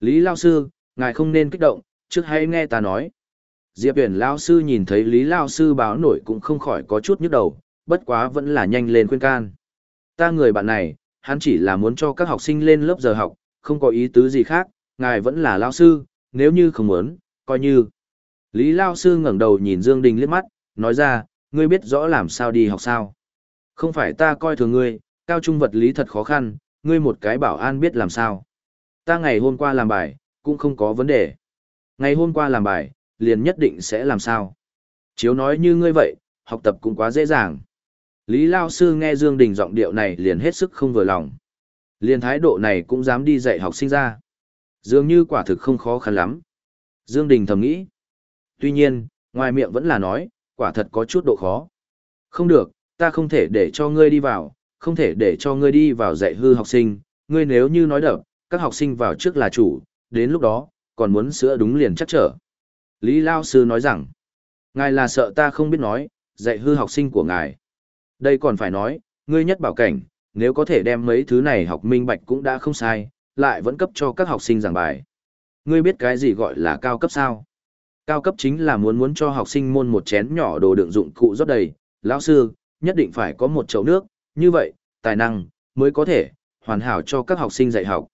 Lý Lao Sư, ngài không nên kích động, trước hãy nghe ta nói. Diệp Huyền Lao Sư nhìn thấy Lý Lao Sư báo nổi cũng không khỏi có chút nhức đầu, bất quá vẫn là nhanh lên khuyên can. Ta người bạn này, hắn chỉ là muốn cho các học sinh lên lớp giờ học, không có ý tứ gì khác, ngài vẫn là Lao Sư, nếu như không muốn, coi như. Lý Lao Sư ngẩng đầu nhìn Dương Đình liếc mắt, nói ra, ngươi biết rõ làm sao đi học sao. Không phải ta coi thường ngươi, cao trung vật lý thật khó khăn, ngươi một cái bảo an biết làm sao. Ta ngày hôm qua làm bài, cũng không có vấn đề. Ngày hôm qua làm bài, liền nhất định sẽ làm sao. Chiếu nói như ngươi vậy, học tập cũng quá dễ dàng. Lý Lao Sư nghe Dương Đình giọng điệu này liền hết sức không vừa lòng. Liền thái độ này cũng dám đi dạy học sinh ra. Dường như quả thực không khó khăn lắm. Dương Đình thầm nghĩ. Tuy nhiên, ngoài miệng vẫn là nói, quả thật có chút độ khó. Không được, ta không thể để cho ngươi đi vào, không thể để cho ngươi đi vào dạy hư học sinh, ngươi nếu như nói đập, các học sinh vào trước là chủ, đến lúc đó, còn muốn sữa đúng liền chắc trở. Lý Lao Sư nói rằng, ngài là sợ ta không biết nói, dạy hư học sinh của ngài. Đây còn phải nói, ngươi nhất bảo cảnh, nếu có thể đem mấy thứ này học minh bạch cũng đã không sai, lại vẫn cấp cho các học sinh giảng bài. Ngươi biết cái gì gọi là cao cấp sao? Cao cấp chính là muốn muốn cho học sinh môn một chén nhỏ đồ đựng dụng cụ rót đầy, lão sư, nhất định phải có một chậu nước, như vậy, tài năng, mới có thể, hoàn hảo cho các học sinh dạy học.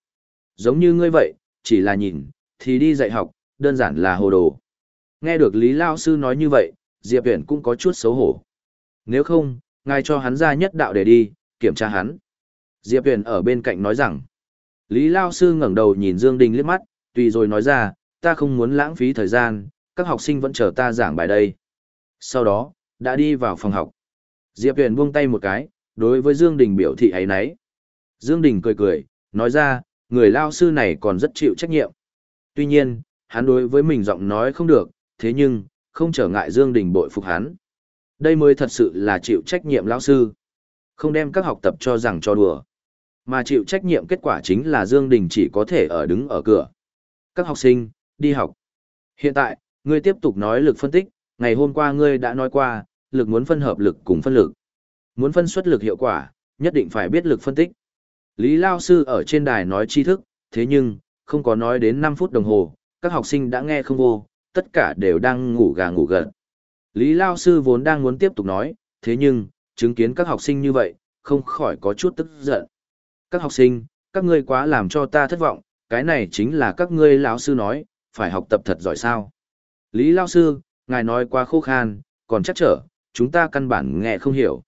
Giống như ngươi vậy, chỉ là nhìn, thì đi dạy học, đơn giản là hồ đồ. Nghe được Lý Lao Sư nói như vậy, Diệp Viễn cũng có chút xấu hổ. Nếu không, ngài cho hắn ra nhất đạo để đi, kiểm tra hắn. Diệp Viễn ở bên cạnh nói rằng, Lý Lao Sư ngẩng đầu nhìn Dương Đình liếc mắt, tùy rồi nói ra, ta không muốn lãng phí thời gian, các học sinh vẫn chờ ta giảng bài đây. Sau đó, đã đi vào phòng học. Diệp Huyền buông tay một cái, đối với Dương Đình biểu thị ấy nấy. Dương Đình cười cười, nói ra, người lao sư này còn rất chịu trách nhiệm. Tuy nhiên, hắn đối với mình giọng nói không được, thế nhưng, không trở ngại Dương Đình bội phục hắn. Đây mới thật sự là chịu trách nhiệm lão sư. Không đem các học tập cho rằng cho đùa. Mà chịu trách nhiệm kết quả chính là Dương Đình chỉ có thể ở đứng ở cửa. Các học sinh, đi học. Hiện tại, ngươi tiếp tục nói lực phân tích, ngày hôm qua ngươi đã nói qua, lực muốn phân hợp lực cùng phân lực. Muốn phân xuất lực hiệu quả, nhất định phải biết lực phân tích. Lý Lao Sư ở trên đài nói tri thức, thế nhưng, không có nói đến 5 phút đồng hồ, các học sinh đã nghe không vô, tất cả đều đang ngủ gà ngủ gật. Lý Lao Sư vốn đang muốn tiếp tục nói, thế nhưng, chứng kiến các học sinh như vậy, không khỏi có chút tức giận. Các học sinh, các ngươi quá làm cho ta thất vọng, cái này chính là các ngươi lão sư nói, phải học tập thật giỏi sao. Lý Lao Sư, ngài nói quá khô khan, còn chắc trở, chúng ta căn bản nghe không hiểu.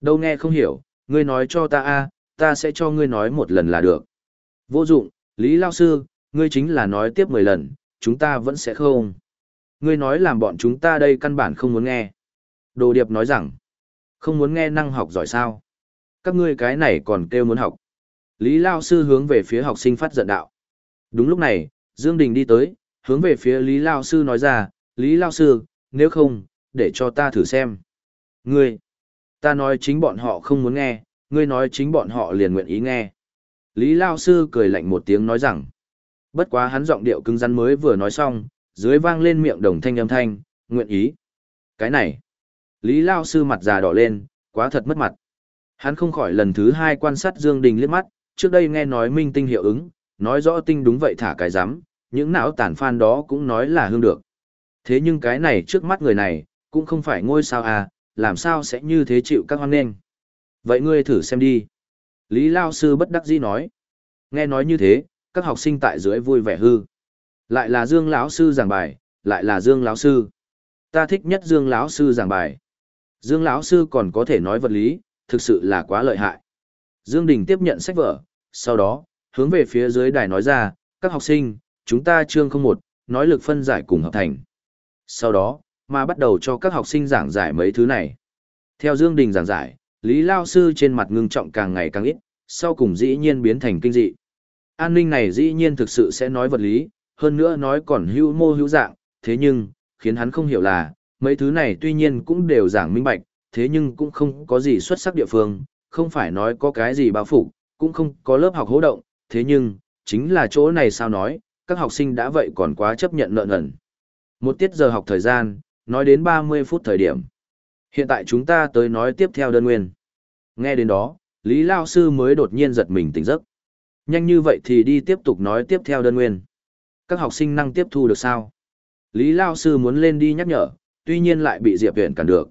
Đâu nghe không hiểu, ngươi nói cho ta a, ta sẽ cho ngươi nói một lần là được. Vô dụng, Lý Lao Sư, ngươi chính là nói tiếp 10 lần, chúng ta vẫn sẽ không. Ngươi nói làm bọn chúng ta đây căn bản không muốn nghe. Đồ Điệp nói rằng, không muốn nghe năng học giỏi sao. Các ngươi cái này còn kêu muốn học. Lý Lao Sư hướng về phía học sinh phát giận đạo. Đúng lúc này, Dương Đình đi tới, hướng về phía Lý Lao Sư nói ra, Lý Lao Sư, nếu không, để cho ta thử xem. Ngươi, ta nói chính bọn họ không muốn nghe, ngươi nói chính bọn họ liền nguyện ý nghe. Lý Lao Sư cười lạnh một tiếng nói rằng, bất quá hắn giọng điệu cứng rắn mới vừa nói xong, dưới vang lên miệng đồng thanh âm thanh, nguyện ý. Cái này, Lý Lao Sư mặt già đỏ lên, quá thật mất mặt. Hắn không khỏi lần thứ hai quan sát Dương Đình liếc mắt, trước đây nghe nói minh tinh hiệu ứng, nói rõ tinh đúng vậy thả cái giám, những não tàn phan đó cũng nói là hương được. Thế nhưng cái này trước mắt người này, cũng không phải ngôi sao à, làm sao sẽ như thế chịu các hoan nghênh. Vậy ngươi thử xem đi. Lý Lao Sư bất đắc dĩ nói. Nghe nói như thế, các học sinh tại dưới vui vẻ hư. Lại là Dương lão sư giảng bài, lại là Dương lão sư. Ta thích nhất Dương lão sư giảng bài. Dương lão sư còn có thể nói vật lý, thực sự là quá lợi hại. Dương Đình tiếp nhận sách vở, sau đó, hướng về phía dưới đài nói ra, các học sinh, chúng ta chương không một, nói lực phân giải cùng hợp thành. Sau đó, mà bắt đầu cho các học sinh giảng giải mấy thứ này. Theo Dương Đình giảng giải, Lý Lao Sư trên mặt ngưng trọng càng ngày càng ít, sau cùng dĩ nhiên biến thành kinh dị. An ninh này dĩ nhiên thực sự sẽ nói vật lý, hơn nữa nói còn hữu mô hữu dạng, thế nhưng, khiến hắn không hiểu là, mấy thứ này tuy nhiên cũng đều giảng minh bạch, thế nhưng cũng không có gì xuất sắc địa phương, không phải nói có cái gì bao phủ, cũng không có lớp học hỗ động, thế nhưng, chính là chỗ này sao nói, các học sinh đã vậy còn quá chấp nhận nợ nần. Một tiết giờ học thời gian, nói đến 30 phút thời điểm. Hiện tại chúng ta tới nói tiếp theo đơn nguyên. Nghe đến đó, Lý Lao Sư mới đột nhiên giật mình tỉnh giấc. Nhanh như vậy thì đi tiếp tục nói tiếp theo đơn nguyên. Các học sinh năng tiếp thu được sao? Lý Lao Sư muốn lên đi nhắc nhở, tuy nhiên lại bị Diệp Huyền cản được.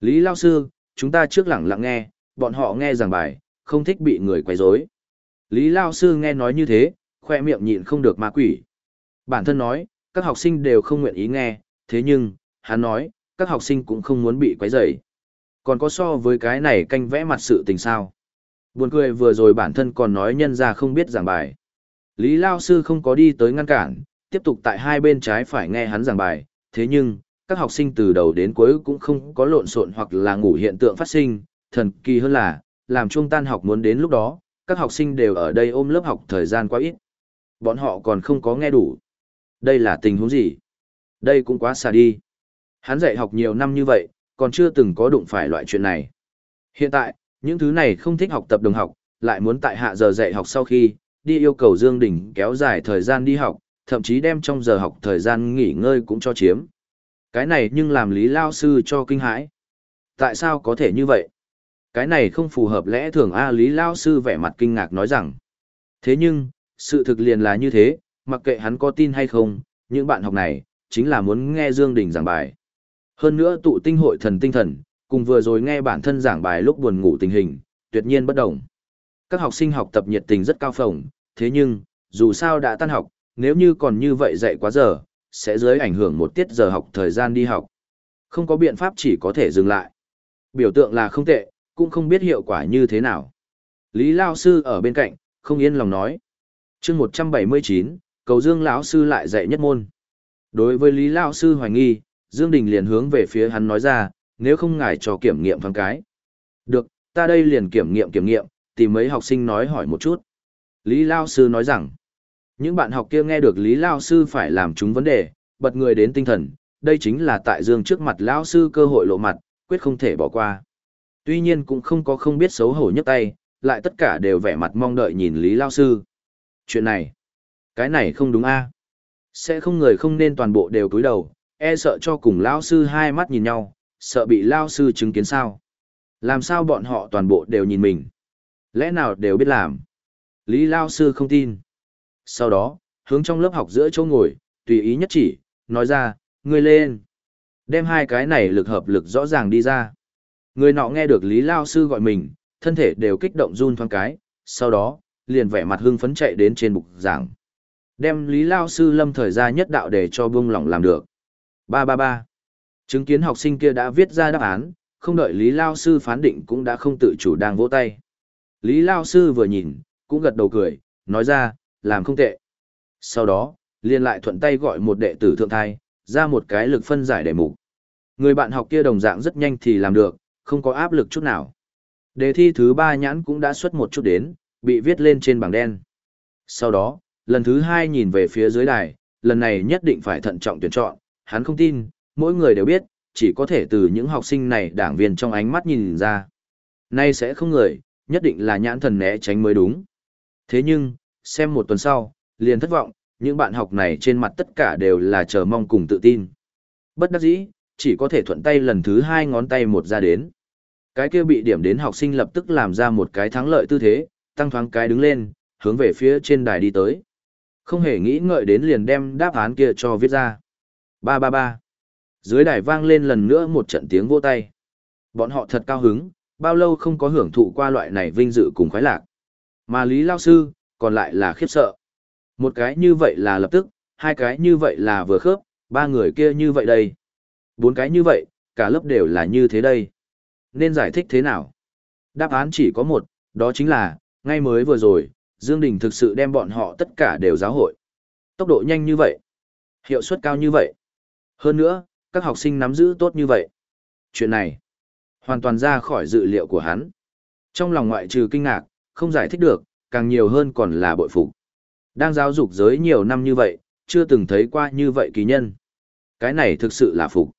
Lý Lao Sư, chúng ta trước lặng lặng nghe, bọn họ nghe giảng bài, không thích bị người quấy rối. Lý Lao Sư nghe nói như thế, khoe miệng nhịn không được ma quỷ. Bản thân nói, các học sinh đều không nguyện ý nghe, thế nhưng, hắn nói, các học sinh cũng không muốn bị quấy rầy. Còn có so với cái này canh vẽ mặt sự tình sao. Buồn cười vừa rồi bản thân còn nói nhân ra không biết giảng bài. Lý Lao Sư không có đi tới ngăn cản, tiếp tục tại hai bên trái phải nghe hắn giảng bài, thế nhưng, các học sinh từ đầu đến cuối cũng không có lộn xộn hoặc là ngủ hiện tượng phát sinh, thần kỳ hơn là, làm trung tan học muốn đến lúc đó, các học sinh đều ở đây ôm lớp học thời gian quá ít. Bọn họ còn không có nghe đủ. Đây là tình huống gì? Đây cũng quá xa đi. Hắn dạy học nhiều năm như vậy, còn chưa từng có đụng phải loại chuyện này. Hiện tại, những thứ này không thích học tập đồng học, lại muốn tại hạ giờ dạy học sau khi, đi yêu cầu Dương Đình kéo dài thời gian đi học, thậm chí đem trong giờ học thời gian nghỉ ngơi cũng cho chiếm. Cái này nhưng làm Lý Lao Sư cho kinh hãi. Tại sao có thể như vậy? Cái này không phù hợp lẽ thường A Lý Lao Sư vẻ mặt kinh ngạc nói rằng. Thế nhưng, sự thực liền là như thế, mặc kệ hắn có tin hay không, những bạn học này, chính là muốn nghe Dương Đình giảng bài. Hơn nữa tụ tinh hội thần tinh thần, cùng vừa rồi nghe bản thân giảng bài lúc buồn ngủ tình hình, tuyệt nhiên bất đồng. Các học sinh học tập nhiệt tình rất cao phồng, thế nhưng, dù sao đã tan học, nếu như còn như vậy dạy quá giờ, sẽ dưới ảnh hưởng một tiết giờ học thời gian đi học. Không có biện pháp chỉ có thể dừng lại. Biểu tượng là không tệ, cũng không biết hiệu quả như thế nào. Lý Lao Sư ở bên cạnh, không yên lòng nói. chương 179, cầu Dương lão Sư lại dạy nhất môn. Đối với Lý Lao Sư hoài nghi, Dương Đình liền hướng về phía hắn nói ra, nếu không ngài cho kiểm nghiệm thoáng cái. Được, ta đây liền kiểm nghiệm kiểm nghiệm, tìm mấy học sinh nói hỏi một chút. Lý Lao Sư nói rằng, những bạn học kia nghe được Lý Lao Sư phải làm chúng vấn đề, bật người đến tinh thần, đây chính là tại Dương trước mặt Lao Sư cơ hội lộ mặt, quyết không thể bỏ qua. Tuy nhiên cũng không có không biết xấu hổ nhấc tay, lại tất cả đều vẻ mặt mong đợi nhìn Lý Lao Sư. Chuyện này, cái này không đúng a Sẽ không người không nên toàn bộ đều cúi đầu, e sợ cho cùng Lao Sư hai mắt nhìn nhau, sợ bị Lao Sư chứng kiến sao. Làm sao bọn họ toàn bộ đều nhìn mình? Lẽ nào đều biết làm? Lý Lao Sư không tin. Sau đó, hướng trong lớp học giữa chỗ ngồi, tùy ý nhất chỉ, nói ra, ngươi lên. Đem hai cái này lực hợp lực rõ ràng đi ra. Người nọ nghe được Lý Lao Sư gọi mình, thân thể đều kích động run thoáng cái, sau đó, liền vẻ mặt hưng phấn chạy đến trên bục giảng. Đem Lý Lao Sư lâm thời ra nhất đạo để cho buông lỏng làm được. Ba ba ba. Chứng kiến học sinh kia đã viết ra đáp án, không đợi Lý Lao Sư phán định cũng đã không tự chủ đang vỗ tay. Lý Lao Sư vừa nhìn, cũng gật đầu cười, nói ra, làm không tệ. Sau đó, liền lại thuận tay gọi một đệ tử thượng thai, ra một cái lực phân giải đề mục. Người bạn học kia đồng dạng rất nhanh thì làm được, không có áp lực chút nào. Đề thi thứ ba nhãn cũng đã xuất một chút đến, bị viết lên trên bảng đen. Sau đó, lần thứ hai nhìn về phía dưới đài, lần này nhất định phải thận trọng tuyển chọn, hắn không tin, mỗi người đều biết, chỉ có thể từ những học sinh này đảng viên trong ánh mắt nhìn ra. Nay sẽ không người, nhất định là nhãn thần né tránh mới đúng. Thế nhưng, xem một tuần sau, liền thất vọng, những bạn học này trên mặt tất cả đều là chờ mong cùng tự tin. Bất đắc dĩ, chỉ có thể thuận tay lần thứ hai ngón tay một ra đến. Cái kia bị điểm đến học sinh lập tức làm ra một cái thắng lợi tư thế, tăng thoáng cái đứng lên, hướng về phía trên đài đi tới. Không hề nghĩ ngợi đến liền đem đáp án kia cho viết ra. Ba ba ba. Dưới đài vang lên lần nữa một trận tiếng vô tay. Bọn họ thật cao hứng, bao lâu không có hưởng thụ qua loại này vinh dự cùng khoái lạc. Mà Lý Lao Sư, còn lại là khiếp sợ. Một cái như vậy là lập tức, hai cái như vậy là vừa khớp, ba người kia như vậy đây. Bốn cái như vậy, cả lớp đều là như thế đây. Nên giải thích thế nào? Đáp án chỉ có một, đó chính là, ngay mới vừa rồi, Dương Đình thực sự đem bọn họ tất cả đều giáo hội. Tốc độ nhanh như vậy, hiệu suất cao như vậy. Hơn nữa, các học sinh nắm giữ tốt như vậy. Chuyện này, hoàn toàn ra khỏi dự liệu của hắn. Trong lòng ngoại trừ kinh ngạc, không giải thích được, càng nhiều hơn còn là bội phục. Đang giáo dục giới nhiều năm như vậy, chưa từng thấy qua như vậy kỳ nhân. Cái này thực sự là phục.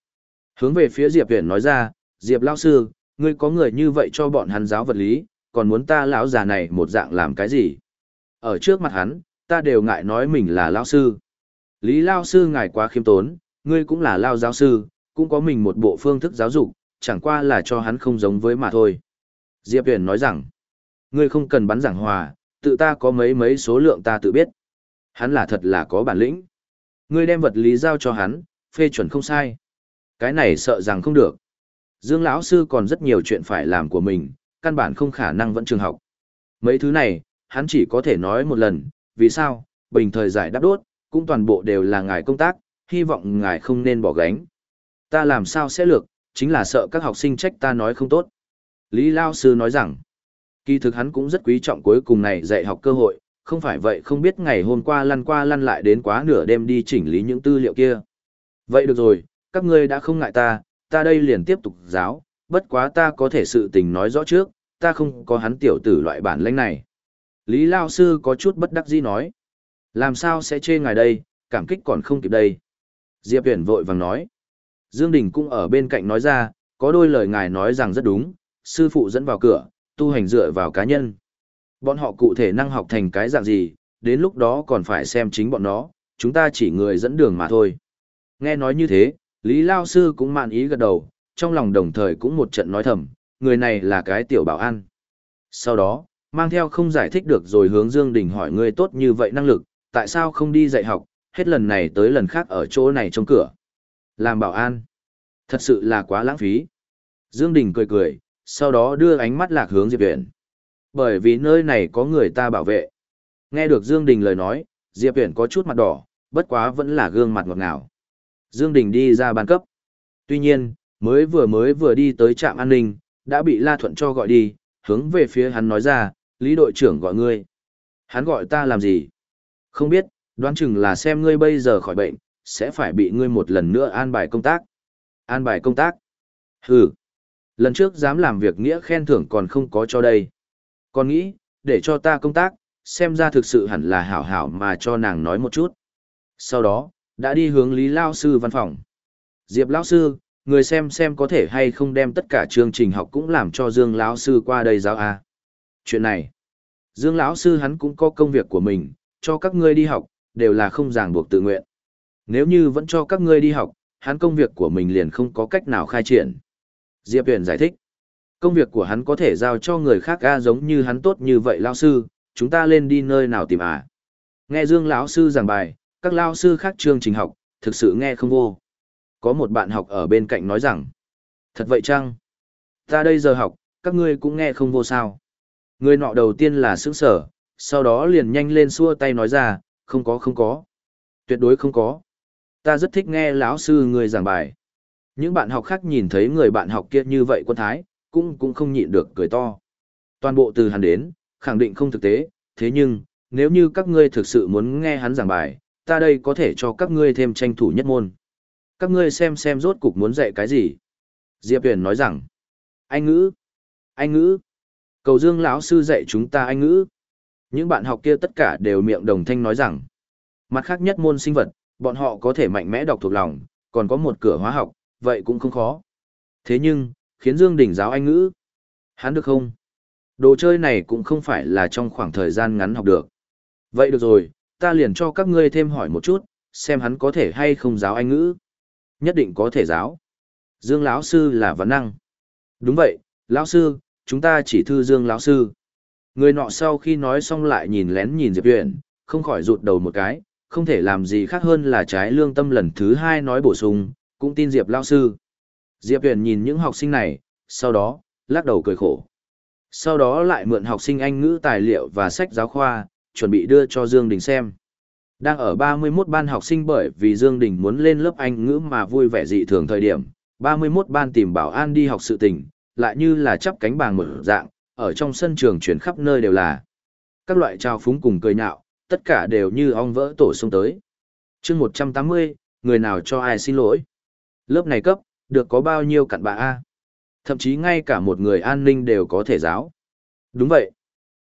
Hướng về phía Diệp Huyền nói ra, Diệp lão sư, ngươi có người như vậy cho bọn hắn giáo vật lý, còn muốn ta lão già này một dạng làm cái gì? Ở trước mặt hắn, ta đều ngại nói mình là lão sư. Lý lão sư ngài quá khiêm tốn, ngươi cũng là lao giáo sư, cũng có mình một bộ phương thức giáo dục, chẳng qua là cho hắn không giống với mà thôi. Diệp Huyền nói rằng, ngươi không cần bắn giảng hòa, tự ta có mấy mấy số lượng ta tự biết. Hắn là thật là có bản lĩnh. Ngươi đem vật lý giao cho hắn, phê chuẩn không sai. Cái này sợ rằng không được. Dương lão sư còn rất nhiều chuyện phải làm của mình, căn bản không khả năng vẫn trường học. Mấy thứ này, hắn chỉ có thể nói một lần, vì sao, bình thời giải đáp đốt, cũng toàn bộ đều là ngài công tác, hy vọng ngài không nên bỏ gánh. Ta làm sao sẽ lược, chính là sợ các học sinh trách ta nói không tốt. Lý Lao Sư nói rằng, kỳ thực hắn cũng rất quý trọng cuối cùng này dạy học cơ hội, không phải vậy không biết ngày hôm qua lăn qua lăn lại đến quá nửa đêm đi chỉnh lý những tư liệu kia. Vậy được rồi, các ngươi đã không ngại ta, ta đây liền tiếp tục giáo, bất quá ta có thể sự tình nói rõ trước, ta không có hắn tiểu tử loại bản lãnh này. Lý Lao Sư có chút bất đắc dĩ nói. Làm sao sẽ chê ngài đây, cảm kích còn không kịp đây. Diệp Viễn vội vàng nói. Dương Đình cũng ở bên cạnh nói ra, có đôi lời ngài nói rằng rất đúng, sư phụ dẫn vào cửa, tu hành dựa vào cá nhân. Bọn họ cụ thể năng học thành cái dạng gì, đến lúc đó còn phải xem chính bọn nó, chúng ta chỉ người dẫn đường mà thôi. Nghe nói như thế, Lý Lao Sư cũng mạn ý gật đầu, trong lòng đồng thời cũng một trận nói thầm, người này là cái tiểu bảo an. Sau đó, mang theo không giải thích được rồi hướng Dương Đình hỏi người tốt như vậy năng lực, tại sao không đi dạy học, hết lần này tới lần khác ở chỗ này trong cửa. Làm bảo an. Thật sự là quá lãng phí. Dương Đình cười cười, sau đó đưa ánh mắt lạc hướng Diệp Viễn. Bởi vì nơi này có người ta bảo vệ. Nghe được Dương Đình lời nói, Diệp Viễn có chút mặt đỏ, bất quá vẫn là gương mặt ngọt ngào. Dương Đình đi ra ban cấp. Tuy nhiên, mới vừa mới vừa đi tới trạm an ninh, đã bị La Thuận cho gọi đi, hướng về phía hắn nói ra, Lý đội trưởng gọi ngươi. Hắn gọi ta làm gì? Không biết, đoán chừng là xem ngươi bây giờ khỏi bệnh, sẽ phải bị ngươi một lần nữa an bài công tác. An bài công tác? Hừ. Lần trước dám làm việc nghĩa khen thưởng còn không có cho đây. Còn nghĩ, để cho ta công tác, xem ra thực sự hẳn là hảo hảo mà cho nàng nói một chút. Sau đó, đã đi hướng Lý Lao Sư văn phòng. Diệp Lao Sư, người xem xem có thể hay không đem tất cả chương trình học cũng làm cho Dương Lão Sư qua đây giáo A. Chuyện này, Dương Lão Sư hắn cũng có công việc của mình, cho các ngươi đi học, đều là không ràng buộc tự nguyện. Nếu như vẫn cho các ngươi đi học, hắn công việc của mình liền không có cách nào khai triển. Diệp Huyền giải thích, công việc của hắn có thể giao cho người khác ga giống như hắn tốt như vậy lão sư, chúng ta lên đi nơi nào tìm à. Nghe Dương lão sư giảng bài, các lão sư khác chương trình học, thực sự nghe không vô. Có một bạn học ở bên cạnh nói rằng, thật vậy chăng? Ta đây giờ học, các ngươi cũng nghe không vô sao. Người nọ đầu tiên là sững sở, sau đó liền nhanh lên xua tay nói ra, không có không có. Tuyệt đối không có. Ta rất thích nghe lão sư người giảng bài. Những bạn học khác nhìn thấy người bạn học kia như vậy quân thái, cũng cũng không nhịn được cười to. Toàn bộ từ hắn đến, khẳng định không thực tế, thế nhưng, nếu như các ngươi thực sự muốn nghe hắn giảng bài, ta đây có thể cho các ngươi thêm tranh thủ nhất môn. Các ngươi xem xem rốt cục muốn dạy cái gì. Diệp Huyền nói rằng, anh ngữ, anh ngữ, cầu dương lão sư dạy chúng ta anh ngữ. Những bạn học kia tất cả đều miệng đồng thanh nói rằng, mặt khác nhất môn sinh vật, bọn họ có thể mạnh mẽ đọc thuộc lòng, còn có một cửa hóa học, vậy cũng không khó. Thế nhưng, khiến Dương Đình giáo anh ngữ, hắn được không? Đồ chơi này cũng không phải là trong khoảng thời gian ngắn học được. Vậy được rồi, ta liền cho các ngươi thêm hỏi một chút, xem hắn có thể hay không giáo anh ngữ. Nhất định có thể giáo. Dương lão sư là vấn năng. Đúng vậy, lão sư, chúng ta chỉ thư Dương lão sư. Người nọ sau khi nói xong lại nhìn lén nhìn Diệp Uyển, không khỏi rụt đầu một cái, không thể làm gì khác hơn là trái lương tâm lần thứ hai nói bổ sung, cũng tin Diệp lão sư. Diệp Uyển nhìn những học sinh này, sau đó, lắc đầu cười khổ. Sau đó lại mượn học sinh Anh ngữ tài liệu và sách giáo khoa, chuẩn bị đưa cho Dương Đình xem. Đang ở 31 ban học sinh bởi vì Dương Đình muốn lên lớp Anh ngữ mà vui vẻ dị thường thời điểm, 31 ban tìm bảo an đi học sự tình, lại như là chắp cánh bàng mở dạng, ở trong sân trường chuyển khắp nơi đều là. Các loại trao phúng cùng cười nhạo, tất cả đều như ong vỡ tổ xông tới. chương 180, người nào cho ai xin lỗi. Lớp này cấp, được có bao nhiêu cặn bạ A. Thậm chí ngay cả một người an ninh đều có thể giáo. Đúng vậy.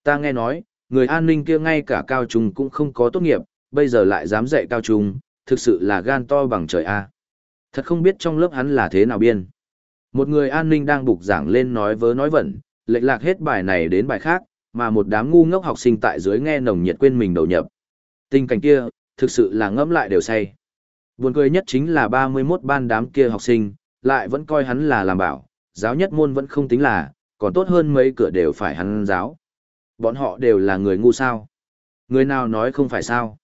Ta nghe nói, người an ninh kia ngay cả cao trung cũng không có tốt nghiệp, bây giờ lại dám dạy cao trung, thực sự là gan to bằng trời A. Thật không biết trong lớp hắn là thế nào biên. Một người an ninh đang bục giảng lên nói vớ nói vẩn, lệch lạc hết bài này đến bài khác, mà một đám ngu ngốc học sinh tại dưới nghe nồng nhiệt quên mình đầu nhập. Tình cảnh kia, thực sự là ngẫm lại đều say. Buồn cười nhất chính là 31 ban đám kia học sinh, lại vẫn coi hắn là làm bảo, giáo nhất môn vẫn không tính là, còn tốt hơn mấy cửa đều phải hắn giáo. Bọn họ đều là người ngu sao. Người nào nói không phải sao.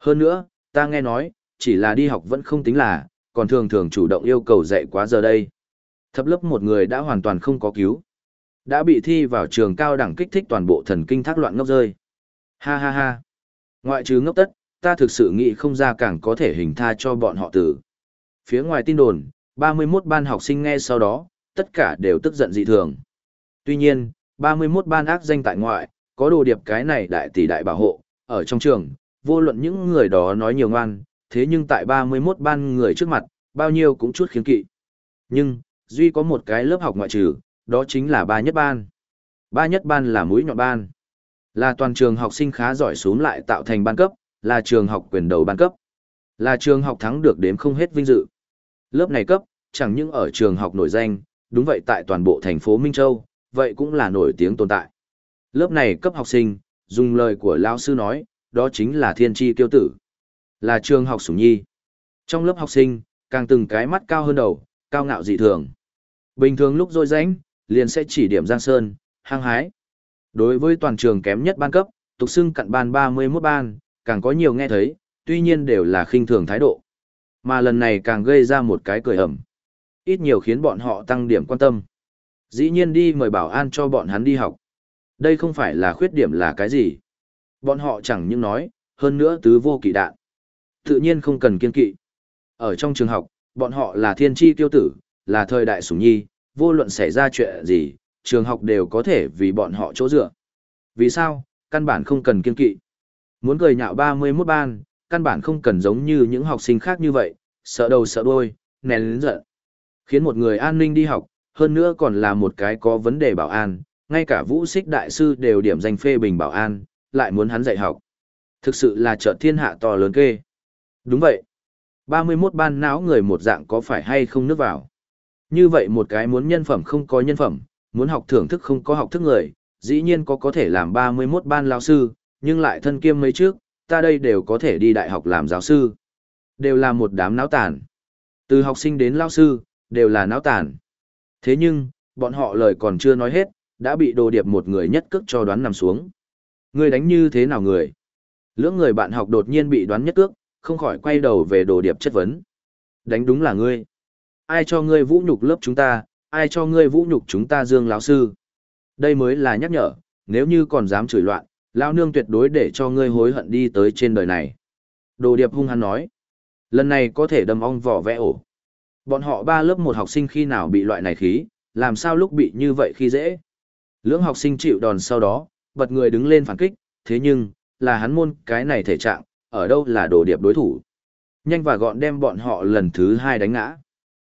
Hơn nữa, ta nghe nói, chỉ là đi học vẫn không tính là, còn thường thường chủ động yêu cầu dạy quá giờ đây. Thấp lớp một người đã hoàn toàn không có cứu. Đã bị thi vào trường cao đẳng kích thích toàn bộ thần kinh thác loạn ngốc rơi. Ha ha ha. Ngoại trừ ngốc tất, ta thực sự nghĩ không ra càng có thể hình tha cho bọn họ tử. Phía ngoài tin đồn, 31 ban học sinh nghe sau đó, tất cả đều tức giận dị thường. Tuy nhiên, 31 ban ác danh tại ngoại, có đồ điệp cái này đại tỷ đại bảo hộ, ở trong trường, vô luận những người đó nói nhiều ngoan, thế nhưng tại 31 ban người trước mặt, bao nhiêu cũng chút khiến kỵ. Nhưng, duy có một cái lớp học ngoại trừ, đó chính là ba nhất ban. Ba nhất ban là mũi nhọn ban. Là toàn trường học sinh khá giỏi xuống lại tạo thành ban cấp, là trường học quyền đầu ban cấp. Là trường học thắng được đếm không hết vinh dự. Lớp này cấp, chẳng những ở trường học nổi danh, đúng vậy tại toàn bộ thành phố Minh Châu, vậy cũng là nổi tiếng tồn tại. Lớp này cấp học sinh, dùng lời của lão sư nói, đó chính là thiên tri tiêu tử. Là trường học sủng nhi. Trong lớp học sinh, càng từng cái mắt cao hơn đầu, cao ngạo dị thường. Bình thường lúc rôi ránh, liền sẽ chỉ điểm Giang Sơn, hăng hái. Đối với toàn trường kém nhất ban cấp, tục xưng cặn ban 31 ban, càng có nhiều nghe thấy, tuy nhiên đều là khinh thường thái độ. Mà lần này càng gây ra một cái cười ẩm. Ít nhiều khiến bọn họ tăng điểm quan tâm. Dĩ nhiên đi mời bảo an cho bọn hắn đi học. Đây không phải là khuyết điểm là cái gì. Bọn họ chẳng những nói, hơn nữa tứ vô kỵ đạn. Tự nhiên không cần kiên kỵ. Ở trong trường học, bọn họ là thiên tri tiêu tử, là thời đại sủng nhi, vô luận xảy ra chuyện gì, trường học đều có thể vì bọn họ chỗ dựa. Vì sao? Căn bản không cần kiên kỵ. Muốn cười nhạo 31 ban, căn bản không cần giống như những học sinh khác như vậy, sợ đầu sợ đuôi, nén lớn giận. Khiến một người an ninh đi học, hơn nữa còn là một cái có vấn đề bảo an, ngay cả vũ xích đại sư đều điểm danh phê bình bảo an, lại muốn hắn dạy học. Thực sự là trợ thiên hạ to lớn kê. Đúng vậy. 31 ban não người một dạng có phải hay không nước vào. Như vậy một cái muốn nhân phẩm không có nhân phẩm, muốn học thưởng thức không có học thức người, dĩ nhiên có có thể làm 31 ban lao sư, nhưng lại thân kiêm mấy trước, ta đây đều có thể đi đại học làm giáo sư. Đều là một đám náo tàn. Từ học sinh đến lao sư, đều là náo tàn. Thế nhưng, bọn họ lời còn chưa nói hết, đã bị đồ điệp một người nhất cước cho đoán nằm xuống. Người đánh như thế nào người? Lưỡng người bạn học đột nhiên bị đoán nhất cước, không khỏi quay đầu về đồ điệp chất vấn. Đánh đúng là ngươi. Ai cho ngươi vũ nhục lớp chúng ta, ai cho ngươi vũ nhục chúng ta dương lão sư. Đây mới là nhắc nhở, nếu như còn dám chửi loạn, lão nương tuyệt đối để cho ngươi hối hận đi tới trên đời này. Đồ điệp hung hăng nói. Lần này có thể đâm ong vỏ vẽ ổ. Bọn họ ba lớp một học sinh khi nào bị loại này khí, làm sao lúc bị như vậy khi dễ. Lưỡng học sinh chịu đòn sau đó, bật người đứng lên phản kích, thế nhưng, là hắn môn cái này thể trạng, ở đâu là đồ điệp đối thủ. Nhanh và gọn đem bọn họ lần thứ hai đánh ngã.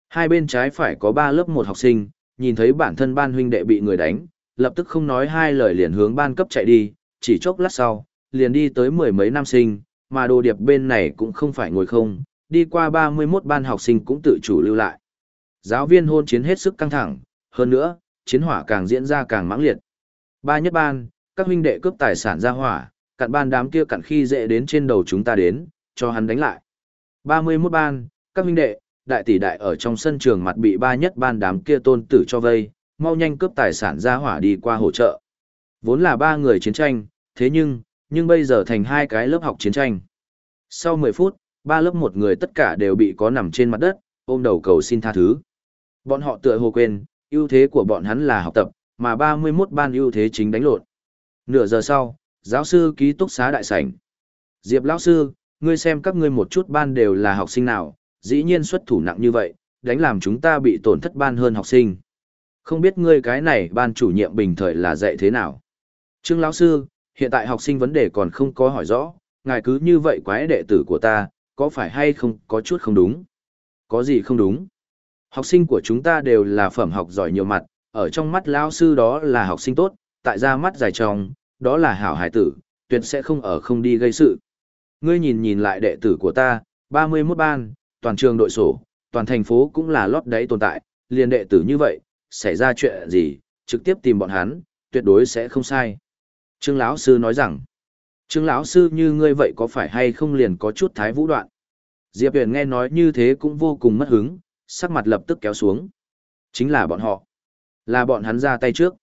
Hai bên trái phải có ba lớp một học sinh, nhìn thấy bản thân ban huynh đệ bị người đánh, lập tức không nói hai lời liền hướng ban cấp chạy đi, chỉ chốc lát sau, liền đi tới mười mấy nam sinh, mà đồ điệp bên này cũng không phải ngồi không, đi qua 31 ban học sinh cũng tự chủ lưu lại. Giáo viên hôn chiến hết sức căng thẳng, hơn nữa, chiến hỏa càng diễn ra càng mãng liệt. Ba nhất ban, các huynh đệ cướp tài sản ra hỏa, cặn ban đám kia cặn khi dễ đến trên đầu chúng ta đến, cho hắn đánh lại. 31 ban, các huynh đệ, đại tỷ đại ở trong sân trường mặt bị ba nhất ban đám kia tôn tử cho vây, mau nhanh cướp tài sản ra hỏa đi qua hỗ trợ. Vốn là ba người chiến tranh, thế nhưng, nhưng bây giờ thành hai cái lớp học chiến tranh. Sau 10 phút, ba lớp một người tất cả đều bị có nằm trên mặt đất, ôm đầu cầu xin tha thứ. Bọn họ tựa hồ quên, ưu thế của bọn hắn là học tập, mà 31 ban ưu thế chính đánh lộn. Nửa giờ sau, giáo sư ký túc xá đại sảnh. Diệp lão sư, ngươi xem các ngươi một chút ban đều là học sinh nào, dĩ nhiên xuất thủ nặng như vậy, đánh làm chúng ta bị tổn thất ban hơn học sinh. Không biết ngươi cái này ban chủ nhiệm bình thời là dạy thế nào? Trương lão sư, hiện tại học sinh vấn đề còn không có hỏi rõ, ngài cứ như vậy quái đệ tử của ta, có phải hay không có chút không đúng? Có gì không đúng? Học sinh của chúng ta đều là phẩm học giỏi nhiều mặt, ở trong mắt lão sư đó là học sinh tốt, tại ra mắt dài trong, đó là hảo hải tử, tuyệt sẽ không ở không đi gây sự. Ngươi nhìn nhìn lại đệ tử của ta, 31 ban, toàn trường đội sổ, toàn thành phố cũng là lót đáy tồn tại, liền đệ tử như vậy, xảy ra chuyện gì, trực tiếp tìm bọn hắn, tuyệt đối sẽ không sai. Trương lão sư nói rằng, Trương lão sư như ngươi vậy có phải hay không liền có chút thái vũ đoạn? Diệp Huyền nghe nói như thế cũng vô cùng mất hứng, sắc mặt lập tức kéo xuống. Chính là bọn họ. Là bọn hắn ra tay trước.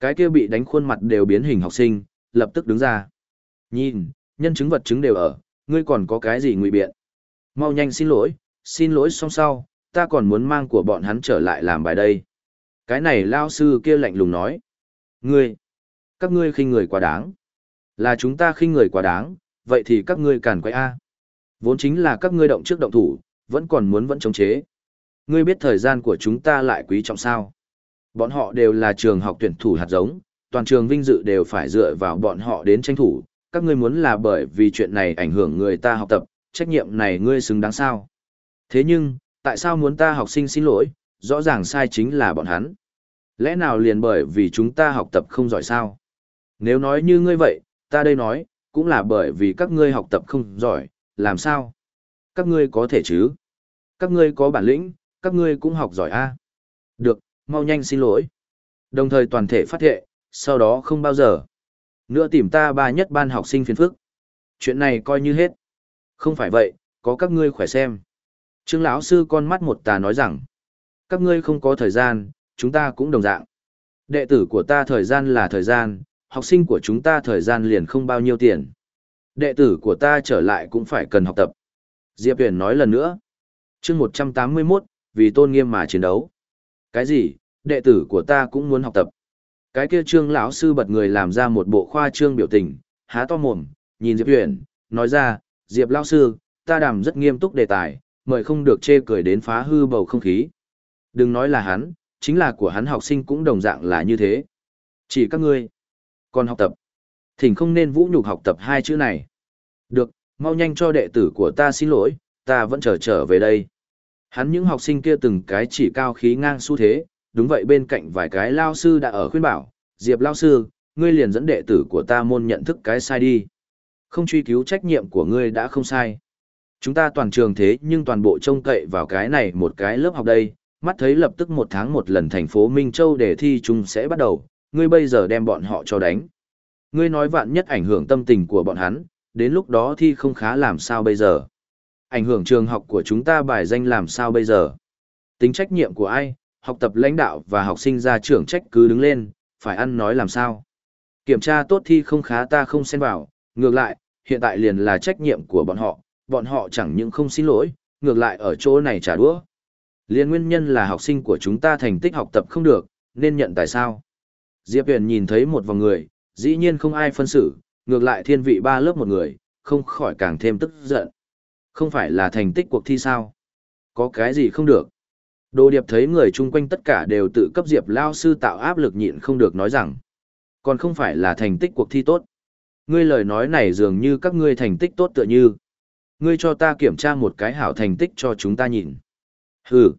Cái kia bị đánh khuôn mặt đều biến hình học sinh, lập tức đứng ra. Nhìn, nhân chứng vật chứng đều ở, ngươi còn có cái gì ngụy biện? Mau nhanh xin lỗi, xin lỗi xong sau, ta còn muốn mang của bọn hắn trở lại làm bài đây. Cái này lao sư kia lạnh lùng nói. Ngươi, các ngươi khinh người quá đáng. Là chúng ta khinh người quá đáng, vậy thì các ngươi càn quay A. Vốn chính là các ngươi động trước động thủ, vẫn còn muốn vẫn chống chế. Ngươi biết thời gian của chúng ta lại quý trọng sao. Bọn họ đều là trường học tuyển thủ hạt giống, toàn trường vinh dự đều phải dựa vào bọn họ đến tranh thủ. Các ngươi muốn là bởi vì chuyện này ảnh hưởng người ta học tập, trách nhiệm này ngươi xứng đáng sao. Thế nhưng, tại sao muốn ta học sinh xin lỗi, rõ ràng sai chính là bọn hắn. Lẽ nào liền bởi vì chúng ta học tập không giỏi sao? Nếu nói như ngươi vậy, ta đây nói, cũng là bởi vì các ngươi học tập không giỏi, làm sao? Các ngươi có thể chứ? Các ngươi có bản lĩnh, các ngươi cũng học giỏi a. Được, mau nhanh xin lỗi. Đồng thời toàn thể phát thệ, sau đó không bao giờ. Nữa tìm ta ba nhất ban học sinh phiền phức. Chuyện này coi như hết. Không phải vậy, có các ngươi khỏe xem. Trương lão sư con mắt một tà nói rằng, các ngươi không có thời gian, chúng ta cũng đồng dạng. Đệ tử của ta thời gian là thời gian, học sinh của chúng ta thời gian liền không bao nhiêu tiền. Đệ tử của ta trở lại cũng phải cần học tập. Diệp Huyền nói lần nữa. chương 181, vì tôn nghiêm mà chiến đấu. Cái gì, đệ tử của ta cũng muốn học tập. Cái kia trương lão sư bật người làm ra một bộ khoa trương biểu tình, há to mồm, nhìn Diệp Huyền, nói ra, Diệp lão sư, ta đàm rất nghiêm túc đề tài, mời không được chê cười đến phá hư bầu không khí. Đừng nói là hắn, chính là của hắn học sinh cũng đồng dạng là như thế. Chỉ các ngươi, còn học tập. Thỉnh không nên vũ nhục học tập hai chữ này. Được, mau nhanh cho đệ tử của ta xin lỗi, ta vẫn chờ trở, trở về đây. Hắn những học sinh kia từng cái chỉ cao khí ngang xu thế, đúng vậy bên cạnh vài cái lao sư đã ở khuyên bảo, Diệp lao sư, ngươi liền dẫn đệ tử của ta môn nhận thức cái sai đi. Không truy cứu trách nhiệm của ngươi đã không sai. Chúng ta toàn trường thế nhưng toàn bộ trông cậy vào cái này một cái lớp học đây, mắt thấy lập tức một tháng một lần thành phố Minh Châu để thi chung sẽ bắt đầu, ngươi bây giờ đem bọn họ cho đánh. Ngươi nói vạn nhất ảnh hưởng tâm tình của bọn hắn, đến lúc đó thi không khá làm sao bây giờ. Ảnh hưởng trường học của chúng ta bài danh làm sao bây giờ. Tính trách nhiệm của ai, học tập lãnh đạo và học sinh ra trưởng trách cứ đứng lên, phải ăn nói làm sao. Kiểm tra tốt thi không khá ta không xen vào, ngược lại, hiện tại liền là trách nhiệm của bọn họ, bọn họ chẳng những không xin lỗi, ngược lại ở chỗ này trả đũa. Liên nguyên nhân là học sinh của chúng ta thành tích học tập không được, nên nhận tại sao. Diệp Huyền nhìn thấy một vòng người, dĩ nhiên không ai phân xử, ngược lại thiên vị ba lớp một người, không khỏi càng thêm tức giận. Không phải là thành tích cuộc thi sao? Có cái gì không được? Đồ điệp thấy người chung quanh tất cả đều tự cấp Diệp Lao sư tạo áp lực nhịn không được nói rằng. Còn không phải là thành tích cuộc thi tốt. Ngươi lời nói này dường như các ngươi thành tích tốt tựa như. Ngươi cho ta kiểm tra một cái hảo thành tích cho chúng ta nhìn. Hừ.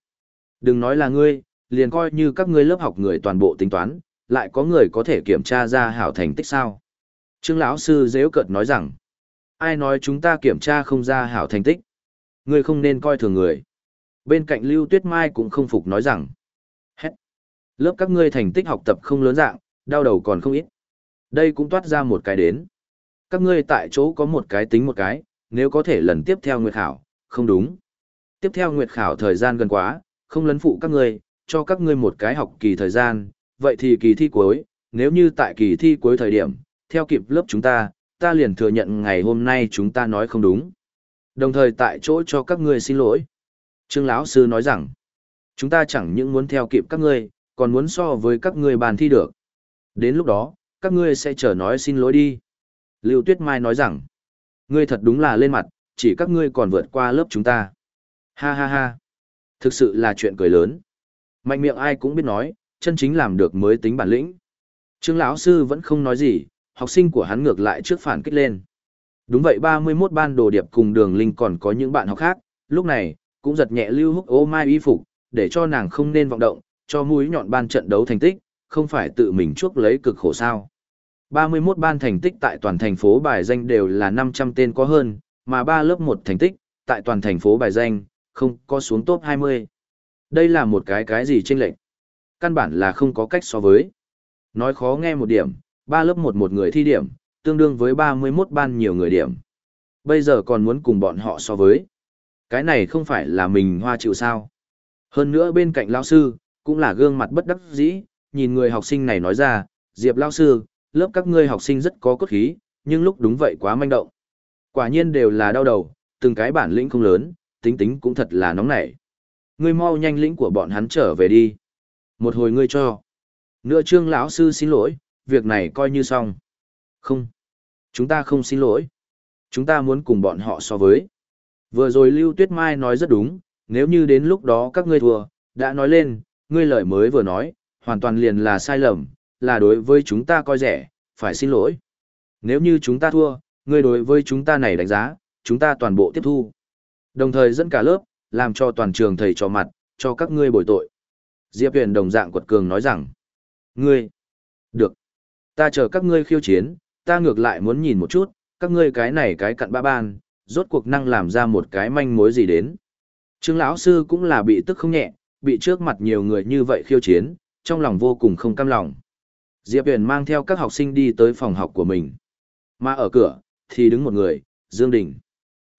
Đừng nói là ngươi, liền coi như các ngươi lớp học người toàn bộ tính toán, lại có người có thể kiểm tra ra hảo thành tích sao. Trương lão sư dễu cợt nói rằng, ai nói chúng ta kiểm tra không ra hảo thành tích. Ngươi không nên coi thường người. Bên cạnh Lưu Tuyết Mai cũng không phục nói rằng, hết, Lớp các ngươi thành tích học tập không lớn dạng, đau đầu còn không ít. Đây cũng toát ra một cái đến. Các ngươi tại chỗ có một cái tính một cái, nếu có thể lần tiếp theo nguyệt khảo, không đúng. Tiếp theo nguyệt khảo thời gian gần quá, không lấn phụ các ngươi, cho các ngươi một cái học kỳ thời gian, vậy thì kỳ thi cuối, nếu như tại kỳ thi cuối thời điểm, theo kịp lớp chúng ta, ta liền thừa nhận ngày hôm nay chúng ta nói không đúng. Đồng thời tại chỗ cho các ngươi xin lỗi. Trương lão sư nói rằng, chúng ta chẳng những muốn theo kịp các ngươi, còn muốn so với các ngươi bàn thi được. Đến lúc đó, các ngươi sẽ chờ nói xin lỗi đi. Lưu Tuyết Mai nói rằng, ngươi thật đúng là lên mặt, chỉ các ngươi còn vượt qua lớp chúng ta. Ha ha ha. Thực sự là chuyện cười lớn. Mạnh miệng ai cũng biết nói, chân chính làm được mới tính bản lĩnh. Trương lão sư vẫn không nói gì, học sinh của hắn ngược lại trước phản kích lên. Đúng vậy 31 ban đồ điệp cùng đường linh còn có những bạn học khác, lúc này, cũng giật nhẹ lưu húc ô mai y phục, để cho nàng không nên vọng động, cho mũi nhọn ban trận đấu thành tích, không phải tự mình chuốc lấy cực khổ sao. 31 ban thành tích tại toàn thành phố bài danh đều là 500 tên có hơn, mà ba lớp 1 thành tích, tại toàn thành phố bài danh, không có xuống top 20. Đây là một cái cái gì chênh lệch? Căn bản là không có cách so với. Nói khó nghe một điểm, ba lớp một một người thi điểm, tương đương với 31 ban nhiều người điểm. Bây giờ còn muốn cùng bọn họ so với. Cái này không phải là mình hoa chịu sao. Hơn nữa bên cạnh lao sư, cũng là gương mặt bất đắc dĩ, nhìn người học sinh này nói ra, Diệp lao sư, lớp các ngươi học sinh rất có cốt khí, nhưng lúc đúng vậy quá manh động. Quả nhiên đều là đau đầu, từng cái bản lĩnh không lớn, tính tính cũng thật là nóng nảy. Ngươi mau nhanh lĩnh của bọn hắn trở về đi. Một hồi ngươi cho. Nữa trương lão sư xin lỗi, việc này coi như xong. Không. Chúng ta không xin lỗi. Chúng ta muốn cùng bọn họ so với. Vừa rồi Lưu Tuyết Mai nói rất đúng, nếu như đến lúc đó các ngươi thua, đã nói lên, ngươi lời mới vừa nói, hoàn toàn liền là sai lầm, là đối với chúng ta coi rẻ, phải xin lỗi. Nếu như chúng ta thua, ngươi đối với chúng ta này đánh giá, chúng ta toàn bộ tiếp thu. Đồng thời dẫn cả lớp, làm cho toàn trường thầy trò mặt, cho các ngươi bồi tội. Diệp Huyền đồng dạng quật cường nói rằng, ngươi, được, ta chờ các ngươi khiêu chiến, ta ngược lại muốn nhìn một chút, các ngươi cái này cái cặn ba ban, rốt cuộc năng làm ra một cái manh mối gì đến. Trương lão sư cũng là bị tức không nhẹ, bị trước mặt nhiều người như vậy khiêu chiến, trong lòng vô cùng không cam lòng. Diệp Huyền mang theo các học sinh đi tới phòng học của mình. Mà ở cửa, thì đứng một người, Dương Đình.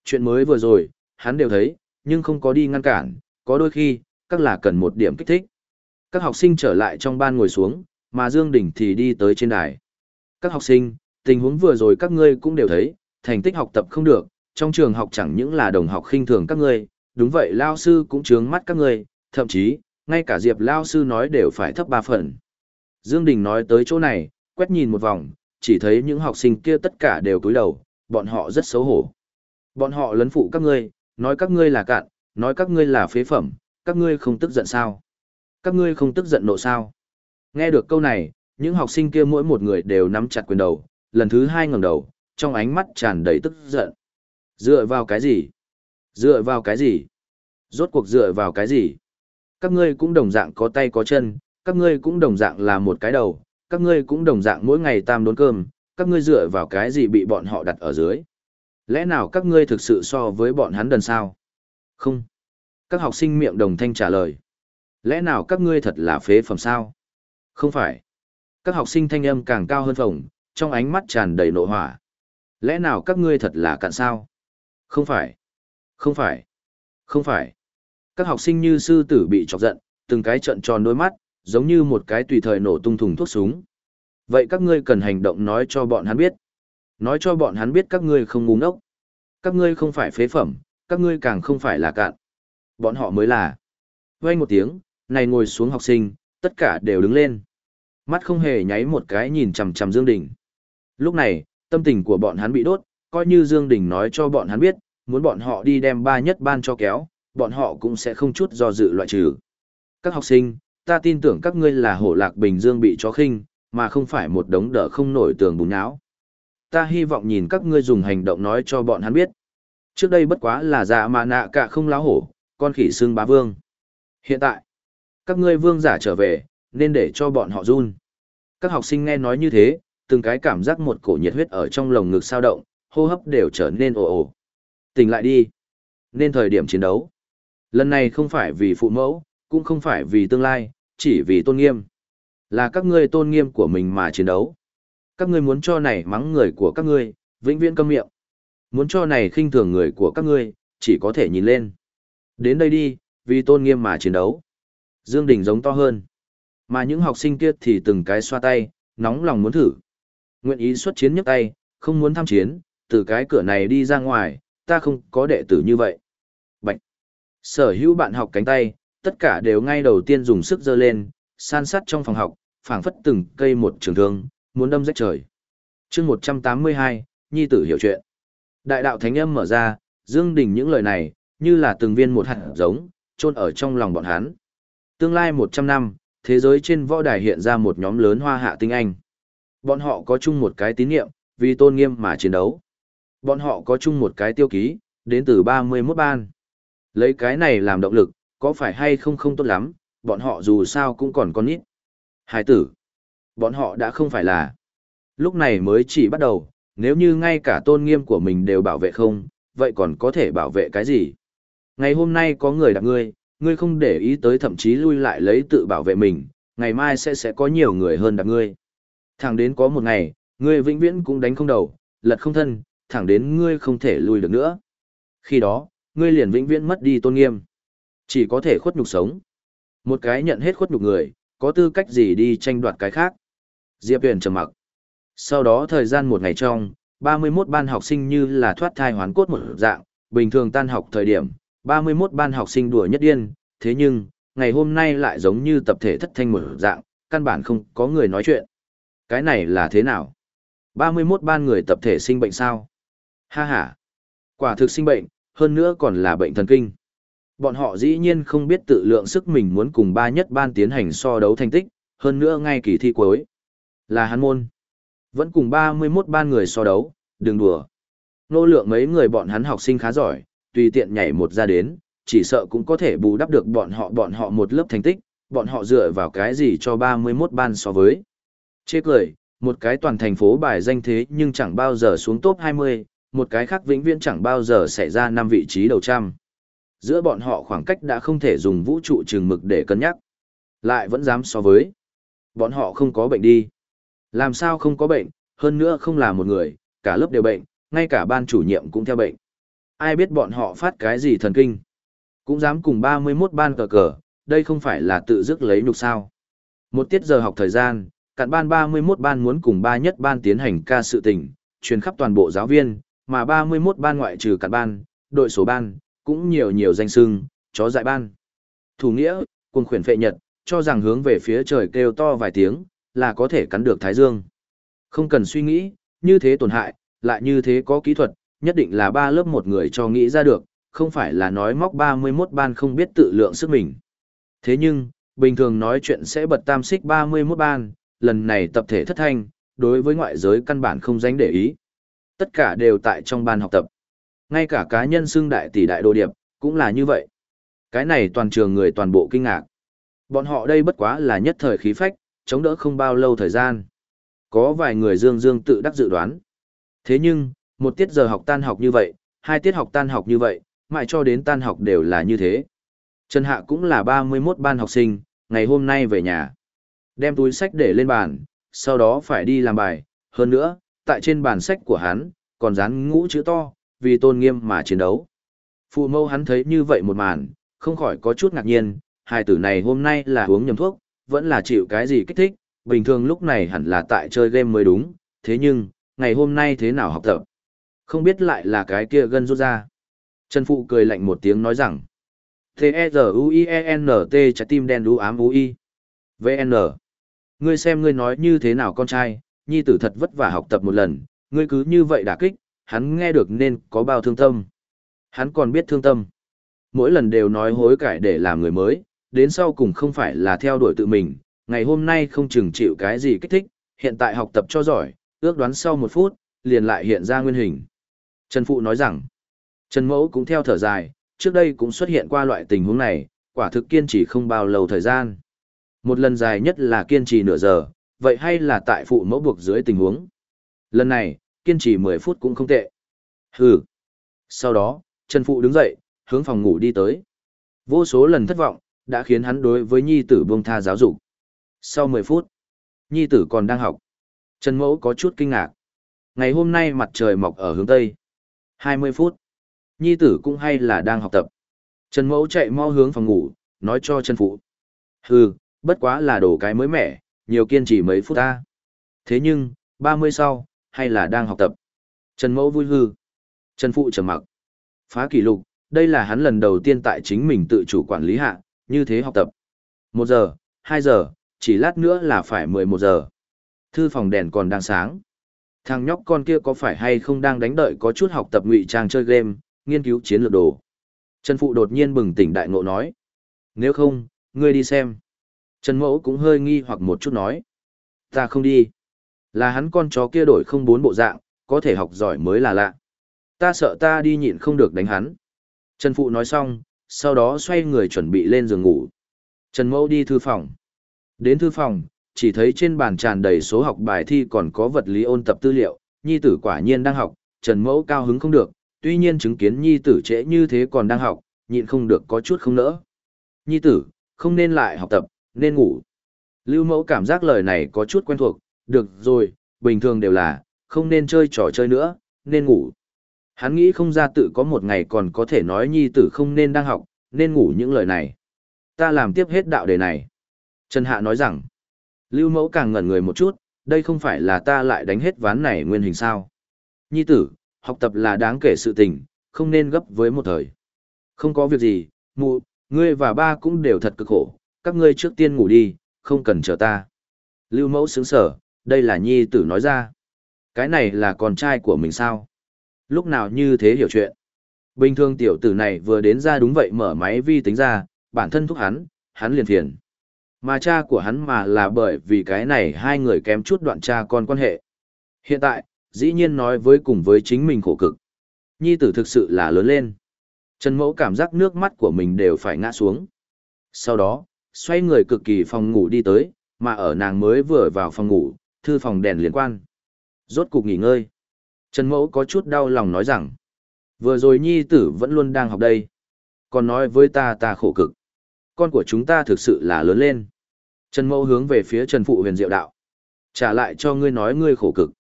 Chuyện mới vừa rồi, hắn đều thấy, nhưng không có đi ngăn cản, có đôi khi, các là cần một điểm kích thích. Các học sinh trở lại trong ban ngồi xuống, mà Dương Đình thì đi tới trên đài. Các học sinh, tình huống vừa rồi các ngươi cũng đều thấy, thành tích học tập không được, trong trường học chẳng những là đồng học khinh thường các ngươi, đúng vậy lao sư cũng trướng mắt các ngươi, thậm chí, ngay cả Diệp lao sư nói đều phải thấp ba phần. Dương Đình nói tới chỗ này, quét nhìn một vòng, chỉ thấy những học sinh kia tất cả đều cúi đầu, bọn họ rất xấu hổ. Bọn họ lấn phụ các ngươi, nói các ngươi là cạn, nói các ngươi là phế phẩm, các ngươi không tức giận sao? Các ngươi không tức giận nộ sao? Nghe được câu này, những học sinh kia mỗi một người đều nắm chặt quyền đầu, lần thứ hai ngẩng đầu, trong ánh mắt tràn đầy tức giận. Dựa vào cái gì? Dựa vào cái gì? Rốt cuộc dựa vào cái gì? Các ngươi cũng đồng dạng có tay có chân, các ngươi cũng đồng dạng là một cái đầu, các ngươi cũng đồng dạng mỗi ngày tam đốn cơm, các ngươi dựa vào cái gì bị bọn họ đặt ở dưới? Lẽ nào các ngươi thực sự so với bọn hắn đần sao? Không. Các học sinh miệng đồng thanh trả lời. Lẽ nào các ngươi thật là phế phẩm sao? Không phải. Các học sinh thanh âm càng cao hơn phồng, trong ánh mắt tràn đầy nộ hỏa. Lẽ nào các ngươi thật là cạn sao? Không phải. Không phải. Không phải. Các học sinh như sư tử bị chọc giận, từng cái trận tròn đôi mắt, giống như một cái tùy thời nổ tung thùng thuốc súng. Vậy các ngươi cần hành động nói cho bọn hắn biết. Nói cho bọn hắn biết các ngươi không ngu ngốc. Các ngươi không phải phế phẩm, các ngươi càng không phải là cạn. Bọn họ mới là. Vang một tiếng, này ngồi xuống học sinh, tất cả đều đứng lên. Mắt không hề nháy một cái nhìn chằm chằm Dương Đình. Lúc này, tâm tình của bọn hắn bị đốt, coi như Dương Đình nói cho bọn hắn biết, muốn bọn họ đi đem ba nhất ban cho kéo, bọn họ cũng sẽ không chút do dự loại trừ. Các học sinh, ta tin tưởng các ngươi là hổ lạc bình dương bị chó khinh, mà không phải một đống đỡ không nổi tường bùn não. Ta hy vọng nhìn các ngươi dùng hành động nói cho bọn hắn biết. Trước đây bất quá là dạ mà nạ cả không láo hổ, con khỉ xương bá vương. Hiện tại, các ngươi vương giả trở về, nên để cho bọn họ run. Các học sinh nghe nói như thế, từng cái cảm giác một cổ nhiệt huyết ở trong lồng ngực sao động, hô hấp đều trở nên ồ ồ. Tỉnh lại đi. Nên thời điểm chiến đấu. Lần này không phải vì phụ mẫu, cũng không phải vì tương lai, chỉ vì tôn nghiêm. Là các ngươi tôn nghiêm của mình mà chiến đấu. Các ngươi muốn cho này mắng người của các ngươi, vĩnh viễn câm miệng. Muốn cho này khinh thường người của các ngươi, chỉ có thể nhìn lên. Đến đây đi, vì tôn nghiêm mà chiến đấu. Dương Đình giống to hơn. Mà những học sinh kia thì từng cái xoa tay, nóng lòng muốn thử. Nguyện ý xuất chiến nhấc tay, không muốn tham chiến, từ cái cửa này đi ra ngoài, ta không có đệ tử như vậy. Bạch. Sở hữu bạn học cánh tay, tất cả đều ngay đầu tiên dùng sức giơ lên, san sát trong phòng học, phảng phất từng cây một trường thương, muốn đâm rách trời. chương 182, Nhi tử hiểu chuyện. Đại đạo thánh âm mở ra, Dương Đình những lời này, như là từng viên một hạt giống, chôn ở trong lòng bọn hắn. Tương lai 100 năm, thế giới trên võ đài hiện ra một nhóm lớn hoa hạ tinh anh. Bọn họ có chung một cái tín niệm, vì tôn nghiêm mà chiến đấu. Bọn họ có chung một cái tiêu ký, đến từ 31 ban. Lấy cái này làm động lực, có phải hay không không tốt lắm, bọn họ dù sao cũng còn con nít. Hải tử, bọn họ đã không phải là. Lúc này mới chỉ bắt đầu, nếu như ngay cả tôn nghiêm của mình đều bảo vệ không, vậy còn có thể bảo vệ cái gì? Ngày hôm nay có người đặt ngươi, ngươi không để ý tới thậm chí lui lại lấy tự bảo vệ mình, ngày mai sẽ sẽ có nhiều người hơn đặt ngươi. Thẳng đến có một ngày, ngươi vĩnh viễn cũng đánh không đầu, lật không thân, thẳng đến ngươi không thể lui được nữa. Khi đó, ngươi liền vĩnh viễn mất đi tôn nghiêm. Chỉ có thể khuất nhục sống. Một cái nhận hết khuất nhục người, có tư cách gì đi tranh đoạt cái khác. Diệp Huyền trầm mặc. Sau đó thời gian một ngày trong, 31 ban học sinh như là thoát thai hoán cốt một dạng, bình thường tan học thời điểm, 31 ban học sinh đùa nhất điên, thế nhưng, ngày hôm nay lại giống như tập thể thất thanh một dạng, căn bản không có người nói chuyện. Cái này là thế nào? 31 ban người tập thể sinh bệnh sao? Ha ha! Quả thực sinh bệnh, hơn nữa còn là bệnh thần kinh. Bọn họ dĩ nhiên không biết tự lượng sức mình muốn cùng ba nhất ban tiến hành so đấu thành tích, hơn nữa ngay kỳ thi cuối. Là hắn môn. Vẫn cùng 31 ban người so đấu, đừng đùa. Nô lượng mấy người bọn hắn học sinh khá giỏi, tùy tiện nhảy một ra đến, chỉ sợ cũng có thể bù đắp được bọn họ bọn họ một lớp thành tích, bọn họ dựa vào cái gì cho 31 ban so với. Chê cười, một cái toàn thành phố bài danh thế nhưng chẳng bao giờ xuống top 20, một cái khác vĩnh viễn chẳng bao giờ xảy ra năm vị trí đầu trăm. Giữa bọn họ khoảng cách đã không thể dùng vũ trụ trường mực để cân nhắc. Lại vẫn dám so với. Bọn họ không có bệnh đi. Làm sao không có bệnh, hơn nữa không là một người, cả lớp đều bệnh, ngay cả ban chủ nhiệm cũng theo bệnh. Ai biết bọn họ phát cái gì thần kinh. Cũng dám cùng 31 ban cờ cờ, đây không phải là tự dứt lấy nhục sao. Một tiết giờ học thời gian, cạn ban 31 ban muốn cùng ba nhất ban tiến hành ca sự tình, truyền khắp toàn bộ giáo viên, mà 31 ban ngoại trừ cạn ban, đội số ban, cũng nhiều nhiều danh sưng, chó dại ban. Thủ nghĩa, quân khuyển phệ nhật, cho rằng hướng về phía trời kêu to vài tiếng, là có thể cắn được Thái Dương. Không cần suy nghĩ, như thế tổn hại, lại như thế có kỹ thuật, nhất định là ba lớp một người cho nghĩ ra được, không phải là nói móc 31 ban không biết tự lượng sức mình. Thế nhưng, bình thường nói chuyện sẽ bật tam xích 31 ban, lần này tập thể thất thanh, đối với ngoại giới căn bản không dánh để ý. Tất cả đều tại trong ban học tập. Ngay cả cá nhân xưng đại tỷ đại đồ điệp, cũng là như vậy. Cái này toàn trường người toàn bộ kinh ngạc. Bọn họ đây bất quá là nhất thời khí phách, chống đỡ không bao lâu thời gian. Có vài người dương dương tự đắc dự đoán. Thế nhưng, một tiết giờ học tan học như vậy, hai tiết học tan học như vậy, mãi cho đến tan học đều là như thế. Trần Hạ cũng là 31 ban học sinh, ngày hôm nay về nhà. Đem túi sách để lên bàn, sau đó phải đi làm bài. Hơn nữa, tại trên bàn sách của hắn, còn dán ngũ chữ to, vì tôn nghiêm mà chiến đấu. Phụ mâu hắn thấy như vậy một màn, không khỏi có chút ngạc nhiên, hai tử này hôm nay là uống nhầm thuốc, vẫn là chịu cái gì kích thích, bình thường lúc này hẳn là tại chơi game mới đúng, thế nhưng, ngày hôm nay thế nào học tập? Không biết lại là cái kia gân rút ra. Trần Phụ cười lạnh một tiếng nói rằng, T-E-Z-U-I-E-N-T trái tim đen đu ám U-I. V-N. Ngươi xem ngươi nói như thế nào con trai, nhi tử thật vất vả học tập một lần, ngươi cứ như vậy đả kích, hắn nghe được nên có bao thương tâm. Hắn còn biết thương tâm. Mỗi lần đều nói hối cải để làm người mới, đến sau cùng không phải là theo đuổi tự mình, ngày hôm nay không chừng chịu cái gì kích thích, hiện tại học tập cho giỏi, ước đoán sau một phút, liền lại hiện ra nguyên hình. Trần Phụ nói rằng, Trần Mẫu cũng theo thở dài, trước đây cũng xuất hiện qua loại tình huống này, quả thực kiên trì không bao lâu thời gian. Một lần dài nhất là kiên trì nửa giờ, vậy hay là tại phụ mẫu buộc dưới tình huống. Lần này, kiên trì 10 phút cũng không tệ. Hừ. Sau đó, Trần Phụ đứng dậy, hướng phòng ngủ đi tới. Vô số lần thất vọng, đã khiến hắn đối với nhi tử buông tha giáo dục. Sau 10 phút, nhi tử còn đang học. Trần Mẫu có chút kinh ngạc. Ngày hôm nay mặt trời mọc ở hướng Tây. 20 phút. Nhi tử cũng hay là đang học tập. Trần Mẫu chạy mau hướng phòng ngủ, nói cho Trần Phụ. Hừ, bất quá là đổ cái mới mẻ, nhiều kiên trì mấy phút ta. Thế nhưng, 30 sau, hay là đang học tập. Trần Mẫu vui hư. Trần Phụ trầm mặc. Phá kỷ lục, đây là hắn lần đầu tiên tại chính mình tự chủ quản lý hạ, như thế học tập. Một giờ, hai giờ, chỉ lát nữa là phải 11 giờ. Thư phòng đèn còn đang sáng. Thằng nhóc con kia có phải hay không đang đánh đợi có chút học tập ngụy trang chơi game, nghiên cứu chiến lược đồ. Trần Phụ đột nhiên bừng tỉnh đại ngộ nói. Nếu không, ngươi đi xem. Trần Mẫu cũng hơi nghi hoặc một chút nói. Ta không đi. Là hắn con chó kia đổi không bốn bộ dạng, có thể học giỏi mới là lạ. Ta sợ ta đi nhịn không được đánh hắn. Trần Phụ nói xong, sau đó xoay người chuẩn bị lên giường ngủ. Trần Mẫu đi thư phòng. Đến thư phòng, chỉ thấy trên bàn tràn đầy số học bài thi còn có vật lý ôn tập tư liệu, nhi tử quả nhiên đang học, Trần Mẫu cao hứng không được, tuy nhiên chứng kiến nhi tử trễ như thế còn đang học, nhịn không được có chút không nỡ. Nhi tử, không nên lại học tập, nên ngủ. Lưu Mẫu cảm giác lời này có chút quen thuộc, được rồi, bình thường đều là, không nên chơi trò chơi nữa, nên ngủ. Hắn nghĩ không ra tự có một ngày còn có thể nói nhi tử không nên đang học, nên ngủ những lời này. Ta làm tiếp hết đạo đề này. Trần Hạ nói rằng, Lưu Mẫu càng ngẩn người một chút, đây không phải là ta lại đánh hết ván này nguyên hình sao. Nhi tử, học tập là đáng kể sự tình, không nên gấp với một thời. Không có việc gì, mụ, ngươi và ba cũng đều thật cực khổ, các ngươi trước tiên ngủ đi, không cần chờ ta. Lưu mẫu sướng sở, đây là nhi tử nói ra. Cái này là con trai của mình sao? Lúc nào như thế hiểu chuyện. Bình thường tiểu tử này vừa đến ra đúng vậy mở máy vi tính ra, bản thân thúc hắn, hắn liền phiền. Mà cha của hắn mà là bởi vì cái này hai người kém chút đoạn cha con quan hệ. Hiện tại, dĩ nhiên nói với cùng với chính mình khổ cực. Nhi tử thực sự là lớn lên. Trần Mẫu cảm giác nước mắt của mình đều phải ngã xuống. Sau đó, xoay người cực kỳ phòng ngủ đi tới, mà ở nàng mới vừa vào phòng ngủ, thư phòng đèn liên quan. Rốt cục nghỉ ngơi. Trần Mẫu có chút đau lòng nói rằng, vừa rồi nhi tử vẫn luôn đang học đây. Còn nói với ta ta khổ cực. Con của chúng ta thực sự là lớn lên. Trần Mẫu hướng về phía Trần Phụ huyền diệu đạo. Trả lại cho ngươi nói ngươi khổ cực.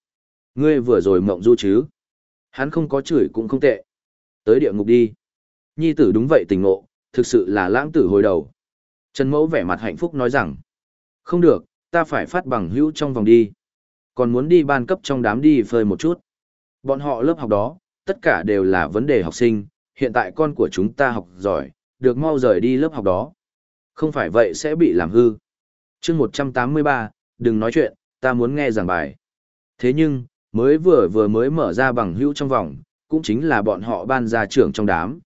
Ngươi vừa rồi mộng du chứ. Hắn không có chửi cũng không tệ. Tới địa ngục đi. Nhi tử đúng vậy tình ngộ, thực sự là lãng tử hồi đầu. Trần Mẫu vẻ mặt hạnh phúc nói rằng. Không được, ta phải phát bằng hữu trong vòng đi. Còn muốn đi ban cấp trong đám đi phơi một chút. Bọn họ lớp học đó, tất cả đều là vấn đề học sinh, hiện tại con của chúng ta học giỏi, được mau rời đi lớp học đó. Không phải vậy sẽ bị làm hư. chương 183, đừng nói chuyện, ta muốn nghe giảng bài. Thế nhưng, mới vừa vừa mới mở ra bằng hữu trong vòng, cũng chính là bọn họ ban gia trưởng trong đám.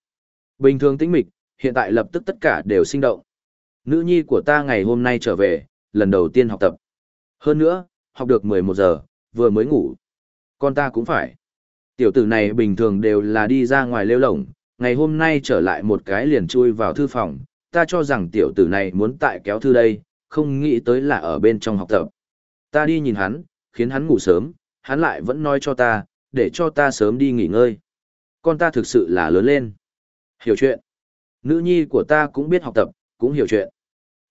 Bình thường tĩnh mịch, hiện tại lập tức tất cả đều sinh động. Nữ nhi của ta ngày hôm nay trở về, lần đầu tiên học tập. Hơn nữa, học được 11 giờ, vừa mới ngủ. Con ta cũng phải. Tiểu tử này bình thường đều là đi ra ngoài lêu lổng, ngày hôm nay trở lại một cái liền chui vào thư phòng, ta cho rằng tiểu tử này muốn tại kéo thư đây, không nghĩ tới là ở bên trong học tập. Ta đi nhìn hắn, khiến hắn ngủ sớm, hắn lại vẫn nói cho ta, để cho ta sớm đi nghỉ ngơi. Con ta thực sự là lớn lên. Hiểu chuyện. Nữ nhi của ta cũng biết học tập, cũng hiểu chuyện.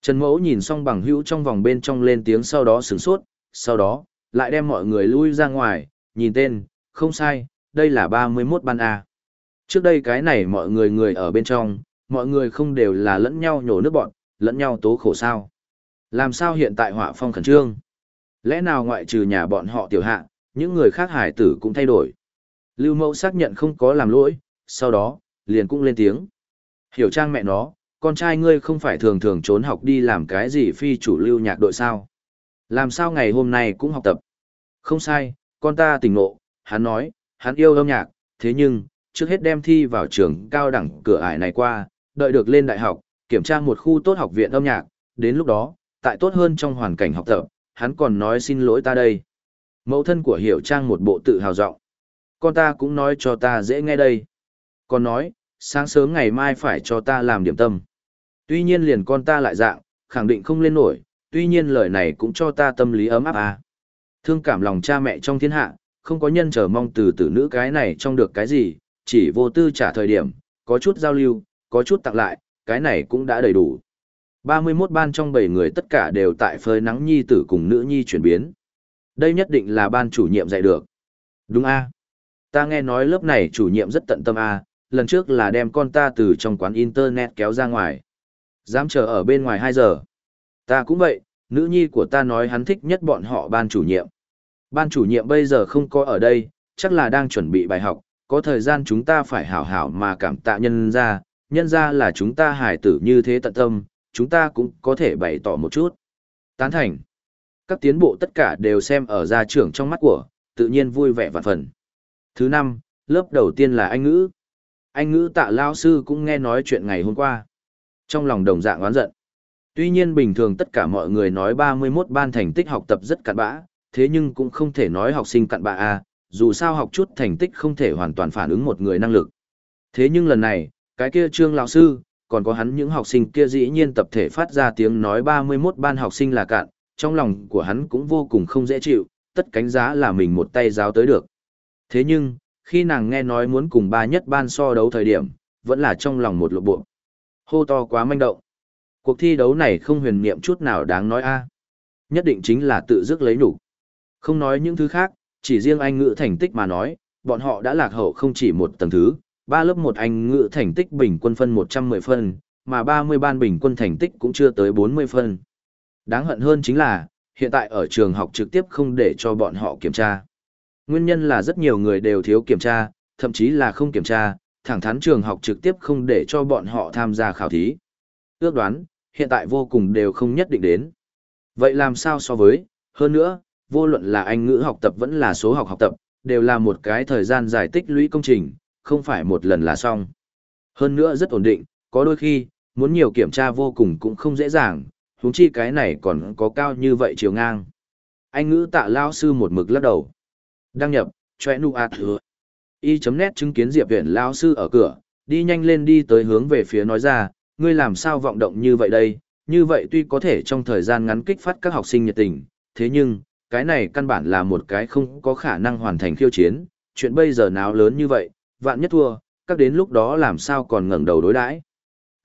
Trần Mẫu nhìn xong bằng hữu trong vòng bên trong lên tiếng sau đó sửng sốt, sau đó, lại đem mọi người lui ra ngoài, nhìn tên, không sai, đây là 31 ban A. Trước đây cái này mọi người người ở bên trong, mọi người không đều là lẫn nhau nhổ nước bọn, lẫn nhau tố khổ sao. Làm sao hiện tại họa phong khẩn trương? Lẽ nào ngoại trừ nhà bọn họ tiểu hạ, những người khác hải tử cũng thay đổi. Lưu mẫu xác nhận không có làm lỗi, sau đó, liền cũng lên tiếng. Hiểu trang mẹ nó, con trai ngươi không phải thường thường trốn học đi làm cái gì phi chủ lưu nhạc đội sao. Làm sao ngày hôm nay cũng học tập. Không sai, con ta tỉnh ngộ, hắn nói, hắn yêu âm nhạc, thế nhưng, trước hết đem thi vào trường cao đẳng cửa ải này qua, đợi được lên đại học, kiểm tra một khu tốt học viện âm nhạc, đến lúc đó, tại tốt hơn trong hoàn cảnh học tập, hắn còn nói xin lỗi ta đây. Mẫu thân của Hiểu Trang một bộ tự hào giọng. Con ta cũng nói cho ta dễ nghe đây. Còn nói, sáng sớm ngày mai phải cho ta làm điểm tâm. Tuy nhiên liền con ta lại dạng, khẳng định không lên nổi, tuy nhiên lời này cũng cho ta tâm lý ấm áp à. Thương cảm lòng cha mẹ trong thiên hạ, không có nhân chờ mong từ tử nữ cái này trong được cái gì, chỉ vô tư trả thời điểm, có chút giao lưu, có chút tặng lại, cái này cũng đã đầy đủ. 31 ban trong 7 người tất cả đều tại phơi nắng nhi tử cùng nữ nhi chuyển biến. Đây nhất định là ban chủ nhiệm dạy được. Đúng a Ta nghe nói lớp này chủ nhiệm rất tận tâm a lần trước là đem con ta từ trong quán internet kéo ra ngoài. Dám chờ ở bên ngoài 2 giờ. Ta cũng vậy, nữ nhi của ta nói hắn thích nhất bọn họ ban chủ nhiệm. Ban chủ nhiệm bây giờ không có ở đây, chắc là đang chuẩn bị bài học, có thời gian chúng ta phải hảo hảo mà cảm tạ nhân ra, nhân ra là chúng ta hài tử như thế tận tâm, chúng ta cũng có thể bày tỏ một chút. Tán thành. Các tiến bộ tất cả đều xem ở gia trưởng trong mắt của, tự nhiên vui vẻ vạn phần. Thứ năm, lớp đầu tiên là anh ngữ. Anh ngữ tạ lao sư cũng nghe nói chuyện ngày hôm qua. Trong lòng đồng dạng oán giận. Tuy nhiên bình thường tất cả mọi người nói 31 ban thành tích học tập rất cặn bã, thế nhưng cũng không thể nói học sinh cặn bã a, dù sao học chút thành tích không thể hoàn toàn phản ứng một người năng lực. Thế nhưng lần này, cái kia trương lão sư, còn có hắn những học sinh kia dĩ nhiên tập thể phát ra tiếng nói 31 ban học sinh là cạn, trong lòng của hắn cũng vô cùng không dễ chịu, tất cánh giá là mình một tay giáo tới được. Thế nhưng, khi nàng nghe nói muốn cùng ba nhất ban so đấu thời điểm, vẫn là trong lòng một lộ bộ. Hô to quá manh động. Cuộc thi đấu này không huyền niệm chút nào đáng nói a Nhất định chính là tự dứt lấy đủ. Không nói những thứ khác, chỉ riêng anh ngữ thành tích mà nói, bọn họ đã lạc hậu không chỉ một tầng thứ, ba lớp một anh ngữ thành tích bình quân phân 110 phân, mà 30 ban bình quân thành tích cũng chưa tới 40 phân. Đáng hận hơn chính là, hiện tại ở trường học trực tiếp không để cho bọn họ kiểm tra. Nguyên nhân là rất nhiều người đều thiếu kiểm tra, thậm chí là không kiểm tra, thẳng thắn trường học trực tiếp không để cho bọn họ tham gia khảo thí. Ước đoán, hiện tại vô cùng đều không nhất định đến. Vậy làm sao so với, hơn nữa, vô luận là Anh ngữ học tập vẫn là số học học tập, đều là một cái thời gian giải tích lũy công trình, không phải một lần là xong. Hơn nữa rất ổn định, có đôi khi, muốn nhiều kiểm tra vô cùng cũng không dễ dàng, huống chi cái này còn có cao như vậy chiều ngang. Anh ngữ tạ lao sư một mực lắc đầu. Đăng nhập, chóe nụ ạt thừa. Y.net chứng kiến Diệp Viễn lao sư ở cửa, đi nhanh lên đi tới hướng về phía nói ra, ngươi làm sao vọng động như vậy đây, như vậy tuy có thể trong thời gian ngắn kích phát các học sinh nhiệt tình, thế nhưng, cái này căn bản là một cái không có khả năng hoàn thành khiêu chiến, chuyện bây giờ nào lớn như vậy, vạn nhất thua, các đến lúc đó làm sao còn ngẩng đầu đối đãi.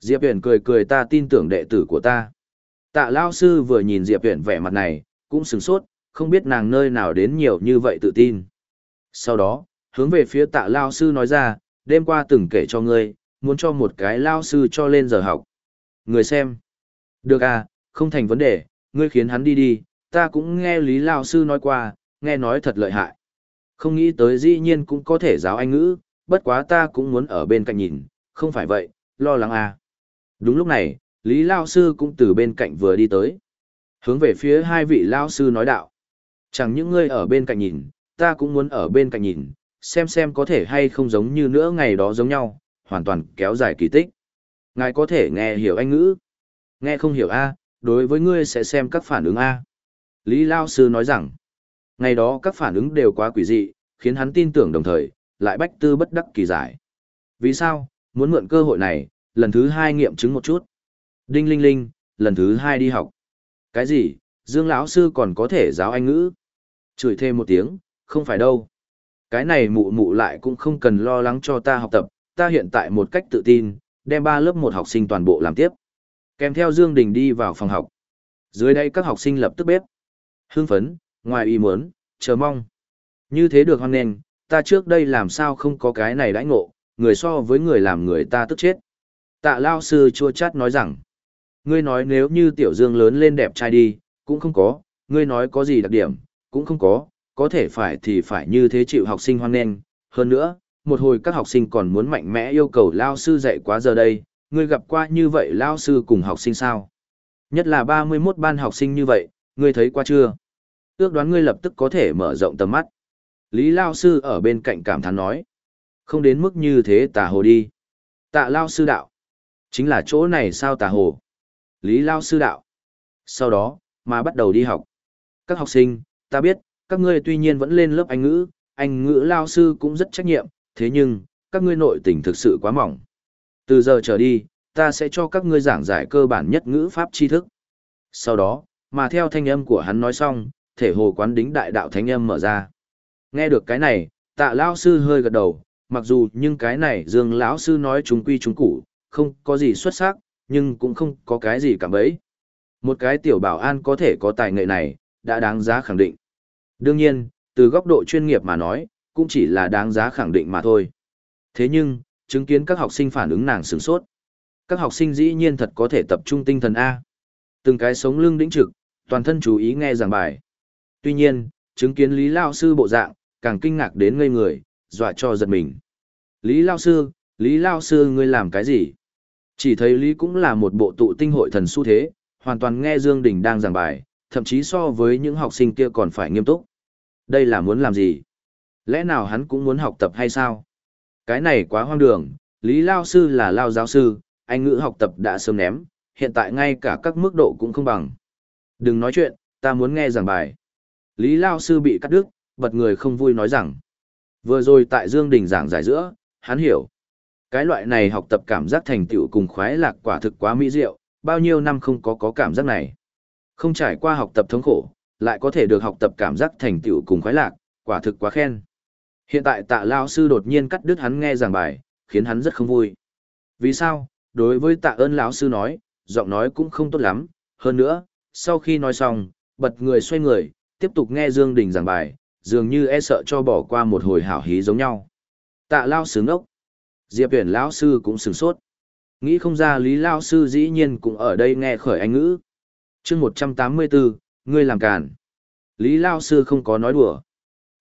Diệp Viễn cười cười ta tin tưởng đệ tử của ta. Tạ Lao Sư vừa nhìn Diệp Viễn vẻ mặt này, cũng sửng sốt, không biết nàng nơi nào đến nhiều như vậy tự tin. Sau đó, hướng về phía tạ Lao Sư nói ra, đêm qua từng kể cho ngươi, muốn cho một cái Lao Sư cho lên giờ học. Người xem. Được à, không thành vấn đề, ngươi khiến hắn đi đi, ta cũng nghe Lý Lao Sư nói qua, nghe nói thật lợi hại. Không nghĩ tới dĩ nhiên cũng có thể giáo Anh ngữ, bất quá ta cũng muốn ở bên cạnh nhìn, không phải vậy, lo lắng à. Đúng lúc này, Lý Lao Sư cũng từ bên cạnh vừa đi tới. Hướng về phía hai vị Lao Sư nói đạo. Chẳng những ngươi ở bên cạnh nhìn, ta cũng muốn ở bên cạnh nhìn, xem xem có thể hay không giống như nữa ngày đó giống nhau, hoàn toàn kéo dài kỳ tích. Ngài có thể nghe hiểu anh ngữ. Nghe không hiểu A, đối với ngươi sẽ xem các phản ứng A. Lý Lao Sư nói rằng, ngày đó các phản ứng đều quá quỷ dị, khiến hắn tin tưởng đồng thời, lại bách tư bất đắc kỳ giải. Vì sao, muốn mượn cơ hội này, lần thứ hai nghiệm chứng một chút. Đinh linh linh, lần thứ hai đi học. Cái gì, Dương lão sư còn có thể giáo anh ngữ? Chửi thêm một tiếng, không phải đâu. Cái này mụ mụ lại cũng không cần lo lắng cho ta học tập, ta hiện tại một cách tự tin, đem ba lớp một học sinh toàn bộ làm tiếp. Kèm theo Dương Đình đi vào phòng học. Dưới đây các học sinh lập tức bếp. Hưng phấn, ngoài ý muốn, chờ mong. Như thế được hoan nghênh, ta trước đây làm sao không có cái này đãi ngộ, người so với người làm người ta tức chết. Tạ Lao Sư chua chát nói rằng, ngươi nói nếu như Tiểu Dương lớn lên đẹp trai đi, cũng không có, ngươi nói có gì đặc điểm, cũng không có, có thể phải thì phải như thế chịu học sinh hoan nghênh. Hơn nữa, một hồi các học sinh còn muốn mạnh mẽ yêu cầu Lao Sư dạy quá giờ đây, ngươi gặp qua như vậy Lao Sư cùng học sinh sao? Nhất là 31 ban học sinh như vậy, ngươi thấy qua chưa? Ước đoán ngươi lập tức có thể mở rộng tầm mắt. Lý Lao Sư ở bên cạnh cảm thán nói. Không đến mức như thế tà hồ đi. Tạ Lao Sư đạo. Chính là chỗ này sao tà hồ. Lý Lao Sư đạo. Sau đó, mà bắt đầu đi học. Các học sinh, ta biết, các ngươi tuy nhiên vẫn lên lớp Anh ngữ, Anh ngữ Lao Sư cũng rất trách nhiệm, thế nhưng, các ngươi nội tình thực sự quá mỏng. Từ giờ trở đi, ta sẽ cho các ngươi giảng giải cơ bản nhất ngữ pháp tri thức. Sau đó, mà theo thanh âm của hắn nói xong, thể hồ quán đính đại đạo thanh âm mở ra. Nghe được cái này, tạ lao sư hơi gật đầu, mặc dù nhưng cái này dương lão sư nói chúng quy chúng cũ, không có gì xuất sắc, nhưng cũng không có cái gì cảm ấy. Một cái tiểu bảo an có thể có tài nghệ này, đã đáng giá khẳng định. Đương nhiên, từ góc độ chuyên nghiệp mà nói, cũng chỉ là đáng giá khẳng định mà thôi. Thế nhưng, chứng kiến các học sinh phản ứng nàng sửng sốt. Các học sinh dĩ nhiên thật có thể tập trung tinh thần A. Từng cái sống lưng đĩnh trực, toàn thân chú ý nghe giảng bài. Tuy nhiên, chứng kiến Lý Lao Sư bộ dạng, càng kinh ngạc đến ngây người, dọa cho giật mình. Lý Lao Sư, Lý Lao Sư ngươi làm cái gì? Chỉ thấy Lý cũng là một bộ tụ tinh hội thần xu thế, hoàn toàn nghe Dương Đình đang giảng bài, thậm chí so với những học sinh kia còn phải nghiêm túc. Đây là muốn làm gì? Lẽ nào hắn cũng muốn học tập hay sao? Cái này quá hoang đường, Lý Lao Sư là Lao giáo sư, anh ngữ học tập đã sớm ném, hiện tại ngay cả các mức độ cũng không bằng. Đừng nói chuyện, ta muốn nghe giảng bài. Lý Lao Sư bị cắt đứt, bật người không vui nói rằng. Vừa rồi tại Dương Đình giảng giải giữa, hắn hiểu. Cái loại này học tập cảm giác thành tựu cùng khoái lạc quả thực quá mỹ diệu, bao nhiêu năm không có có cảm giác này. Không trải qua học tập thống khổ, lại có thể được học tập cảm giác thành tựu cùng khoái lạc, quả thực quá khen. Hiện tại tạ Lao Sư đột nhiên cắt đứt hắn nghe giảng bài, khiến hắn rất không vui. Vì sao? Đối với tạ ơn lão sư nói, giọng nói cũng không tốt lắm, hơn nữa, sau khi nói xong, bật người xoay người, tiếp tục nghe Dương Đình giảng bài, dường như e sợ cho bỏ qua một hồi hảo hí giống nhau. Tạ lao sướng ốc. Diệp tuyển lão sư cũng sửng sốt. Nghĩ không ra Lý lão sư dĩ nhiên cũng ở đây nghe khởi anh ngữ. Chương 184, ngươi làm càn. Lý lão sư không có nói đùa.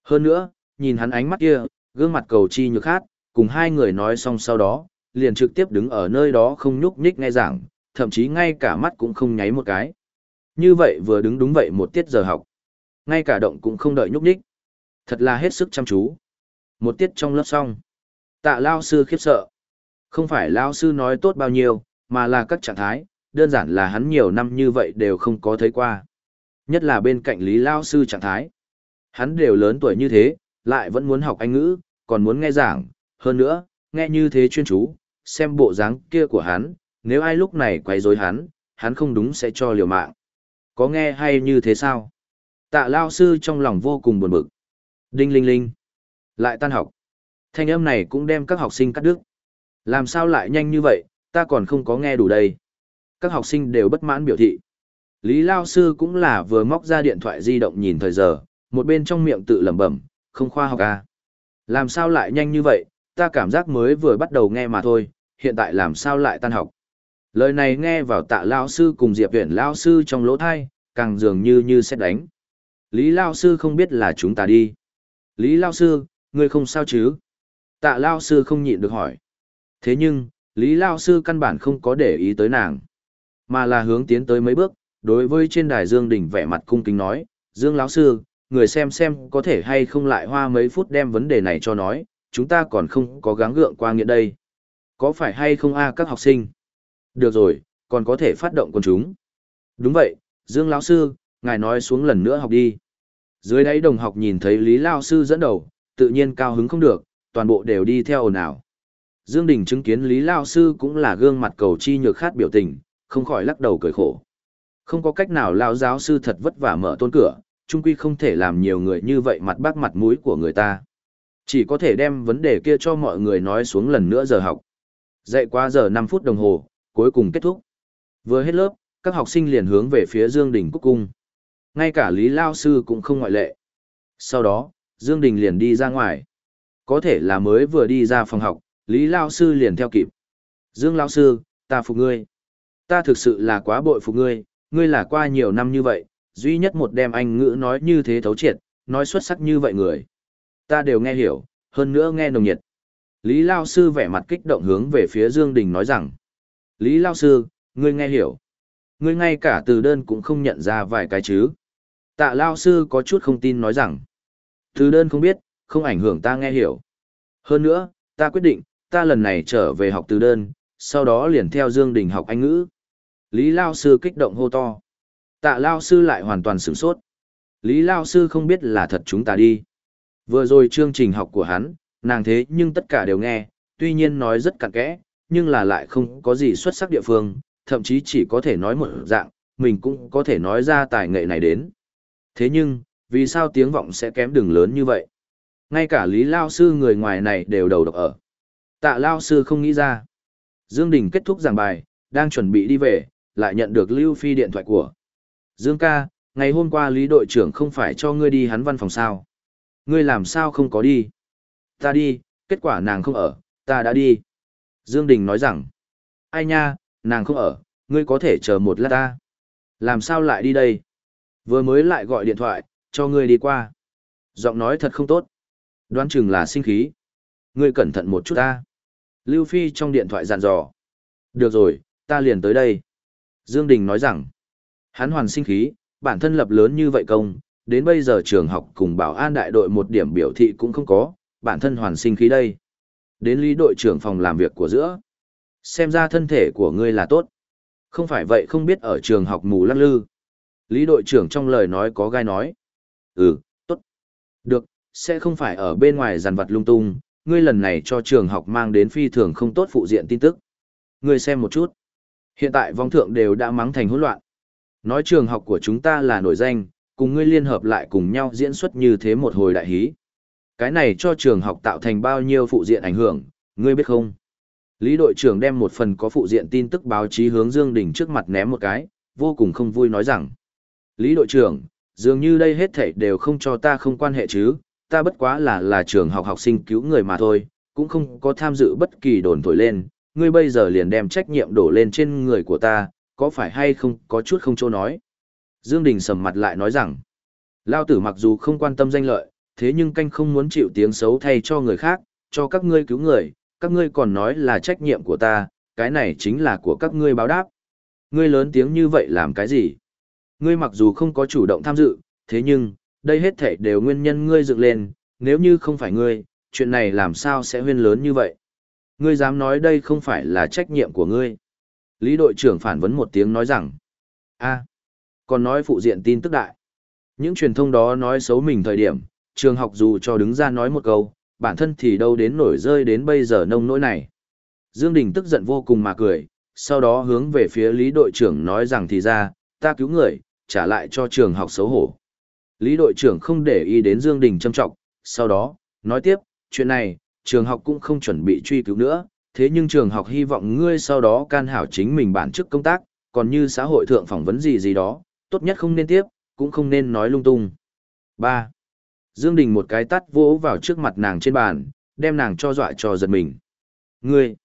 Hơn nữa, nhìn hắn ánh mắt kia, gương mặt cầu chi nhược khát, cùng hai người nói xong sau đó, liền trực tiếp đứng ở nơi đó không nhúc nhích nghe giảng, thậm chí ngay cả mắt cũng không nháy một cái. Như vậy vừa đứng đúng vậy một tiết giờ học. Ngay cả động cũng không đợi nhúc nhích. Thật là hết sức chăm chú. Một tiết trong lớp xong. Tạ lao sư khiếp sợ. Không phải lao sư nói tốt bao nhiêu, mà là các trạng thái, đơn giản là hắn nhiều năm như vậy đều không có thấy qua. Nhất là bên cạnh Lý Lao sư trạng thái. Hắn đều lớn tuổi như thế, lại vẫn muốn học Anh ngữ, còn muốn nghe giảng, hơn nữa, nghe như thế chuyên chú, xem bộ dáng kia của hắn, nếu ai lúc này quay rối hắn, hắn không đúng sẽ cho liều mạng. Có nghe hay như thế sao? Tạ Lao sư trong lòng vô cùng buồn bực. Đinh linh linh. Lại tan học. Thanh âm này cũng đem các học sinh cắt đứt. Làm sao lại nhanh như vậy, ta còn không có nghe đủ đây. Các học sinh đều bất mãn biểu thị. Lý Lao Sư cũng là vừa móc ra điện thoại di động nhìn thời giờ, một bên trong miệng tự lẩm bẩm, không khoa học à. Làm sao lại nhanh như vậy, ta cảm giác mới vừa bắt đầu nghe mà thôi, hiện tại làm sao lại tan học. Lời này nghe vào tạ Lao Sư cùng Diệp Viễn Lao Sư trong lỗ thai, càng dường như như xét đánh. Lý Lao Sư không biết là chúng ta đi. Lý Lao Sư, ngươi không sao chứ? Tạ Lao Sư không nhịn được hỏi. Thế nhưng, Lý Lao Sư căn bản không có để ý tới nàng, mà là hướng tiến tới mấy bước, đối với trên đài Dương Đình vẻ mặt cung kính nói, Dương lão Sư, người xem xem có thể hay không lại hoa mấy phút đem vấn đề này cho nói, chúng ta còn không có gắng gượng qua nghiện đây. Có phải hay không a các học sinh? Được rồi, còn có thể phát động con chúng. Đúng vậy, Dương lão Sư, ngài nói xuống lần nữa học đi. Dưới đáy đồng học nhìn thấy Lý Lao Sư dẫn đầu, tự nhiên cao hứng không được, toàn bộ đều đi theo ồn ào. Dương Đình chứng kiến Lý Lao Sư cũng là gương mặt cầu chi nhược khát biểu tình, không khỏi lắc đầu cười khổ. Không có cách nào Lão giáo sư thật vất vả mở tôn cửa, trung quy không thể làm nhiều người như vậy mặt bác mặt mũi của người ta. Chỉ có thể đem vấn đề kia cho mọi người nói xuống lần nữa giờ học. Dạy qua giờ 5 phút đồng hồ, cuối cùng kết thúc. Vừa hết lớp, các học sinh liền hướng về phía Dương Đình Cúc Cung. Ngay cả Lý Lao Sư cũng không ngoại lệ. Sau đó, Dương Đình liền đi ra ngoài. Có thể là mới vừa đi ra phòng học, Lý Lao Sư liền theo kịp. Dương Lao Sư, ta phục ngươi. Ta thực sự là quá bội phục ngươi, ngươi là qua nhiều năm như vậy, duy nhất một đem anh ngữ nói như thế thấu triệt, nói xuất sắc như vậy người. Ta đều nghe hiểu, hơn nữa nghe nồng nhiệt. Lý Lao Sư vẻ mặt kích động hướng về phía Dương Đình nói rằng. Lý Lao Sư, ngươi nghe hiểu. Ngươi ngay cả từ đơn cũng không nhận ra vài cái chứ. Tạ Lao Sư có chút không tin nói rằng. Từ đơn không biết, không ảnh hưởng ta nghe hiểu. Hơn nữa, ta quyết định, ta lần này trở về học từ đơn, sau đó liền theo Dương Đình học Anh ngữ. Lý Lao Sư kích động hô to. Tạ Lao Sư lại hoàn toàn sửng sốt. Lý Lao Sư không biết là thật chúng ta đi. Vừa rồi chương trình học của hắn, nàng thế nhưng tất cả đều nghe, tuy nhiên nói rất cặn kẽ, nhưng là lại không có gì xuất sắc địa phương, thậm chí chỉ có thể nói một dạng, mình cũng có thể nói ra tài nghệ này đến. Thế nhưng, vì sao tiếng vọng sẽ kém đường lớn như vậy? Ngay cả Lý Lao Sư người ngoài này đều đầu độc ở. Tạ Lao Sư không nghĩ ra. Dương Đình kết thúc giảng bài, đang chuẩn bị đi về, lại nhận được Lưu Phi điện thoại của. Dương ca, ngày hôm qua Lý đội trưởng không phải cho ngươi đi hắn văn phòng sao? Ngươi làm sao không có đi? Ta đi, kết quả nàng không ở, ta đã đi. Dương Đình nói rằng, ai nha, nàng không ở, ngươi có thể chờ một lát ta. Làm sao lại đi đây? Vừa mới lại gọi điện thoại, cho ngươi đi qua. Giọng nói thật không tốt. Đoán chừng là sinh khí. Ngươi cẩn thận một chút ta. Lưu Phi trong điện thoại dặn dò. Được rồi, ta liền tới đây. Dương Đình nói rằng, hắn hoàn sinh khí, bản thân lập lớn như vậy công, đến bây giờ trường học cùng bảo an đại đội một điểm biểu thị cũng không có, bản thân hoàn sinh khí đây. Đến lý đội trưởng phòng làm việc của giữa. Xem ra thân thể của ngươi là tốt. Không phải vậy không biết ở trường học mù lăng lư. Lý đội trưởng trong lời nói có gai nói. Ừ, tốt. Được, sẽ không phải ở bên ngoài giàn vật lung tung, ngươi lần này cho trường học mang đến phi thường không tốt phụ diện tin tức. Ngươi xem một chút. Hiện tại vong thượng đều đã mắng thành hỗn loạn. Nói trường học của chúng ta là nổi danh, cùng ngươi liên hợp lại cùng nhau diễn xuất như thế một hồi đại hí. Cái này cho trường học tạo thành bao nhiêu phụ diện ảnh hưởng, ngươi biết không? Lý đội trưởng đem một phần có phụ diện tin tức báo chí hướng Dương Đình trước mặt ném một cái, vô cùng không vui nói rằng. Lý đội trưởng, dường như đây hết thảy đều không cho ta không quan hệ chứ, ta bất quá là là trường học học sinh cứu người mà thôi, cũng không có tham dự bất kỳ đồn thổi lên, ngươi bây giờ liền đem trách nhiệm đổ lên trên người của ta, có phải hay không có chút không chỗ nói. Dương Đình sầm mặt lại nói rằng, Lao tử mặc dù không quan tâm danh lợi, thế nhưng canh không muốn chịu tiếng xấu thay cho người khác, cho các ngươi cứu người, các ngươi còn nói là trách nhiệm của ta, cái này chính là của các ngươi báo đáp. Ngươi lớn tiếng như vậy làm cái gì? Ngươi mặc dù không có chủ động tham dự, thế nhưng, đây hết thảy đều nguyên nhân ngươi dựng lên, nếu như không phải ngươi, chuyện này làm sao sẽ huyên lớn như vậy? Ngươi dám nói đây không phải là trách nhiệm của ngươi. Lý đội trưởng phản vấn một tiếng nói rằng, a, còn nói phụ diện tin tức đại. Những truyền thông đó nói xấu mình thời điểm, trường học dù cho đứng ra nói một câu, bản thân thì đâu đến nổi rơi đến bây giờ nông nỗi này. Dương Đình tức giận vô cùng mà cười, sau đó hướng về phía Lý đội trưởng nói rằng thì ra, ta cứu người, trả lại cho trường học xấu hổ. Lý đội trưởng không để ý đến Dương Đình châm trọng, sau đó, nói tiếp, chuyện này, trường học cũng không chuẩn bị truy cứu nữa, thế nhưng trường học hy vọng ngươi sau đó can hảo chính mình bản chức công tác, còn như xã hội thượng phỏng vấn gì gì đó, tốt nhất không nên tiếp, cũng không nên nói lung tung. 3. Dương Đình một cái tát vỗ vào trước mặt nàng trên bàn, đem nàng cho dọa cho giật mình. Ngươi,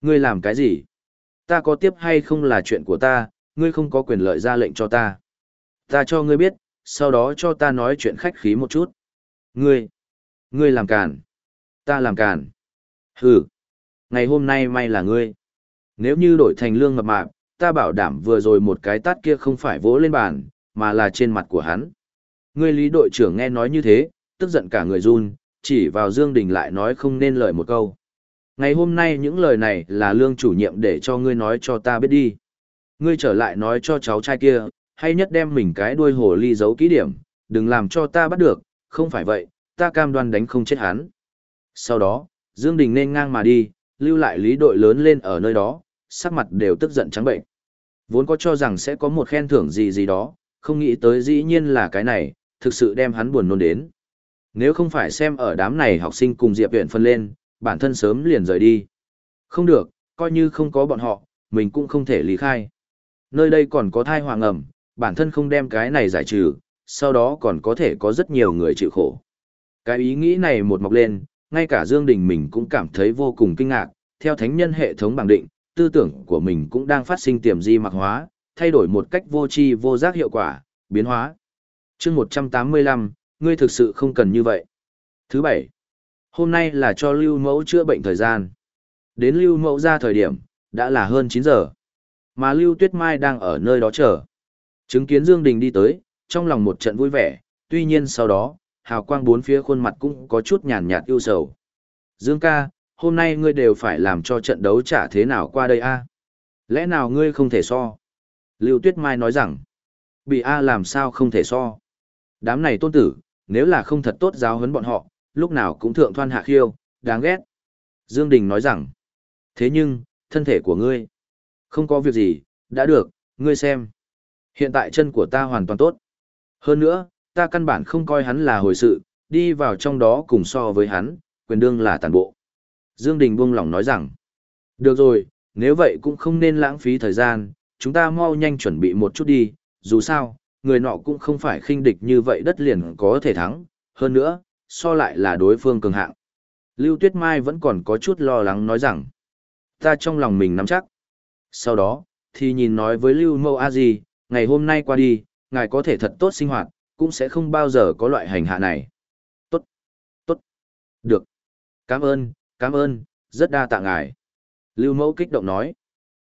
ngươi làm cái gì? Ta có tiếp hay không là chuyện của ta, ngươi không có quyền lợi ra lệnh cho ta. Ta cho ngươi biết, sau đó cho ta nói chuyện khách khí một chút. Ngươi, ngươi làm càn. Ta làm càn. Hừ, ngày hôm nay may là ngươi. Nếu như đổi thành lương mập mạp, ta bảo đảm vừa rồi một cái tát kia không phải vỗ lên bàn, mà là trên mặt của hắn. Ngươi lý đội trưởng nghe nói như thế, tức giận cả người run, chỉ vào Dương Đình lại nói không nên lời một câu. Ngày hôm nay những lời này là lương chủ nhiệm để cho ngươi nói cho ta biết đi. Ngươi trở lại nói cho cháu trai kia, hay nhất đem mình cái đuôi hồ ly giấu kỹ điểm, đừng làm cho ta bắt được, không phải vậy, ta cam đoan đánh không chết hắn. Sau đó, Dương Đình nên ngang mà đi, lưu lại lý đội lớn lên ở nơi đó, sắc mặt đều tức giận trắng bệnh. Vốn có cho rằng sẽ có một khen thưởng gì gì đó, không nghĩ tới dĩ nhiên là cái này, thực sự đem hắn buồn nôn đến. Nếu không phải xem ở đám này học sinh cùng Diệp Viện phân lên, bản thân sớm liền rời đi. Không được, coi như không có bọn họ, mình cũng không thể lý khai. Nơi đây còn có thai hoàng ẩm, bản thân không đem cái này giải trừ, sau đó còn có thể có rất nhiều người chịu khổ. Cái ý nghĩ này một mọc lên, ngay cả Dương Đình mình cũng cảm thấy vô cùng kinh ngạc, theo thánh nhân hệ thống bằng định, tư tưởng của mình cũng đang phát sinh tiềm di mạc hóa, thay đổi một cách vô tri vô giác hiệu quả, biến hóa. chương 185, ngươi thực sự không cần như vậy. Thứ bảy, hôm nay là cho lưu mẫu chữa bệnh thời gian. Đến lưu mẫu ra thời điểm, đã là hơn 9 giờ. Mà lưu tuyết mai đang ở nơi đó chờ. Chứng kiến Dương Đình đi tới, trong lòng một trận vui vẻ, tuy nhiên sau đó, hào quang bốn phía khuôn mặt cũng có chút nhàn nhạt ưu sầu. Dương ca, hôm nay ngươi đều phải làm cho trận đấu trả thế nào qua đây a? Lẽ nào ngươi không thể so? Lưu Tuyết Mai nói rằng, bị A làm sao không thể so. Đám này tôn tử, nếu là không thật tốt giáo huấn bọn họ, lúc nào cũng thượng thoan hạ khiêu, đáng ghét. Dương Đình nói rằng, thế nhưng, thân thể của ngươi, không có việc gì, đã được, ngươi xem. Hiện tại chân của ta hoàn toàn tốt. Hơn nữa, ta căn bản không coi hắn là hồi sự, đi vào trong đó cùng so với hắn, quyền đương là tàn bộ. Dương Đình buông lòng nói rằng, được rồi, nếu vậy cũng không nên lãng phí thời gian, chúng ta mau nhanh chuẩn bị một chút đi, dù sao, người nọ cũng không phải khinh địch như vậy đất liền có thể thắng, hơn nữa, so lại là đối phương cường hạng. Lưu Tuyết Mai vẫn còn có chút lo lắng nói rằng, ta trong lòng mình nắm chắc. Sau đó, thì nhìn nói với Lưu Mâu A Di, ngày hôm nay qua đi, ngài có thể thật tốt sinh hoạt, cũng sẽ không bao giờ có loại hành hạ này. Tốt, tốt, được. Cảm ơn, cảm ơn, rất đa tạ ngài. Lưu Mẫu kích động nói.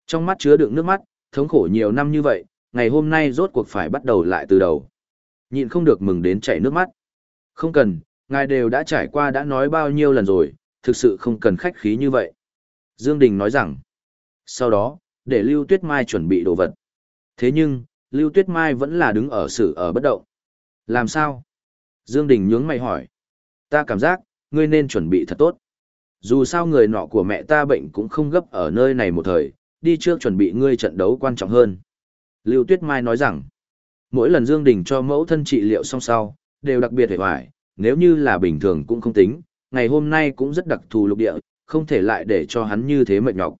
Trong mắt chứa đựng nước mắt, thống khổ nhiều năm như vậy, ngày hôm nay rốt cuộc phải bắt đầu lại từ đầu. Nhịn không được mừng đến chảy nước mắt. Không cần, ngài đều đã trải qua đã nói bao nhiêu lần rồi, thực sự không cần khách khí như vậy. Dương Đình nói rằng, sau đó, để Lưu Tuyết Mai chuẩn bị đồ vật. Thế nhưng, Lưu Tuyết Mai vẫn là đứng ở sự ở bất động. Làm sao? Dương Đình nhướng mày hỏi. Ta cảm giác, ngươi nên chuẩn bị thật tốt. Dù sao người nọ của mẹ ta bệnh cũng không gấp ở nơi này một thời, đi trước chuẩn bị ngươi trận đấu quan trọng hơn. Lưu Tuyết Mai nói rằng, mỗi lần Dương Đình cho mẫu thân trị liệu xong sau, đều đặc biệt hề hoài, nếu như là bình thường cũng không tính, ngày hôm nay cũng rất đặc thù lục địa, không thể lại để cho hắn như thế mệt nhọc.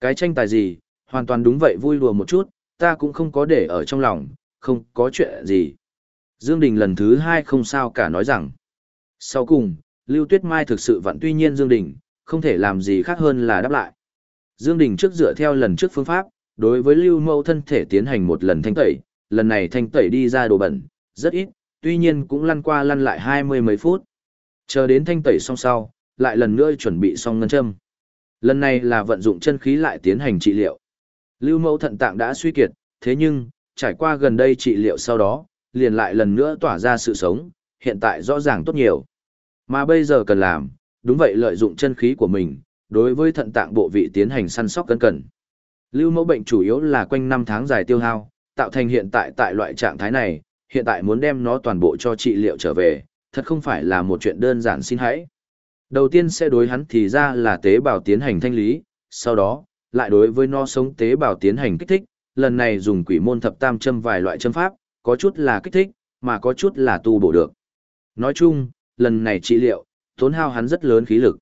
Cái tranh tài gì, hoàn toàn đúng vậy vui đùa một chút, ta cũng không có để ở trong lòng, không có chuyện gì. Dương Đình lần thứ hai không sao cả nói rằng. Sau cùng, Lưu Tuyết Mai thực sự vẫn tuy nhiên Dương Đình, không thể làm gì khác hơn là đáp lại. Dương Đình trước dựa theo lần trước phương pháp, đối với Lưu Mâu thân thể tiến hành một lần thanh tẩy, lần này thanh tẩy đi ra đồ bẩn, rất ít, tuy nhiên cũng lăn qua lăn lại hai mươi mấy phút. Chờ đến thanh tẩy xong sau, lại lần nữa chuẩn bị xong ngân châm. Lần này là vận dụng chân khí lại tiến hành trị liệu. Lưu mẫu thận tạng đã suy kiệt, thế nhưng, trải qua gần đây trị liệu sau đó, liền lại lần nữa tỏa ra sự sống, hiện tại rõ ràng tốt nhiều. Mà bây giờ cần làm, đúng vậy lợi dụng chân khí của mình, đối với thận tạng bộ vị tiến hành săn sóc cẩn cẩn. Lưu mẫu bệnh chủ yếu là quanh năm tháng dài tiêu hao, tạo thành hiện tại tại loại trạng thái này, hiện tại muốn đem nó toàn bộ cho trị liệu trở về, thật không phải là một chuyện đơn giản xin hãy. Đầu tiên sẽ đối hắn thì ra là tế bào tiến hành thanh lý, sau đó, lại đối với nó sống tế bào tiến hành kích thích, lần này dùng quỷ môn thập tam châm vài loại châm pháp, có chút là kích thích, mà có chút là tu bổ được. Nói chung, lần này trị liệu, tốn hao hắn rất lớn khí lực.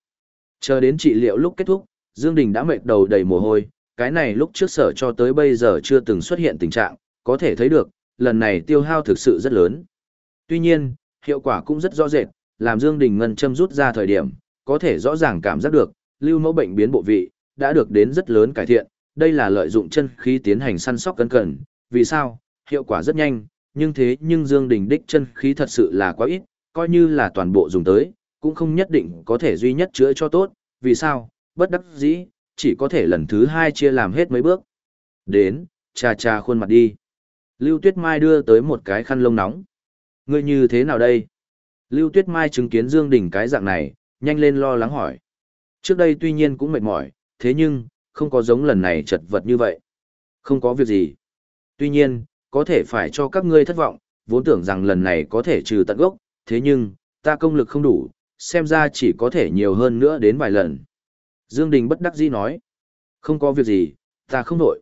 Chờ đến trị liệu lúc kết thúc, Dương Đình đã mệt đầu đầy mồ hôi, cái này lúc trước sở cho tới bây giờ chưa từng xuất hiện tình trạng, có thể thấy được, lần này tiêu hao thực sự rất lớn. Tuy nhiên, hiệu quả cũng rất rõ rệt, làm Dương Đình ngân châm rút ra thời điểm, có thể rõ ràng cảm giác được, lưu mẫu bệnh biến bộ vị, đã được đến rất lớn cải thiện, đây là lợi dụng chân khí tiến hành săn sóc cẩn cẩn, vì sao? Hiệu quả rất nhanh, nhưng thế nhưng Dương Đình đích chân khí thật sự là quá ít, coi như là toàn bộ dùng tới, cũng không nhất định có thể duy nhất chữa cho tốt, vì sao? Bất đắc dĩ, chỉ có thể lần thứ hai chia làm hết mấy bước. Đến, cha cha khuôn mặt đi. Lưu Tuyết Mai đưa tới một cái khăn lông nóng. Ngươi như thế nào đây? Lưu Tuyết Mai chứng kiến Dương Đình cái dạng này, nhanh lên lo lắng hỏi. Trước đây tuy nhiên cũng mệt mỏi, thế nhưng, không có giống lần này chật vật như vậy. Không có việc gì. Tuy nhiên, có thể phải cho các ngươi thất vọng, vốn tưởng rằng lần này có thể trừ tận gốc, thế nhưng, ta công lực không đủ, xem ra chỉ có thể nhiều hơn nữa đến vài lần. Dương Đình bất đắc dĩ nói. Không có việc gì, ta không nổi.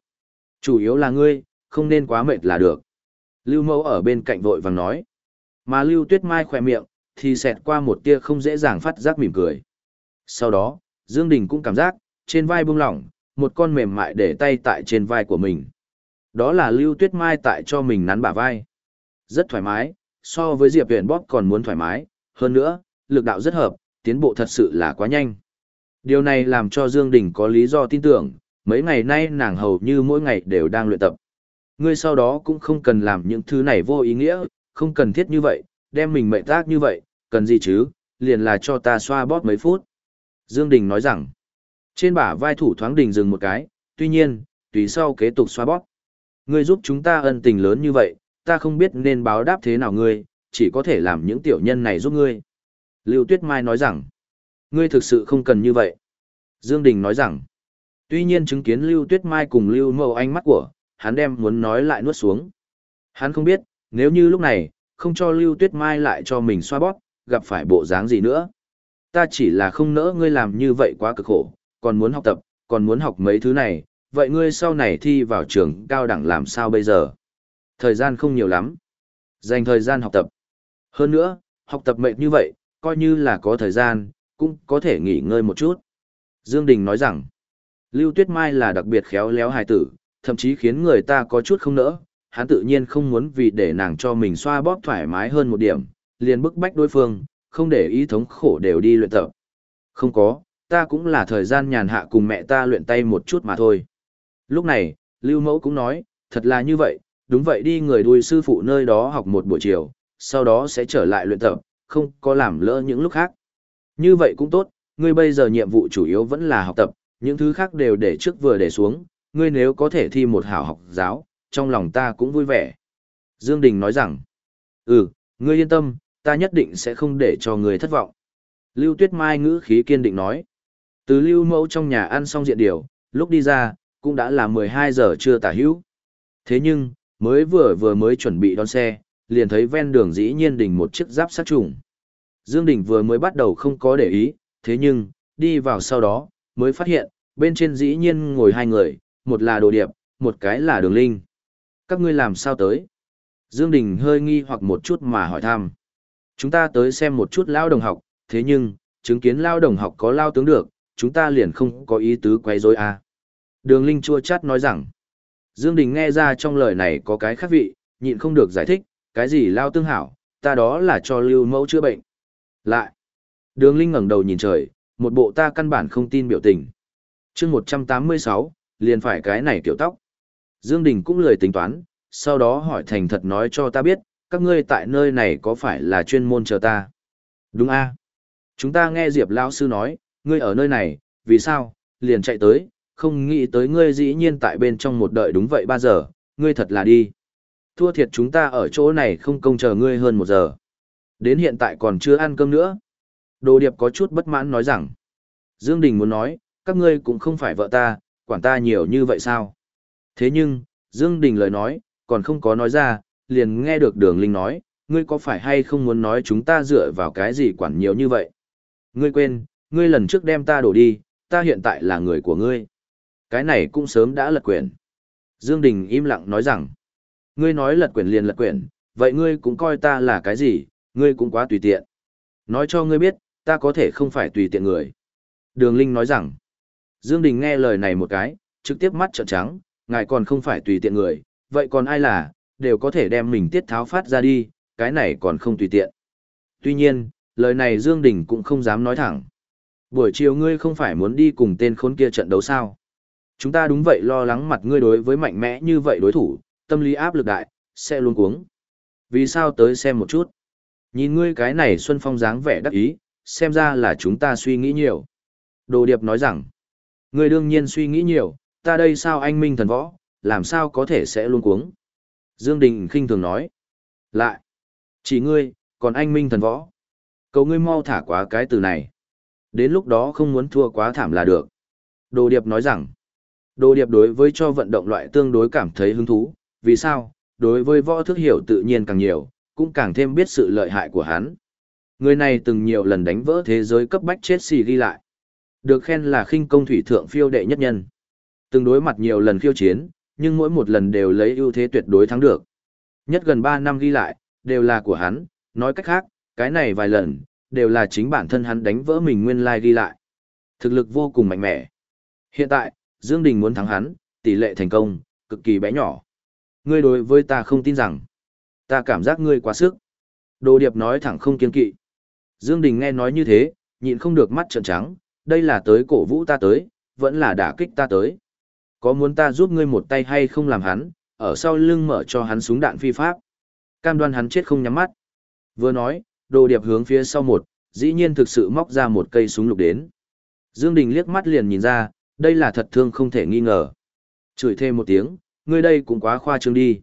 Chủ yếu là ngươi, không nên quá mệt là được. Lưu mẫu ở bên cạnh vội vàng nói. Mà Lưu Tuyết Mai khỏe miệng, thì xẹt qua một tia không dễ dàng phát giác mỉm cười. Sau đó, Dương Đình cũng cảm giác, trên vai buông lỏng, một con mềm mại để tay tại trên vai của mình. Đó là Lưu Tuyết Mai tại cho mình nắn bả vai. Rất thoải mái, so với Diệp Huyền Bóp còn muốn thoải mái, hơn nữa, lực đạo rất hợp, tiến bộ thật sự là quá nhanh. Điều này làm cho Dương Đình có lý do tin tưởng, mấy ngày nay nàng hầu như mỗi ngày đều đang luyện tập. Ngươi sau đó cũng không cần làm những thứ này vô ý nghĩa, không cần thiết như vậy, đem mình mệnh tác như vậy, cần gì chứ, liền là cho ta xoa bóp mấy phút. Dương Đình nói rằng, trên bả vai thủ thoáng đình dừng một cái, tuy nhiên, tùy sau kế tục xoa bóp. Ngươi giúp chúng ta ân tình lớn như vậy, ta không biết nên báo đáp thế nào ngươi, chỉ có thể làm những tiểu nhân này giúp ngươi. Lưu Tuyết Mai nói rằng, ngươi thực sự không cần như vậy. Dương Đình nói rằng, tuy nhiên chứng kiến Lưu Tuyết Mai cùng Lưu Mậu ánh mắt của, hắn đem muốn nói lại nuốt xuống. Hắn không biết, nếu như lúc này, không cho Lưu Tuyết Mai lại cho mình xoa bóp, gặp phải bộ dáng gì nữa. Ta chỉ là không nỡ ngươi làm như vậy quá cực khổ, còn muốn học tập, còn muốn học mấy thứ này, vậy ngươi sau này thi vào trường cao đẳng làm sao bây giờ? Thời gian không nhiều lắm. Dành thời gian học tập. Hơn nữa, học tập mệt như vậy, coi như là có thời gian, cũng có thể nghỉ ngơi một chút. Dương Đình nói rằng, Lưu Tuyết Mai là đặc biệt khéo léo hài tử, thậm chí khiến người ta có chút không nỡ, hắn tự nhiên không muốn vì để nàng cho mình xoa bóp thoải mái hơn một điểm, liền bức bách đối phương, không để ý thống khổ đều đi luyện tập. Không có, ta cũng là thời gian nhàn hạ cùng mẹ ta luyện tay một chút mà thôi. Lúc này, Lưu Mẫu cũng nói, thật là như vậy, đúng vậy đi người đuôi sư phụ nơi đó học một buổi chiều, sau đó sẽ trở lại luyện tập, không có làm lỡ những lúc khác. Như vậy cũng tốt, ngươi bây giờ nhiệm vụ chủ yếu vẫn là học tập, những thứ khác đều để trước vừa để xuống, ngươi nếu có thể thi một hảo học giáo, trong lòng ta cũng vui vẻ. Dương Đình nói rằng, ừ, ngươi yên tâm, ta nhất định sẽ không để cho ngươi thất vọng. Lưu Tuyết Mai ngữ khí kiên định nói, từ lưu mẫu trong nhà ăn xong diện điều, lúc đi ra, cũng đã là 12 giờ trưa tả hữu. Thế nhưng, mới vừa vừa mới chuẩn bị đón xe, liền thấy ven đường dĩ nhiên đỉnh một chiếc giáp sát trùng. Dương Đình vừa mới bắt đầu không có để ý, thế nhưng, đi vào sau đó, mới phát hiện, bên trên dĩ nhiên ngồi hai người, một là Đồ Điệp, một cái là Đường Linh. Các ngươi làm sao tới? Dương Đình hơi nghi hoặc một chút mà hỏi thăm. Chúng ta tới xem một chút lao đồng học, thế nhưng, chứng kiến lao đồng học có lao tướng được, chúng ta liền không có ý tứ quay rối à. Đường Linh chua chát nói rằng, Dương Đình nghe ra trong lời này có cái khác vị, nhịn không được giải thích, cái gì lao tương hảo, ta đó là cho lưu mẫu chữa bệnh. Lại, đường Linh ngẩng đầu nhìn trời, một bộ ta căn bản không tin biểu tình. chương 186, liền phải cái này kiểu tóc. Dương Đình cũng lười tính toán, sau đó hỏi thành thật nói cho ta biết, các ngươi tại nơi này có phải là chuyên môn chờ ta? Đúng a Chúng ta nghe Diệp lão sư nói, ngươi ở nơi này, vì sao, liền chạy tới, không nghĩ tới ngươi dĩ nhiên tại bên trong một đợi đúng vậy ba giờ, ngươi thật là đi. Thua thiệt chúng ta ở chỗ này không công chờ ngươi hơn một giờ. Đến hiện tại còn chưa ăn cơm nữa. Đồ Điệp có chút bất mãn nói rằng, Dương Đình muốn nói, các ngươi cũng không phải vợ ta, quản ta nhiều như vậy sao? Thế nhưng, Dương Đình lời nói, còn không có nói ra, liền nghe được Đường Linh nói, ngươi có phải hay không muốn nói chúng ta dựa vào cái gì quản nhiều như vậy? Ngươi quên, ngươi lần trước đem ta đổ đi, ta hiện tại là người của ngươi. Cái này cũng sớm đã lật quyển. Dương Đình im lặng nói rằng, ngươi nói lật quyển liền lật quyển, vậy ngươi cũng coi ta là cái gì, ngươi cũng quá tùy tiện. Nói cho ngươi biết, ta có thể không phải tùy tiện người. Đường Linh nói rằng, Dương Đình nghe lời này một cái, trực tiếp mắt trợn trắng, ngài còn không phải tùy tiện người, vậy còn ai là, đều có thể đem mình tiết tháo phát ra đi, cái này còn không tùy tiện. Tuy nhiên, lời này Dương Đình cũng không dám nói thẳng. Buổi chiều ngươi không phải muốn đi cùng tên khốn kia trận đấu sao? Chúng ta đúng vậy lo lắng mặt ngươi đối với mạnh mẽ như vậy đối thủ, tâm lý áp lực đại, sẽ luôn cuống. Vì sao tới xem một chút? Nhìn ngươi cái này Xuân Phong dáng vẻ đắc ý, xem ra là chúng ta suy nghĩ nhiều. Đồ Điệp nói rằng, ngươi đương nhiên suy nghĩ nhiều, ta đây sao anh minh thần võ, làm sao có thể sẽ luôn cuống. Dương Đình khinh thường nói, lại, chỉ ngươi, còn anh minh thần võ. Cầu ngươi mau thả quá cái từ này. Đến lúc đó không muốn thua quá thảm là được. Đồ Điệp nói rằng, Đồ Điệp đối với cho vận động loại tương đối cảm thấy hứng thú, vì sao? Đối với võ thức hiểu tự nhiên càng nhiều, cũng càng thêm biết sự lợi hại của hắn. Người này từng nhiều lần đánh vỡ thế giới cấp bách chết xì ghi lại. Được khen là khinh công thủy thượng phiêu đệ nhất nhân. Từng đối mặt nhiều lần khiêu chiến, nhưng mỗi một lần đều lấy ưu thế tuyệt đối thắng được. Nhất gần 3 năm ghi lại, đều là của hắn, nói cách khác, cái này vài lần, đều là chính bản thân hắn đánh vỡ mình nguyên lai like ghi lại. Thực lực vô cùng mạnh mẽ. Hiện tại, Dương Đình muốn thắng hắn, tỷ lệ thành công, cực kỳ bé nhỏ. Ngươi đối với ta không tin rằng, ta cảm giác ngươi quá sức. Đồ Điệp nói thẳng không kiên kỵ. Dương Đình nghe nói như thế, nhịn không được mắt trợn trắng, đây là tới cổ vũ ta tới, vẫn là đả kích ta tới. Có muốn ta giúp ngươi một tay hay không làm hắn, ở sau lưng mở cho hắn súng đạn phi pháp. Cam đoan hắn chết không nhắm mắt. Vừa nói, đồ điệp hướng phía sau một, dĩ nhiên thực sự móc ra một cây súng lục đến. Dương Đình liếc mắt liền nhìn ra, đây là thật thương không thể nghi ngờ. Chửi thêm một tiếng, ngươi đây cũng quá khoa trương đi.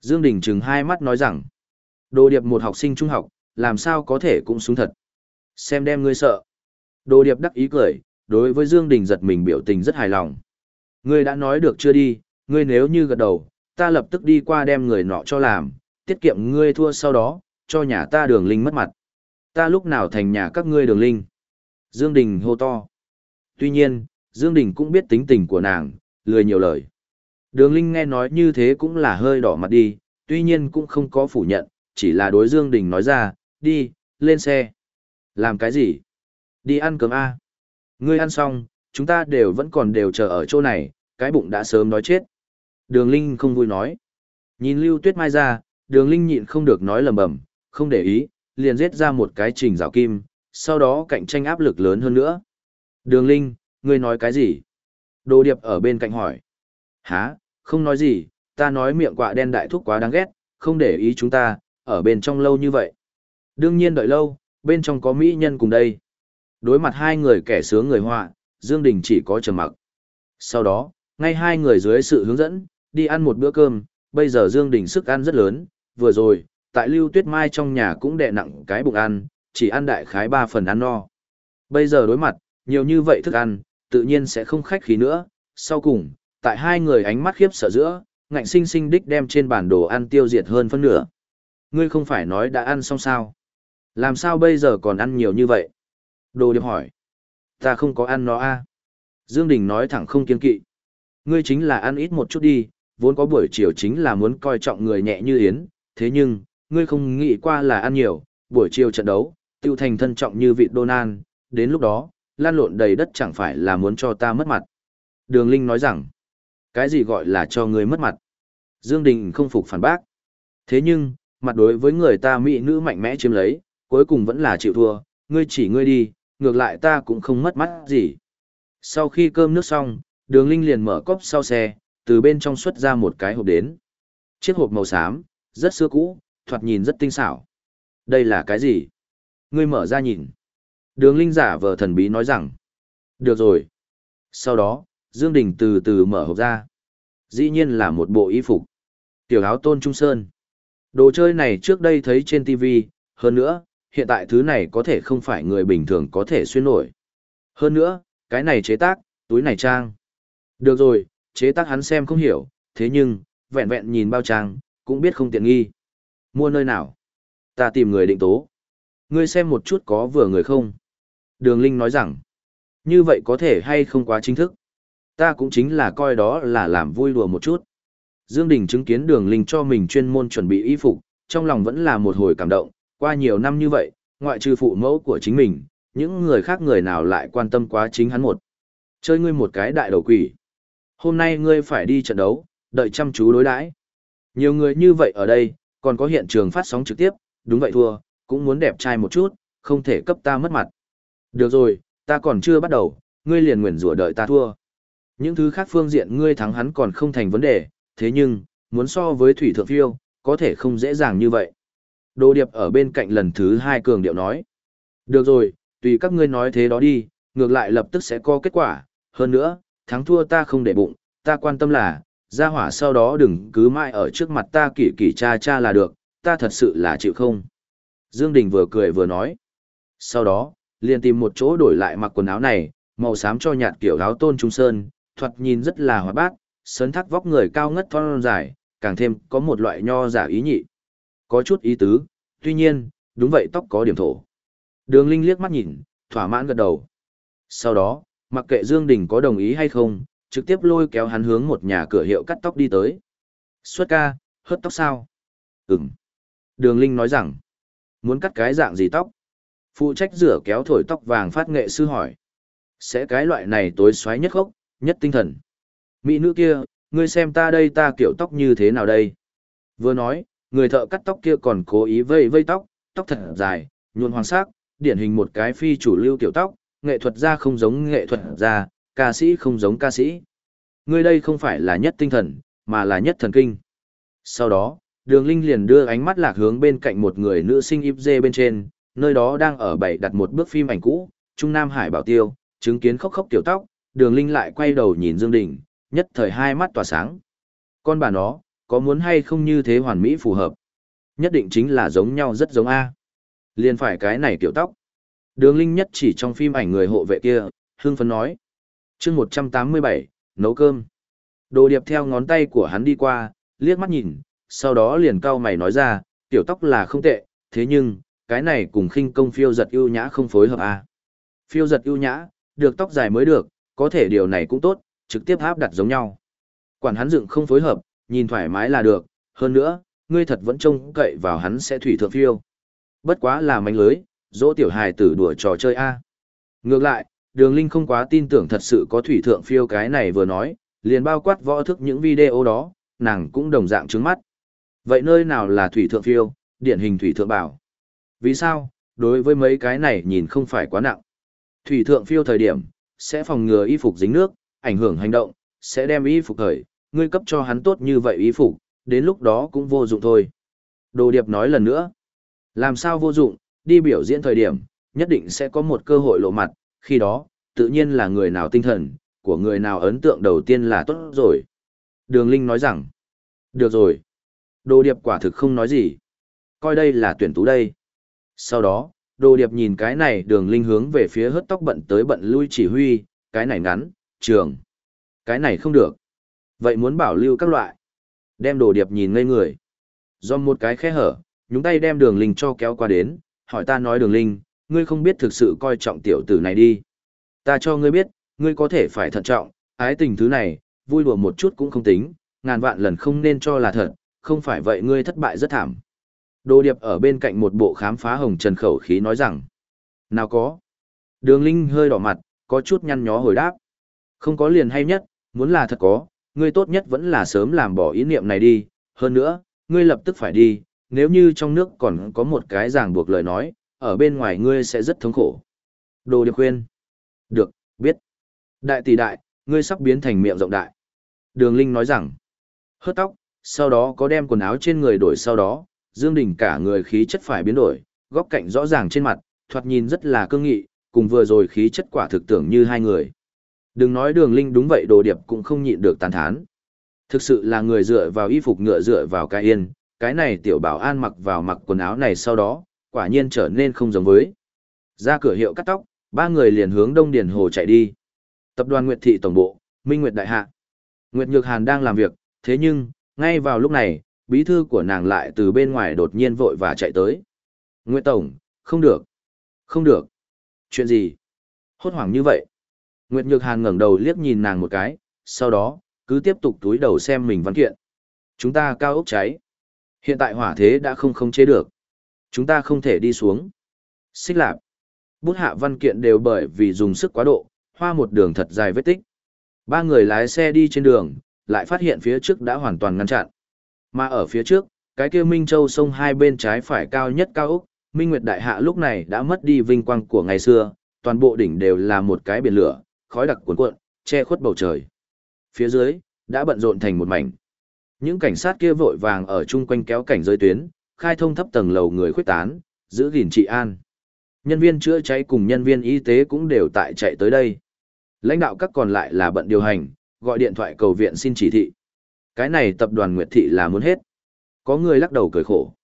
Dương Đình chừng hai mắt nói rằng, đồ điệp một học sinh trung học, làm sao có thể cũng súng thật. Xem đem ngươi sợ. Đồ điệp đắc ý cười, đối với Dương Đình giật mình biểu tình rất hài lòng. Ngươi đã nói được chưa đi, ngươi nếu như gật đầu, ta lập tức đi qua đem người nọ cho làm, tiết kiệm ngươi thua sau đó, cho nhà ta đường linh mất mặt. Ta lúc nào thành nhà các ngươi đường linh. Dương Đình hô to. Tuy nhiên, Dương Đình cũng biết tính tình của nàng, lười nhiều lời. Đường Linh nghe nói như thế cũng là hơi đỏ mặt đi, tuy nhiên cũng không có phủ nhận, chỉ là đối Dương Đình nói ra, đi, lên xe. Làm cái gì? Đi ăn cơm A. Ngươi ăn xong, chúng ta đều vẫn còn đều chờ ở chỗ này, cái bụng đã sớm nói chết. Đường Linh không vui nói. Nhìn Lưu Tuyết Mai ra, đường Linh nhịn không được nói lầm bầm, không để ý, liền giết ra một cái trình rào kim, sau đó cạnh tranh áp lực lớn hơn nữa. Đường Linh, ngươi nói cái gì? Đồ Điệp ở bên cạnh hỏi. Hả, không nói gì, ta nói miệng quạ đen đại thúc quá đáng ghét, không để ý chúng ta, ở bên trong lâu như vậy. Đương nhiên đợi lâu, bên trong có mỹ nhân cùng đây. Đối mặt hai người kẻ sướng người họa, Dương Đình chỉ có trầm mặc. Sau đó, ngay hai người dưới sự hướng dẫn, đi ăn một bữa cơm, bây giờ Dương Đình sức ăn rất lớn, vừa rồi, tại Lưu Tuyết Mai trong nhà cũng đè nặng cái bụng ăn, chỉ ăn đại khái ba phần ăn no. Bây giờ đối mặt, nhiều như vậy thức ăn, tự nhiên sẽ không khách khí nữa, sau cùng, tại hai người ánh mắt khiếp sợ giữa, ngạnh sinh sinh đích đem trên bản đồ ăn tiêu diệt hơn phân nửa. Ngươi không phải nói đã ăn xong sao? Làm sao bây giờ còn ăn nhiều như vậy? Đồ điệp hỏi. Ta không có ăn nó a. À? Dương Đình nói thẳng không kiên kỵ. Ngươi chính là ăn ít một chút đi, vốn có buổi chiều chính là muốn coi trọng người nhẹ như yến, thế nhưng, ngươi không nghĩ qua là ăn nhiều, buổi chiều trận đấu, tiêu thành thân trọng như vị Donan, đến lúc đó, lan lộn đầy đất chẳng phải là muốn cho ta mất mặt. Đường Linh nói rằng, cái gì gọi là cho ngươi mất mặt? Dương Đình không phục phản bác. Thế nhưng, mặt đối với người ta mỹ nữ mạnh mẽ chiếm lấy, cuối cùng vẫn là chịu thua, ngươi chỉ ngươi đi, ngược lại ta cũng không mất mắt gì. Sau khi cơm nước xong, đường Linh liền mở cốc sau xe, từ bên trong xuất ra một cái hộp đến. Chiếc hộp màu xám, rất xưa cũ, thoạt nhìn rất tinh xảo. Đây là cái gì? Ngươi mở ra nhìn. Đường Linh giả vờ thần bí nói rằng, được rồi. Sau đó, Dương Đình từ từ mở hộp ra. Dĩ nhiên là một bộ y phục. Tiểu áo tôn trung sơn. Đồ chơi này trước đây thấy trên TV, hơn nữa, hiện tại thứ này có thể không phải người bình thường có thể xuyên nổi. Hơn nữa, cái này chế tác, túi này trang. Được rồi, chế tác hắn xem không hiểu, thế nhưng, vẹn vẹn nhìn bao trang, cũng biết không tiện nghi. Mua nơi nào? Ta tìm người định tố. Ngươi xem một chút có vừa người không? Đường Linh nói rằng, như vậy có thể hay không quá chính thức. Ta cũng chính là coi đó là làm vui đùa một chút. Dương Đình chứng kiến đường Linh cho mình chuyên môn chuẩn bị y phục, trong lòng vẫn là một hồi cảm động, qua nhiều năm như vậy, ngoại trừ phụ mẫu của chính mình, những người khác người nào lại quan tâm quá chính hắn một. Chơi ngươi một cái đại đầu quỷ. Hôm nay ngươi phải đi trận đấu, đợi chăm chú đối đãi. Nhiều người như vậy ở đây, còn có hiện trường phát sóng trực tiếp, đúng vậy thua, cũng muốn đẹp trai một chút, không thể cấp ta mất mặt. Được rồi, ta còn chưa bắt đầu, ngươi liền nguyện rủa đợi ta thua. Những thứ khác phương diện ngươi thắng hắn còn không thành vấn đề, thế nhưng, muốn so với thủy thượng phiêu, có thể không dễ dàng như vậy. Đồ điệp ở bên cạnh lần thứ hai cường điệu nói. Được rồi, tùy các ngươi nói thế đó đi, ngược lại lập tức sẽ có kết quả. Hơn nữa, thắng thua ta không để bụng, ta quan tâm là, ra hỏa sau đó đừng cứ mãi ở trước mặt ta kỳ kỳ cha cha là được, ta thật sự là chịu không. Dương Đình vừa cười vừa nói. Sau đó, liền tìm một chỗ đổi lại mặc quần áo này, màu xám cho nhạt kiểu áo tôn trung sơn, thoạt nhìn rất là hoạt bát, sấn thác vóc người cao ngất thon dài, càng thêm có một loại nho giả ý nhị. Có chút ý tứ, tuy nhiên, đúng vậy tóc có điểm thổ. Đường Linh liếc mắt nhìn, thỏa mãn gật đầu. Sau đó, mặc kệ Dương Đình có đồng ý hay không, trực tiếp lôi kéo hắn hướng một nhà cửa hiệu cắt tóc đi tới. Xuất ca, hớt tóc sao? Ừm. Đường Linh nói rằng, muốn cắt cái dạng gì tóc? Phụ trách rửa kéo thổi tóc vàng phát nghệ sư hỏi. Sẽ cái loại này tối xoáy nhất khốc, nhất tinh thần. Mỹ nữ kia, ngươi xem ta đây ta kiểu tóc như thế nào đây? Vừa nói, người thợ cắt tóc kia còn cố ý vây vây tóc, tóc thật dài, nhuộn hoàng sắc, điển hình một cái phi chủ lưu kiểu tóc, nghệ thuật gia không giống nghệ thuật gia, ca sĩ không giống ca sĩ. Ngươi đây không phải là nhất tinh thần, mà là nhất thần kinh. Sau đó, đường linh liền đưa ánh mắt lạc hướng bên cạnh một người nữ sinh íp dê bên trên, nơi đó đang ở bảy đặt một bước phim ảnh cũ, Trung Nam Hải Bảo Tiêu, chứng kiến khóc khóc tiểu tóc, đường linh lại quay đầu nhìn Dương Đình, nhất thời hai mắt tỏa sáng. Con bà nó, có muốn hay không như thế hoàn mỹ phù hợp? Nhất định chính là giống nhau rất giống A. Liền phải cái này tiểu tóc. Đường linh nhất chỉ trong phim ảnh người hộ vệ kia, hương phấn nói. chương 187, nấu cơm. Đồ điệp theo ngón tay của hắn đi qua, liếc mắt nhìn, sau đó liền cau mày nói ra, tiểu tóc là không tệ, thế nhưng, cái này cùng khinh công phiêu giật ưu nhã không phối hợp à. Phiêu giật ưu nhã, được tóc dài mới được, có thể điều này cũng tốt, trực tiếp áp đặt giống nhau. Quản hắn dựng không phối hợp, nhìn thoải mái là được, hơn nữa, ngươi thật vẫn trông cậy vào hắn sẽ thủy thượng phiêu. Bất quá là mánh lưới, dỗ tiểu hài tử đùa trò chơi a. Ngược lại, đường linh không quá tin tưởng thật sự có thủy thượng phiêu cái này vừa nói, liền bao quát võ thức những video đó, nàng cũng đồng dạng trứng mắt. Vậy nơi nào là thủy thượng phiêu, điển hình thủy thượng bảo? Vì sao, đối với mấy cái này nhìn không phải quá nặng. Thủy thượng phiêu thời điểm, sẽ phòng ngừa y phục dính nước, ảnh hưởng hành động, sẽ đem y phục khởi, ngươi cấp cho hắn tốt như vậy y phục, đến lúc đó cũng vô dụng thôi. Đồ điệp nói lần nữa, làm sao vô dụng, đi biểu diễn thời điểm, nhất định sẽ có một cơ hội lộ mặt, khi đó, tự nhiên là người nào tinh thần, của người nào ấn tượng đầu tiên là tốt rồi. Đường Linh nói rằng, được rồi. Đồ điệp quả thực không nói gì. Coi đây là tuyển tú đây. Sau đó, đồ điệp nhìn cái này đường Linh hướng về phía hớt tóc bận tới bận lui chỉ huy, cái này ngắn, trường. Cái này không được. Vậy muốn bảo lưu các loại. Đem đồ điệp nhìn ngây người. Do một cái khe hở, nhúng tay đem đường Linh cho kéo qua đến, hỏi ta nói đường Linh, ngươi không biết thực sự coi trọng tiểu tử này đi. Ta cho ngươi biết, ngươi có thể phải thận trọng, ái tình thứ này, vui đùa một chút cũng không tính, ngàn vạn lần không nên cho là thật, không phải vậy ngươi thất bại rất thảm. Đồ điệp ở bên cạnh một bộ khám phá hồng trần khẩu khí nói rằng, nào có. Đường Linh hơi đỏ mặt, có chút nhăn nhó hồi đáp. Không có liền hay nhất, muốn là thật có, ngươi tốt nhất vẫn là sớm làm bỏ ý niệm này đi, hơn nữa, ngươi lập tức phải đi, nếu như trong nước còn có một cái ràng buộc lời nói, ở bên ngoài ngươi sẽ rất thống khổ. Đồ điệp khuyên. Được, biết. Đại tỷ đại, ngươi sắp biến thành miệng rộng đại. Đường Linh nói rằng, hớt tóc, sau đó có đem quần áo trên người đổi sau đó, Dương Đình cả người khí chất phải biến đổi, góc cạnh rõ ràng trên mặt, thoạt nhìn rất là cương nghị, cùng vừa rồi khí chất quả thực tưởng như hai người. Đừng nói đường linh đúng vậy đồ điệp cũng không nhịn được tán thán. Thực sự là người dựa vào y phục ngựa dựa vào cái yên, cái này tiểu bảo an mặc vào mặc quần áo này sau đó, quả nhiên trở nên không giống với. Ra cửa hiệu cắt tóc, ba người liền hướng Đông Điền Hồ chạy đi. Tập đoàn Nguyệt Thị Tổng bộ, Minh Nguyệt Đại Hạ. Nguyệt Nhược Hàn đang làm việc, thế nhưng, ngay vào lúc này, bí thư của nàng lại từ bên ngoài đột nhiên vội và chạy tới. Nguyệt Tổng, không được. Không được. Chuyện gì? Hốt hoảng như vậy. Nguyệt Nhược Hàn ngẩng đầu liếc nhìn nàng một cái, sau đó, cứ tiếp tục túi đầu xem mình văn kiện. Chúng ta cao ốc cháy. Hiện tại hỏa thế đã không khống chế được. Chúng ta không thể đi xuống. Xích lạp. Bút hạ văn kiện đều bởi vì dùng sức quá độ, hoa một đường thật dài vết tích. Ba người lái xe đi trên đường, lại phát hiện phía trước đã hoàn toàn ngăn chặn. Mà ở phía trước, cái kia Minh Châu sông hai bên trái phải cao nhất cao ốc, Minh Nguyệt Đại Hạ lúc này đã mất đi vinh quang của ngày xưa, toàn bộ đỉnh đều là một cái biển lửa, khói đặc cuồn cuộn, che khuất bầu trời. Phía dưới, đã bận rộn thành một mảnh. Những cảnh sát kia vội vàng ở chung quanh kéo cảnh giới tuyến, khai thông thấp tầng lầu người khuyết tán, giữ gìn trị an. Nhân viên chữa cháy cùng nhân viên y tế cũng đều tại chạy tới đây. Lãnh đạo các còn lại là bận điều hành, gọi điện thoại cầu viện xin chỉ thị. Cái này tập đoàn Nguyệt Thị là muốn hết. Có người lắc đầu cười khổ.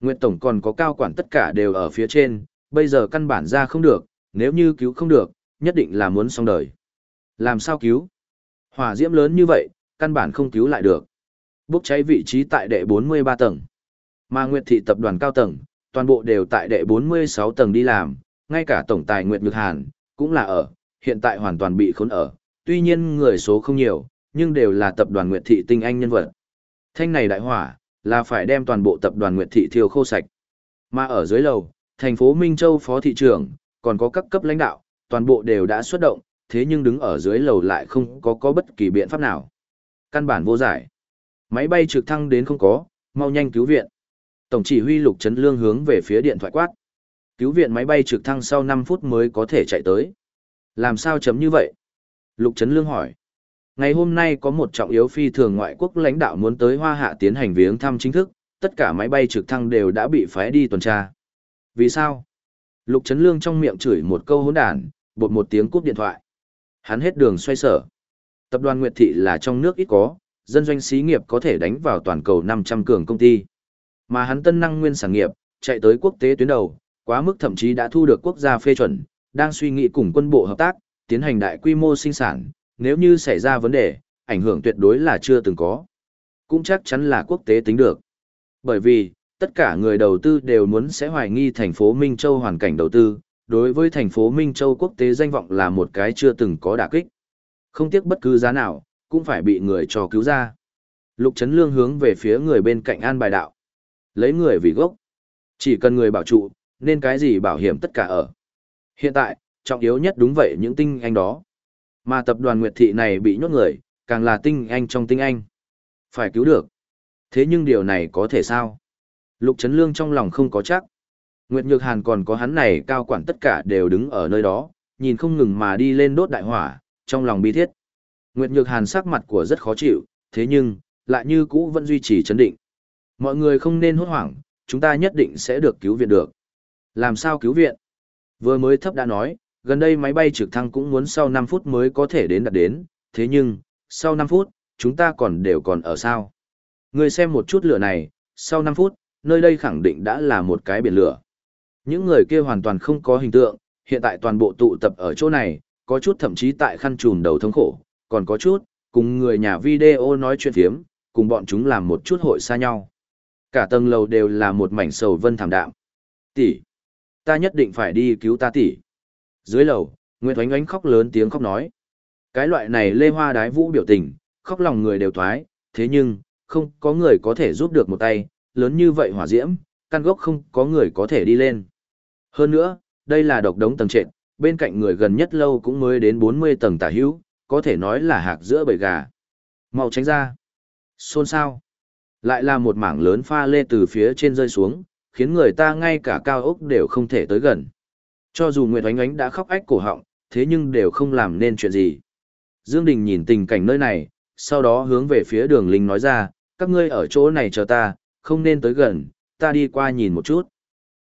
Nguyệt Tổng còn có cao quản tất cả đều ở phía trên, bây giờ căn bản ra không được, nếu như cứu không được, nhất định là muốn xong đời. Làm sao cứu? Hỏa diễm lớn như vậy, căn bản không cứu lại được. Bốc cháy vị trí tại đệ 43 tầng. Mà Nguyệt Thị tập đoàn cao tầng, toàn bộ đều tại đệ 46 tầng đi làm, ngay cả tổng tài Nguyệt Nhược Hàn, cũng là ở, hiện tại hoàn toàn bị khốn ở. Tuy nhiên người số không nhiều, nhưng đều là tập đoàn Nguyệt Thị tinh anh nhân vật. Thanh này đại hỏa, là phải đem toàn bộ tập đoàn Nguyệt Thị thiêu khô sạch. Mà ở dưới lầu, thành phố Minh Châu phó thị trưởng, còn có các cấp lãnh đạo, toàn bộ đều đã xuất động, thế nhưng đứng ở dưới lầu lại không có có bất kỳ biện pháp nào. Căn bản vô giải. Máy bay trực thăng đến không có, mau nhanh cứu viện. Tổng chỉ huy Lục Trấn Lương hướng về phía điện thoại quát. Cứu viện máy bay trực thăng sau 5 phút mới có thể chạy tới. Làm sao chấm như vậy? Lục Trấn Lương hỏi. Ngày hôm nay có một trọng yếu phi thường ngoại quốc lãnh đạo muốn tới Hoa Hạ tiến hành viếng thăm chính thức, tất cả máy bay trực thăng đều đã bị phái đi tuần tra. Vì sao? Lục Trấn Lương trong miệng chửi một câu hỗn đản, bột một tiếng cúp điện thoại. Hắn hết đường xoay sở. Tập đoàn Nguyệt Thị là trong nước ít có, dân doanh xí nghiệp có thể đánh vào toàn cầu 500 cường công ty. Mà hắn tân năng nguyên sản nghiệp, chạy tới quốc tế tuyến đầu, quá mức thậm chí đã thu được quốc gia phê chuẩn, đang suy nghĩ cùng quân bộ hợp tác, tiến hành đại quy mô sinh sản, nếu như xảy ra vấn đề, ảnh hưởng tuyệt đối là chưa từng có. Cũng chắc chắn là quốc tế tính được. Bởi vì, tất cả người đầu tư đều muốn sẽ hoài nghi thành phố Minh Châu hoàn cảnh đầu tư, đối với thành phố Minh Châu quốc tế danh vọng là một cái chưa từng có đả kích. Không tiếc bất cứ giá nào, cũng phải bị người cho cứu ra. Lục Trấn Lương hướng về phía người bên cạnh an bài đạo. Lấy người vì gốc. Chỉ cần người bảo trụ, nên cái gì bảo hiểm tất cả ở. Hiện tại, trọng yếu nhất đúng vậy những tinh anh đó. Mà tập đoàn Nguyệt Thị này bị nhốt người, càng là tinh anh trong tinh anh. Phải cứu được. Thế nhưng điều này có thể sao? Lục Trấn Lương trong lòng không có chắc. Nguyệt Nhược Hàn còn có hắn này cao quản tất cả đều đứng ở nơi đó, nhìn không ngừng mà đi lên đốt đại hỏa, trong lòng bi thiết. Nguyệt Nhược Hàn sắc mặt của rất khó chịu, thế nhưng, lại như cũ vẫn duy trì chấn định. Mọi người không nên hốt hoảng, chúng ta nhất định sẽ được cứu viện được. Làm sao cứu viện? Vừa mới thấp đã nói, gần đây máy bay trực thăng cũng muốn sau 5 phút mới có thể đến đặt đến, thế nhưng, sau 5 phút, chúng ta còn đều còn ở sao? Người xem một chút lửa này, sau 5 phút, nơi đây khẳng định đã là một cái biển lửa. Những người kia hoàn toàn không có hình tượng, hiện tại toàn bộ tụ tập ở chỗ này, có chút thậm chí tại khăn trùm đầu thống khổ, còn có chút, cùng người nhà video nói chuyện phiếm, cùng bọn chúng làm một chút hội xa nhau. Cả tầng lầu đều là một mảnh sầu vân thảm đạm. Tỷ, ta nhất định phải đi cứu ta tỷ. Dưới lầu, Nguyễn Thoánh Oánh khóc lớn tiếng khóc nói. Cái loại này lê hoa đái vũ biểu tình, khóc lòng người đều thoái, thế nhưng, không có người có thể giúp được một tay, lớn như vậy hỏa diễm, căn gốc không có người có thể đi lên. Hơn nữa, đây là độc đống tầng trệt, bên cạnh người gần nhất lâu cũng mới đến 40 tầng tả hữu, có thể nói là hạc giữa bầy gà. Mau tránh ra. Xôn sao. Lại là một mảng lớn pha lê từ phía trên rơi xuống, khiến người ta ngay cả cao ốc đều không thể tới gần. Cho dù Nguyệt Oánh Oánh đã khóc ách cổ họng, thế nhưng đều không làm nên chuyện gì. Dương Đình nhìn tình cảnh nơi này, sau đó hướng về phía đường linh nói ra, các ngươi ở chỗ này chờ ta, không nên tới gần, ta đi qua nhìn một chút.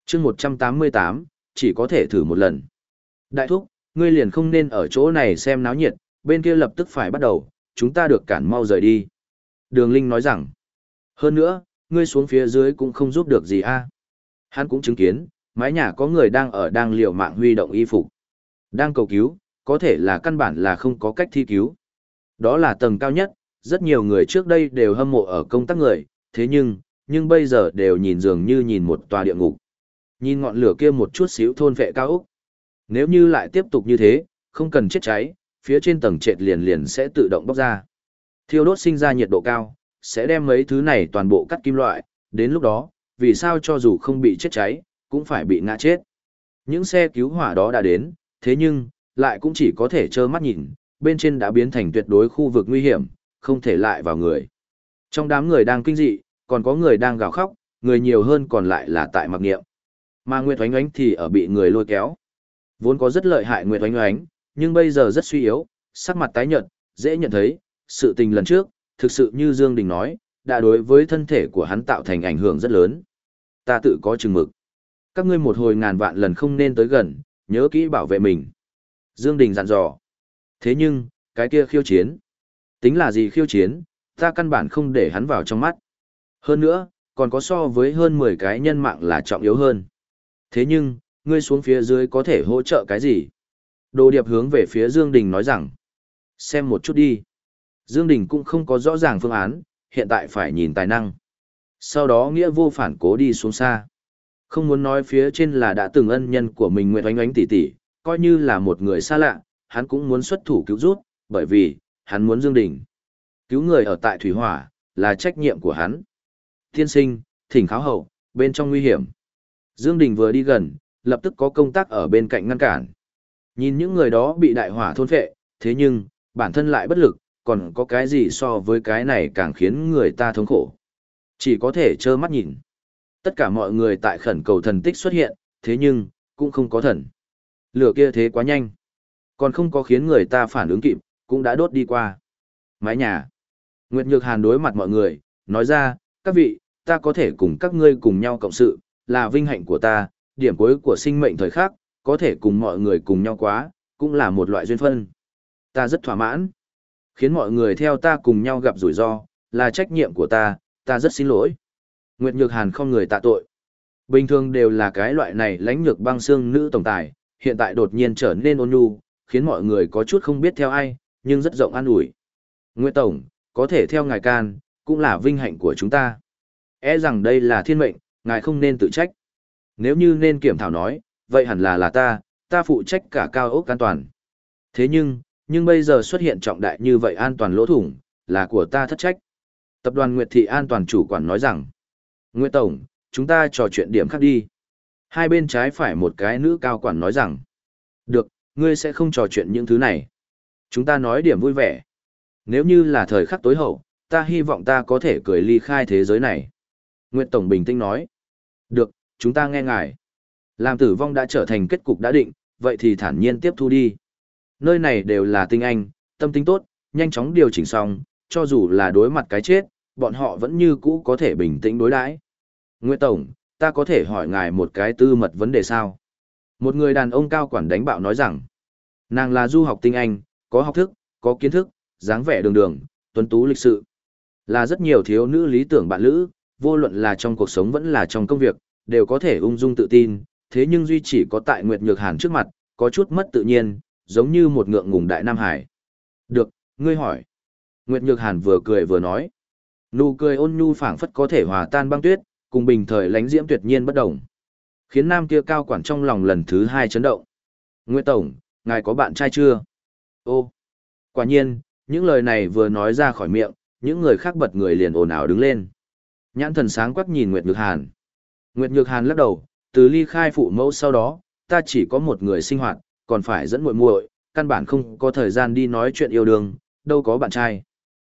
chương 188, chỉ có thể thử một lần. Đại thúc, ngươi liền không nên ở chỗ này xem náo nhiệt, bên kia lập tức phải bắt đầu, chúng ta được cản mau rời đi. Đường Linh nói rằng, hơn nữa, ngươi xuống phía dưới cũng không giúp được gì a. Hắn cũng chứng kiến, mái nhà có người đang ở đang liều mạng huy động y phục. Đang cầu cứu, có thể là căn bản là không có cách thi cứu. Đó là tầng cao nhất, rất nhiều người trước đây đều hâm mộ ở công tác người, thế nhưng, nhưng bây giờ đều nhìn dường như nhìn một tòa địa ngục. Nhìn ngọn lửa kia một chút xíu thôn vệ cao ốc. Nếu như lại tiếp tục như thế, không cần chết cháy, phía trên tầng trệt liền liền sẽ tự động bốc ra. Thiêu đốt sinh ra nhiệt độ cao, sẽ đem mấy thứ này toàn bộ cắt kim loại, đến lúc đó, vì sao cho dù không bị chết cháy, cũng phải bị ngã chết. Những xe cứu hỏa đó đã đến, thế nhưng, lại cũng chỉ có thể trơ mắt nhìn, bên trên đã biến thành tuyệt đối khu vực nguy hiểm, không thể lại vào người. Trong đám người đang kinh dị, còn có người đang gào khóc, người nhiều hơn còn lại là tại mặc nghiệm. Mà Nguyệt Oánh Oánh thì ở bị người lôi kéo. Vốn có rất lợi hại Nguyệt Oánh Oánh, nhưng bây giờ rất suy yếu, sắc mặt tái nhợt, dễ nhận thấy, sự tình lần trước, thực sự như Dương Đình nói, đã đối với thân thể của hắn tạo thành ảnh hưởng rất lớn. Ta tự có chừng mực. Các ngươi một hồi ngàn vạn lần không nên tới gần, nhớ kỹ bảo vệ mình. Dương Đình dặn dò. Thế nhưng, cái kia khiêu chiến. Tính là gì khiêu chiến, ta căn bản không để hắn vào trong mắt. Hơn nữa, còn có so với hơn 10 cái nhân mạng là trọng yếu hơn. Thế nhưng, ngươi xuống phía dưới có thể hỗ trợ cái gì? Đồ điệp hướng về phía Dương Đình nói rằng, xem một chút đi. Dương Đình cũng không có rõ ràng phương án, hiện tại phải nhìn tài năng. Sau đó nghĩa vô phản cố đi xuống xa. Không muốn nói phía trên là đã từng ân nhân của mình Nguyệt Oánh Oánh tỷ tỷ, coi như là một người xa lạ, hắn cũng muốn xuất thủ cứu rút, bởi vì, hắn muốn Dương Đình. Cứu người ở tại Thủy Hỏa, là trách nhiệm của hắn. Thiên sinh, thỉnh kháo hậu, bên trong nguy hiểm. Dương Đình vừa đi gần, lập tức có công tác ở bên cạnh ngăn cản. Nhìn những người đó bị đại hỏa thôn phệ, thế nhưng, bản thân lại bất lực, còn có cái gì so với cái này càng khiến người ta thống khổ. Chỉ có thể trơ mắt nhìn. Tất cả mọi người tại khẩn cầu thần tích xuất hiện, thế nhưng, cũng không có thần. Lửa kia thế quá nhanh. Còn không có khiến người ta phản ứng kịp, cũng đã đốt đi qua. Mái nhà. Nguyệt Nhược Hàn đối mặt mọi người, nói ra, các vị, ta có thể cùng các ngươi cùng nhau cộng sự, là vinh hạnh của ta, điểm cuối của sinh mệnh thời khắc, có thể cùng mọi người cùng nhau quá, cũng là một loại duyên phân. Ta rất thỏa mãn. Khiến mọi người theo ta cùng nhau gặp rủi ro, là trách nhiệm của ta, ta rất xin lỗi. Nguyệt Nhược Hàn không người tạ tội. Bình thường đều là cái loại này lãnh nhược băng xương nữ tổng tài, hiện tại đột nhiên trở nên ôn nhu, khiến mọi người có chút không biết theo ai, nhưng rất rộng an ủi. Nguyệt Tổng, có thể theo ngài can, cũng là vinh hạnh của chúng ta. E rằng đây là thiên mệnh, ngài không nên tự trách. Nếu như nên kiểm thảo nói, vậy hẳn là là ta, ta phụ trách cả cao ốc an toàn. Thế nhưng, nhưng bây giờ xuất hiện trọng đại như vậy an toàn lỗ thủng, là của ta thất trách. Tập đoàn Nguyệt Thị An toàn chủ quản nói rằng, Nguyệt Tổng, chúng ta trò chuyện điểm khác đi. Hai bên trái phải một cái nữ cao quản nói rằng, được, ngươi sẽ không trò chuyện những thứ này. Chúng ta nói điểm vui vẻ. Nếu như là thời khắc tối hậu, ta hy vọng ta có thể cười ly khai thế giới này. Nguyệt Tổng bình tĩnh nói, được, chúng ta nghe ngài. Làm tử vong đã trở thành kết cục đã định, vậy thì thản nhiên tiếp thu đi. Nơi này đều là tinh anh, tâm tính tốt, nhanh chóng điều chỉnh xong, cho dù là đối mặt cái chết, bọn họ vẫn như cũ có thể bình tĩnh đối đãi. Nguyệt Tổng, ta có thể hỏi ngài một cái tư mật vấn đề sao? Một người đàn ông cao quản đánh bạo nói rằng, nàng là du học tinh anh, có học thức, có kiến thức, dáng vẻ đường đường, tuấn tú lịch sự. Là rất nhiều thiếu nữ lý tưởng bạn lữ, vô luận là trong cuộc sống vẫn là trong công việc, đều có thể ung dung tự tin, thế nhưng duy chỉ có tại Nguyệt Nhược Hàn trước mặt, có chút mất tự nhiên, giống như một ngượng ngùng đại Nam Hải. Được, ngươi hỏi. Nguyệt Nhược Hàn vừa cười vừa nói. Nụ cười ôn nhu phảng phất có thể hòa tan băng tuyết, cùng bình thời lánh diễm tuyệt nhiên bất động. Khiến nam kia cao quản trong lòng lần thứ hai chấn động. Nguyễn Tổng, ngài có bạn trai chưa? Ô, quả nhiên, những lời này vừa nói ra khỏi miệng, những người khác bật người liền ồn ào đứng lên. Nhãn thần sáng quắc nhìn Nguyệt Nhược Hàn. Nguyệt Nhược Hàn lắc đầu, từ ly khai phụ mẫu sau đó, ta chỉ có một người sinh hoạt, còn phải dẫn muội muội, căn bản không có thời gian đi nói chuyện yêu đương, đâu có bạn trai.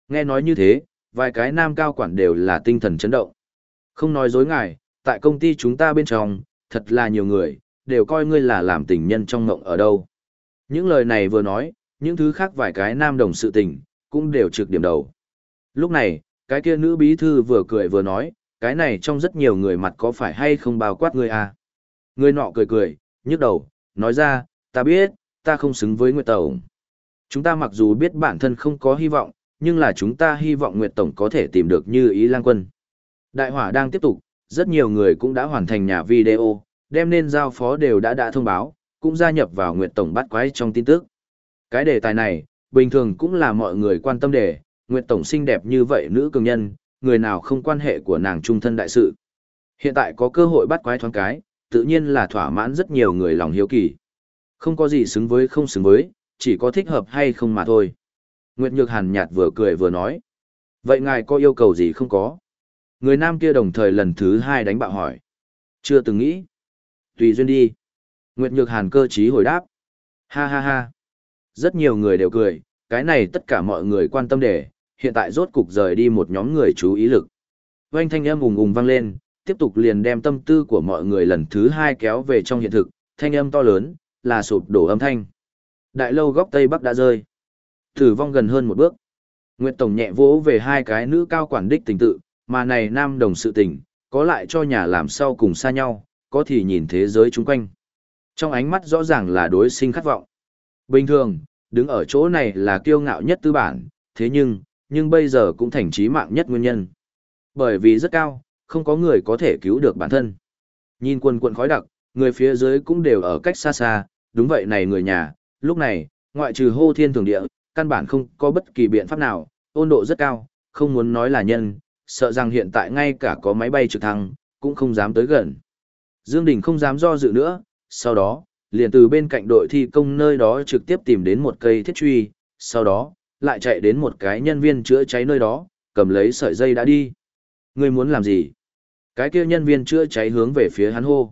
Nghe nói như thế, vài cái nam cao quản đều là tinh thần chấn động. Không nói dối ngài, tại công ty chúng ta bên trong, thật là nhiều người, đều coi ngươi là làm tình nhân trong ngộng ở đâu. Những lời này vừa nói, những thứ khác vài cái nam đồng sự tình, cũng đều trực điểm đầu. Lúc này, cái kia nữ bí thư vừa cười vừa nói, cái này trong rất nhiều người mặt có phải hay không bao quát ngươi à? Ngươi nọ cười cười, nhức đầu, nói ra, Ta biết, ta không xứng với Nguyệt Tổng. Chúng ta mặc dù biết bản thân không có hy vọng, nhưng là chúng ta hy vọng Nguyệt Tổng có thể tìm được như ý lang quân. Đại hỏa đang tiếp tục, rất nhiều người cũng đã hoàn thành nhà video, đem nên giao phó đều đã đã thông báo, cũng gia nhập vào Nguyệt Tổng bắt quái trong tin tức. Cái đề tài này, bình thường cũng là mọi người quan tâm đề, Nguyệt Tổng xinh đẹp như vậy nữ cường nhân, người nào không quan hệ của nàng trung thân đại sự. Hiện tại có cơ hội bắt quái thoáng cái, tự nhiên là thỏa mãn rất nhiều người lòng hiếu kỳ. Không có gì xứng với không xứng với, chỉ có thích hợp hay không mà thôi. Nguyệt Nhược Hàn nhạt vừa cười vừa nói. Vậy ngài có yêu cầu gì không có? Người nam kia đồng thời lần thứ hai đánh bạo hỏi. Chưa từng nghĩ. Tùy duyên đi. Nguyệt Nhược Hàn cơ trí hồi đáp. Ha ha ha. Rất nhiều người đều cười, cái này tất cả mọi người quan tâm để, hiện tại rốt cục rời đi một nhóm người chú ý lực. Oanh thanh âm ùng ùng vang lên, tiếp tục liền đem tâm tư của mọi người lần thứ hai kéo về trong hiện thực, thanh âm to lớn, là sụp đổ âm thanh. Đại lâu góc Tây Bắc đã rơi. Tử vong gần hơn một bước. Nguyệt Tổng nhẹ vỗ về hai cái nữ cao quản đích tình tự, mà này nam đồng sự tình, có lại cho nhà làm sau cùng xa nhau, có thì nhìn thế giới chung quanh. Trong ánh mắt rõ ràng là đối sinh khát vọng. Bình thường, đứng ở chỗ này là kiêu ngạo nhất tư bản, thế nhưng, nhưng bây giờ cũng thành trí mạng nhất nguyên nhân. Bởi vì rất cao, không có người có thể cứu được bản thân. Nhìn quần quần khói đặc, người phía dưới cũng đều ở cách xa xa, đúng vậy này người nhà, lúc này, ngoại trừ hô thiên thường địa, căn bản không có bất kỳ biện pháp nào, ôn độ rất cao, không muốn nói là nhân, sợ rằng hiện tại ngay cả có máy bay trực thăng, cũng không dám tới gần. Dương Đình không dám do dự nữa, sau đó, liền từ bên cạnh đội thi công nơi đó trực tiếp tìm đến một cây thiết truy, sau đó, lại chạy đến một cái nhân viên chữa cháy nơi đó, cầm lấy sợi dây đã đi. Ngươi muốn làm gì? Cái kia nhân viên chữa cháy hướng về phía hắn hô.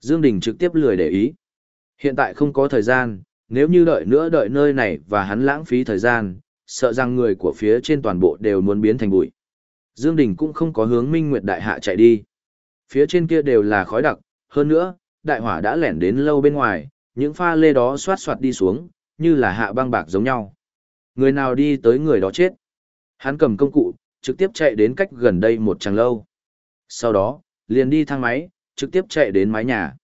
Dương Đình trực tiếp lười để ý. Hiện tại không có thời gian, nếu như đợi nữa đợi nơi này và hắn lãng phí thời gian, sợ rằng người của phía trên toàn bộ đều muốn biến thành bụi. Dương Đình cũng không có hướng Minh Nguyệt Đại Hạ chạy đi. Phía trên kia đều là khói đặc, hơn nữa, đại hỏa đã lẻn đến lâu bên ngoài, những pha lê đó xoát xoát đi xuống, như là hạ băng bạc giống nhau. Người nào đi tới người đó chết. Hắn cầm công cụ, trực tiếp chạy đến cách gần đây một tràng lâu. Sau đó, liền đi thang máy, trực tiếp chạy đến mái nhà.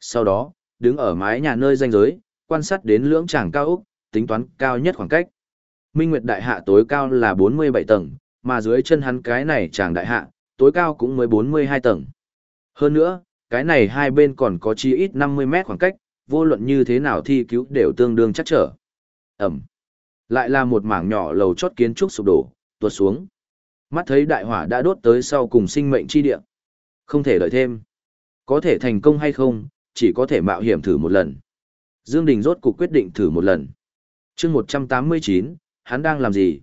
Sau đó, đứng ở mái nhà nơi danh giới, quan sát đến lưỡng tràng cao ốc, tính toán cao nhất khoảng cách. Minh Nguyệt Đại Hạ tối cao là 47 tầng, mà dưới chân hắn cái này tràng đại hạ, tối cao cũng mới 42 tầng. Hơn nữa, cái này hai bên còn có chi ít 50 mét khoảng cách, vô luận như thế nào thi cứu đều tương đương chắc trở. Ẩm. Lại là một mảng nhỏ lầu chót kiến trúc sụp đổ, tuột xuống. Mắt thấy đại hỏa đã đốt tới sau cùng sinh mệnh chi địa. Không thể đợi thêm. Có thể thành công hay không, chỉ có thể mạo hiểm thử một lần. Dương Đình rốt cuộc quyết định thử một lần. Chương 189, hắn đang làm gì?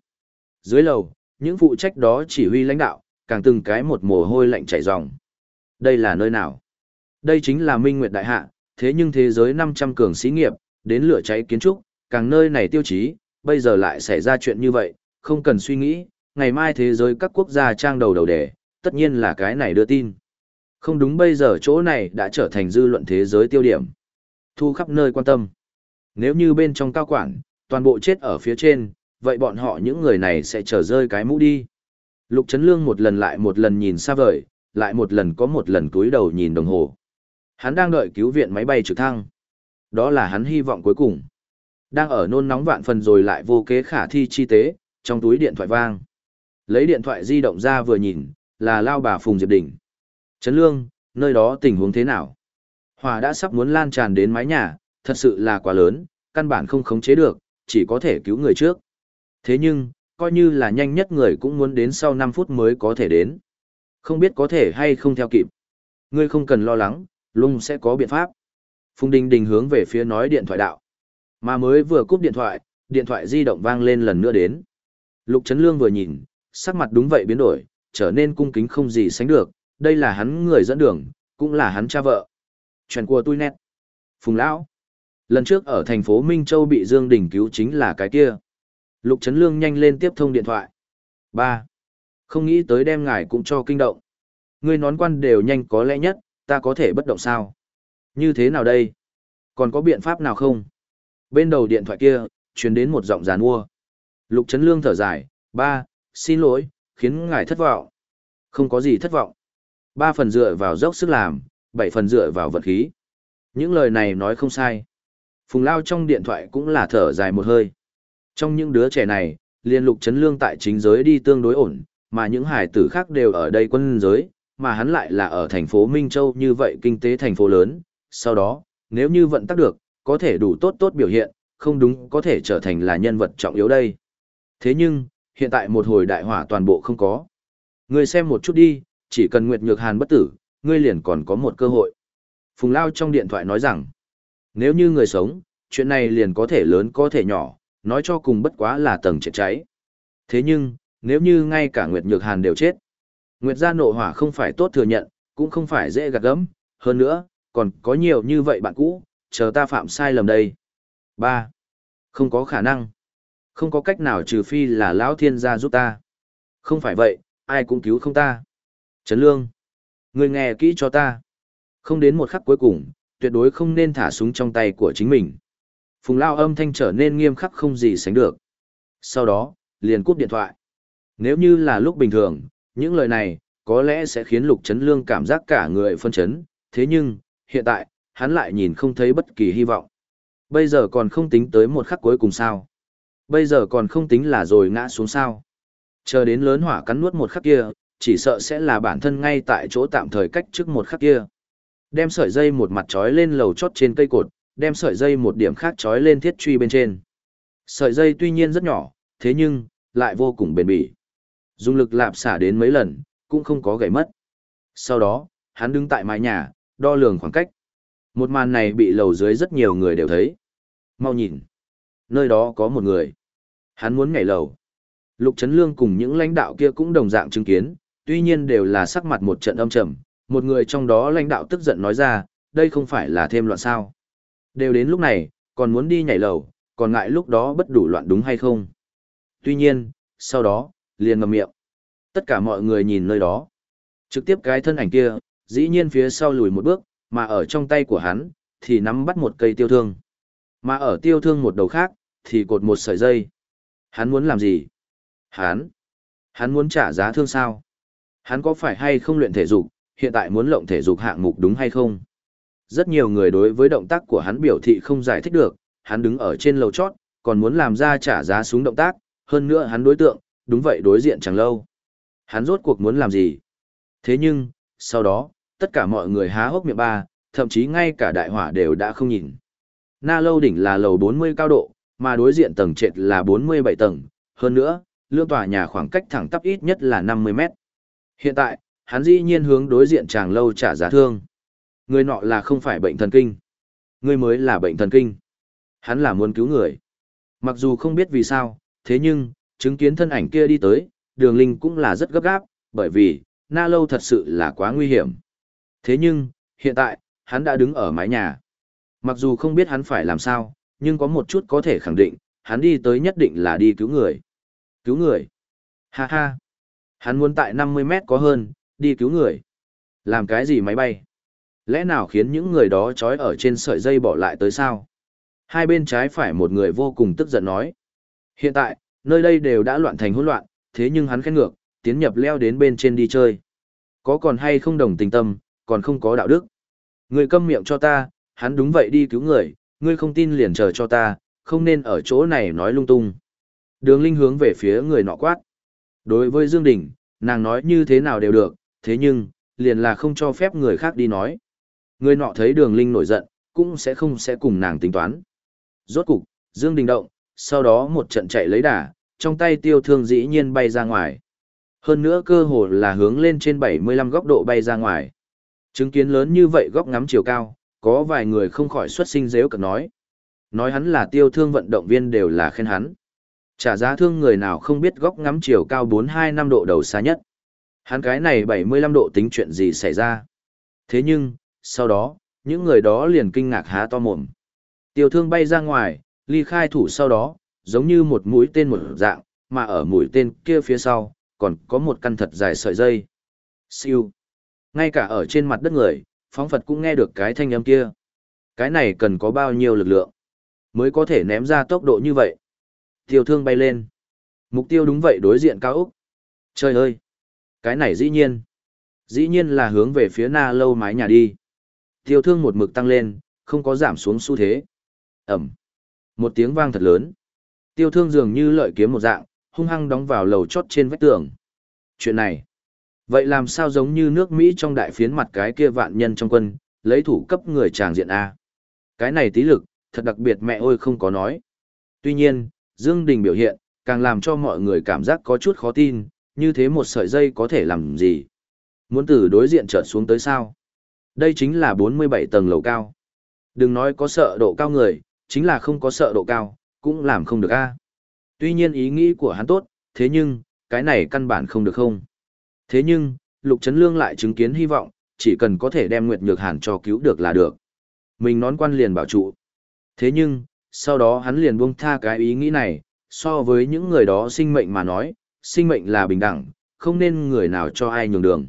Dưới lầu, những phụ trách đó chỉ huy lãnh đạo, càng từng cái một mồ hôi lạnh chảy ròng. Đây là nơi nào? Đây chính là Minh Nguyệt Đại Hạ, thế nhưng thế giới 500 cường sĩ nghiệp, đến lửa cháy kiến trúc, càng nơi này tiêu chí, bây giờ lại xảy ra chuyện như vậy, không cần suy nghĩ, ngày mai thế giới các quốc gia trang đầu đầu đề, tất nhiên là cái này đưa tin. Không đúng bây giờ chỗ này đã trở thành dư luận thế giới tiêu điểm. Thu khắp nơi quan tâm. Nếu như bên trong cao quản, toàn bộ chết ở phía trên, vậy bọn họ những người này sẽ trở rơi cái mũ đi. Lục Trấn Lương một lần lại một lần nhìn xa vời, lại một lần có một lần túi đầu nhìn đồng hồ. Hắn đang đợi cứu viện máy bay trực thăng. Đó là hắn hy vọng cuối cùng. Đang ở nôn nóng vạn phần rồi lại vô kế khả thi chi tế, trong túi điện thoại vang. Lấy điện thoại di động ra vừa nhìn, là lao bà Phùng Diệp Đình. Trấn Lương, nơi đó tình huống thế nào? Hỏa đã sắp muốn lan tràn đến mái nhà, thật sự là quá lớn, căn bản không khống chế được, chỉ có thể cứu người trước. Thế nhưng, coi như là nhanh nhất người cũng muốn đến sau 5 phút mới có thể đến. Không biết có thể hay không theo kịp. Ngươi không cần lo lắng, Lung sẽ có biện pháp. Phùng Đình Đình hướng về phía nói điện thoại đạo. Mà mới vừa cúp điện thoại, điện thoại di động vang lên lần nữa đến. Lục Trấn Lương vừa nhìn, sắc mặt đúng vậy biến đổi, trở nên cung kính không gì sánh được, đây là hắn người dẫn đường, cũng là hắn cha vợ. Chuyện của tôi nét. Phùng Lão. Lần trước ở thành phố Minh Châu bị Dương Đình cứu chính là cái kia. Lục Trấn Lương nhanh lên tiếp thông điện thoại. ba Không nghĩ tới đem ngài cũng cho kinh động. Ngươi nón quan đều nhanh có lẽ nhất, ta có thể bất động sao? Như thế nào đây? Còn có biện pháp nào không? Bên đầu điện thoại kia, truyền đến một giọng giàn mua. Lục Trấn Lương thở dài, ba, xin lỗi, khiến ngài thất vọng. Không có gì thất vọng. Ba phần dựa vào dốc sức làm, bảy phần dựa vào vật khí. Những lời này nói không sai. Phùng Lao trong điện thoại cũng là thở dài một hơi. Trong những đứa trẻ này, liên lục chấn lương tại chính giới đi tương đối ổn, mà những hải tử khác đều ở đây quân giới, mà hắn lại là ở thành phố Minh Châu như vậy kinh tế thành phố lớn. Sau đó, nếu như vận tắc được, có thể đủ tốt tốt biểu hiện, không đúng có thể trở thành là nhân vật trọng yếu đây. Thế nhưng, hiện tại một hồi đại hỏa toàn bộ không có. người xem một chút đi, chỉ cần Nguyệt Nhược Hàn bất tử, ngươi liền còn có một cơ hội. Phùng Lao trong điện thoại nói rằng, nếu như người sống, chuyện này liền có thể lớn có thể nhỏ, nói cho cùng bất quá là tầng chết cháy. Thế nhưng, nếu như ngay cả Nguyệt Nhược Hàn đều chết, Nguyệt gia nộ hỏa không phải tốt thừa nhận, cũng không phải dễ gạt gẫm, hơn nữa, còn có nhiều như vậy bạn cũ, chờ ta phạm sai lầm đây. 3. Không có khả năng. Không có cách nào trừ phi là lão thiên gia giúp ta. Không phải vậy, ai cũng cứu không ta. Trấn Lương. Người nghe kỹ cho ta. Không đến một khắc cuối cùng, tuyệt đối không nên thả súng trong tay của chính mình. Phùng Lao âm thanh trở nên nghiêm khắc không gì sánh được. Sau đó, liền cúp điện thoại. Nếu như là lúc bình thường, những lời này, có lẽ sẽ khiến Lục Trấn Lương cảm giác cả người phân chấn, thế nhưng, hiện tại, hắn lại nhìn không thấy bất kỳ hy vọng. Bây giờ còn không tính tới một khắc cuối cùng sao. Bây giờ còn không tính là rồi ngã xuống sao. Chờ đến lớn hỏa cắn nuốt một khắc kia, chỉ sợ sẽ là bản thân ngay tại chỗ tạm thời cách trước một khắc kia. Đem sợi dây một mặt trói lên lầu chót trên cây cột, đem sợi dây một điểm khác trói lên thiết truy bên trên. Sợi dây tuy nhiên rất nhỏ, thế nhưng, lại vô cùng bền bỉ. Dùng lực lạp xả đến mấy lần, cũng không có gãy mất. Sau đó, hắn đứng tại mái nhà, đo lường khoảng cách. Một màn này bị lầu dưới rất nhiều người đều thấy. Mau nhìn. Nơi đó có một người. Hắn muốn nhảy lầu. Lục Trấn Lương cùng những lãnh đạo kia cũng đồng dạng chứng kiến, tuy nhiên đều là sắc mặt một trận âm trầm. Một người trong đó lãnh đạo tức giận nói ra, đây không phải là thêm loạn sao. Đều đến lúc này, còn muốn đi nhảy lầu, còn ngại lúc đó bất đủ loạn đúng hay không. Tuy nhiên, sau đó, liền ngầm miệng. Tất cả mọi người nhìn nơi đó. Trực tiếp cái thân ảnh kia, dĩ nhiên phía sau lùi một bước, mà ở trong tay của hắn, thì nắm bắt một cây tiêu thương. Mà ở tiêu thương một đầu khác, thì cột một sợi dây. Hắn muốn làm gì? Hắn? Hắn muốn trả giá thương sao? Hắn có phải hay không luyện thể dục, hiện tại muốn lộng thể dục hạng mục đúng hay không? Rất nhiều người đối với động tác của hắn biểu thị không giải thích được, hắn đứng ở trên lầu chót, còn muốn làm ra trả giá súng động tác, hơn nữa hắn đối tượng, đúng vậy đối diện chẳng lâu. Hắn rốt cuộc muốn làm gì? Thế nhưng, sau đó, tất cả mọi người há hốc miệng ba, thậm chí ngay cả đại hỏa đều đã không nhìn. Na lâu đỉnh là lầu 40 cao độ, mà đối diện tầng trệt là 47 tầng, hơn nữa, lương tòa nhà khoảng cách thẳng tắp ít nhất là 50 mét. Hiện tại, hắn dĩ nhiên hướng đối diện chàng lâu trả giá thương. Người nọ là không phải bệnh thần kinh. Người mới là bệnh thần kinh. Hắn là muốn cứu người. Mặc dù không biết vì sao, thế nhưng, chứng kiến thân ảnh kia đi tới, đường linh cũng là rất gấp gáp, bởi vì, na lâu thật sự là quá nguy hiểm. Thế nhưng, hiện tại, hắn đã đứng ở mái nhà. Mặc dù không biết hắn phải làm sao, nhưng có một chút có thể khẳng định, hắn đi tới nhất định là đi cứu người. Cứu người. Ha ha. Hắn muốn tại 50 mét có hơn, đi cứu người. Làm cái gì máy bay? Lẽ nào khiến những người đó trói ở trên sợi dây bỏ lại tới sao? Hai bên trái phải một người vô cùng tức giận nói. Hiện tại, nơi đây đều đã loạn thành hỗn loạn, thế nhưng hắn khen ngược, tiến nhập leo đến bên trên đi chơi. Có còn hay không đồng tình tâm, còn không có đạo đức. Người câm miệng cho ta, hắn đúng vậy đi cứu người, ngươi không tin liền chờ cho ta, không nên ở chỗ này nói lung tung. Đường Linh hướng về phía người nọ quát. Đối với Dương Đình, nàng nói như thế nào đều được, thế nhưng, liền là không cho phép người khác đi nói. Người nọ thấy đường Linh nổi giận, cũng sẽ không sẽ cùng nàng tính toán. Rốt cục, Dương Đình động, sau đó một trận chạy lấy đà, trong tay tiêu thương dĩ nhiên bay ra ngoài. Hơn nữa cơ hồ là hướng lên trên 75 góc độ bay ra ngoài. Chứng kiến lớn như vậy góc ngắm chiều cao, có vài người không khỏi xuất sinh dễu cực nói. Nói hắn là tiêu thương vận động viên đều là khen hắn. Trả giá thương người nào không biết góc ngắm chiều cao 42 năm độ đầu xa nhất. Hắn cái này 75 độ tính chuyện gì xảy ra. Thế nhưng, sau đó, những người đó liền kinh ngạc há to mồm. Tiêu thương bay ra ngoài, ly khai thủ sau đó, giống như một mũi tên một dạng, mà ở mũi tên kia phía sau, còn có một căn thật dài sợi dây. Siêu. Ngay cả ở trên mặt đất người, phóng Phật cũng nghe được cái thanh âm kia. Cái này cần có bao nhiêu lực lượng, mới có thể ném ra tốc độ như vậy. Tiêu thương bay lên. Mục tiêu đúng vậy đối diện cao Úc. Trời ơi! Cái này dĩ nhiên. Dĩ nhiên là hướng về phía na lâu mái nhà đi. Tiêu thương một mực tăng lên, không có giảm xuống xu thế. Ẩm. Một tiếng vang thật lớn. Tiêu thương dường như lợi kiếm một dạng, hung hăng đóng vào lầu chót trên vách tường. Chuyện này. Vậy làm sao giống như nước Mỹ trong đại phiến mặt cái kia vạn nhân trong quân, lấy thủ cấp người tràng diện A. Cái này tí lực, thật đặc biệt mẹ ôi không có nói. Tuy nhiên, Dương Đình biểu hiện, càng làm cho mọi người cảm giác có chút khó tin, như thế một sợi dây có thể làm gì. Muốn từ đối diện trợt xuống tới sao? Đây chính là 47 tầng lầu cao. Đừng nói có sợ độ cao người, chính là không có sợ độ cao, cũng làm không được a. Tuy nhiên ý nghĩ của hắn tốt, thế nhưng, cái này căn bản không được không. Thế nhưng, Lục Trấn Lương lại chứng kiến hy vọng, chỉ cần có thể đem Nguyệt Nhược Hàn cho cứu được là được. Mình nón quan liền bảo trụ. Thế nhưng, sau đó hắn liền buông tha cái ý nghĩ này, so với những người đó sinh mệnh mà nói, sinh mệnh là bình đẳng, không nên người nào cho ai nhường đường.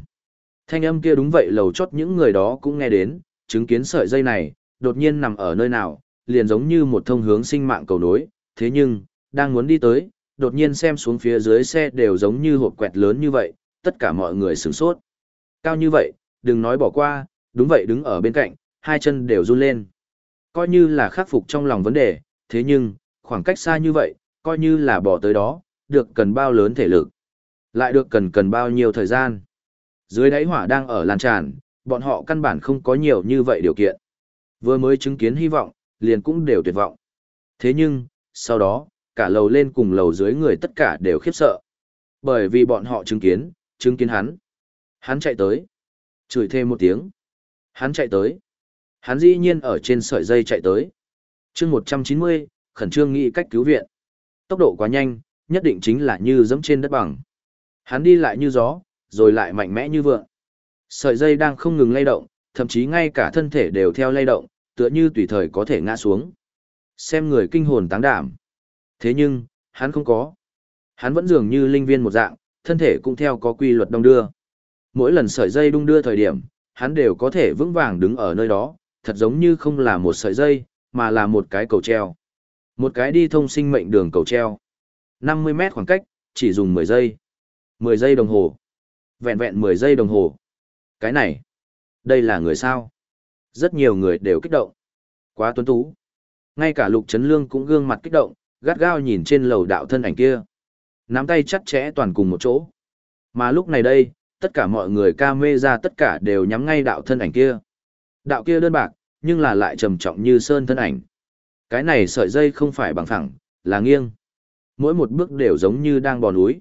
Thanh âm kia đúng vậy lầu chót những người đó cũng nghe đến, chứng kiến sợi dây này, đột nhiên nằm ở nơi nào, liền giống như một thông hướng sinh mạng cầu nối, thế nhưng, đang muốn đi tới, đột nhiên xem xuống phía dưới xe đều giống như hộp quẹt lớn như vậy, tất cả mọi người sửng sốt. Cao như vậy, đừng nói bỏ qua, đúng vậy đứng ở bên cạnh, hai chân đều run lên. Coi như là khắc phục trong lòng vấn đề, thế nhưng, khoảng cách xa như vậy, coi như là bỏ tới đó, được cần bao lớn thể lực. Lại được cần cần bao nhiêu thời gian. Dưới đáy hỏa đang ở lan tràn, bọn họ căn bản không có nhiều như vậy điều kiện. Vừa mới chứng kiến hy vọng, liền cũng đều tuyệt vọng. Thế nhưng, sau đó, cả lầu lên cùng lầu dưới người tất cả đều khiếp sợ. Bởi vì bọn họ chứng kiến, chứng kiến hắn. Hắn chạy tới. Chửi thêm một tiếng. Hắn chạy tới. Hắn dĩ nhiên ở trên sợi dây chạy tới. chương 190, khẩn trương nghĩ cách cứu viện. Tốc độ quá nhanh, nhất định chính là như dẫm trên đất bằng. Hắn đi lại như gió, rồi lại mạnh mẽ như vượng. Sợi dây đang không ngừng lay động, thậm chí ngay cả thân thể đều theo lay động, tựa như tùy thời có thể ngã xuống. Xem người kinh hồn táng đảm. Thế nhưng, hắn không có. Hắn vẫn dường như linh viên một dạng, thân thể cũng theo có quy luật đông đưa. Mỗi lần sợi dây đung đưa thời điểm, hắn đều có thể vững vàng đứng ở nơi đó, thật giống như không là một sợi dây, mà là một cái cầu treo. Một cái đi thông sinh mệnh đường cầu treo. 50 mét khoảng cách, chỉ dùng 10 giây. 10 giây đồng hồ. Vẹn vẹn 10 giây đồng hồ. Cái này, đây là người sao? Rất nhiều người đều kích động. Quá tuấn tú. Ngay cả Lục Trấn Lương cũng gương mặt kích động, gắt gao nhìn trên lầu đạo thân ảnh kia. Nắm tay chặt chẽ toàn cùng một chỗ. Mà lúc này đây, tất cả mọi người ca mê ra tất cả đều nhắm ngay đạo thân ảnh kia. Đạo kia đơn bạc, nhưng là lại trầm trọng như sơn thân ảnh. Cái này sợi dây không phải bằng phẳng, là nghiêng. Mỗi một bước đều giống như đang bò núi.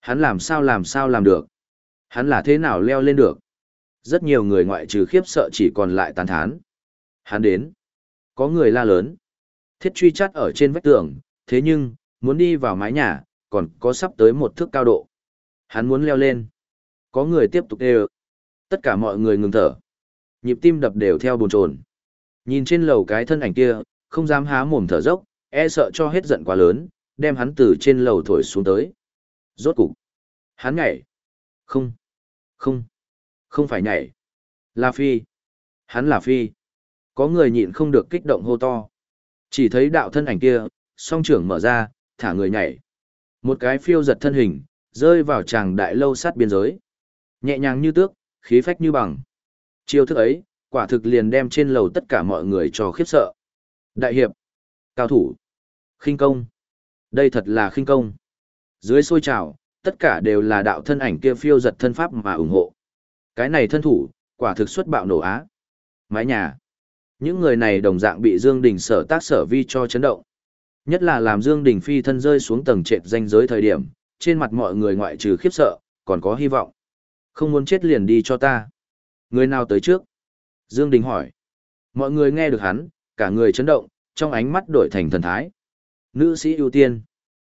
Hắn làm sao làm sao làm được. Hắn là thế nào leo lên được. Rất nhiều người ngoại trừ khiếp sợ chỉ còn lại tán thán. Hắn đến. Có người la lớn. Thiết truy chắt ở trên vách tường, thế nhưng, muốn đi vào mái nhà, còn có sắp tới một thước cao độ. Hắn muốn leo lên. Có người tiếp tục đều. Tất cả mọi người ngừng thở. Nhịp tim đập đều theo bồn chồn. Nhìn trên lầu cái thân ảnh kia, không dám há mồm thở dốc, e sợ cho hết giận quá lớn, đem hắn từ trên lầu thổi xuống tới. Rốt cục. Hắn nhảy. Không. Không. Không phải nhảy. Là phi. Hắn là phi. Có người nhịn không được kích động hô to. Chỉ thấy đạo thân ảnh kia, song trưởng mở ra, thả người nhảy. Một cái phiêu giật thân hình, rơi vào tràng đại lâu sát biên giới. Nhẹ nhàng như tước, khí phách như bằng. Chiêu thức ấy, quả thực liền đem trên lầu tất cả mọi người cho khiếp sợ. Đại hiệp, cao thủ, khinh công. Đây thật là khinh công. Dưới sôi trào, tất cả đều là đạo thân ảnh kia phiêu giật thân pháp mà ủng hộ. Cái này thân thủ, quả thực xuất bạo nổ á. Mái nhà. Những người này đồng dạng bị Dương Đình sở tác sở vi cho chấn động. Nhất là làm Dương Đình phi thân rơi xuống tầng trệt danh giới thời điểm, trên mặt mọi người ngoại trừ khiếp sợ, còn có hy vọng. Không muốn chết liền đi cho ta. Người nào tới trước? Dương Đình hỏi. Mọi người nghe được hắn, cả người chấn động, trong ánh mắt đổi thành thần thái. Nữ sĩ ưu tiên.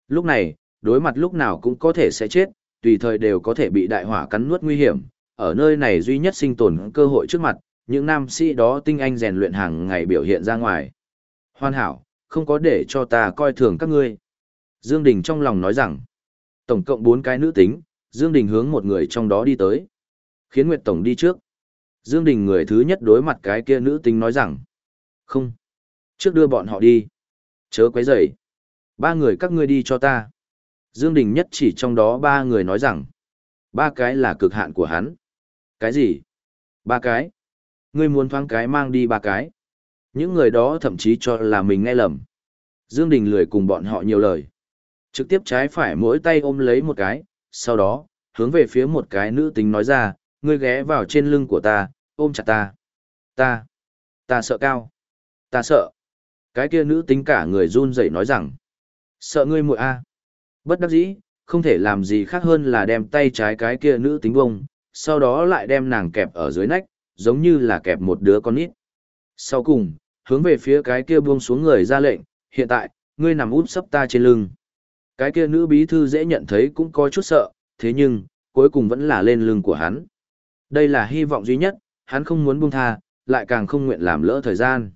Lúc này, đối mặt lúc nào cũng có thể sẽ chết, tùy thời đều có thể bị đại hỏa cắn nuốt nguy hiểm. Ở nơi này duy nhất sinh tồn cơ hội trước mặt, những nam sĩ đó tinh anh rèn luyện hàng ngày biểu hiện ra ngoài. Hoàn hảo, không có để cho ta coi thường các ngươi. Dương Đình trong lòng nói rằng, tổng cộng 4 cái nữ tính, Dương Đình hướng một người trong đó đi tới. Khiến Nguyệt Tổng đi trước. Dương Đình người thứ nhất đối mặt cái kia nữ tính nói rằng, không, trước đưa bọn họ đi. Chớ quấy rầy. Ba người các ngươi đi cho ta. Dương Đình nhất chỉ trong đó ba người nói rằng, ba cái là cực hạn của hắn. Cái gì? Ba cái? Ngươi muốn thoáng cái mang đi ba cái. Những người đó thậm chí cho là mình nghe lầm. Dương Đình lười cùng bọn họ nhiều lời. Trực tiếp trái phải mỗi tay ôm lấy một cái, sau đó, hướng về phía một cái nữ tính nói ra, ngươi ghé vào trên lưng của ta, ôm chặt ta. Ta, ta sợ cao. Ta sợ. Cái kia nữ tính cả người run rẩy nói rằng, sợ ngươi muội a. Bất đắc dĩ, không thể làm gì khác hơn là đem tay trái cái kia nữ tính bông, sau đó lại đem nàng kẹp ở dưới nách, giống như là kẹp một đứa con nít. Sau cùng, hướng về phía cái kia buông xuống người ra lệnh, hiện tại, ngươi nằm út sấp ta trên lưng. Cái kia nữ bí thư dễ nhận thấy cũng có chút sợ, thế nhưng, cuối cùng vẫn là lên lưng của hắn. Đây là hy vọng duy nhất, hắn không muốn buông tha, lại càng không nguyện làm lỡ thời gian.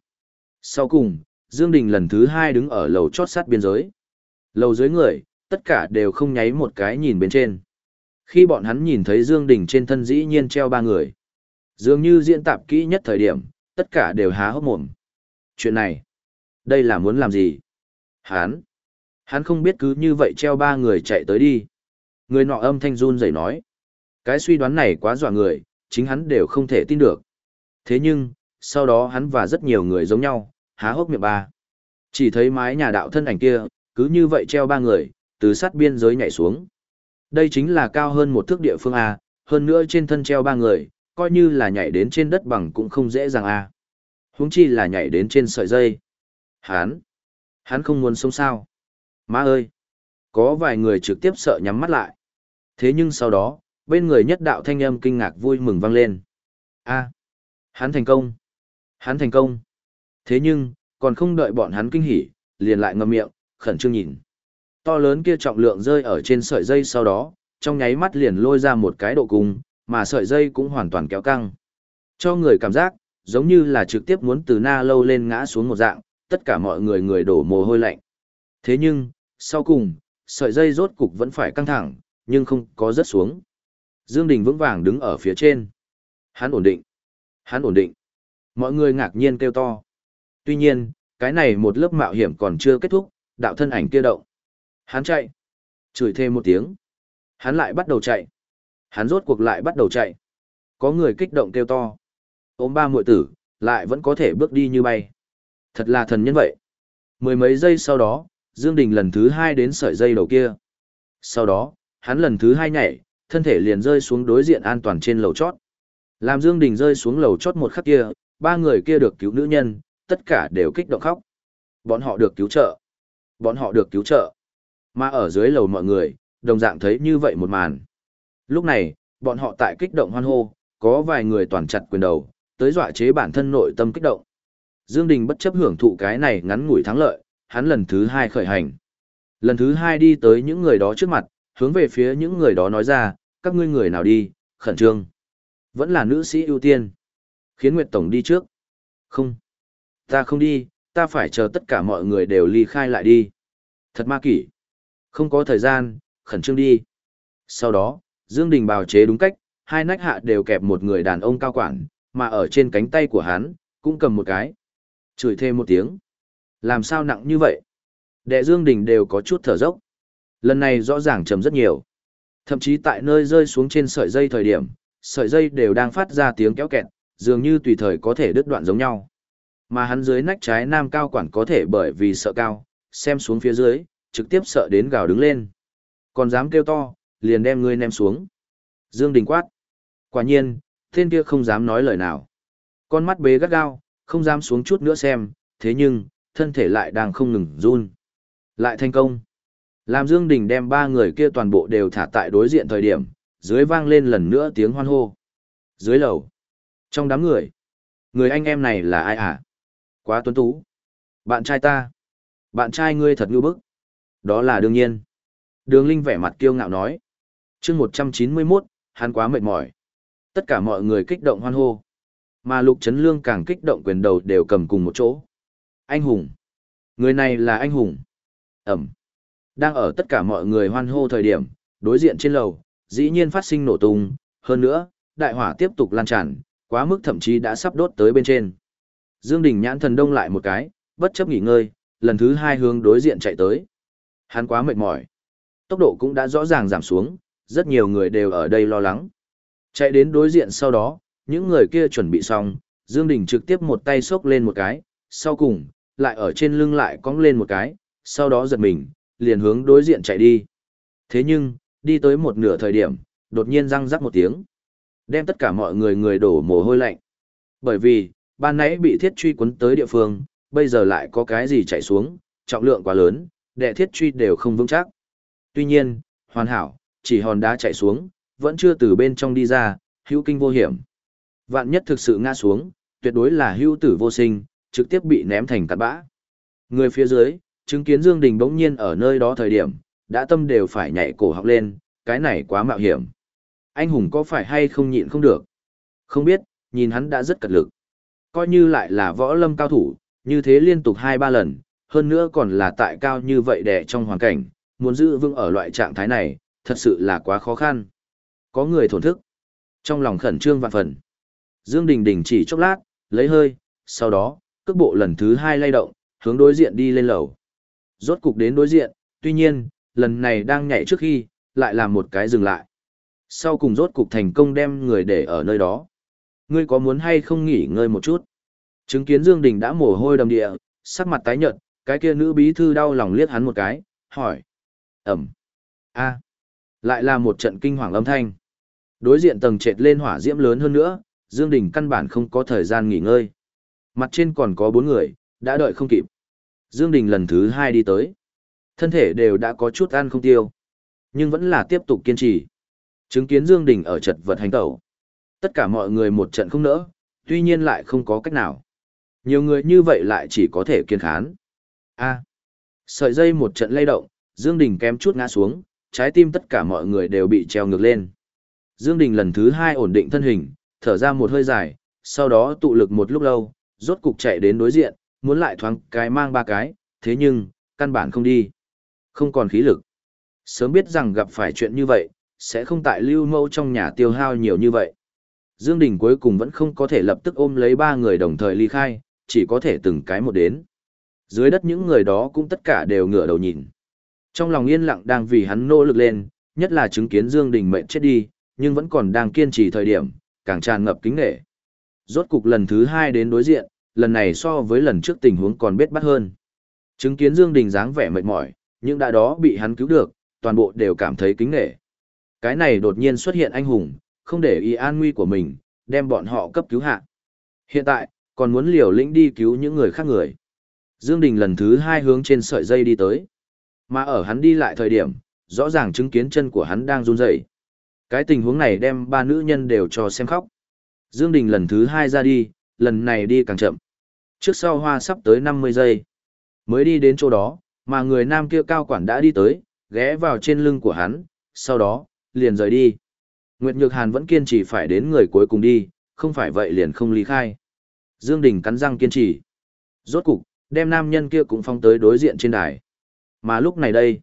Sau cùng, Dương Đình lần thứ hai đứng ở lầu chót sát biên giới. Lầu dưới người, tất cả đều không nháy một cái nhìn bên trên. Khi bọn hắn nhìn thấy Dương Đình trên thân dĩ nhiên treo ba người. Dường như diễn tạp kỹ nhất thời điểm, tất cả đều há hốc mồm. Chuyện này, đây là muốn làm gì? Hắn, hắn không biết cứ như vậy treo ba người chạy tới đi. Người nọ âm thanh run rẩy nói. Cái suy đoán này quá dọa người, chính hắn đều không thể tin được. Thế nhưng, sau đó hắn và rất nhiều người giống nhau, há hốc miệng ba. Chỉ thấy mái nhà đạo thân ảnh kia, cứ như vậy treo ba người, từ sát biên giới nhảy xuống. Đây chính là cao hơn một thước địa phương A, hơn nữa trên thân treo ba người, coi như là nhảy đến trên đất bằng cũng không dễ dàng A. Huống chi là nhảy đến trên sợi dây. Hán! Hắn không muốn sống sao? Má ơi! Có vài người trực tiếp sợ nhắm mắt lại. Thế nhưng sau đó, bên người nhất đạo thanh âm kinh ngạc vui mừng vang lên. A! Hắn thành công! Hắn thành công! Thế nhưng, còn không đợi bọn hắn kinh hỉ, liền lại ngậm miệng, khẩn trương nhìn. To lớn kia trọng lượng rơi ở trên sợi dây sau đó, trong nháy mắt liền lôi ra một cái độ cung, mà sợi dây cũng hoàn toàn kéo căng. Cho người cảm giác, giống như là trực tiếp muốn từ na lâu lên ngã xuống một dạng, tất cả mọi người người đổ mồ hôi lạnh. Thế nhưng, sau cùng, sợi dây rốt cục vẫn phải căng thẳng, nhưng không có rớt xuống. Dương Đình vững vàng đứng ở phía trên. Hắn ổn định. Hắn ổn định. Mọi người ngạc nhiên kêu to. Tuy nhiên, cái này một lớp mạo hiểm còn chưa kết thúc, đạo thân ảnh kia động. Hắn chạy. Chửi thêm một tiếng. Hắn lại bắt đầu chạy. Hắn rốt cuộc lại bắt đầu chạy. Có người kích động kêu to. Ôm ba muội tử, lại vẫn có thể bước đi như bay. Thật là thần nhân vậy. Mười mấy giây sau đó, Dương Đình lần thứ hai đến sợi dây đầu kia. Sau đó, hắn lần thứ hai nhảy, thân thể liền rơi xuống đối diện an toàn trên lầu chót. Làm Dương Đình rơi xuống lầu chót một khắc kia, ba người kia được cứu nữ nhân, tất cả đều kích động khóc. Bọn họ được cứu trợ. Bọn họ được cứu trợ. Mà ở dưới lầu mọi người, đồng dạng thấy như vậy một màn. Lúc này, bọn họ tại kích động hoan hô, có vài người toàn chặt quyền đầu, tới dọa chế bản thân nội tâm kích động. Dương Đình bất chấp hưởng thụ cái này ngắn ngủi thắng lợi, hắn lần thứ hai khởi hành. Lần thứ hai đi tới những người đó trước mặt, hướng về phía những người đó nói ra, các ngươi người nào đi, khẩn trương. Vẫn là nữ sĩ ưu tiên. Khiến Nguyệt Tổng đi trước. Không. Ta không đi, ta phải chờ tất cả mọi người đều ly khai lại đi. Thật ma kỷ. Không có thời gian, khẩn trương đi. Sau đó, Dương Đình bào chế đúng cách, hai nách hạ đều kẹp một người đàn ông cao quản, mà ở trên cánh tay của hắn, cũng cầm một cái. Chửi thêm một tiếng. Làm sao nặng như vậy? Đệ Dương Đình đều có chút thở dốc. Lần này rõ ràng trầm rất nhiều. Thậm chí tại nơi rơi xuống trên sợi dây thời điểm, sợi dây đều đang phát ra tiếng kéo kẹt, dường như tùy thời có thể đứt đoạn giống nhau. Mà hắn dưới nách trái nam cao quản có thể bởi vì sợ cao, xem xuống phía dưới, trực tiếp sợ đến gào đứng lên. Còn dám kêu to, liền đem ngươi ném xuống. Dương Đình quát. Quả nhiên, tên kia không dám nói lời nào. Con mắt bế gắt gao, không dám xuống chút nữa xem, thế nhưng, thân thể lại đang không ngừng run. Lại thành công. Làm Dương Đình đem ba người kia toàn bộ đều thả tại đối diện thời điểm, dưới vang lên lần nữa tiếng hoan hô. Dưới lầu. Trong đám người. Người anh em này là ai hả? Quá tuấn tú. Bạn trai ta. Bạn trai ngươi thật ngưu bức. Đó là đương nhiên. Đường Linh vẻ mặt kiêu ngạo nói. Trước 191, hắn quá mệt mỏi. Tất cả mọi người kích động hoan hô. Mà Lục Trấn Lương càng kích động quyền đầu đều cầm cùng một chỗ. Anh hùng. Người này là anh hùng. Ẩm. Đang ở tất cả mọi người hoan hô thời điểm, đối diện trên lầu, dĩ nhiên phát sinh nổ tung. Hơn nữa, đại hỏa tiếp tục lan tràn, quá mức thậm chí đã sắp đốt tới bên trên. Dương Đình nhãn thần đông lại một cái, bất chấp nghỉ ngơi, lần thứ hai hướng đối diện chạy tới. Hắn quá mệt mỏi. Tốc độ cũng đã rõ ràng giảm xuống, rất nhiều người đều ở đây lo lắng. Chạy đến đối diện sau đó, những người kia chuẩn bị xong, Dương Đình trực tiếp một tay xốc lên một cái, sau cùng, lại ở trên lưng lại cong lên một cái, sau đó giật mình, liền hướng đối diện chạy đi. Thế nhưng, đi tới một nửa thời điểm, đột nhiên răng rắc một tiếng. Đem tất cả mọi người người đổ mồ hôi lạnh. Bởi vì, ban nãy bị thiết truy cuốn tới địa phương, bây giờ lại có cái gì chạy xuống, trọng lượng quá lớn, đệ thiết truy đều không vững chắc. Tuy nhiên, hoàn hảo, chỉ hòn đá chạy xuống, vẫn chưa từ bên trong đi ra, hữu kinh vô hiểm. Vạn nhất thực sự ngã xuống, tuyệt đối là hữu tử vô sinh, trực tiếp bị ném thành cát bã. Người phía dưới, chứng kiến Dương Đình bỗng nhiên ở nơi đó thời điểm, đã tâm đều phải nhảy cổ học lên, cái này quá mạo hiểm. Anh hùng có phải hay không nhịn không được? Không biết, nhìn hắn đã rất cật lực. Coi như lại là võ lâm cao thủ, như thế liên tục hai ba lần, hơn nữa còn là tại cao như vậy đè trong hoàn cảnh, muốn giữ vững ở loại trạng thái này, thật sự là quá khó khăn. Có người thổn thức. Trong lòng khẩn trương vạn phần. Dương Đình Đình chỉ chốc lát, lấy hơi, sau đó, cước bộ lần thứ hai lay động, hướng đối diện đi lên lầu. Rốt cục đến đối diện, tuy nhiên, lần này đang nhảy trước khi, lại làm một cái dừng lại. Sau cùng rốt cục thành công đem người để ở nơi đó. Ngươi có muốn hay không nghỉ ngơi một chút? Chứng kiến Dương Đình đã mồ hôi đầm địa, sắc mặt tái nhợt, cái kia nữ bí thư đau lòng liếc hắn một cái, hỏi. Ẩm. a Lại là một trận kinh hoàng âm thanh. Đối diện tầng trệt lên hỏa diễm lớn hơn nữa, Dương Đình căn bản không có thời gian nghỉ ngơi. Mặt trên còn có bốn người, đã đợi không kịp. Dương Đình lần thứ hai đi tới. Thân thể đều đã có chút ăn không tiêu. Nhưng vẫn là tiếp tục kiên trì. Chứng kiến Dương Đình ở chật vật hành tẩu. Tất cả mọi người một trận không nỡ, tuy nhiên lại không có cách nào. Nhiều người như vậy lại chỉ có thể kiên khán. A. Sợi dây một trận lay động, Dương Đình kém chút ngã xuống, trái tim tất cả mọi người đều bị treo ngược lên. Dương Đình lần thứ hai ổn định thân hình, thở ra một hơi dài, sau đó tụ lực một lúc lâu, rốt cục chạy đến đối diện, muốn lại thoáng cái mang ba cái, thế nhưng, căn bản không đi. Không còn khí lực. Sớm biết rằng gặp phải chuyện như vậy, sẽ không tại lưu mâu trong nhà tiêu hao nhiều như vậy. Dương Đình cuối cùng vẫn không có thể lập tức ôm lấy ba người đồng thời ly khai, chỉ có thể từng cái một đến. Dưới đất những người đó cũng tất cả đều ngửa đầu nhìn. Trong lòng yên lặng đang vì hắn nỗ lực lên, nhất là chứng kiến Dương Đình mệnh chết đi, nhưng vẫn còn đang kiên trì thời điểm, càng tràn ngập kính nghệ. Rốt cục lần thứ hai đến đối diện, lần này so với lần trước tình huống còn biết bắt hơn. Chứng kiến Dương Đình dáng vẻ mệt mỏi, nhưng đã đó bị hắn cứu được, toàn bộ đều cảm thấy kính nể Cái này đột nhiên xuất hiện anh hùng, không để ý an nguy của mình, đem bọn họ cấp cứu hạ. Hiện tại, còn muốn liều lĩnh đi cứu những người khác người. Dương Đình lần thứ hai hướng trên sợi dây đi tới. Mà ở hắn đi lại thời điểm, rõ ràng chứng kiến chân của hắn đang run rẩy. Cái tình huống này đem ba nữ nhân đều cho xem khóc. Dương Đình lần thứ hai ra đi, lần này đi càng chậm. Trước sau hoa sắp tới 50 giây. Mới đi đến chỗ đó, mà người nam kia cao quản đã đi tới, ghé vào trên lưng của hắn, sau đó, liền rời đi. Nguyệt Nhược Hàn vẫn kiên trì phải đến người cuối cùng đi, không phải vậy liền không ly khai. Dương Đình cắn răng kiên trì. Rốt cục, đem nam nhân kia cũng phong tới đối diện trên đài. Mà lúc này đây,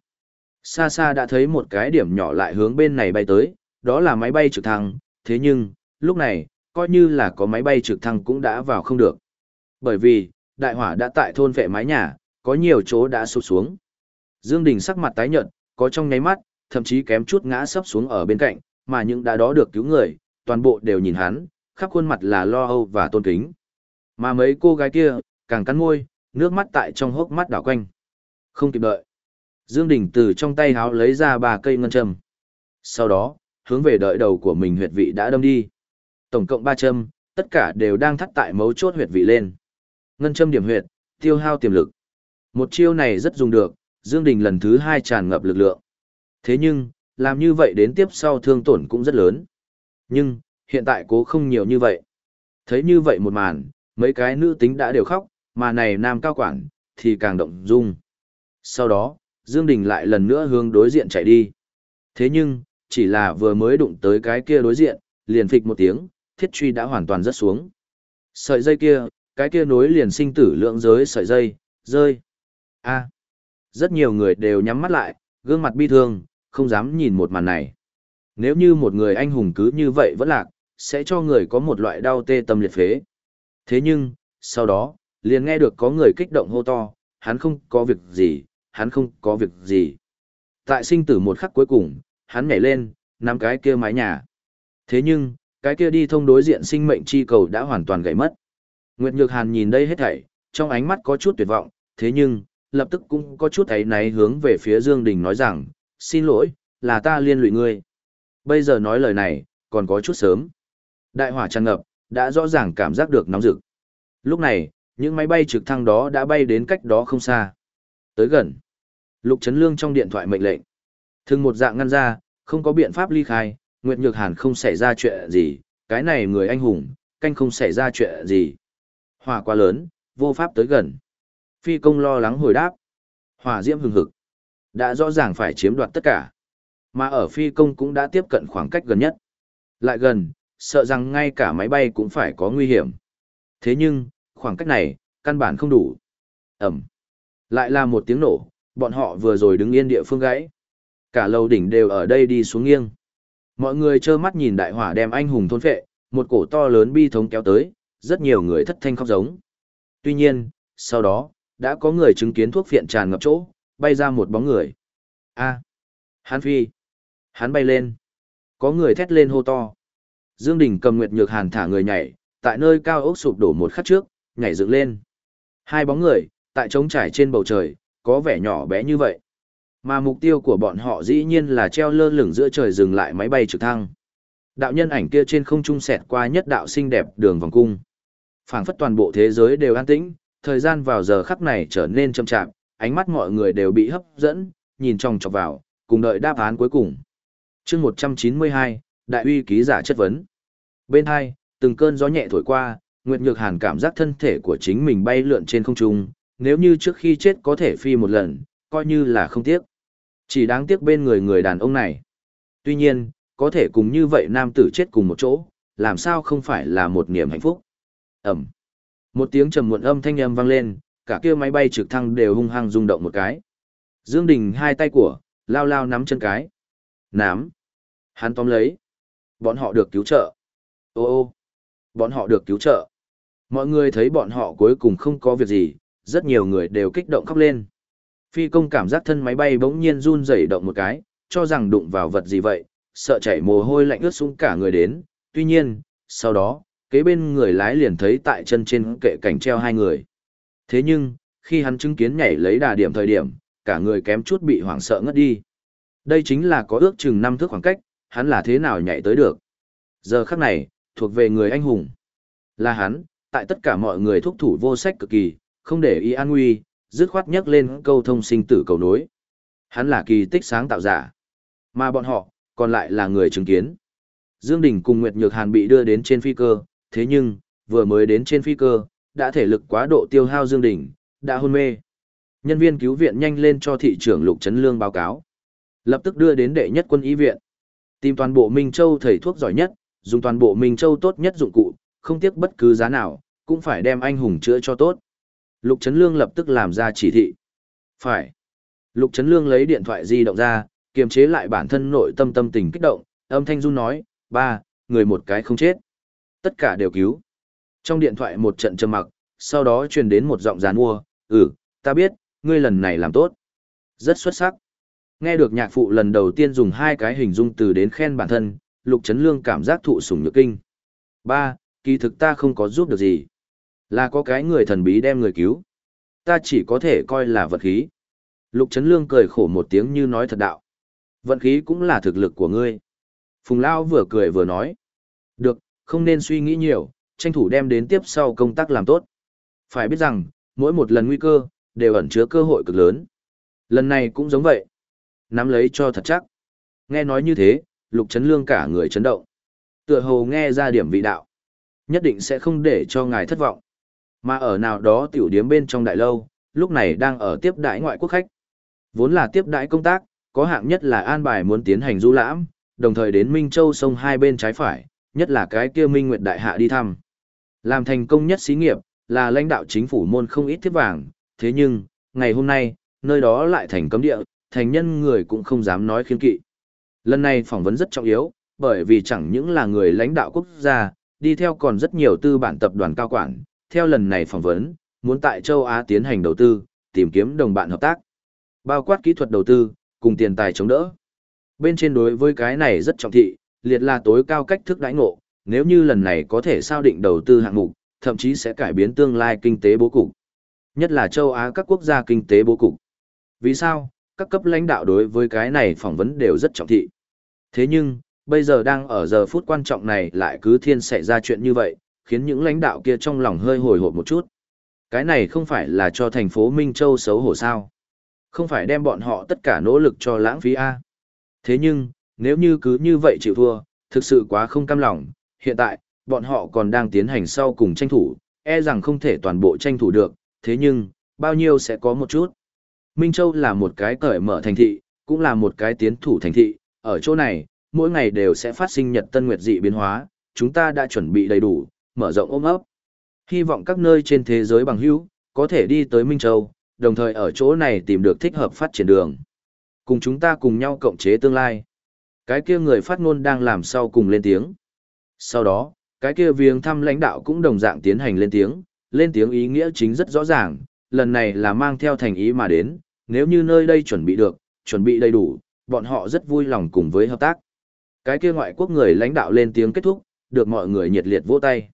xa xa đã thấy một cái điểm nhỏ lại hướng bên này bay tới, đó là máy bay trực thăng, thế nhưng, lúc này, coi như là có máy bay trực thăng cũng đã vào không được. Bởi vì, đại hỏa đã tại thôn vệ mái nhà, có nhiều chỗ đã sụp xuống. Dương Đình sắc mặt tái nhợt, có trong nháy mắt, thậm chí kém chút ngã sấp xuống ở bên cạnh, mà những đã đó được cứu người, toàn bộ đều nhìn hắn, khắp khuôn mặt là lo âu và tôn kính. Mà mấy cô gái kia, càng cắn môi, nước mắt tại trong hốc mắt đảo quanh. Không kịp đợi. Dương Đình từ trong tay háo lấy ra ba cây ngân châm. Sau đó, hướng về đợi đầu của mình huyệt vị đã đâm đi. Tổng cộng ba châm, tất cả đều đang thắt tại mấu chốt huyệt vị lên. Ngân châm điểm huyệt, tiêu hao tiềm lực. Một chiêu này rất dùng được, Dương Đình lần thứ hai tràn ngập lực lượng. Thế nhưng, làm như vậy đến tiếp sau thương tổn cũng rất lớn. Nhưng, hiện tại cố không nhiều như vậy. Thấy như vậy một màn, mấy cái nữ tính đã đều khóc, mà này nam cao quản, thì càng động dung. Sau đó, Dương Đình lại lần nữa hướng đối diện chạy đi. Thế nhưng, chỉ là vừa mới đụng tới cái kia đối diện, liền phịch một tiếng, thiết truy đã hoàn toàn rớt xuống. Sợi dây kia, cái kia nối liền sinh tử lượng giới sợi dây, rơi. A. Rất nhiều người đều nhắm mắt lại, gương mặt bi thương, không dám nhìn một màn này. Nếu như một người anh hùng cứ như vậy vẫn lạc, sẽ cho người có một loại đau tê tâm liệt phế. Thế nhưng, sau đó, liền nghe được có người kích động hô to, hắn không có việc gì, hắn không có việc gì. Tại sinh tử một khắc cuối cùng, hắn nhảy lên, nắm cái kia mái nhà. Thế nhưng, cái kia đi thông đối diện sinh mệnh chi cầu đã hoàn toàn gãy mất. Nguyệt Nhược Hàn nhìn đây hết thảy, trong ánh mắt có chút tuyệt vọng, thế nhưng, lập tức cũng có chút thấy náy hướng về phía Dương Đình nói rằng, xin lỗi, là ta liên lụy ngươi. Bây giờ nói lời này, còn có chút sớm. Đại hỏa tràn ngập, đã rõ ràng cảm giác được nóng rực. Lúc này, những máy bay trực thăng đó đã bay đến cách đó không xa. Tới gần. Lục Trấn Lương trong điện thoại mệnh lệnh. Thường một dạng ngăn ra, không có biện pháp ly khai, Nguyệt Nhược Hàn không xảy ra chuyện gì, cái này người anh hùng, canh không xảy ra chuyện gì. Hỏa quá lớn, vô pháp tới gần. Phi công lo lắng hồi đáp. Hỏa diễm hừng hực. Đã rõ ràng phải chiếm đoạt tất cả. Mà ở phi công cũng đã tiếp cận khoảng cách gần nhất. Lại gần, sợ rằng ngay cả máy bay cũng phải có nguy hiểm. Thế nhưng, khoảng cách này, căn bản không đủ. Ẩm. Lại là một tiếng nổ, bọn họ vừa rồi đứng yên địa phương gãy. Cả lầu đỉnh đều ở đây đi xuống nghiêng. Mọi người trơ mắt nhìn đại hỏa đem anh hùng thôn phệ, một cổ to lớn bi thống kéo tới, rất nhiều người thất thanh khóc giống. Tuy nhiên, sau đó, đã có người chứng kiến thuốc phiện tràn ngập chỗ, bay ra một bóng người. A. hắn phi. Hắn bay lên. Có người thét lên hô to. Dương Đình cầm Nguyệt Nhược Hàn thả người nhảy, tại nơi cao ốc sụp đổ một khắc trước, nhảy dựng lên. Hai bóng người, tại trống trải trên bầu trời, có vẻ nhỏ bé như vậy. Mà mục tiêu của bọn họ dĩ nhiên là treo lơ lửng giữa trời dừng lại máy bay trực thăng. Đạo nhân ảnh kia trên không trung xẹt qua nhất đạo xinh đẹp đường vòng cung. phảng phất toàn bộ thế giới đều an tĩnh, thời gian vào giờ khắc này trở nên chậm chạp, ánh mắt mọi người đều bị hấp dẫn, nhìn trong chọc vào, cùng đợi đáp án cuối cùng. chương 192, Đại uy ký giả chất vấn. Bên hai, từng cơn gió nhẹ thổi qua, Nguyệt Nhược Hàn cảm giác thân thể của chính mình bay lượn trên không trung, nếu như trước khi chết có thể phi một lần, coi như là không tiếc. Chỉ đáng tiếc bên người người đàn ông này. Tuy nhiên, có thể cùng như vậy nam tử chết cùng một chỗ, làm sao không phải là một niềm hạnh phúc. Ẩm. Một tiếng trầm muộn âm thanh âm vang lên, cả kia máy bay trực thăng đều hung hăng rung động một cái. Dương Đình hai tay của, lao lao nắm chân cái. Nám. Hắn tóm lấy. Bọn họ được cứu trợ. Ô ô. Bọn họ được cứu trợ. Mọi người thấy bọn họ cuối cùng không có việc gì, rất nhiều người đều kích động khóc lên. Phi công cảm giác thân máy bay bỗng nhiên run rẩy động một cái, cho rằng đụng vào vật gì vậy, sợ chảy mồ hôi lạnh ướt xuống cả người đến. Tuy nhiên, sau đó, kế bên người lái liền thấy tại chân trên kệ cảnh treo hai người. Thế nhưng, khi hắn chứng kiến nhảy lấy đà điểm thời điểm, cả người kém chút bị hoảng sợ ngất đi. Đây chính là có ước chừng năm thước khoảng cách, hắn là thế nào nhảy tới được. Giờ khắc này, thuộc về người anh hùng. Là hắn, tại tất cả mọi người thúc thủ vô sách cực kỳ, không để ý an nguy, dứt khoát nhắc lên câu thông sinh tử cầu nối. Hắn là kỳ tích sáng tạo giả. Mà bọn họ, còn lại là người chứng kiến. Dương Đình cùng Nguyệt Nhược Hàn bị đưa đến trên phi cơ, thế nhưng, vừa mới đến trên phi cơ, đã thể lực quá độ tiêu hao Dương Đình, đã hôn mê. Nhân viên cứu viện nhanh lên cho thị trưởng Lục Trấn Lương báo cáo. Lập tức đưa đến đệ nhất quân y viện. Tìm toàn bộ Minh Châu thầy thuốc giỏi nhất, dùng toàn bộ Minh Châu tốt nhất dụng cụ, không tiếc bất cứ giá nào, cũng phải đem anh hùng chữa cho tốt. Lục Trấn Lương lập tức làm ra chỉ thị. Phải. Lục Trấn Lương lấy điện thoại di động ra, kiềm chế lại bản thân nội tâm tâm tình kích động, âm thanh run nói, ba, người một cái không chết. Tất cả đều cứu. Trong điện thoại một trận trầm mặc, sau đó truyền đến một giọng giàn mua, ừ, ta biết, ngươi lần này làm tốt. Rất xuất sắc. Nghe được nhạc phụ lần đầu tiên dùng hai cái hình dung từ đến khen bản thân, Lục Trấn Lương cảm giác thụ sủng nhược kinh. Ba, kỳ thực ta không có giúp được gì. Là có cái người thần bí đem người cứu. Ta chỉ có thể coi là vật khí. Lục Trấn Lương cười khổ một tiếng như nói thật đạo. Vận khí cũng là thực lực của ngươi. Phùng Lao vừa cười vừa nói. Được, không nên suy nghĩ nhiều, tranh thủ đem đến tiếp sau công tác làm tốt. Phải biết rằng, mỗi một lần nguy cơ, đều ẩn chứa cơ hội cực lớn. Lần này cũng giống vậy. Nắm lấy cho thật chắc. Nghe nói như thế, Lục Trấn Lương cả người chấn động. Tựa hồ nghe ra điểm vị đạo. Nhất định sẽ không để cho ngài thất vọng. Mà ở nào đó tiểu điếm bên trong đại lâu, lúc này đang ở tiếp đãi ngoại quốc khách. Vốn là tiếp đãi công tác, có hạng nhất là an bài muốn tiến hành du lãm, đồng thời đến Minh Châu sông hai bên trái phải, nhất là cái kia Minh Nguyệt Đại Hạ đi thăm. Làm thành công nhất xí nghiệp, là lãnh đạo chính phủ môn không ít thiết vàng, thế nhưng, ngày hôm nay, nơi đó lại thành cấm địa, thành nhân người cũng không dám nói khiên kỵ. Lần này phỏng vấn rất trọng yếu, bởi vì chẳng những là người lãnh đạo quốc gia, đi theo còn rất nhiều tư bản tập đoàn cao quản, theo lần này phỏng vấn, muốn tại châu Á tiến hành đầu tư, tìm kiếm đồng bạn hợp tác. Bao quát kỹ thuật đầu tư, cùng tiền tài chống đỡ. Bên trên đối với cái này rất trọng thị, liệt là tối cao cách thức đãi ngộ, nếu như lần này có thể sao định đầu tư hạng mục, thậm chí sẽ cải biến tương lai kinh tế bố cục. Nhất là châu Á các quốc gia kinh tế bố cục. Vì sao? Các cấp lãnh đạo đối với cái này phỏng vấn đều rất trọng thị. Thế nhưng, bây giờ đang ở giờ phút quan trọng này lại cứ thiên xảy ra chuyện như vậy, khiến những lãnh đạo kia trong lòng hơi hồi hộp một chút. Cái này không phải là cho thành phố Minh Châu xấu hổ sao. Không phải đem bọn họ tất cả nỗ lực cho lãng phí A. Thế nhưng, nếu như cứ như vậy chịu thua, thực sự quá không cam lòng, hiện tại, bọn họ còn đang tiến hành sau cùng tranh thủ, e rằng không thể toàn bộ tranh thủ được, thế nhưng, bao nhiêu sẽ có một chút. Minh Châu là một cái cởi mở thành thị, cũng là một cái tiến thủ thành thị, ở chỗ này, mỗi ngày đều sẽ phát sinh nhật tân nguyệt dị biến hóa, chúng ta đã chuẩn bị đầy đủ, mở rộng ôm ấp. Hy vọng các nơi trên thế giới bằng hữu, có thể đi tới Minh Châu, đồng thời ở chỗ này tìm được thích hợp phát triển đường. Cùng chúng ta cùng nhau cộng chế tương lai. Cái kia người phát ngôn đang làm sau cùng lên tiếng. Sau đó, cái kia viếng thăm lãnh đạo cũng đồng dạng tiến hành lên tiếng, lên tiếng ý nghĩa chính rất rõ ràng, lần này là mang theo thành ý mà đến, nếu như nơi đây chuẩn bị được, chuẩn bị đầy đủ, bọn họ rất vui lòng cùng với hợp tác. Cái kia ngoại quốc người lãnh đạo lên tiếng kết thúc, được mọi người nhiệt liệt vỗ tay.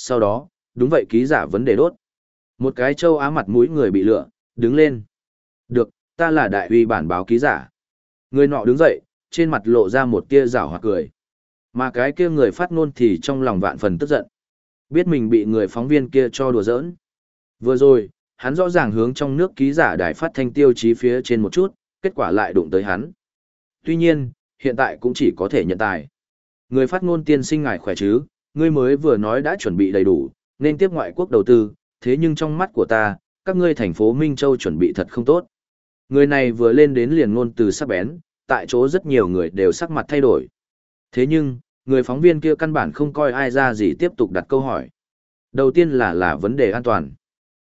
Sau đó, đúng vậy ký giả vấn đề đốt. Một cái châu á mặt mũi người bị lựa, đứng lên. Được, ta là đại uy bản báo ký giả. Người nọ đứng dậy, trên mặt lộ ra một tia rảo hoặc cười. Mà cái kia người phát ngôn thì trong lòng vạn phần tức giận. Biết mình bị người phóng viên kia cho đùa giỡn. Vừa rồi, hắn rõ ràng hướng trong nước ký giả đài phát thanh tiêu chí phía trên một chút, kết quả lại đụng tới hắn. Tuy nhiên, hiện tại cũng chỉ có thể nhận tài. Người phát ngôn tiên sinh ngài khỏe chứ, ngươi mới vừa nói đã chuẩn bị đầy đủ, nên tiếp ngoại quốc đầu tư, thế nhưng trong mắt của ta, các ngươi thành phố Minh Châu chuẩn bị thật không tốt. Người này vừa lên đến liền ngôn từ sắc bén, tại chỗ rất nhiều người đều sắc mặt thay đổi. Thế nhưng, người phóng viên kia căn bản không coi ai ra gì tiếp tục đặt câu hỏi. Đầu tiên là là vấn đề an toàn.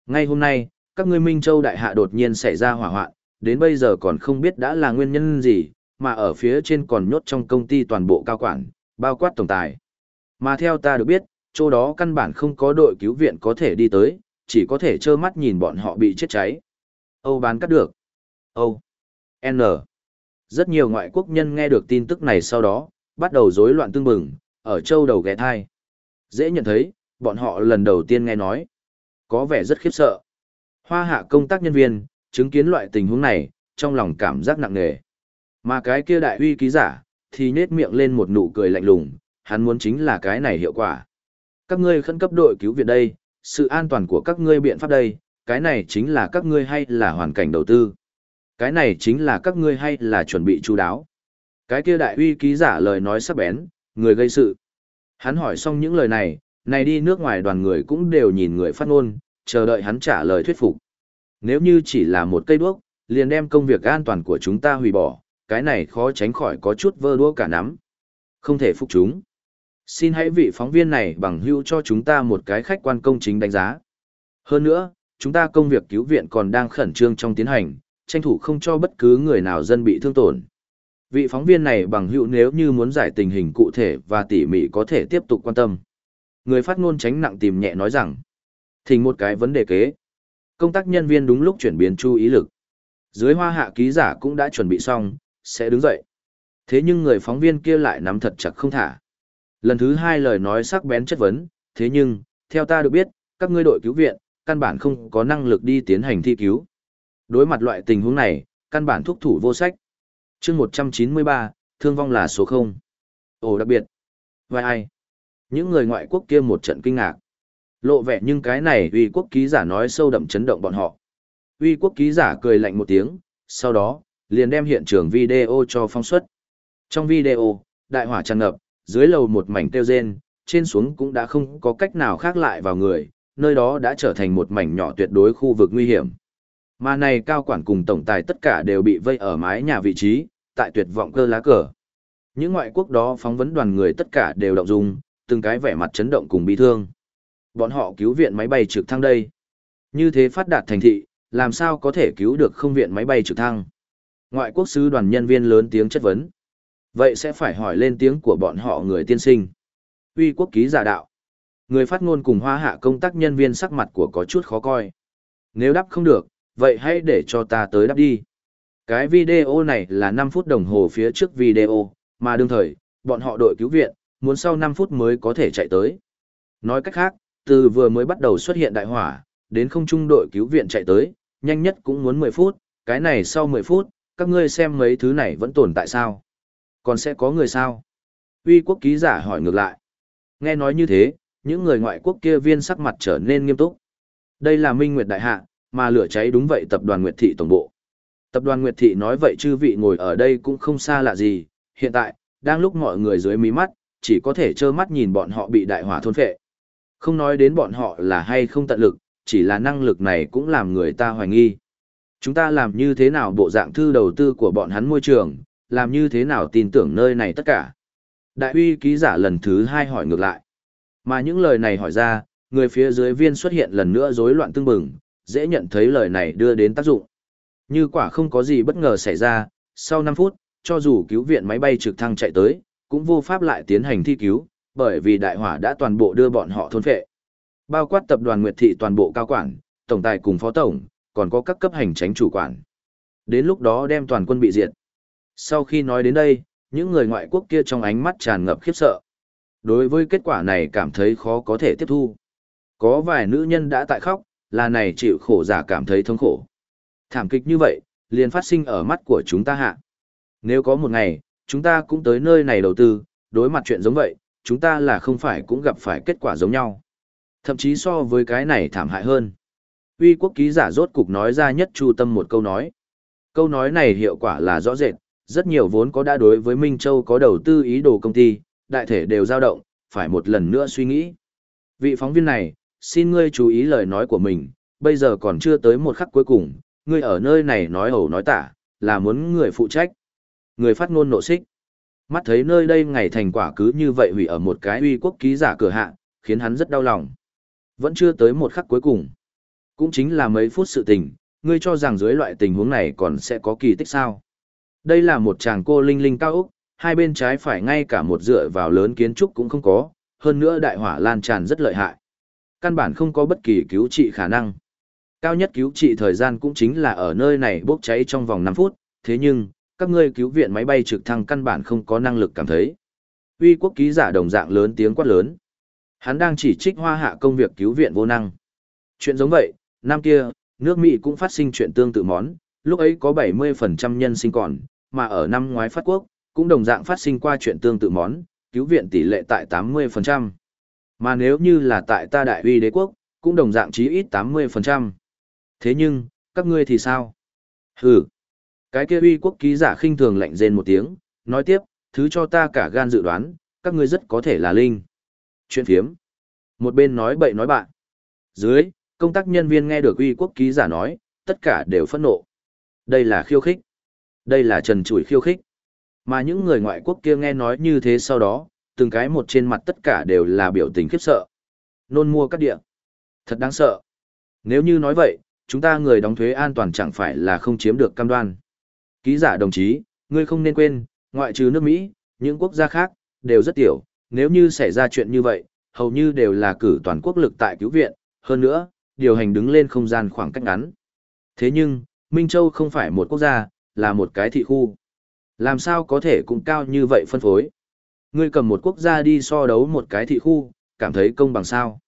Ngay hôm nay, các ngươi Minh Châu đại hạ đột nhiên xảy ra hỏa hoạn, đến bây giờ còn không biết đã là nguyên nhân gì, mà ở phía trên còn nhốt trong công ty toàn bộ cao quản, bao quát tổng tài. Mà theo ta được biết, chỗ đó căn bản không có đội cứu viện có thể đi tới, chỉ có thể trơ mắt nhìn bọn họ bị chết cháy. Âu bán cắt được. Âu. N. Rất nhiều ngoại quốc nhân nghe được tin tức này sau đó, bắt đầu rối loạn tương bừng, ở châu đầu ghé thai. Dễ nhận thấy, bọn họ lần đầu tiên nghe nói. Có vẻ rất khiếp sợ. Hoa hạ công tác nhân viên, chứng kiến loại tình huống này, trong lòng cảm giác nặng nề. Mà cái kia đại uy ký giả, thì nết miệng lên một nụ cười lạnh lùng, hắn muốn chính là cái này hiệu quả. Các ngươi khẩn cấp đội cứu viện đây, sự an toàn của các ngươi biện pháp đây, cái này chính là các ngươi hay là hoàn cảnh đầu tư. Cái này chính là các ngươi hay là chuẩn bị chú đáo. Cái kia đại uy ký giả lời nói sắc bén, người gây sự. Hắn hỏi xong những lời này, này đi nước ngoài đoàn người cũng đều nhìn người phát ngôn, chờ đợi hắn trả lời thuyết phục. Nếu như chỉ là một cây đuốc, liền đem công việc an toàn của chúng ta hủy bỏ, cái này khó tránh khỏi có chút vơ đua cả nắm. Không thể phục chúng. Xin hãy vị phóng viên này bằng hữu cho chúng ta một cái khách quan công chính đánh giá. Hơn nữa, chúng ta công việc cứu viện còn đang khẩn trương trong tiến hành, tranh thủ không cho bất cứ người nào dân bị thương tổn. Vị phóng viên này bằng hữu nếu như muốn giải tình hình cụ thể và tỉ mỉ có thể tiếp tục quan tâm. Người phát ngôn tránh nặng tìm nhẹ nói rằng, thỉnh một cái vấn đề kế. Công tác nhân viên đúng lúc chuyển biến chú ý lực. Dưới hoa hạ ký giả cũng đã chuẩn bị xong, sẽ đứng dậy. Thế nhưng người phóng viên kia lại nắm thật chặt không thả. Lần thứ hai lời nói sắc bén chất vấn, thế nhưng, theo ta được biết, các ngươi đội cứu viện, căn bản không có năng lực đi tiến hành thi cứu. Đối mặt loại tình huống này, căn bản thúc thủ vô sách. chương 193, thương vong là số 0. Ồ đặc biệt. Vai ai? Những người ngoại quốc kia một trận kinh ngạc. Lộ vẻ nhưng cái này uy quốc ký giả nói sâu đậm chấn động bọn họ. Uy quốc ký giả cười lạnh một tiếng, sau đó, liền đem hiện trường video cho phong xuất. Trong video, đại hỏa tràn ngập, dưới lầu một mảnh kêu rên, trên xuống cũng đã không có cách nào khác lại vào người, nơi đó đã trở thành một mảnh nhỏ tuyệt đối khu vực nguy hiểm. Mà này cao quản cùng tổng tài tất cả đều bị vây ở mái nhà vị trí, tại tuyệt vọng cơ lá cờ. Những ngoại quốc đó phóng vấn đoàn người tất cả đều động dung, từng cái vẻ mặt chấn động cùng bi thương. Bọn họ cứu viện máy bay trực thăng đây. Như thế phát đạt thành thị, làm sao có thể cứu được không viện máy bay trực thăng? Ngoại quốc sứ đoàn nhân viên lớn tiếng chất vấn. Vậy sẽ phải hỏi lên tiếng của bọn họ người tiên sinh. Uy quốc ký giả đạo. Người phát ngôn cùng hoa hạ công tác nhân viên sắc mặt của có chút khó coi. Nếu đáp không được, vậy hãy để cho ta tới đáp đi. Cái video này là 5 phút đồng hồ phía trước video, mà đương thời, bọn họ đội cứu viện, muốn sau 5 phút mới có thể chạy tới. Nói cách khác, từ vừa mới bắt đầu xuất hiện đại hỏa, đến không trung đội cứu viện chạy tới, nhanh nhất cũng muốn 10 phút, cái này sau 10 phút, các ngươi xem mấy thứ này vẫn tồn tại sao? Còn sẽ có người sao? Uy quốc ký giả hỏi ngược lại. Nghe nói như thế, những người ngoại quốc kia viên sắc mặt trở nên nghiêm túc. Đây là Minh Nguyệt Đại Hạ, mà lửa cháy đúng vậy tập đoàn Nguyệt Thị Tổng Bộ. Tập đoàn Nguyệt Thị nói vậy chư vị ngồi ở đây cũng không xa lạ gì, hiện tại, đang lúc mọi người dưới mí mắt, chỉ có thể trơ mắt nhìn bọn họ bị đại hỏa thôn phệ. Không nói đến bọn họ là hay không tận lực, chỉ là năng lực này cũng làm người ta hoài nghi. Chúng ta làm như thế nào bộ dạng thư đầu tư của bọn hắn môi trường, làm như thế nào tin tưởng nơi này tất cả. Đại uy ký giả lần thứ hai hỏi ngược lại. Mà những lời này hỏi ra, người phía dưới viên xuất hiện lần nữa rối loạn tương bừng, dễ nhận thấy lời này đưa đến tác dụng. Như quả không có gì bất ngờ xảy ra, sau 5 phút, cho dù cứu viện máy bay trực thăng chạy tới, cũng vô pháp lại tiến hành thi cứu, bởi vì đại hỏa đã toàn bộ đưa bọn họ thôn phệ. Bao quát tập đoàn Nguyệt Thị toàn bộ cao quản, tổng tài cùng phó tổng, còn có các cấp hành tránh chủ quản. Đến lúc đó đem toàn quân bị diệt. Sau khi nói đến đây, những người ngoại quốc kia trong ánh mắt tràn ngập khiếp sợ. Đối với kết quả này cảm thấy khó có thể tiếp thu. Có vài nữ nhân đã tại khóc, là này chịu khổ giả cảm thấy thống khổ. Thảm kịch như vậy, liền phát sinh ở mắt của chúng ta hạ. Nếu có một ngày, chúng ta cũng tới nơi này đầu tư, đối mặt chuyện giống vậy, chúng ta là không phải cũng gặp phải kết quả giống nhau. Thậm chí so với cái này thảm hại hơn. Uy quốc ký giả rốt cục nói ra nhất chu tâm một câu nói. Câu nói này hiệu quả là rõ rệt, rất nhiều vốn có đã đối với Minh Châu có đầu tư ý đồ công ty, đại thể đều dao động, phải một lần nữa suy nghĩ. Vị phóng viên này, xin ngươi chú ý lời nói của mình, bây giờ còn chưa tới một khắc cuối cùng, ngươi ở nơi này nói ẩu nói tả, là muốn người phụ trách. Người phát ngôn nộ xích. Mắt thấy nơi đây ngày thành quả cứ như vậy hủy ở một cái uy quốc ký giả cửa hạ, khiến hắn rất đau lòng. Vẫn chưa tới một khắc cuối cùng. Cũng chính là mấy phút sự tình, ngươi cho rằng dưới loại tình huống này còn sẽ có kỳ tích sao. Đây là một chàng cô linh linh cao ốc, hai bên trái phải ngay cả một dựa vào lớn kiến trúc cũng không có, hơn nữa đại hỏa lan tràn rất lợi hại. Căn bản không có bất kỳ cứu trị khả năng. Cao nhất cứu trị thời gian cũng chính là ở nơi này bốc cháy trong vòng 5 phút, thế nhưng, các ngươi cứu viện máy bay trực thăng căn bản không có năng lực cảm thấy. Uy quốc ký giả đồng dạng lớn tiếng quát lớn. Hắn đang chỉ trích hoa hạ công việc cứu viện vô năng. Chuyện giống vậy, năm kia, nước Mỹ cũng phát sinh chuyện tương tự món, lúc ấy có 70% nhân sinh còn, mà ở năm ngoái phát quốc, cũng đồng dạng phát sinh qua chuyện tương tự món, cứu viện tỷ lệ tại 80%. Mà nếu như là tại ta đại uy đế quốc, cũng đồng dạng chí ít 80%. Thế nhưng, các ngươi thì sao? Hừ. Cái kia uy quốc ký giả khinh thường lạnh rên một tiếng, nói tiếp, thứ cho ta cả gan dự đoán, các ngươi rất có thể là linh. Chuyện phiếm. Một bên nói bậy nói bạn. Dưới, công tác nhân viên nghe được uy quốc ký giả nói, tất cả đều phẫn nộ. Đây là khiêu khích. Đây là trần trụi khiêu khích. Mà những người ngoại quốc kia nghe nói như thế sau đó, từng cái một trên mặt tất cả đều là biểu tình khiếp sợ. Nôn mua các địa. Thật đáng sợ. Nếu như nói vậy, chúng ta người đóng thuế an toàn chẳng phải là không chiếm được cam đoan. Ký giả đồng chí, ngươi không nên quên, ngoại trừ nước Mỹ, những quốc gia khác, đều rất tiểu, nếu như xảy ra chuyện như vậy, hầu như đều là cử toàn quốc lực tại cứu viện, hơn nữa, điều hành đứng lên không gian khoảng cách ngắn. Thế nhưng, Minh Châu không phải một quốc gia, là một cái thị khu. Làm sao có thể cũng cao như vậy phân phối? Ngươi cầm một quốc gia đi so đấu một cái thị khu, cảm thấy công bằng sao?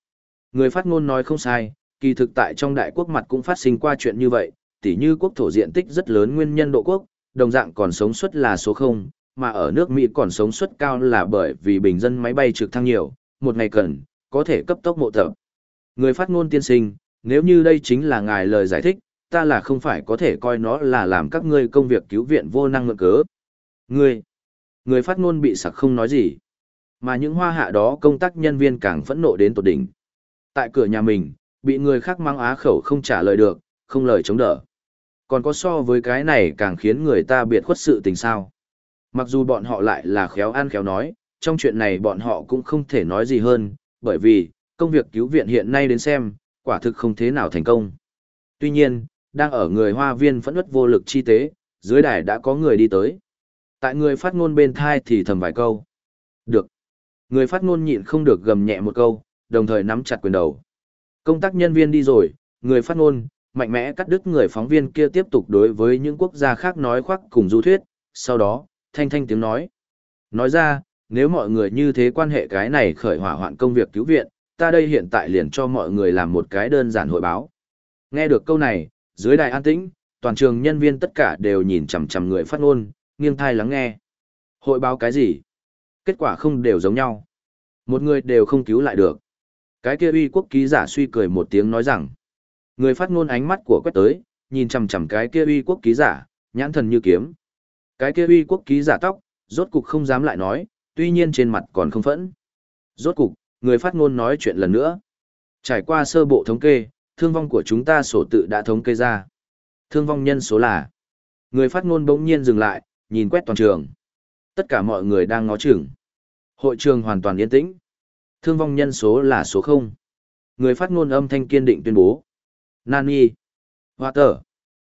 Người phát ngôn nói không sai, kỳ thực tại trong đại quốc mặt cũng phát sinh qua chuyện như vậy, tỉ như quốc thổ diện tích rất lớn nguyên nhân độ quốc, đồng dạng còn sống suất là số 0, mà ở nước Mỹ còn sống suất cao là bởi vì bình dân máy bay trực thăng nhiều, một ngày cần, có thể cấp tốc mộ tập. Người phát ngôn tiên sinh, nếu như đây chính là ngài lời giải thích, ta là không phải có thể coi nó là làm các ngươi công việc cứu viện vô năng ngược cớ. Ngươi, người phát ngôn bị sặc không nói gì. Mà những hoa hạ đó công tác nhân viên càng phẫn nộ đến tột đỉnh. Tại cửa nhà mình, bị người khác mang á khẩu không trả lời được, không lời chống đỡ. Còn có so với cái này càng khiến người ta biệt khuất sự tình sao. Mặc dù bọn họ lại là khéo ăn khéo nói, trong chuyện này bọn họ cũng không thể nói gì hơn, bởi vì, công việc cứu viện hiện nay đến xem, quả thực không thế nào thành công. Tuy nhiên, đang ở người hoa viên phẫn nứt vô lực chi tế, dưới đài đã có người đi tới. Tại người phát ngôn bên thai thì thầm vài câu. Được. Người phát ngôn nhịn không được gầm nhẹ một câu, đồng thời nắm chặt quyền đầu. Công tác nhân viên đi rồi, người phát ngôn, mạnh mẽ cắt đứt người phóng viên kia tiếp tục đối với những quốc gia khác nói khoác cùng du thuyết, sau đó, thanh thanh tiếng nói. Nói ra, nếu mọi người như thế quan hệ cái này khởi hỏa hoạn công việc cứu viện, ta đây hiện tại liền cho mọi người làm một cái đơn giản hội báo. Nghe được câu này, dưới đài an tĩnh, toàn trường nhân viên tất cả đều nhìn chằm chằm người phát ngôn, nghiêng thai lắng nghe. Hội báo cái gì? Kết quả không đều giống nhau. Một người đều không cứu lại được. Cái kia uy quốc ký giả suy cười một tiếng nói rằng, người phát ngôn ánh mắt của quét tới, nhìn chằm chằm cái kia uy quốc ký giả, nhãn thần như kiếm. Cái kia uy quốc ký giả tóc, rốt cục không dám lại nói, tuy nhiên trên mặt còn không phẫn. Rốt cục, người phát ngôn nói chuyện lần nữa. Trải qua sơ bộ thống kê, thương vong của chúng ta sổ tự đã thống kê ra. Thương vong nhân số là. Người phát ngôn bỗng nhiên dừng lại, nhìn quét toàn trường. Tất cả mọi người đang ngó chừng. Hội trường hoàn toàn yên tĩnh. Thương vong nhân số là số 0. Người phát ngôn âm thanh kiên định tuyên bố. Nani. Water.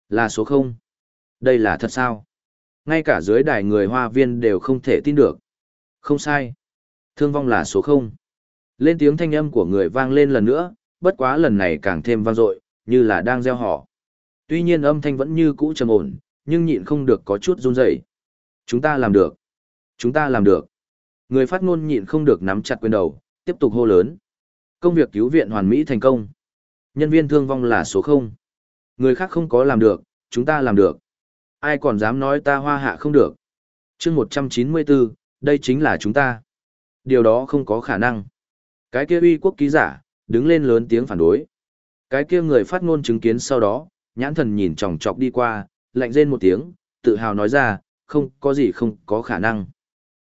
Là số 0. Đây là thật sao? Ngay cả dưới đài người hoa viên đều không thể tin được. Không sai. Thương vong là số 0. Lên tiếng thanh âm của người vang lên lần nữa, bất quá lần này càng thêm vang dội, như là đang gieo họ. Tuy nhiên âm thanh vẫn như cũ trầm ổn, nhưng nhịn không được có chút run rẩy. Chúng ta làm được. Chúng ta làm được. Người phát ngôn nhịn không được nắm chặt quyền đầu, tiếp tục hô lớn. Công việc cứu viện hoàn mỹ thành công. Nhân viên thương vong là số 0. Người khác không có làm được, chúng ta làm được. Ai còn dám nói ta hoa hạ không được. chương 194, đây chính là chúng ta. Điều đó không có khả năng. Cái kia uy quốc ký giả, đứng lên lớn tiếng phản đối. Cái kia người phát ngôn chứng kiến sau đó, nhãn thần nhìn chòng chọc đi qua, lạnh rên một tiếng, tự hào nói ra, không có gì không có khả năng.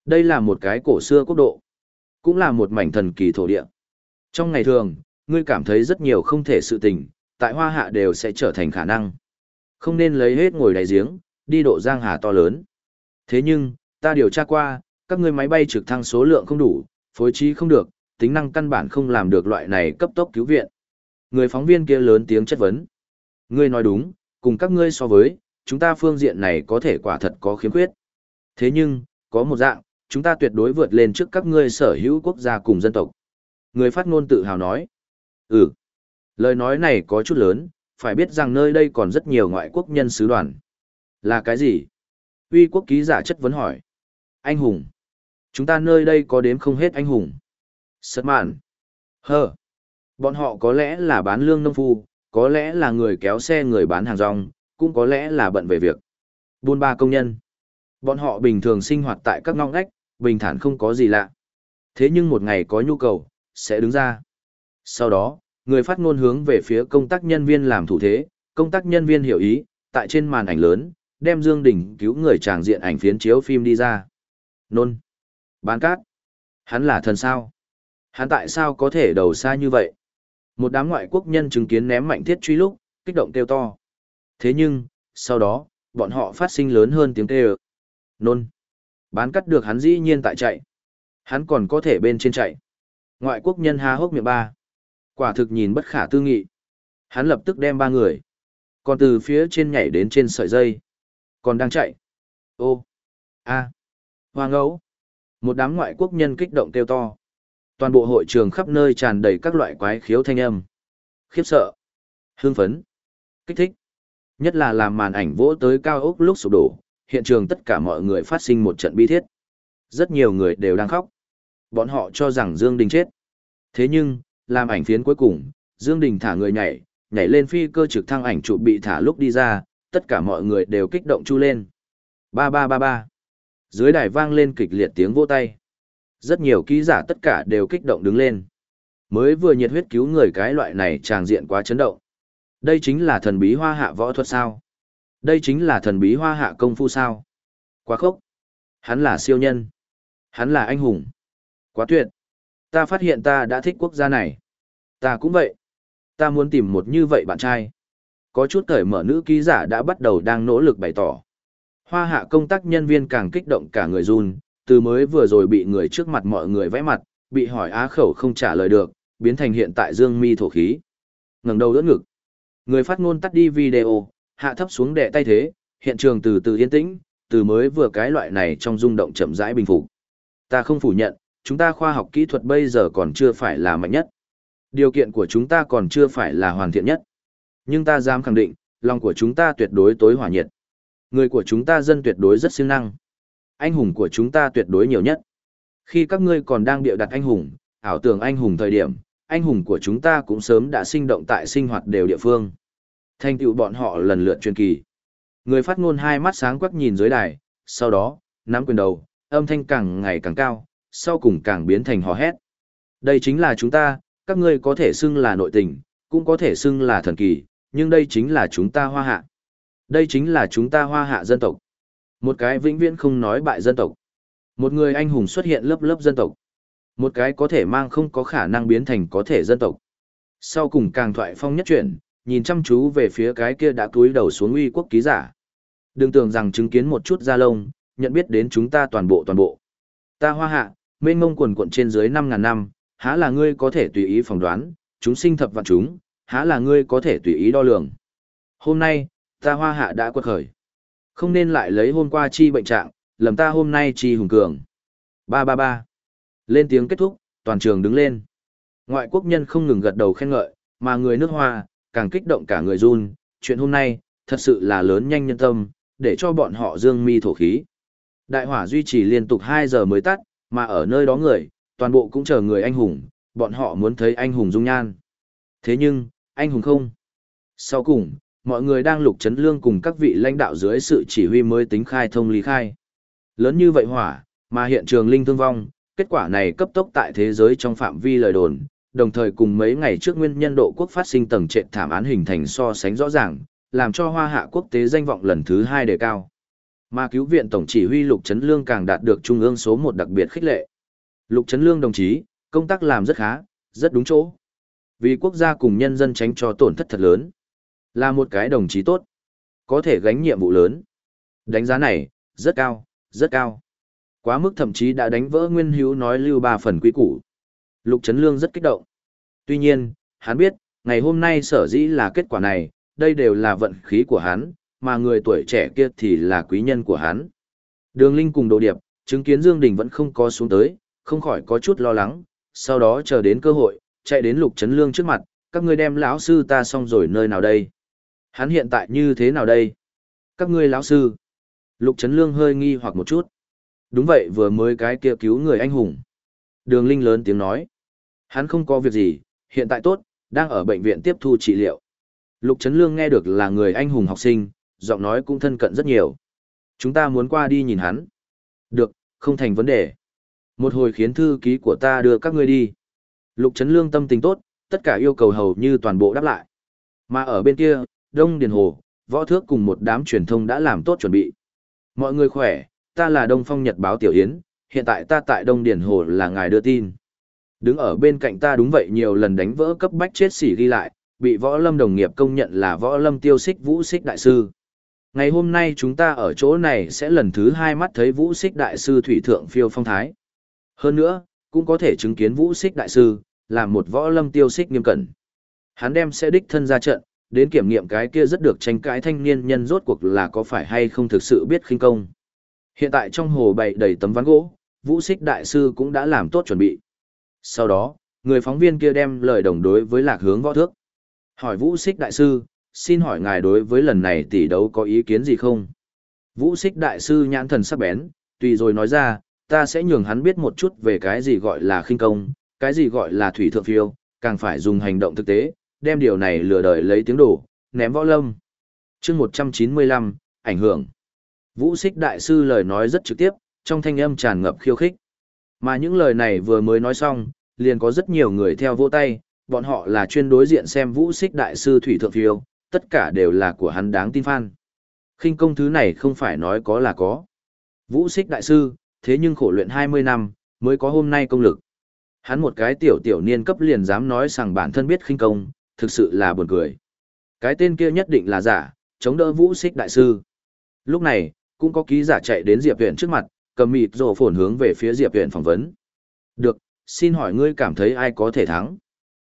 Đây là một cái cổ xưa quốc độ, cũng là một mảnh thần kỳ thổ địa. Trong ngày thường, ngươi cảm thấy rất nhiều không thể sự tình, tại hoa hạ đều sẽ trở thành khả năng. Không nên lấy hết ngồi đáy giếng, đi độ giang hà to lớn. Thế nhưng, ta điều tra qua, các ngươi máy bay trực thăng số lượng không đủ, phối trí không được, tính năng căn bản không làm được loại này cấp tốc cứu viện. Người phóng viên kia lớn tiếng chất vấn. Ngươi nói đúng, cùng các ngươi so với, chúng ta phương diện này có thể quả thật có khiếm khuyết. Thế nhưng, có một dạng, chúng ta tuyệt đối vượt lên trước các ngươi sở hữu quốc gia cùng dân tộc. Người phát ngôn tự hào nói. Ừ. Lời nói này có chút lớn, phải biết rằng nơi đây còn rất nhiều ngoại quốc nhân sứ đoàn. Là cái gì? Uy quốc ký giả chất vấn hỏi. Anh hùng. Chúng ta nơi đây có đếm không hết anh hùng. Sật mạn. Hơ. Bọn họ có lẽ là bán lương nông phu, có lẽ là người kéo xe người bán hàng rong, cũng có lẽ là bận về việc. Buôn ba công nhân. Bọn họ bình thường sinh hoạt tại các ngõ ngách, bình thản không có gì lạ. Thế nhưng một ngày có nhu cầu, sẽ đứng ra. Sau đó, người phát ngôn hướng về phía công tác nhân viên làm thủ thế, công tác nhân viên hiểu ý, tại trên màn ảnh lớn, đem Dương Đình cứu người tràng diện ảnh phiến chiếu phim đi ra. Nôn. Bán cát. Hắn là thần sao? Hắn tại sao có thể đầu xa như vậy? Một đám ngoại quốc nhân chứng kiến ném mạnh thiết truy lúc, kích động kêu to. Thế nhưng, sau đó, bọn họ phát sinh lớn hơn tiếng kêu. Nôn. Bán cắt được hắn dĩ nhiên tại chạy. Hắn còn có thể bên trên chạy. Ngoại quốc nhân há hốc miệng ba. Quả thực nhìn bất khả tư nghị. Hắn lập tức đem ba người. Còn từ phía trên nhảy đến trên sợi dây. Còn đang chạy. Ô. a à. Hoa. Một đám ngoại quốc nhân kích động kêu to. Toàn bộ hội trường khắp nơi tràn đầy các loại quái khiếu thanh âm. Khiếp sợ. Hương phấn. Kích thích. Nhất là làm màn ảnh vỗ tới cao ốc lúc sụp đổ, hiện trường tất cả mọi người phát sinh một trận bi thiết. Rất nhiều người đều đang khóc. Bọn họ cho rằng Dương Đình chết. Thế nhưng, làm ảnh phiến cuối cùng, Dương Đình thả người nhảy, nhảy lên phi cơ trực thăng ảnh chụp bị thả lúc đi ra, tất cả mọi người đều kích động chu lên. Ba ba ba ba. Dưới đài vang lên kịch liệt tiếng vỗ tay. Rất nhiều ký giả tất cả đều kích động đứng lên. Mới vừa nhiệt huyết cứu người cái loại này tràng diện quá chấn động. Đây chính là thần bí hoa hạ võ thuật sao? Đây chính là thần bí hoa hạ công phu sao? Quá khốc. Hắn là siêu nhân. Hắn là anh hùng. Quá tuyệt. Ta phát hiện ta đã thích quốc gia này. Ta cũng vậy. Ta muốn tìm một như vậy bạn trai. Có chút cởi mở nữ ký giả đã bắt đầu đang nỗ lực bày tỏ. Hoa hạ công tác nhân viên càng kích động cả người run, từ mới vừa rồi bị người trước mặt mọi người vẽ mặt, bị hỏi á khẩu không trả lời được, biến thành hiện tại dương mi thổ khí. ngẩng đầu đỡ ngực. Người phát ngôn tắt đi video, hạ thấp xuống đệ tay thế, hiện trường từ từ yên tĩnh, từ mới vừa cái loại này trong rung động chậm rãi bình phục. Ta không phủ nhận, chúng ta khoa học kỹ thuật bây giờ còn chưa phải là mạnh nhất. Điều kiện của chúng ta còn chưa phải là hoàn thiện nhất. Nhưng ta dám khẳng định, lòng của chúng ta tuyệt đối tối hỏa nhiệt. Người của chúng ta dân tuyệt đối rất siêng năng. Anh hùng của chúng ta tuyệt đối nhiều nhất. Khi các ngươi còn đang bịa đặt anh hùng, ảo tưởng anh hùng thời điểm, anh hùng của chúng ta cũng sớm đã sinh động tại sinh hoạt đều địa phương. Thành tựu bọn họ lần lượt truyền kỳ. Người phát ngôn hai mắt sáng quắc nhìn dưới đài, sau đó, nắm quyền đầu, âm thanh càng ngày càng cao, sau cùng càng biến thành hò hét. Đây chính là chúng ta, các ngươi có thể xưng là nội tình, cũng có thể xưng là thần kỳ, nhưng đây chính là chúng ta hoa hạ. Đây chính là chúng ta hoa hạ dân tộc. Một cái vĩnh viễn không nói bại dân tộc. Một người anh hùng xuất hiện lớp lớp dân tộc. Một cái có thể mang không có khả năng biến thành có thể dân tộc. Sau cùng càng thoại phong nhất chuyển, nhìn chăm chú về phía cái kia đã cúi đầu xuống uy quốc ký giả. Đừng tưởng rằng chứng kiến một chút da lông, nhận biết đến chúng ta toàn bộ toàn bộ. Ta hoa hạ, mênh mông quần quận trên dưới 5.000 năm, há là ngươi có thể tùy ý phỏng đoán, chúng sinh thập vạn chúng, há là ngươi có thể tùy ý đo lường. Hôm nay, ta hoa hạ đã quật khởi. Không nên lại lấy hôm qua chi bệnh trạng, lầm ta hôm nay chi hùng cường. Ba ba ba. Lên tiếng kết thúc, toàn trường đứng lên. Ngoại quốc nhân không ngừng gật đầu khen ngợi, mà người nước hoa, càng kích động cả người run. Chuyện hôm nay, thật sự là lớn nhanh nhân tâm, để cho bọn họ dương mi thổ khí. Đại hỏa duy trì liên tục 2 giờ mới tắt, mà ở nơi đó người, toàn bộ cũng chờ người anh hùng, bọn họ muốn thấy anh hùng dung nhan. Thế nhưng, anh hùng không. Sau cùng, mọi người đang lục chấn lương cùng các vị lãnh đạo dưới sự chỉ huy mới tính khai thông lý khai. Lớn như vậy hỏa, mà hiện trường linh thương vong, kết quả này cấp tốc tại thế giới trong phạm vi lời đồn, đồng thời cùng mấy ngày trước nguyên nhân độ quốc phát sinh tầng trệt thảm án hình thành so sánh rõ ràng, làm cho hoa hạ quốc tế danh vọng lần thứ hai đề cao. Mà cứu viện tổng chỉ huy Lục Trấn Lương càng đạt được trung ương số một đặc biệt khích lệ. Lục Trấn Lương đồng chí, công tác làm rất khá, rất đúng chỗ. Vì quốc gia cùng nhân dân tránh cho tổn thất thật lớn. Là một cái đồng chí tốt. Có thể gánh nhiệm vụ lớn. Đánh giá này, rất cao, rất cao. Quá mức thậm chí đã đánh vỡ Nguyên Hữu nói lưu ba phần quý củ. Lục Trấn Lương rất kích động. Tuy nhiên, hắn biết, ngày hôm nay sở dĩ là kết quả này, đây đều là vận khí của hắn, mà người tuổi trẻ kia thì là quý nhân của hắn. Đường Linh cùng Đồ Điệp, chứng kiến Dương Đình vẫn không có xuống tới, không khỏi có chút lo lắng, sau đó chờ đến cơ hội, chạy đến Lục Trấn Lương trước mặt, các ngươi đem lão sư ta xong rồi nơi nào đây? Hắn hiện tại như thế nào đây? Các ngươi lão sư? Lục Trấn Lương hơi nghi hoặc một chút. Đúng vậy vừa mới cái kia cứu người anh hùng. Đường Linh lớn tiếng nói. Hắn không có việc gì, hiện tại tốt, đang ở bệnh viện tiếp thu trị liệu. Lục Trấn Lương nghe được là người anh hùng học sinh, giọng nói cũng thân cận rất nhiều. Chúng ta muốn qua đi nhìn hắn. Được, không thành vấn đề. Một hồi khiến thư ký của ta đưa các ngươi đi. Lục Trấn Lương tâm tình tốt, tất cả yêu cầu hầu như toàn bộ đáp lại. Mà ở bên kia, Đông Điền Hồ, Võ Thước cùng một đám truyền thông đã làm tốt chuẩn bị. Mọi người khỏe, ta là Đông Phong Nhật báo Tiểu Yến, hiện tại ta tại Đông Điền Hồ là ngài đưa tin. Đứng ở bên cạnh ta đúng vậy nhiều lần đánh vỡ cấp bách chết xỉ ghi lại, bị võ lâm đồng nghiệp công nhận là võ lâm tiêu xích vũ xích đại sư. Ngày hôm nay chúng ta ở chỗ này sẽ lần thứ hai mắt thấy vũ xích đại sư thủy thượng phiêu phong thái. Hơn nữa, cũng có thể chứng kiến vũ xích đại sư, là một võ lâm tiêu xích nghiêm cẩn. Hắn đem sẽ đích thân ra trận, đến kiểm nghiệm cái kia rất được tranh cãi thanh niên nhân rốt cuộc là có phải hay không thực sự biết khinh công. Hiện tại trong hồ bày đầy tấm ván gỗ, vũ xích đại sư cũng đã làm tốt chuẩn bị. Sau đó, người phóng viên kia đem lời đồng đối với lạc hướng võ thước. Hỏi vũ xích đại sư, xin hỏi ngài đối với lần này tỷ đấu có ý kiến gì không? Vũ xích đại sư nhãn thần sắc bén, tùy rồi nói ra, ta sẽ nhường hắn biết một chút về cái gì gọi là khinh công, cái gì gọi là thủy thượng phiêu, càng phải dùng hành động thực tế, đem điều này lừa đời lấy tiếng đổ, ném võ lâm. chương 195, ảnh hưởng. Vũ Sích đại sư lời nói rất trực tiếp, trong thanh âm tràn ngập khiêu khích. Mà những lời này vừa mới nói xong, liền có rất nhiều người theo vô tay, bọn họ là chuyên đối diện xem vũ Sích đại sư thủy thượng phiêu, tất cả đều là của hắn đáng tin phan. khinh công thứ này không phải nói có là có. Vũ Sích đại sư, thế nhưng khổ luyện 20 năm, mới có hôm nay công lực. Hắn một cái tiểu tiểu niên cấp liền dám nói rằng bản thân biết khinh công, thực sự là buồn cười. Cái tên kia nhất định là giả, chống đỡ vũ xích đại sư. Lúc này, cũng có ký giả chạy đến Diệp Viện trước mặt, cầm mịt rồ phồn hướng về phía Diệp Viện phỏng vấn. Được, xin hỏi ngươi cảm thấy ai có thể thắng?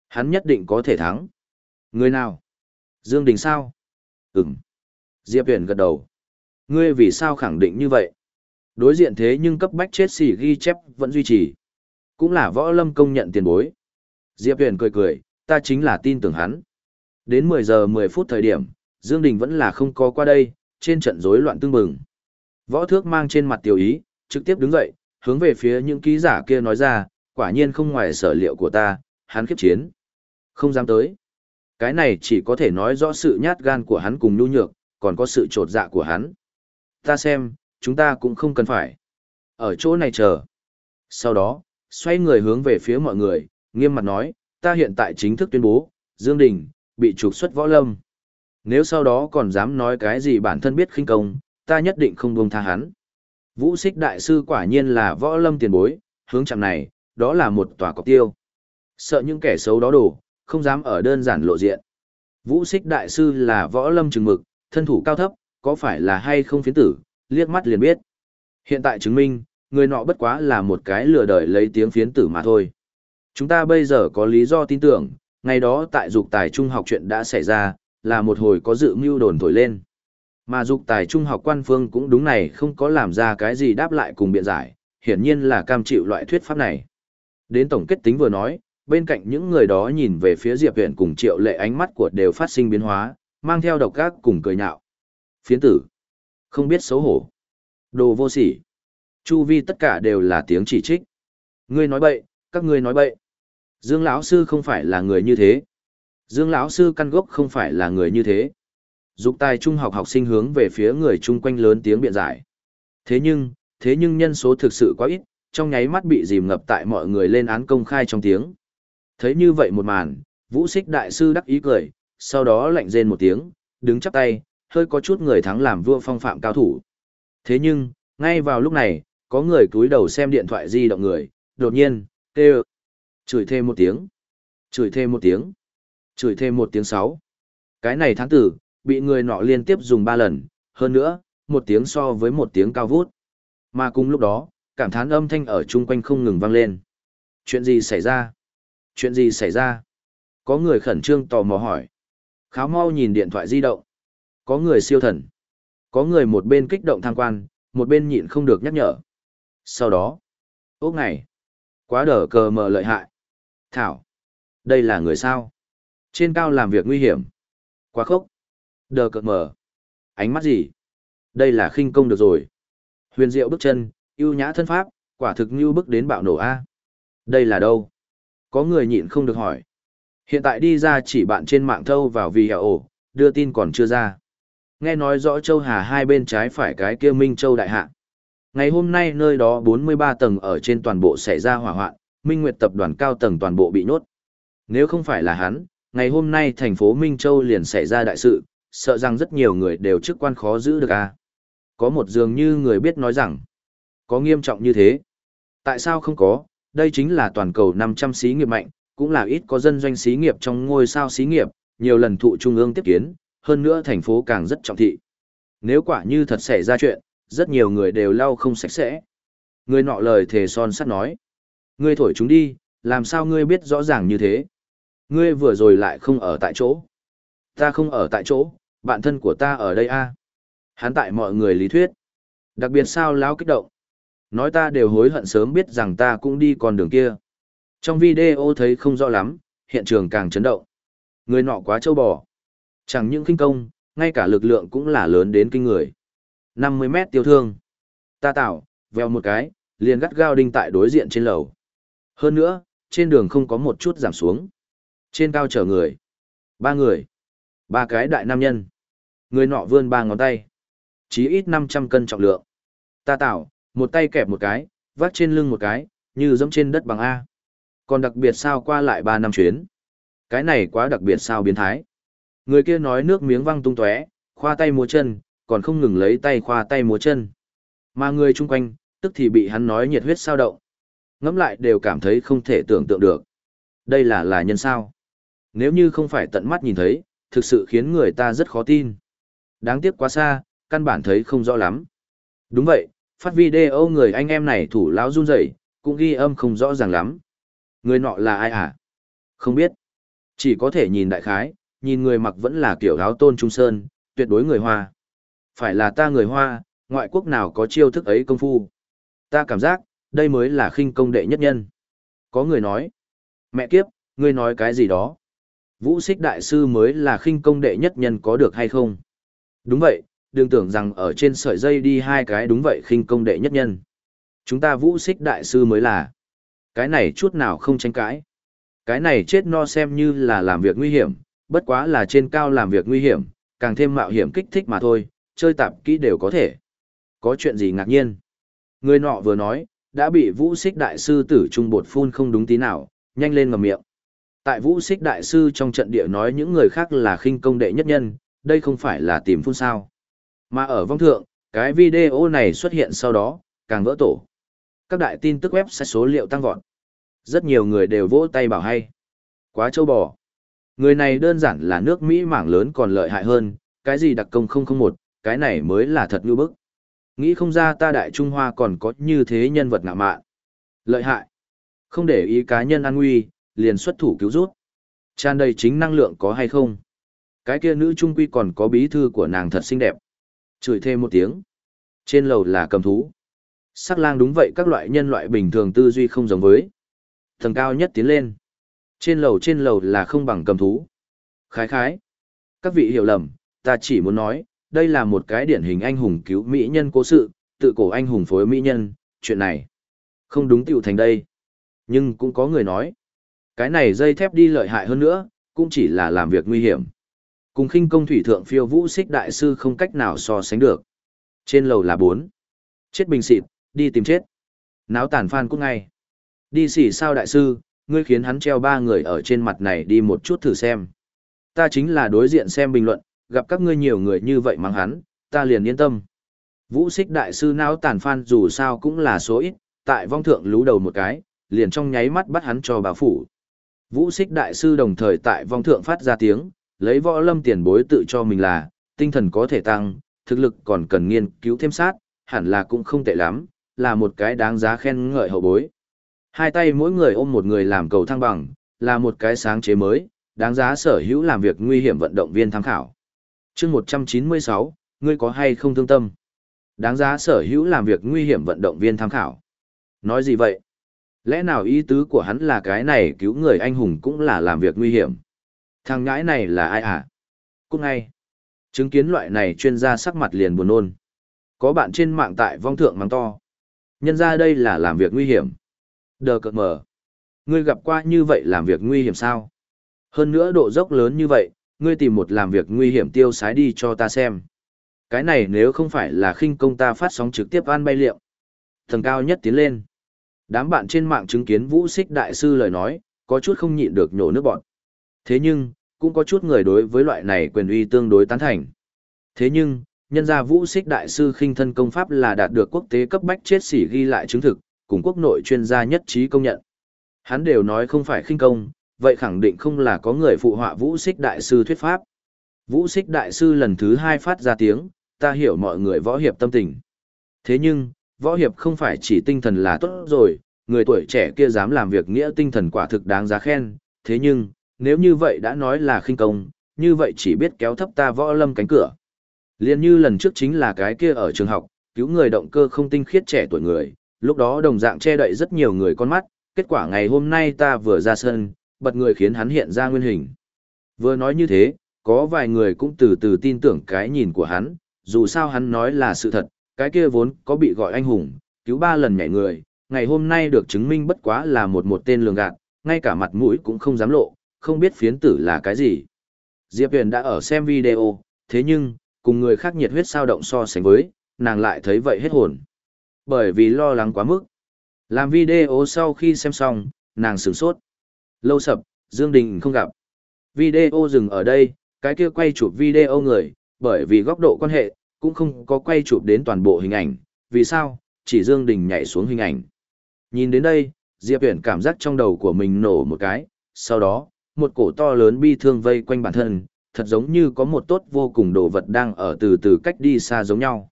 Hắn nhất định có thể thắng. Người nào? Dương Đình sao? Ừm. Diệp Huyền gật đầu. Ngươi vì sao khẳng định như vậy? Đối diện thế nhưng cấp bách chết xỉ ghi chép vẫn duy trì. Cũng là võ lâm công nhận tiền bối. Diệp Huyền cười cười, ta chính là tin tưởng hắn. Đến 10 giờ 10 phút thời điểm, Dương Đình vẫn là không có qua đây, trên trận rối loạn tương bừng. Võ thước mang trên mặt tiểu ý, trực tiếp đứng dậy, hướng về phía những ký giả kia nói ra, quả nhiên không ngoài sở liệu của ta, hắn khiếp chiến. Không dám tới. Cái này chỉ có thể nói rõ sự nhát gan của hắn cùng nhu nhược, còn có sự trột dạ của hắn. Ta xem, chúng ta cũng không cần phải. Ở chỗ này chờ. Sau đó, xoay người hướng về phía mọi người, nghiêm mặt nói, ta hiện tại chính thức tuyên bố, Dương Đình, bị trục xuất võ lâm. Nếu sau đó còn dám nói cái gì bản thân biết khinh công, ta nhất định không buông tha hắn. Vũ Sích Đại Sư quả nhiên là võ lâm tiền bối, hướng chạm này, đó là một tòa cọc tiêu. Sợ những kẻ xấu đó đổ, không dám ở đơn giản lộ diện. Vũ Sích Đại Sư là võ lâm trừng mực, thân thủ cao thấp, có phải là hay không phiến tử, liếc mắt liền biết. Hiện tại chứng minh, người nọ bất quá là một cái lừa đời lấy tiếng phiến tử mà thôi. Chúng ta bây giờ có lý do tin tưởng, ngày đó tại dục tài trung học chuyện đã xảy ra, là một hồi có dự mưu đồn thổi lên. Mà dục tài trung học quan phương cũng đúng này không có làm ra cái gì đáp lại cùng biện giải, hiển nhiên là cam chịu loại thuyết pháp này. Đến tổng kết tính vừa nói, bên cạnh những người đó nhìn về phía Diệp Viện cùng triệu lệ ánh mắt của đều phát sinh biến hóa, mang theo độc ác cùng cười nhạo. Phiến tử. Không biết xấu hổ. Đồ vô sỉ. Chu vi tất cả đều là tiếng chỉ trích. Ngươi nói bậy, các ngươi nói bậy. Dương lão sư không phải là người như thế. Dương lão sư căn gốc không phải là người như thế. Dục tài trung học học sinh hướng về phía người chung quanh lớn tiếng biện giải. Thế nhưng, thế nhưng nhân số thực sự quá ít, trong nháy mắt bị dìm ngập tại mọi người lên án công khai trong tiếng. Thấy như vậy một màn, vũ xích đại sư đắc ý cười, sau đó lạnh rên một tiếng, đứng chắp tay, hơi có chút người thắng làm vua phong phạm cao thủ. Thế nhưng, ngay vào lúc này, có người cúi đầu xem điện thoại di động người, đột nhiên, kêu, chửi thêm một tiếng, chửi thêm một tiếng, chửi thêm một tiếng sáu. Cái này tháng tử, bị người nọ liên tiếp dùng ba lần, hơn nữa, một tiếng so với một tiếng cao vút. Mà cùng lúc đó, cảm thán âm thanh ở chung quanh không ngừng vang lên. Chuyện gì xảy ra? Chuyện gì xảy ra? Có người khẩn trương tò mò hỏi. Kháo mau nhìn điện thoại di động. Có người siêu thần. Có người một bên kích động tham quan, một bên nhịn không được nhắc nhở. Sau đó, ốc này, quá đỡ cờ mờ lợi hại. Thảo, đây là người sao? Trên cao làm việc nguy hiểm. Quá khốc. Đờ cợt mờ. Ánh mắt gì? Đây là khinh công được rồi. Huyền diệu bước chân, yêu nhã thân pháp, quả thực như bước đến bạo nổ A. Đây là đâu? Có người nhịn không được hỏi. Hiện tại đi ra chỉ bạn trên mạng thâu vào vì hẻo ổ, đưa tin còn chưa ra. Nghe nói rõ Châu Hà hai bên trái phải cái kia Minh Châu Đại Hạ. Ngày hôm nay nơi đó 43 tầng ở trên toàn bộ xảy ra hỏa hoạn, Minh Nguyệt tập đoàn cao tầng toàn bộ bị nhốt. Nếu không phải là hắn, ngày hôm nay thành phố Minh Châu liền xảy ra đại sự, sợ rằng rất nhiều người đều chức quan khó giữ được à. Có một dường như người biết nói rằng, có nghiêm trọng như thế. Tại sao không có, đây chính là toàn cầu 500 xí nghiệp mạnh, cũng là ít có dân doanh xí nghiệp trong ngôi sao xí nghiệp, nhiều lần thụ trung ương tiếp kiến, hơn nữa thành phố càng rất trọng thị. Nếu quả như thật xảy ra chuyện, rất nhiều người đều lau không sạch sẽ. Người nọ lời thề son sắt nói. Ngươi thổi chúng đi, làm sao ngươi biết rõ ràng như thế? Ngươi vừa rồi lại không ở tại chỗ. Ta không ở tại chỗ, bạn thân của ta ở đây a. Hắn tại mọi người lý thuyết. Đặc biệt sao láo kích động. Nói ta đều hối hận sớm biết rằng ta cũng đi con đường kia. Trong video thấy không rõ lắm, hiện trường càng chấn động. Người nọ quá trâu bò. Chẳng những kinh công, ngay cả lực lượng cũng là lớn đến kinh người. 50 mét tiêu thương. Ta tạo, veo một cái, liền gắt gao đinh tại đối diện trên lầu. Hơn nữa, trên đường không có một chút giảm xuống. Trên cao chở người. Ba người. Ba cái đại nam nhân. Người nọ vươn ba ngón tay. Chí ít 500 cân trọng lượng. Ta tạo, một tay kẹp một cái, vác trên lưng một cái, như giống trên đất bằng A. Còn đặc biệt sao qua lại ba năm chuyến. Cái này quá đặc biệt sao biến thái. Người kia nói nước miếng văng tung tóe, khoa tay múa chân, còn không ngừng lấy tay khoa tay múa chân. Mà người chung quanh, tức thì bị hắn nói nhiệt huyết sao động. Ngẫm lại đều cảm thấy không thể tưởng tượng được. Đây là là nhân sao. Nếu như không phải tận mắt nhìn thấy, thực sự khiến người ta rất khó tin. Đáng tiếc quá xa, căn bản thấy không rõ lắm. Đúng vậy, phát video người anh em này thủ lão run rẩy, cũng ghi âm không rõ ràng lắm. Người nọ là ai à? Không biết. Chỉ có thể nhìn đại khái, nhìn người mặc vẫn là kiểu áo tôn trung sơn, tuyệt đối người Hoa. Phải là ta người Hoa, ngoại quốc nào có chiêu thức ấy công phu. Ta cảm giác, đây mới là khinh công đệ nhất nhân. Có người nói, mẹ kiếp, ngươi nói cái gì đó. Vũ xích đại sư mới là khinh công đệ nhất nhân có được hay không? Đúng vậy, đừng tưởng rằng ở trên sợi dây đi hai cái đúng vậy khinh công đệ nhất nhân. Chúng ta vũ xích đại sư mới là. Cái này chút nào không tranh cãi. Cái này chết no xem như là làm việc nguy hiểm, bất quá là trên cao làm việc nguy hiểm, càng thêm mạo hiểm kích thích mà thôi, chơi tạp kỹ đều có thể. Có chuyện gì ngạc nhiên? Người nọ vừa nói, đã bị vũ xích đại sư tử trung bột phun không đúng tí nào, nhanh lên ngầm miệng. Tại vũ xích đại sư trong trận địa nói những người khác là khinh công đệ nhất nhân, đây không phải là tìm phun sao. Mà ở vong thượng, cái video này xuất hiện sau đó, càng vỡ tổ. Các đại tin tức web sẽ số liệu tăng vọt. Rất nhiều người đều vỗ tay bảo hay. Quá châu bò. Người này đơn giản là nước Mỹ mảng lớn còn lợi hại hơn, cái gì đặc công 001, cái này mới là thật như bức. Nghĩ không ra ta đại Trung Hoa còn có như thế nhân vật ngạ mạn. Lợi hại. Không để ý cá nhân an nguy, liền xuất thủ cứu rút. Tràn đầy chính năng lượng có hay không? Cái kia nữ trung quy còn có bí thư của nàng thật xinh đẹp. Chửi thêm một tiếng. Trên lầu là cầm thú. Sắc lang đúng vậy các loại nhân loại bình thường tư duy không giống với. thần cao nhất tiến lên. Trên lầu trên lầu là không bằng cầm thú. Khái khái. Các vị hiểu lầm, ta chỉ muốn nói, đây là một cái điển hình anh hùng cứu mỹ nhân cố sự, tự cổ anh hùng phối mỹ nhân, chuyện này. Không đúng tiểu thành đây. Nhưng cũng có người nói, cái này dây thép đi lợi hại hơn nữa, cũng chỉ là làm việc nguy hiểm. Cùng khinh công thủy thượng phiêu vũ xích đại sư không cách nào so sánh được. Trên lầu là bốn Chết bình xịt, đi tìm chết. Náo tàn phan cũng ngay. Đi xỉ sao đại sư, ngươi khiến hắn treo ba người ở trên mặt này đi một chút thử xem. Ta chính là đối diện xem bình luận, gặp các ngươi nhiều người như vậy mắng hắn, ta liền yên tâm. Vũ xích đại sư náo tàn phan dù sao cũng là số ít, tại vong thượng lú đầu một cái, liền trong nháy mắt bắt hắn cho bà phủ. Vũ xích đại sư đồng thời tại vong thượng phát ra tiếng, lấy võ lâm tiền bối tự cho mình là, tinh thần có thể tăng, thực lực còn cần nghiên cứu thêm sát, hẳn là cũng không tệ lắm, là một cái đáng giá khen ngợi hậu bối. Hai tay mỗi người ôm một người làm cầu thăng bằng, là một cái sáng chế mới, đáng giá sở hữu làm việc nguy hiểm vận động viên tham khảo chương 196, ngươi có hay không thương tâm? Đáng giá sở hữu làm việc nguy hiểm vận động viên tham khảo. Nói gì vậy? Lẽ nào ý tứ của hắn là cái này cứu người anh hùng cũng là làm việc nguy hiểm? Thằng ngãi này là ai à? cúc ngay. Chứng kiến loại này chuyên gia sắc mặt liền buồn nôn. Có bạn trên mạng tại vong thượng mắng to. Nhân ra đây là làm việc nguy hiểm. Đờ cợt mờ. Ngươi gặp qua như vậy làm việc nguy hiểm sao? Hơn nữa độ dốc lớn như vậy, ngươi tìm một làm việc nguy hiểm tiêu sái đi cho ta xem. Cái này nếu không phải là khinh công ta phát sóng trực tiếp an bay liệu. Thần cao nhất tiến lên. Đám bạn trên mạng chứng kiến vũ xích đại sư lời nói, có chút không nhịn được nhổ nước bọn. Thế nhưng, cũng có chút người đối với loại này quyền uy tương đối tán thành. Thế nhưng, nhân gia vũ xích đại sư khinh thân công pháp là đạt được quốc tế cấp bách chết xỉ ghi lại chứng thực, cùng quốc nội chuyên gia nhất trí công nhận. Hắn đều nói không phải khinh công, vậy khẳng định không là có người phụ họa vũ xích đại sư thuyết pháp. Vũ xích đại sư lần thứ hai phát ra tiếng, ta hiểu mọi người võ hiệp tâm tình. Thế nhưng, võ hiệp không phải chỉ tinh thần là tốt rồi, người tuổi trẻ kia dám làm việc nghĩa tinh thần quả thực đáng giá khen, thế nhưng, nếu như vậy đã nói là khinh công, như vậy chỉ biết kéo thấp ta võ lâm cánh cửa. liền như lần trước chính là cái kia ở trường học, cứu người động cơ không tinh khiết trẻ tuổi người, lúc đó đồng dạng che đậy rất nhiều người con mắt, kết quả ngày hôm nay ta vừa ra sân, bật người khiến hắn hiện ra nguyên hình. Vừa nói như thế, có vài người cũng từ từ tin tưởng cái nhìn của hắn, dù sao hắn nói là sự thật, cái kia vốn có bị gọi anh hùng, cứu ba lần nhảy người, ngày hôm nay được chứng minh bất quá là một một tên lường gạt, ngay cả mặt mũi cũng không dám lộ, không biết phiến tử là cái gì. Diệp Huyền đã ở xem video, thế nhưng, cùng người khác nhiệt huyết sao động so sánh với, nàng lại thấy vậy hết hồn. Bởi vì lo lắng quá mức. Làm video sau khi xem xong, nàng sửng sốt. Lâu sập, Dương Đình không gặp. Video dừng ở đây, cái kia quay chụp video người, bởi vì góc độ quan hệ, cũng không có quay chụp đến toàn bộ hình ảnh. Vì sao? Chỉ Dương Đình nhảy xuống hình ảnh. Nhìn đến đây, Diệp Huyền cảm giác trong đầu của mình nổ một cái, sau đó, một cổ to lớn bi thương vây quanh bản thân, thật giống như có một tốt vô cùng đồ vật đang ở từ từ cách đi xa giống nhau.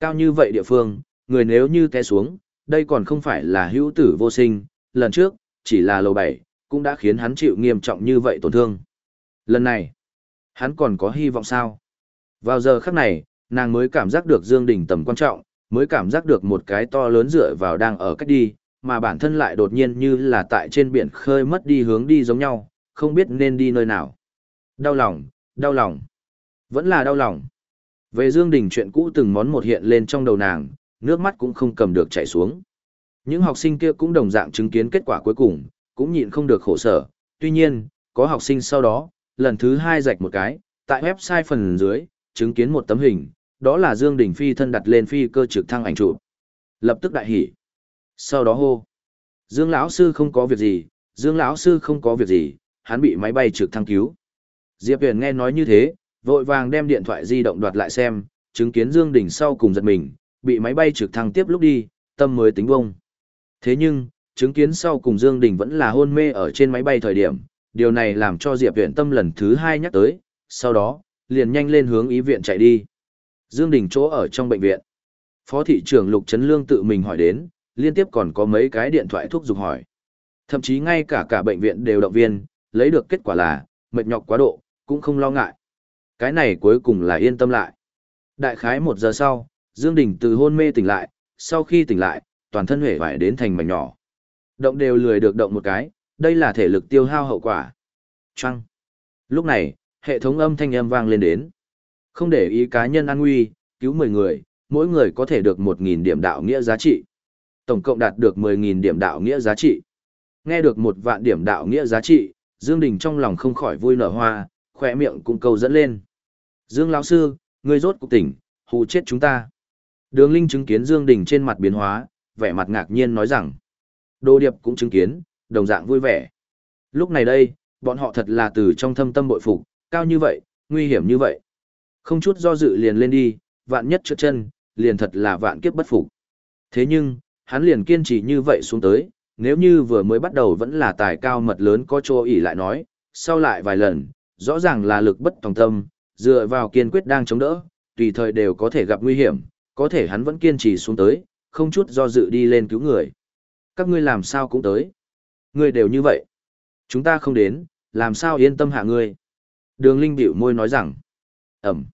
Cao như vậy địa phương, người nếu như té xuống, đây còn không phải là hữu tử vô sinh, lần trước, chỉ là lầu bảy, cũng đã khiến hắn chịu nghiêm trọng như vậy tổn thương. Lần này, hắn còn có hy vọng sao? Vào giờ khắc này, nàng mới cảm giác được Dương Đình tầm quan trọng, mới cảm giác được một cái to lớn dựa vào đang ở cách đi, mà bản thân lại đột nhiên như là tại trên biển khơi mất đi hướng đi giống nhau, không biết nên đi nơi nào. Đau lòng, đau lòng, vẫn là đau lòng. Về Dương Đình chuyện cũ từng món một hiện lên trong đầu nàng, nước mắt cũng không cầm được chảy xuống. Những học sinh kia cũng đồng dạng chứng kiến kết quả cuối cùng, cũng nhịn không được khổ sở, tuy nhiên, có học sinh sau đó, lần thứ hai rạch một cái, tại website phần dưới, chứng kiến một tấm hình, đó là Dương Đình Phi thân đặt lên phi cơ trực thăng ảnh chụp. Lập tức đại hỉ. Sau đó hô. Dương lão sư không có việc gì, Dương lão sư không có việc gì, hắn bị máy bay trực thăng cứu. Diệp Huyền nghe nói như thế, vội vàng đem điện thoại di động đoạt lại xem, chứng kiến Dương Đình sau cùng giật mình, bị máy bay trực thăng tiếp lúc đi, tâm mới tính bông. Thế nhưng, chứng kiến sau cùng Dương Đình vẫn là hôn mê ở trên máy bay thời điểm, điều này làm cho Diệp Viễn tâm lần thứ hai nhắc tới, sau đó, liền nhanh lên hướng ý viện chạy đi. Dương Đình chỗ ở trong bệnh viện. Phó thị trưởng Lục Trấn Lương tự mình hỏi đến, liên tiếp còn có mấy cái điện thoại thuốc dục hỏi. Thậm chí ngay cả cả bệnh viện đều động viên, lấy được kết quả là, mệt nhọc quá độ, cũng không lo ngại. Cái này cuối cùng là yên tâm lại. Đại khái một giờ sau, Dương Đình từ hôn mê tỉnh lại, sau khi tỉnh lại, toàn thân hể vải đến thành mảnh nhỏ. Động đều lười được động một cái, đây là thể lực tiêu hao hậu quả. Trăng. Lúc này, hệ thống âm thanh âm vang lên đến. Không để ý cá nhân an nguy, cứu 10 người, mỗi người có thể được 1.000 điểm đạo nghĩa giá trị. Tổng cộng đạt được 10.000 điểm đạo nghĩa giá trị. Nghe được một vạn điểm đạo nghĩa giá trị, Dương Đình trong lòng không khỏi vui nở hoa, khỏe miệng cũng câu dẫn lên. Dương lão sư, ngươi rốt cuộc tỉnh, hù chết chúng ta. Đường Linh chứng kiến Dương Đình trên mặt biến hóa, vẻ mặt ngạc nhiên nói rằng. Đô Điệp cũng chứng kiến, đồng dạng vui vẻ. Lúc này đây, bọn họ thật là từ trong thâm tâm bội phục, cao như vậy, nguy hiểm như vậy. Không chút do dự liền lên đi, vạn nhất trượt chân, liền thật là vạn kiếp bất phục. Thế nhưng, hắn liền kiên trì như vậy xuống tới, nếu như vừa mới bắt đầu vẫn là tài cao mật lớn có chỗ ỉ lại nói, sau lại vài lần, rõ ràng là lực bất tòng tâm, dựa vào kiên quyết đang chống đỡ, tùy thời đều có thể gặp nguy hiểm, có thể hắn vẫn kiên trì xuống tới, không chút do dự đi lên cứu người. Các ngươi làm sao cũng tới. Ngươi đều như vậy. Chúng ta không đến, làm sao yên tâm hạ ngươi. Đường Linh bĩu môi nói rằng. Ẩm.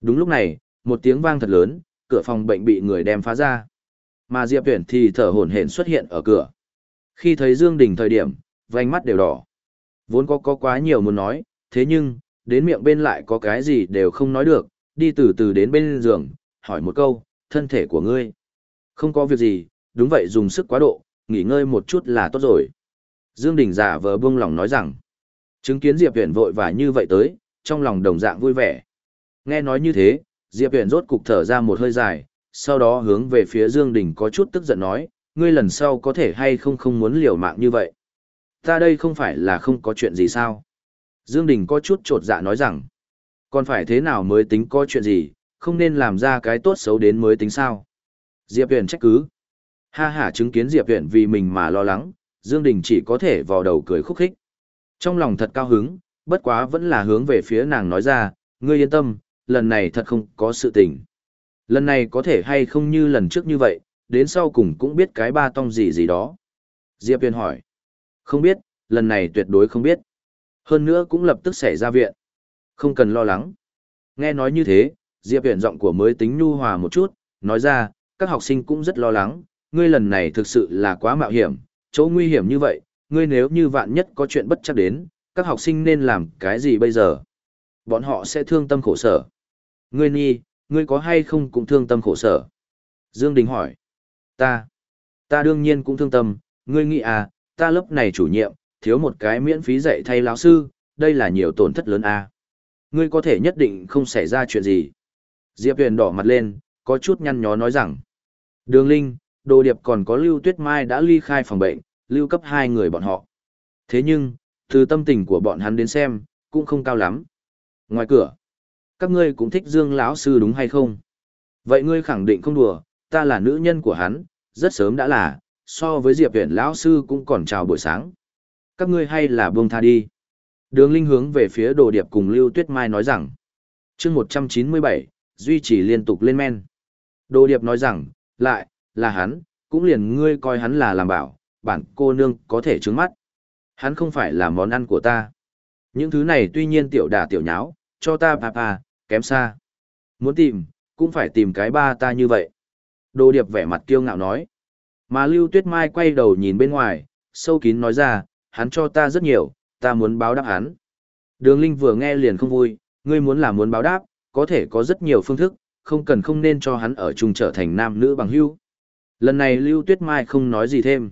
Đúng lúc này, một tiếng vang thật lớn, cửa phòng bệnh bị người đem phá ra. Mà Diệp Tuyển thì thở hổn hển xuất hiện ở cửa. Khi thấy Dương Đình thời điểm, vành mắt đều đỏ. Vốn có có quá nhiều muốn nói, thế nhưng, đến miệng bên lại có cái gì đều không nói được, đi từ từ đến bên giường, hỏi một câu, thân thể của ngươi. Không có việc gì, đúng vậy dùng sức quá độ, nghỉ ngơi một chút là tốt rồi. Dương Đình giả vờ buông lòng nói rằng, chứng kiến Diệp Huyền vội vã như vậy tới, trong lòng đồng dạng vui vẻ. Nghe nói như thế, Diệp Huyền rốt cục thở ra một hơi dài, sau đó hướng về phía Dương Đình có chút tức giận nói, ngươi lần sau có thể hay không không muốn liều mạng như vậy. Ta đây không phải là không có chuyện gì sao. Dương Đình có chút trột dạ nói rằng, còn phải thế nào mới tính có chuyện gì, không nên làm ra cái tốt xấu đến mới tính sao. Diệp Huyền trách cứ. Ha ha chứng kiến Diệp Viễn vì mình mà lo lắng, Dương Đình chỉ có thể vò đầu cười khúc khích. Trong lòng thật cao hứng, bất quá vẫn là hướng về phía nàng nói ra, ngươi yên tâm, lần này thật không có sự tình. Lần này có thể hay không như lần trước như vậy, đến sau cùng cũng biết cái ba tông gì gì đó. Diệp Viễn hỏi. Không biết, lần này tuyệt đối không biết. Hơn nữa cũng lập tức xảy ra viện. Không cần lo lắng. Nghe nói như thế, Diệp Viễn giọng của mới tính nhu hòa một chút, nói ra, các học sinh cũng rất lo lắng, ngươi lần này thực sự là quá mạo hiểm, chỗ nguy hiểm như vậy, ngươi nếu như vạn nhất có chuyện bất chắc đến, các học sinh nên làm cái gì bây giờ? Bọn họ sẽ thương tâm khổ sở. Ngươi nhi, ngươi có hay không cũng thương tâm khổ sở? Dương Đình hỏi. Ta, ta đương nhiên cũng thương tâm, ngươi nghĩ à, ta lớp này chủ nhiệm, thiếu một cái miễn phí dạy thay lão sư, đây là nhiều tổn thất lớn à. Ngươi có thể nhất định không xảy ra chuyện gì. Diệp Huyền đỏ mặt lên, có chút nhăn nhó nói rằng. Đường Linh, Đồ Điệp còn có Lưu Tuyết Mai đã ly khai phòng bệnh, lưu cấp hai người bọn họ. Thế nhưng, từ tâm tình của bọn hắn đến xem, cũng không cao lắm. Ngoài cửa, các ngươi cũng thích Dương lão sư đúng hay không? Vậy ngươi khẳng định không đùa, ta là nữ nhân của hắn, rất sớm đã là, so với Diệp Viễn lão sư cũng còn chào buổi sáng. Các ngươi hay là buông tha đi. Đường Linh hướng về phía Đồ Điệp cùng Lưu Tuyết Mai nói rằng, chương 197, duy trì liên tục lên men. Đồ Điệp nói rằng, lại, là hắn, cũng liền ngươi coi hắn là làm bảo, bản cô nương có thể trứng mắt. Hắn không phải là món ăn của ta. Những thứ này tuy nhiên tiểu đà tiểu nháo, cho ta papa, kém xa. Muốn tìm, cũng phải tìm cái ba ta như vậy. Đồ điệp vẻ mặt kiêu ngạo nói. Mà Lưu Tuyết Mai quay đầu nhìn bên ngoài, sâu kín nói ra, hắn cho ta rất nhiều, ta muốn báo đáp hắn. Đường Linh vừa nghe liền không vui, ngươi muốn là muốn báo đáp, có thể có rất nhiều phương thức, không cần không nên cho hắn ở chung trở thành nam nữ bằng hữu. Lần này Lưu Tuyết Mai không nói gì thêm.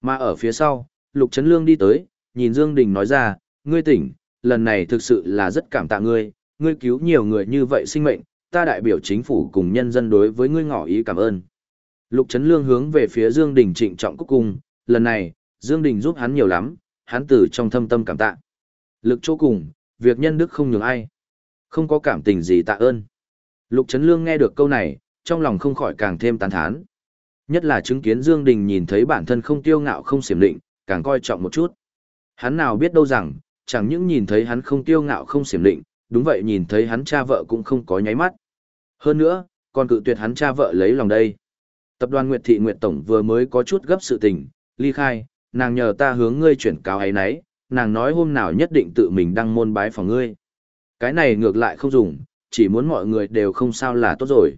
Mà ở phía sau, Lục Trấn Lương đi tới, nhìn Dương Đình nói ra, ngươi tỉnh, lần này thực sự là rất cảm tạ ngươi, ngươi cứu nhiều người như vậy sinh mệnh, ta đại biểu chính phủ cùng nhân dân đối với ngươi ngỏ ý cảm ơn. Lục Trấn Lương hướng về phía Dương Đình trịnh trọng cuối cùng, lần này, Dương Đình giúp hắn nhiều lắm, hắn từ trong thâm tâm cảm tạ. Lực chỗ cùng, việc nhân đức không nhường ai. Không có cảm tình gì tạ ơn. Lục Trấn Lương nghe được câu này, trong lòng không khỏi càng thêm tán thán. Nhất là chứng kiến Dương Đình nhìn thấy bản thân không tiêu ngạo không xiểm định, càng coi trọng một chút. Hắn nào biết đâu rằng, chẳng những nhìn thấy hắn không tiêu ngạo không xiểm định, đúng vậy nhìn thấy hắn cha vợ cũng không có nháy mắt. Hơn nữa, còn cự tuyệt hắn cha vợ lấy lòng đây. Tập đoàn Nguyệt Thị Nguyệt Tổng vừa mới có chút gấp sự tình, ly khai, nàng nhờ ta hướng ngươi chuyển cáo ấy nấy, nàng nói hôm nào nhất định tự mình đăng môn bái phòng ngươi. Cái này ngược lại không dùng, chỉ muốn mọi người đều không sao là tốt rồi.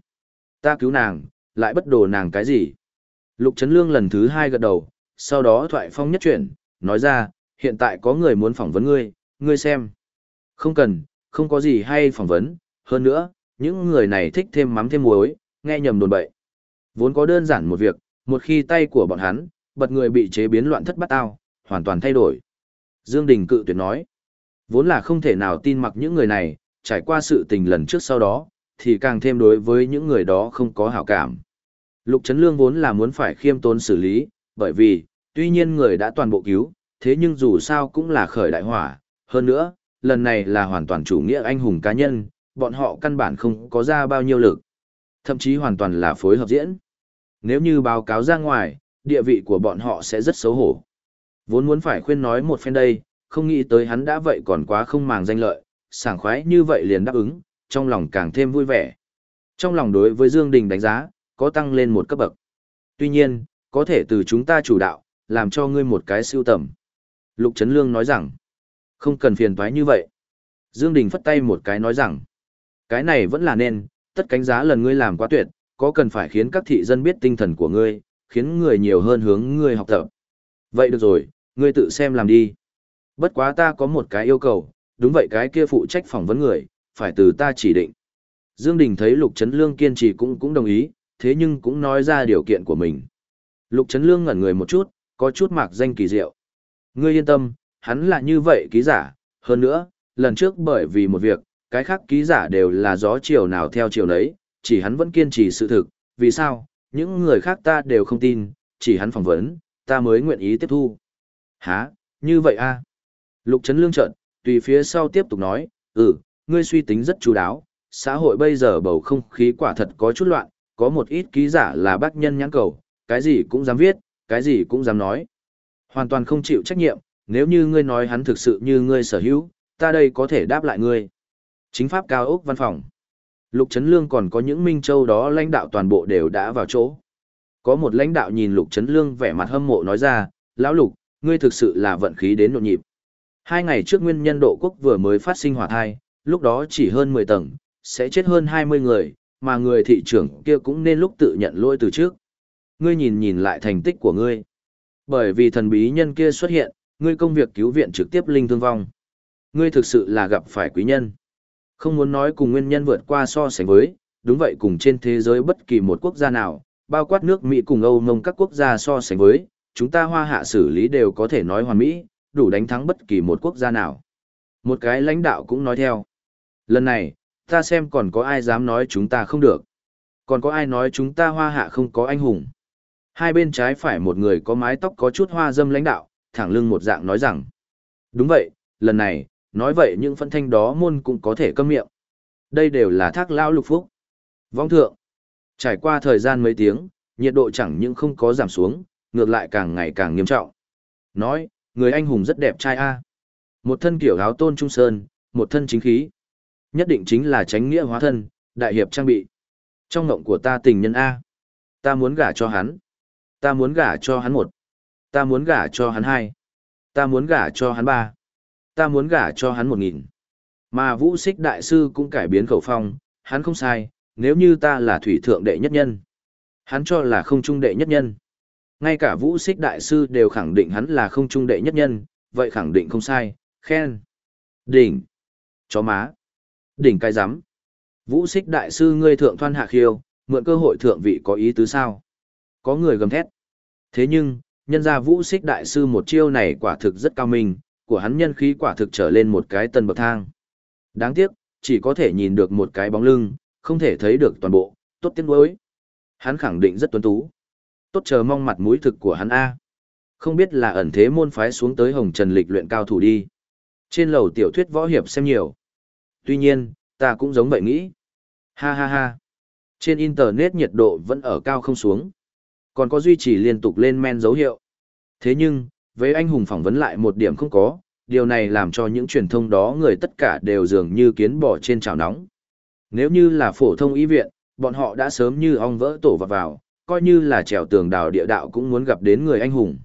Ta cứu nàng, lại bất đồ nàng cái gì. Lục Trấn Lương lần thứ hai gật đầu, sau đó thoại phong nhất chuyển, nói ra, hiện tại có người muốn phỏng vấn ngươi, ngươi xem. Không cần, không có gì hay phỏng vấn, hơn nữa, những người này thích thêm mắm thêm muối, nghe nhầm đồn bậy. Vốn có đơn giản một việc, một khi tay của bọn hắn, bật người bị chế biến loạn thất bát ao, hoàn toàn thay đổi. Dương Đình cự tuyệt nói, vốn là không thể nào tin mặc những người này, trải qua sự tình lần trước sau đó, thì càng thêm đối với những người đó không có hảo cảm. Lục Trấn Lương vốn là muốn phải khiêm tốn xử lý, bởi vì, tuy nhiên người đã toàn bộ cứu, thế nhưng dù sao cũng là khởi đại hỏa, hơn nữa, lần này là hoàn toàn chủ nghĩa anh hùng cá nhân, bọn họ căn bản không có ra bao nhiêu lực. Thậm chí hoàn toàn là phối hợp diễn. Nếu như báo cáo ra ngoài, địa vị của bọn họ sẽ rất xấu hổ. Vốn muốn phải khuyên nói một phen đây, không nghĩ tới hắn đã vậy còn quá không màng danh lợi, sảng khoái như vậy liền đáp ứng, trong lòng càng thêm vui vẻ. Trong lòng đối với Dương Đình đánh giá, có tăng lên một cấp bậc. Tuy nhiên, có thể từ chúng ta chủ đạo, làm cho ngươi một cái siêu tầm. Lục Trấn Lương nói rằng, không cần phiền toái như vậy. Dương Đình phất tay một cái nói rằng, cái này vẫn là nên, tất cánh giá lần ngươi làm quá tuyệt, có cần phải khiến các thị dân biết tinh thần của ngươi, khiến người nhiều hơn hướng ngươi học tập. Vậy được rồi, ngươi tự xem làm đi. Bất quá ta có một cái yêu cầu, đúng vậy cái kia phụ trách phỏng vấn người, phải từ ta chỉ định. Dương Đình thấy Lục Trấn Lương kiên trì cũng cũng đồng ý, thế nhưng cũng nói ra điều kiện của mình. Lục Trấn Lương ngẩn người một chút, có chút mạc danh kỳ diệu. Ngươi yên tâm, hắn là như vậy ký giả, hơn nữa, lần trước bởi vì một việc, cái khác ký giả đều là gió chiều nào theo chiều nấy, chỉ hắn vẫn kiên trì sự thực, vì sao, những người khác ta đều không tin, chỉ hắn phỏng vấn, ta mới nguyện ý tiếp thu. Hả, như vậy a? Lục Trấn Lương trợn, tùy phía sau tiếp tục nói, ừ, ngươi suy tính rất chú đáo, xã hội bây giờ bầu không khí quả thật có chút loạn, có một ít ký giả là bác nhân nhãn cầu, cái gì cũng dám viết, cái gì cũng dám nói. Hoàn toàn không chịu trách nhiệm, nếu như ngươi nói hắn thực sự như ngươi sở hữu, ta đây có thể đáp lại ngươi. Chính pháp cao ốc văn phòng. Lục Trấn Lương còn có những Minh Châu đó lãnh đạo toàn bộ đều đã vào chỗ. Có một lãnh đạo nhìn Lục Trấn Lương vẻ mặt hâm mộ nói ra, Lão Lục, ngươi thực sự là vận khí đến nhộn nhịp. Hai ngày trước nguyên nhân độ quốc vừa mới phát sinh hỏa thai, lúc đó chỉ hơn 10 tầng, sẽ chết hơn 20 người, mà người thị trưởng kia cũng nên lúc tự nhận lỗi từ trước. Ngươi nhìn nhìn lại thành tích của ngươi. Bởi vì thần bí nhân kia xuất hiện, ngươi công việc cứu viện trực tiếp linh thương vong. Ngươi thực sự là gặp phải quý nhân. Không muốn nói cùng nguyên nhân vượt qua so sánh với, đúng vậy cùng trên thế giới bất kỳ một quốc gia nào, bao quát nước Mỹ cùng Âu Mông các quốc gia so sánh với, chúng ta hoa hạ xử lý đều có thể nói hoàn mỹ, đủ đánh thắng bất kỳ một quốc gia nào. Một cái lãnh đạo cũng nói theo. Lần này, ta xem còn có ai dám nói chúng ta không được. Còn có ai nói chúng ta hoa hạ không có anh hùng. Hai bên trái phải một người có mái tóc có chút hoa dâm lãnh đạo, thẳng lưng một dạng nói rằng. Đúng vậy, lần này, nói vậy những phân thanh đó môn cũng có thể câm miệng. Đây đều là thác lao lục phúc. Vong thượng. Trải qua thời gian mấy tiếng, nhiệt độ chẳng những không có giảm xuống, ngược lại càng ngày càng nghiêm trọng. Nói, người anh hùng rất đẹp trai a. Một thân kiểu áo tôn trung sơn, một thân chính khí. Nhất định chính là tránh nghĩa hóa thân, đại hiệp trang bị. Trong ngộng của ta tình nhân A. Ta muốn gả cho hắn. Ta muốn gả cho hắn một. Ta muốn gả cho hắn hai. Ta muốn gả cho hắn ba. Ta muốn gả cho hắn một nghìn. Mà vũ xích đại sư cũng cải biến khẩu phong, hắn không sai, nếu như ta là thủy thượng đệ nhất nhân. Hắn cho là không trung đệ nhất nhân. Ngay cả vũ xích đại sư đều khẳng định hắn là không trung đệ nhất nhân, vậy khẳng định không sai, khen. Đỉnh. Chó má. Đỉnh cái rắm Vũ xích đại sư ngươi thượng thoan hạ khiêu, mượn cơ hội thượng vị có ý tứ sao? Có người gầm thét. Thế nhưng, nhân ra vũ xích đại sư một chiêu này quả thực rất cao minh, của hắn nhân khí quả thực trở lên một cái tân bậc thang. Đáng tiếc, chỉ có thể nhìn được một cái bóng lưng, không thể thấy được toàn bộ, tốt tiếng đối. Hắn khẳng định rất tuấn tú. Tốt chờ mong mặt mũi thực của hắn A. Không biết là ẩn thế môn phái xuống tới hồng trần lịch luyện cao thủ đi. Trên lầu tiểu thuyết võ hiệp xem nhiều. Tuy nhiên, ta cũng giống vậy nghĩ. Ha ha ha. Trên Internet nhiệt độ vẫn ở cao không xuống. Còn có duy trì liên tục lên men dấu hiệu. Thế nhưng, với anh hùng phỏng vấn lại một điểm không có, điều này làm cho những truyền thông đó người tất cả đều dường như kiến bò trên chảo nóng. Nếu như là phổ thông y viện, bọn họ đã sớm như ong vỡ tổ vào vào, coi như là trèo tường đào địa đạo cũng muốn gặp đến người anh hùng.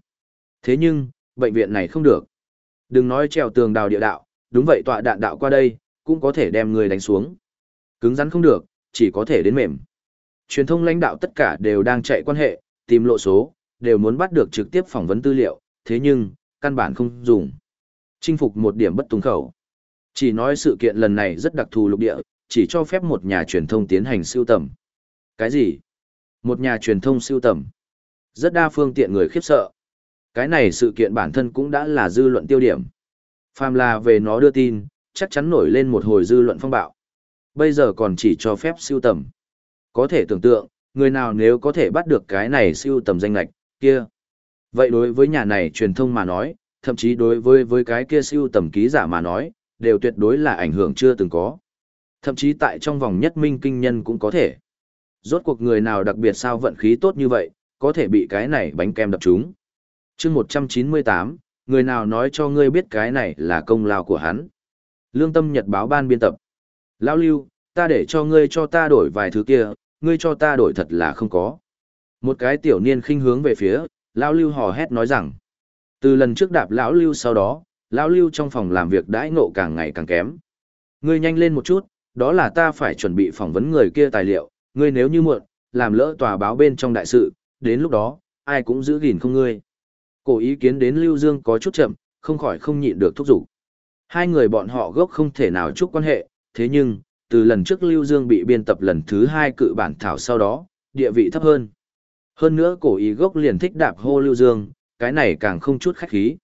Thế nhưng, bệnh viện này không được. Đừng nói trèo tường đào địa đạo, đúng vậy tọa đạn đạo qua đây, cũng có thể đem người đánh xuống. Cứng rắn không được, chỉ có thể đến mềm. Truyền thông lãnh đạo tất cả đều đang chạy quan hệ, tìm lộ số, đều muốn bắt được trực tiếp phỏng vấn tư liệu, thế nhưng, căn bản không dùng. Chinh phục một điểm bất tùng khẩu. Chỉ nói sự kiện lần này rất đặc thù lục địa, chỉ cho phép một nhà truyền thông tiến hành siêu tầm. Cái gì? Một nhà truyền thông siêu tầm. Rất đa phương tiện người khiếp sợ. Cái này sự kiện bản thân cũng đã là dư luận tiêu điểm. Phàm là về nó đưa tin, chắc chắn nổi lên một hồi dư luận phong bạo. Bây giờ còn chỉ cho phép siêu tầm. Có thể tưởng tượng, người nào nếu có thể bắt được cái này siêu tầm danh lạch, kia. Vậy đối với nhà này truyền thông mà nói, thậm chí đối với với cái kia siêu tầm ký giả mà nói, đều tuyệt đối là ảnh hưởng chưa từng có. Thậm chí tại trong vòng nhất minh kinh nhân cũng có thể. Rốt cuộc người nào đặc biệt sao vận khí tốt như vậy, có thể bị cái này bánh kem đập trúng. chương 198, người nào nói cho ngươi biết cái này là công lao của hắn. Lương tâm nhật báo ban biên tập. Lão lưu, ta để cho ngươi cho ta đổi vài thứ kia, ngươi cho ta đổi thật là không có. Một cái tiểu niên khinh hướng về phía, Lão lưu hò hét nói rằng. Từ lần trước đạp lão lưu sau đó, lão lưu trong phòng làm việc đãi ngộ càng ngày càng kém. Ngươi nhanh lên một chút, đó là ta phải chuẩn bị phỏng vấn người kia tài liệu, ngươi nếu như muộn, làm lỡ tòa báo bên trong đại sự, đến lúc đó, ai cũng giữ gìn không ngươi. Cổ ý kiến đến Lưu Dương có chút chậm, không khỏi không nhịn được thúc giục. Hai người bọn họ gốc không thể nào chúc quan hệ, thế nhưng, từ lần trước Lưu Dương bị biên tập lần thứ hai cự bản thảo sau đó, địa vị thấp hơn. Hơn nữa cổ ý gốc liền thích đạp hô Lưu Dương, cái này càng không chút khách khí.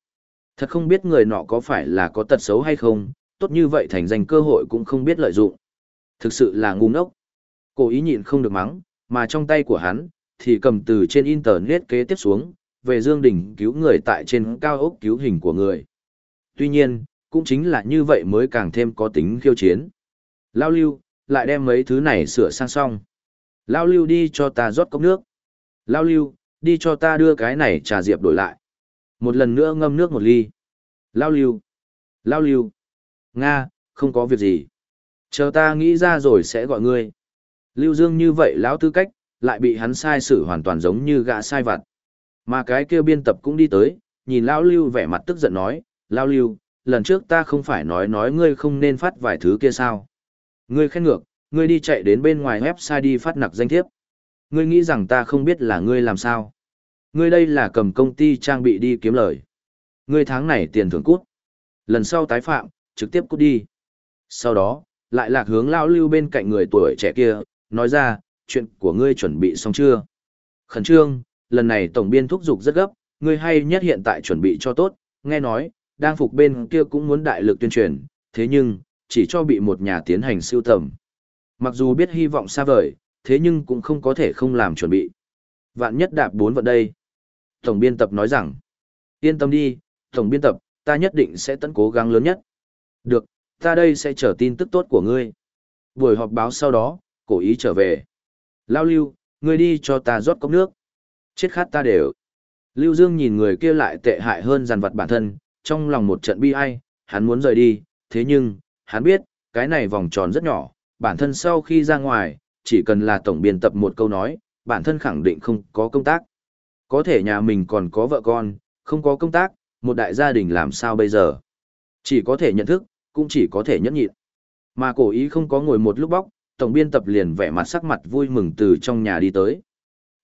Thật không biết người nọ có phải là có tật xấu hay không, tốt như vậy thành danh cơ hội cũng không biết lợi dụng. Thực sự là ngu ngốc. Cổ ý nhịn không được mắng, mà trong tay của hắn, thì cầm từ trên internet kế tiếp xuống, về Dương Đình cứu người tại trên cao ốc cứu hình của người. Tuy nhiên, cũng chính là như vậy mới càng thêm có tính khiêu chiến. Lao lưu, lại đem mấy thứ này sửa sang xong. Lao lưu đi cho ta rót cốc nước. Lao lưu, đi cho ta đưa cái này trà diệp đổi lại. Một lần nữa ngâm nước một ly. Lao lưu. Lao lưu. Nga, không có việc gì. Chờ ta nghĩ ra rồi sẽ gọi ngươi. Lưu Dương như vậy lão tư cách, lại bị hắn sai xử hoàn toàn giống như gã sai vặt. Mà cái kia biên tập cũng đi tới, nhìn lão Lưu vẻ mặt tức giận nói, Lão Lưu, lần trước ta không phải nói nói ngươi không nên phát vài thứ kia sao. Ngươi khen ngược, ngươi đi chạy đến bên ngoài website đi phát nặc danh thiếp. Ngươi nghĩ rằng ta không biết là ngươi làm sao. Ngươi đây là cầm công ty trang bị đi kiếm lời. Ngươi tháng này tiền thưởng cút. Lần sau tái phạm, trực tiếp cút đi. Sau đó, lại lạc hướng lao lưu bên cạnh người tuổi trẻ kia, nói ra, chuyện của ngươi chuẩn bị xong chưa? Khẩn trương, lần này tổng biên thúc giục rất gấp, ngươi hay nhất hiện tại chuẩn bị cho tốt, nghe nói, đang phục bên kia cũng muốn đại lực tuyên truyền, thế nhưng, chỉ cho bị một nhà tiến hành siêu tầm. Mặc dù biết hy vọng xa vời, thế nhưng cũng không có thể không làm chuẩn bị. Vạn nhất đạp bốn vận đây. Tổng biên tập nói rằng, yên tâm đi, tổng biên tập, ta nhất định sẽ tận cố gắng lớn nhất. Được, ta đây sẽ chờ tin tức tốt của ngươi. Buổi họp báo sau đó, cổ ý trở về. Lao lưu, ngươi đi cho ta rót cốc nước. Chết khát ta đều. Lưu Dương nhìn người kia lại tệ hại hơn dàn vật bản thân, trong lòng một trận bi ai, hắn muốn rời đi, thế nhưng, hắn biết, cái này vòng tròn rất nhỏ, bản thân sau khi ra ngoài, chỉ cần là tổng biên tập một câu nói, bản thân khẳng định không có công tác. Có thể nhà mình còn có vợ con, không có công tác, một đại gia đình làm sao bây giờ? Chỉ có thể nhận thức, cũng chỉ có thể nhẫn nhịn. Mà cổ ý không có ngồi một lúc bóc, tổng biên tập liền vẻ mặt sắc mặt vui mừng từ trong nhà đi tới.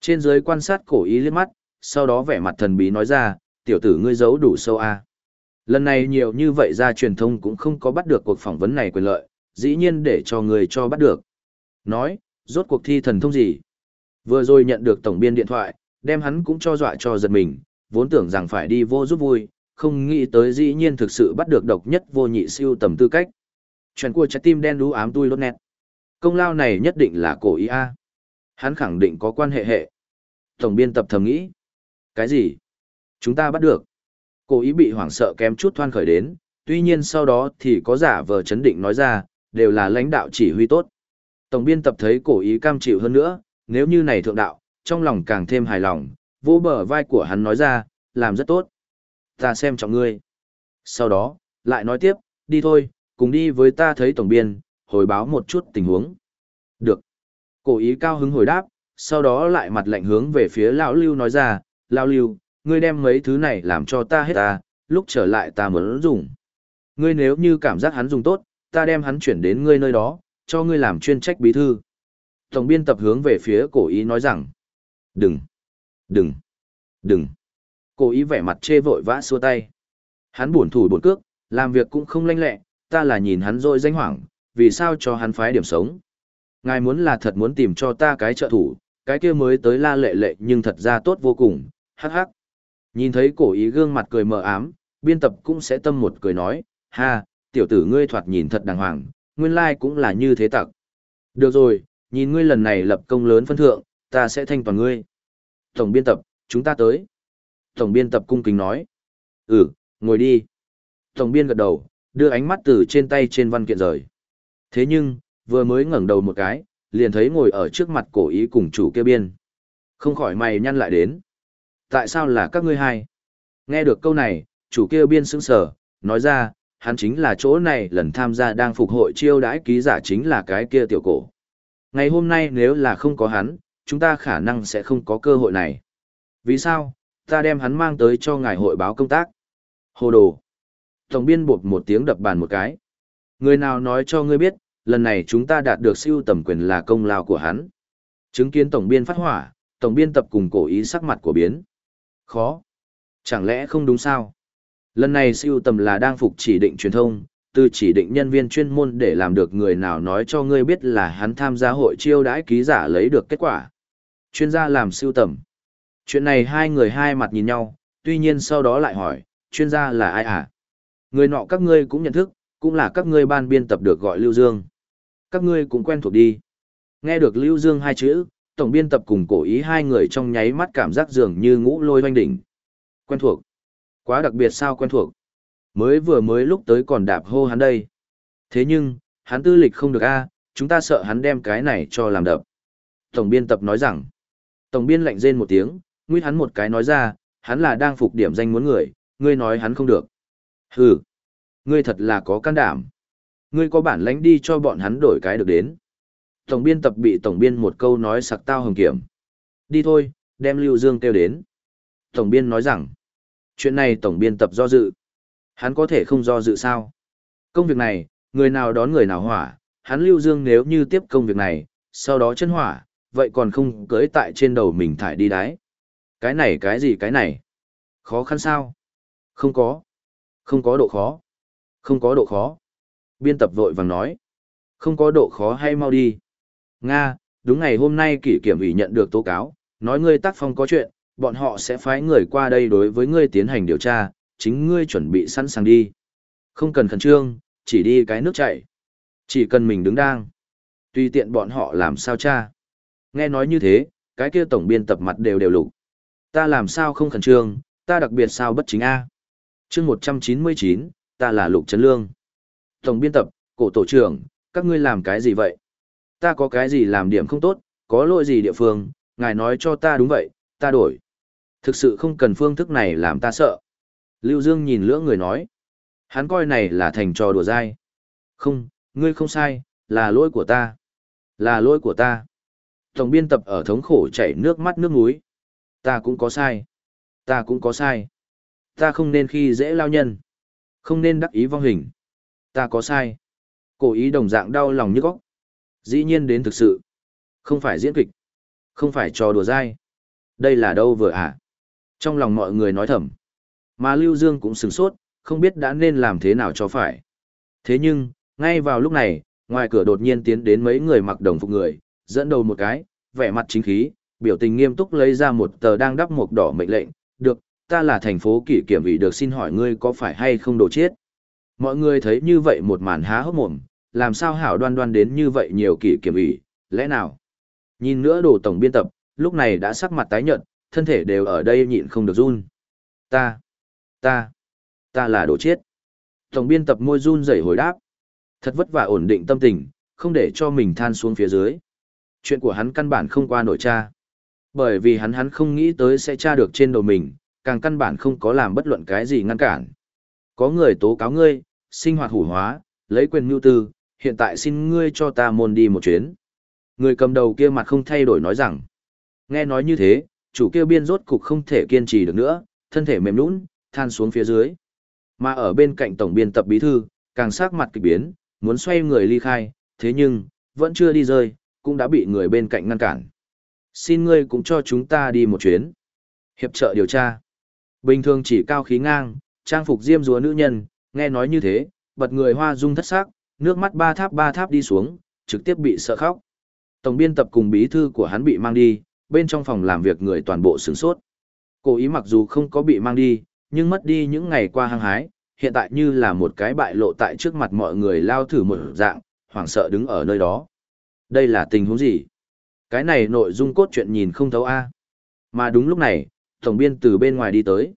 Trên dưới quan sát cổ ý liếc mắt, sau đó vẻ mặt thần bí nói ra, tiểu tử ngươi giấu đủ sâu a. À. Lần này nhiều như vậy ra truyền thông cũng không có bắt được cuộc phỏng vấn này quyền lợi, dĩ nhiên để cho người cho bắt được. Nói, rốt cuộc thi thần thông gì? Vừa rồi nhận được tổng biên điện thoại, đem hắn cũng cho dọa cho giật mình, vốn tưởng rằng phải đi vô giúp vui, không nghĩ tới dĩ nhiên thực sự bắt được độc nhất vô nhị siêu tầm tư cách. Chuyện của trái tim đen đú ám tui lốt nét. Công lao này nhất định là cổ ý A. Hắn khẳng định có quan hệ hệ. Tổng biên tập thầm nghĩ. Cái gì? Chúng ta bắt được. Cổ ý bị hoảng sợ kém chút thoan khởi đến, tuy nhiên sau đó thì có giả vờ chấn định nói ra, đều là lãnh đạo chỉ huy tốt. Tổng biên tập thấy cổ ý cam chịu hơn nữa, nếu như này thượng đạo, trong lòng càng thêm hài lòng, vô bờ vai của hắn nói ra, làm rất tốt. Ta xem trọng ngươi. Sau đó, lại nói tiếp, đi thôi, cùng đi với ta thấy tổng biên, hồi báo một chút tình huống. Được. Cổ ý cao hứng hồi đáp, sau đó lại mặt lạnh hướng về phía lão lưu nói ra, lão lưu, ngươi đem mấy thứ này làm cho ta hết ta, lúc trở lại ta muốn dùng. Ngươi nếu như cảm giác hắn dùng tốt, ta đem hắn chuyển đến ngươi nơi đó, cho ngươi làm chuyên trách bí thư. Tổng biên tập hướng về phía cổ ý nói rằng, đừng, đừng, đừng. Cổ ý vẻ mặt chê vội vã xua tay. Hắn buồn thủ buồn cước, làm việc cũng không lanh lẹ, ta là nhìn hắn rồi danh hoảng, vì sao cho hắn phái điểm sống. Ngài muốn là thật muốn tìm cho ta cái trợ thủ, cái kia mới tới la lệ lệ nhưng thật ra tốt vô cùng, hắc hắc. Nhìn thấy cổ ý gương mặt cười mờ ám, biên tập cũng sẽ tâm một cười nói, ha, tiểu tử ngươi thoạt nhìn thật đàng hoàng, nguyên lai cũng là như thế tặc. Được rồi, nhìn ngươi lần này lập công lớn phân thượng, ta sẽ thanh toàn ngươi. Tổng biên tập, chúng ta tới. Tổng biên tập cung kính nói. Ừ, ngồi đi. Tổng biên gật đầu, đưa ánh mắt từ trên tay trên văn kiện rời. Thế nhưng, vừa mới ngẩng đầu một cái, liền thấy ngồi ở trước mặt cổ ý cùng chủ kia biên. Không khỏi mày nhăn lại đến. Tại sao là các ngươi hai? Nghe được câu này, chủ kia biên sững sờ, nói ra, hắn chính là chỗ này lần tham gia đang phục hội chiêu đãi ký giả chính là cái kia tiểu cổ. Ngày hôm nay nếu là không có hắn, chúng ta khả năng sẽ không có cơ hội này. Vì sao? Ta đem hắn mang tới cho ngài hội báo công tác. Hồ đồ. Tổng biên bột một tiếng đập bàn một cái. Người nào nói cho ngươi biết, lần này chúng ta đạt được siêu tầm quyền là công lao của hắn. Chứng kiến tổng biên phát hỏa, tổng biên tập cùng cổ ý sắc mặt của biến. Khó. Chẳng lẽ không đúng sao? Lần này siêu tầm là đang phục chỉ định truyền thông, từ chỉ định nhân viên chuyên môn để làm được người nào nói cho ngươi biết là hắn tham gia hội chiêu đãi ký giả lấy được kết quả. Chuyên gia làm siêu tầm. Chuyện này hai người hai mặt nhìn nhau, tuy nhiên sau đó lại hỏi, chuyên gia là ai à? Người nọ các ngươi cũng nhận thức, cũng là các ngươi ban biên tập được gọi Lưu Dương. Các ngươi cũng quen thuộc đi. Nghe được Lưu Dương hai chữ, tổng biên tập cùng cổ ý hai người trong nháy mắt cảm giác dường như ngũ lôi hoanh đỉnh. Quen thuộc. Quá đặc biệt sao quen thuộc. Mới vừa mới lúc tới còn đạp hô hắn đây. Thế nhưng, hắn tư lịch không được a, chúng ta sợ hắn đem cái này cho làm đập. Tổng biên tập nói rằng, tổng biên lạnh rên một tiếng, nguyết hắn một cái nói ra, hắn là đang phục điểm danh muốn người, ngươi nói hắn không được. Hừ, ngươi thật là có can đảm. Ngươi có bản lãnh đi cho bọn hắn đổi cái được đến. Tổng biên tập bị tổng biên một câu nói sặc tao hồng kiểm. Đi thôi, đem Lưu Dương kêu đến. Tổng biên nói rằng, chuyện này tổng biên tập do dự. Hắn có thể không do dự sao? Công việc này, người nào đón người nào hỏa, hắn Lưu Dương nếu như tiếp công việc này, sau đó chân hỏa, vậy còn không cưới tại trên đầu mình thải đi đái. Cái này cái gì cái này? Khó khăn sao? Không có. Không có độ khó. Không có độ khó. Biên tập vội vàng nói. Không có độ khó hay mau đi. Nga, đúng ngày hôm nay kỷ kiểm ủy nhận được tố cáo, nói ngươi tác phong có chuyện, bọn họ sẽ phái người qua đây đối với ngươi tiến hành điều tra, chính ngươi chuẩn bị sẵn sàng đi. Không cần khẩn trương, chỉ đi cái nước chảy. Chỉ cần mình đứng đang. Tùy tiện bọn họ làm sao cha. Nghe nói như thế, cái kia tổng biên tập mặt đều đều lục. Ta làm sao không khẩn trương, ta đặc biệt sao bất chính A. chương 199, ta là lục trấn lương. Tổng biên tập, cổ tổ trưởng, các ngươi làm cái gì vậy? Ta có cái gì làm điểm không tốt, có lỗi gì địa phương, ngài nói cho ta đúng vậy, ta đổi. Thực sự không cần phương thức này làm ta sợ. Lưu Dương nhìn lưỡng người nói. Hắn coi này là thành trò đùa dai. Không, ngươi không sai, là lỗi của ta. Là lỗi của ta. Tổng biên tập ở thống khổ chảy nước mắt nước mũi. Ta cũng có sai. Ta cũng có sai. Ta không nên khi dễ lao nhân. Không nên đắc ý vong hình. Ta có sai. Cổ ý đồng dạng đau lòng như góc. Dĩ nhiên đến thực sự. Không phải diễn kịch. Không phải trò đùa dai. Đây là đâu vừa ạ? À? Trong lòng mọi người nói thầm. Mà Lưu Dương cũng sửng sốt, không biết đã nên làm thế nào cho phải. Thế nhưng, ngay vào lúc này, ngoài cửa đột nhiên tiến đến mấy người mặc đồng phục người, dẫn đầu một cái, vẻ mặt chính khí, biểu tình nghiêm túc lấy ra một tờ đang đắp một đỏ mệnh lệnh, được, ta là thành phố kỷ kiểm ủy được xin hỏi ngươi có phải hay không đồ chết. Mọi người thấy như vậy một màn há hốc mồm, làm sao hảo đoan đoan đến như vậy nhiều kỷ kiểm ủy, lẽ nào? Nhìn nữa đồ tổng biên tập, lúc này đã sắc mặt tái nhợt, thân thể đều ở đây nhịn không được run. Ta, ta, ta là đồ chết. Tổng biên tập môi run rẩy hồi đáp. Thật vất vả ổn định tâm tình, không để cho mình than xuống phía dưới. Chuyện của hắn căn bản không qua nổi cha. Bởi vì hắn hắn không nghĩ tới sẽ tra được trên đầu mình, càng căn bản không có làm bất luận cái gì ngăn cản. Có người tố cáo ngươi, sinh hoạt hủ hóa, lấy quyền mưu tư, hiện tại xin ngươi cho ta môn đi một chuyến. Người cầm đầu kia mặt không thay đổi nói rằng, nghe nói như thế, chủ kia biên rốt cục không thể kiên trì được nữa, thân thể mềm nũng, than xuống phía dưới. Mà ở bên cạnh tổng biên tập bí thư, càng sắc mặt kỳ biến, muốn xoay người ly khai, thế nhưng, vẫn chưa đi rơi, cũng đã bị người bên cạnh ngăn cản. Xin ngươi cũng cho chúng ta đi một chuyến. Hiệp trợ điều tra. Bình thường chỉ cao khí ngang, trang phục diêm dúa nữ nhân, nghe nói như thế, bật người hoa dung thất sắc, nước mắt ba tháp ba tháp đi xuống, trực tiếp bị sợ khóc. Tổng biên tập cùng bí thư của hắn bị mang đi, bên trong phòng làm việc người toàn bộ sửng sốt. Cố ý mặc dù không có bị mang đi, nhưng mất đi những ngày qua hăng hái, hiện tại như là một cái bại lộ tại trước mặt mọi người lao thử một dạng, hoảng sợ đứng ở nơi đó. Đây là tình huống gì? Cái này nội dung cốt truyện nhìn không thấu A. Mà đúng lúc này, tổng biên từ bên ngoài đi tới.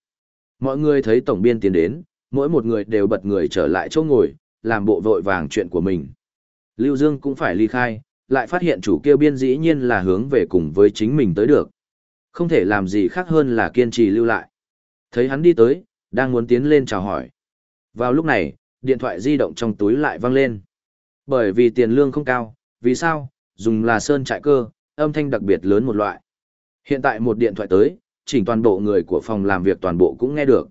Mọi người thấy tổng biên tiến đến, mỗi một người đều bật người trở lại chỗ ngồi, làm bộ vội vàng chuyện của mình. Lưu Dương cũng phải ly khai, lại phát hiện chủ kia biên dĩ nhiên là hướng về cùng với chính mình tới được. Không thể làm gì khác hơn là kiên trì lưu lại. Thấy hắn đi tới, đang muốn tiến lên chào hỏi. Vào lúc này, điện thoại di động trong túi lại vang lên. Bởi vì tiền lương không cao, vì sao? Dùng là sơn trại cơ, âm thanh đặc biệt lớn một loại. Hiện tại một điện thoại tới, chỉnh toàn bộ người của phòng làm việc toàn bộ cũng nghe được.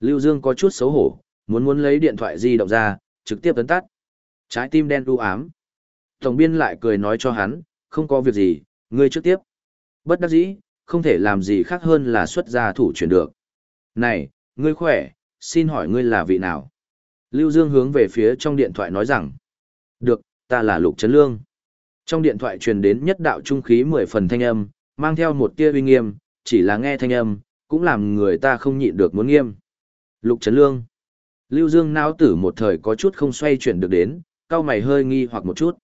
Lưu Dương có chút xấu hổ, muốn muốn lấy điện thoại di động ra, trực tiếp tấn tắt. Trái tim đen u ám. Tổng biên lại cười nói cho hắn, không có việc gì, ngươi trước tiếp. Bất đắc dĩ, không thể làm gì khác hơn là xuất gia thủ chuyển được. Này, ngươi khỏe, xin hỏi ngươi là vị nào? Lưu Dương hướng về phía trong điện thoại nói rằng, được, ta là Lục Trấn Lương. Trong điện thoại truyền đến nhất đạo trung khí mười phần thanh âm, mang theo một tia uy nghiêm, chỉ là nghe thanh âm, cũng làm người ta không nhịn được muốn nghiêm. Lục Trấn Lương. Lưu Dương não tử một thời có chút không xoay chuyển được đến, cao mày hơi nghi hoặc một chút.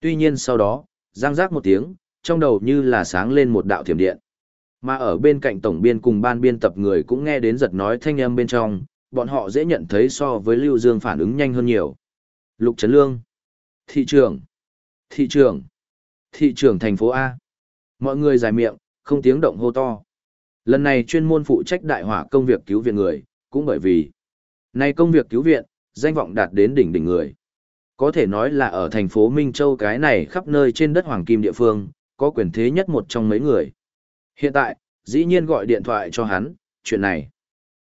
Tuy nhiên sau đó, giang giác một tiếng, trong đầu như là sáng lên một đạo thiểm điện. Mà ở bên cạnh tổng biên cùng ban biên tập người cũng nghe đến giật nói thanh âm bên trong, bọn họ dễ nhận thấy so với Lưu Dương phản ứng nhanh hơn nhiều. Lục Trấn Lương. Thị trường. Thị trường. Thị trường thành phố A. Mọi người dài miệng, không tiếng động hô to. Lần này chuyên môn phụ trách đại hỏa công việc cứu viện người, cũng bởi vì nay công việc cứu viện, danh vọng đạt đến đỉnh đỉnh người. Có thể nói là ở thành phố Minh Châu cái này khắp nơi trên đất Hoàng Kim địa phương, có quyền thế nhất một trong mấy người. Hiện tại, dĩ nhiên gọi điện thoại cho hắn, chuyện này.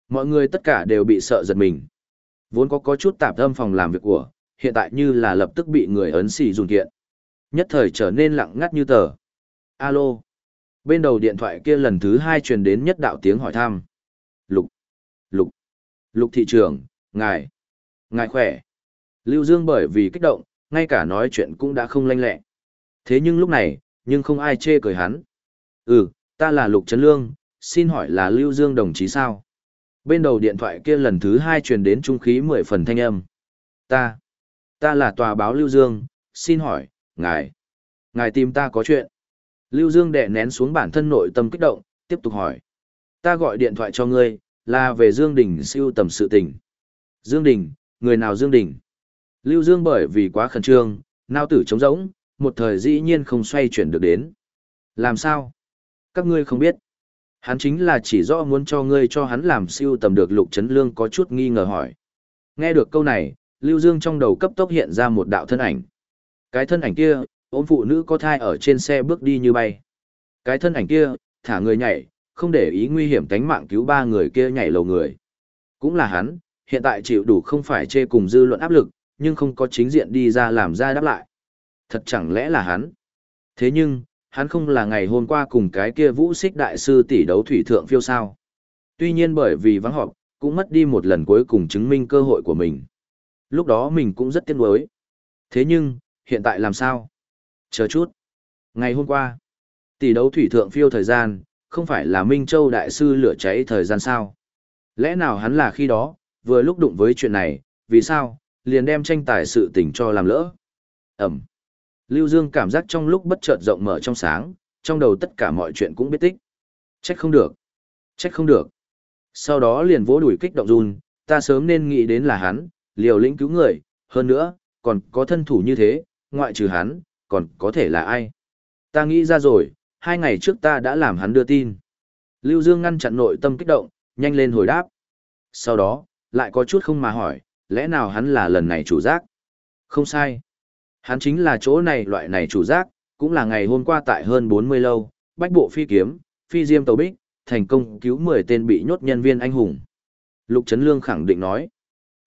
Mọi người tất cả đều bị sợ giật mình. Vốn có có chút tạp âm phòng làm việc của, hiện tại như là lập tức bị người ấn xì dùng kiện. Nhất thời trở nên lặng ngắt như tờ. Alo. Bên đầu điện thoại kia lần thứ hai truyền đến nhất đạo tiếng hỏi thăm. Lục. Lục. Lục thị trưởng, ngài. Ngài khỏe. Lưu Dương bởi vì kích động, ngay cả nói chuyện cũng đã không lanh lẹ. Thế nhưng lúc này, nhưng không ai chê cười hắn. Ừ, ta là Lục Trấn Lương, xin hỏi là Lưu Dương đồng chí sao? Bên đầu điện thoại kia lần thứ hai truyền đến trung khí mười phần thanh âm. Ta, ta là tòa báo Lưu Dương, xin hỏi, ngài, ngài tìm ta có chuyện. Lưu Dương đè nén xuống bản thân nội tâm kích động, tiếp tục hỏi. Ta gọi điện thoại cho ngươi, là về Dương Đình siêu tầm sự tình. Dương Đình, người nào Dương Đình? Lưu Dương bởi vì quá khẩn trương, nao tử trống rỗng, một thời dĩ nhiên không xoay chuyển được đến. Làm sao? Các ngươi không biết. Hắn chính là chỉ rõ muốn cho ngươi cho hắn làm siêu tầm được lục chấn lương có chút nghi ngờ hỏi. Nghe được câu này, Lưu Dương trong đầu cấp tốc hiện ra một đạo thân ảnh. Cái thân ảnh kia, ôm phụ nữ có thai ở trên xe bước đi như bay. Cái thân ảnh kia, thả người nhảy, không để ý nguy hiểm tánh mạng cứu ba người kia nhảy lầu người. Cũng là hắn, hiện tại chịu đủ không phải chê cùng dư luận áp lực, nhưng không có chính diện đi ra làm ra đáp lại. Thật chẳng lẽ là hắn? Thế nhưng, hắn không là ngày hôm qua cùng cái kia vũ xích đại sư tỷ đấu thủy thượng phiêu sao. Tuy nhiên bởi vì vắng họp, cũng mất đi một lần cuối cùng chứng minh cơ hội của mình. Lúc đó mình cũng rất tiếc nuối. Thế nhưng, hiện tại làm sao? Chờ chút. Ngày hôm qua, tỷ đấu thủy thượng phiêu thời gian, không phải là Minh Châu Đại Sư lửa cháy thời gian sao? Lẽ nào hắn là khi đó, vừa lúc đụng với chuyện này, vì sao, liền đem tranh tài sự tình cho làm lỡ? Ẩm. Lưu Dương cảm giác trong lúc bất chợt rộng mở trong sáng, trong đầu tất cả mọi chuyện cũng biết tích. Trách không được. Trách không được. Sau đó liền vỗ đuổi kích động run, ta sớm nên nghĩ đến là hắn, liều lĩnh cứu người, hơn nữa, còn có thân thủ như thế, ngoại trừ hắn, còn có thể là ai. Ta nghĩ ra rồi, hai ngày trước ta đã làm hắn đưa tin. Lưu Dương ngăn chặn nội tâm kích động, nhanh lên hồi đáp. Sau đó, lại có chút không mà hỏi, lẽ nào hắn là lần này chủ giác? Không sai. Hắn chính là chỗ này loại này chủ giác, cũng là ngày hôm qua tại hơn 40 lâu, bách bộ phi kiếm, phi diêm tàu bích, thành công cứu 10 tên bị nhốt nhân viên anh hùng. Lục Trấn Lương khẳng định nói,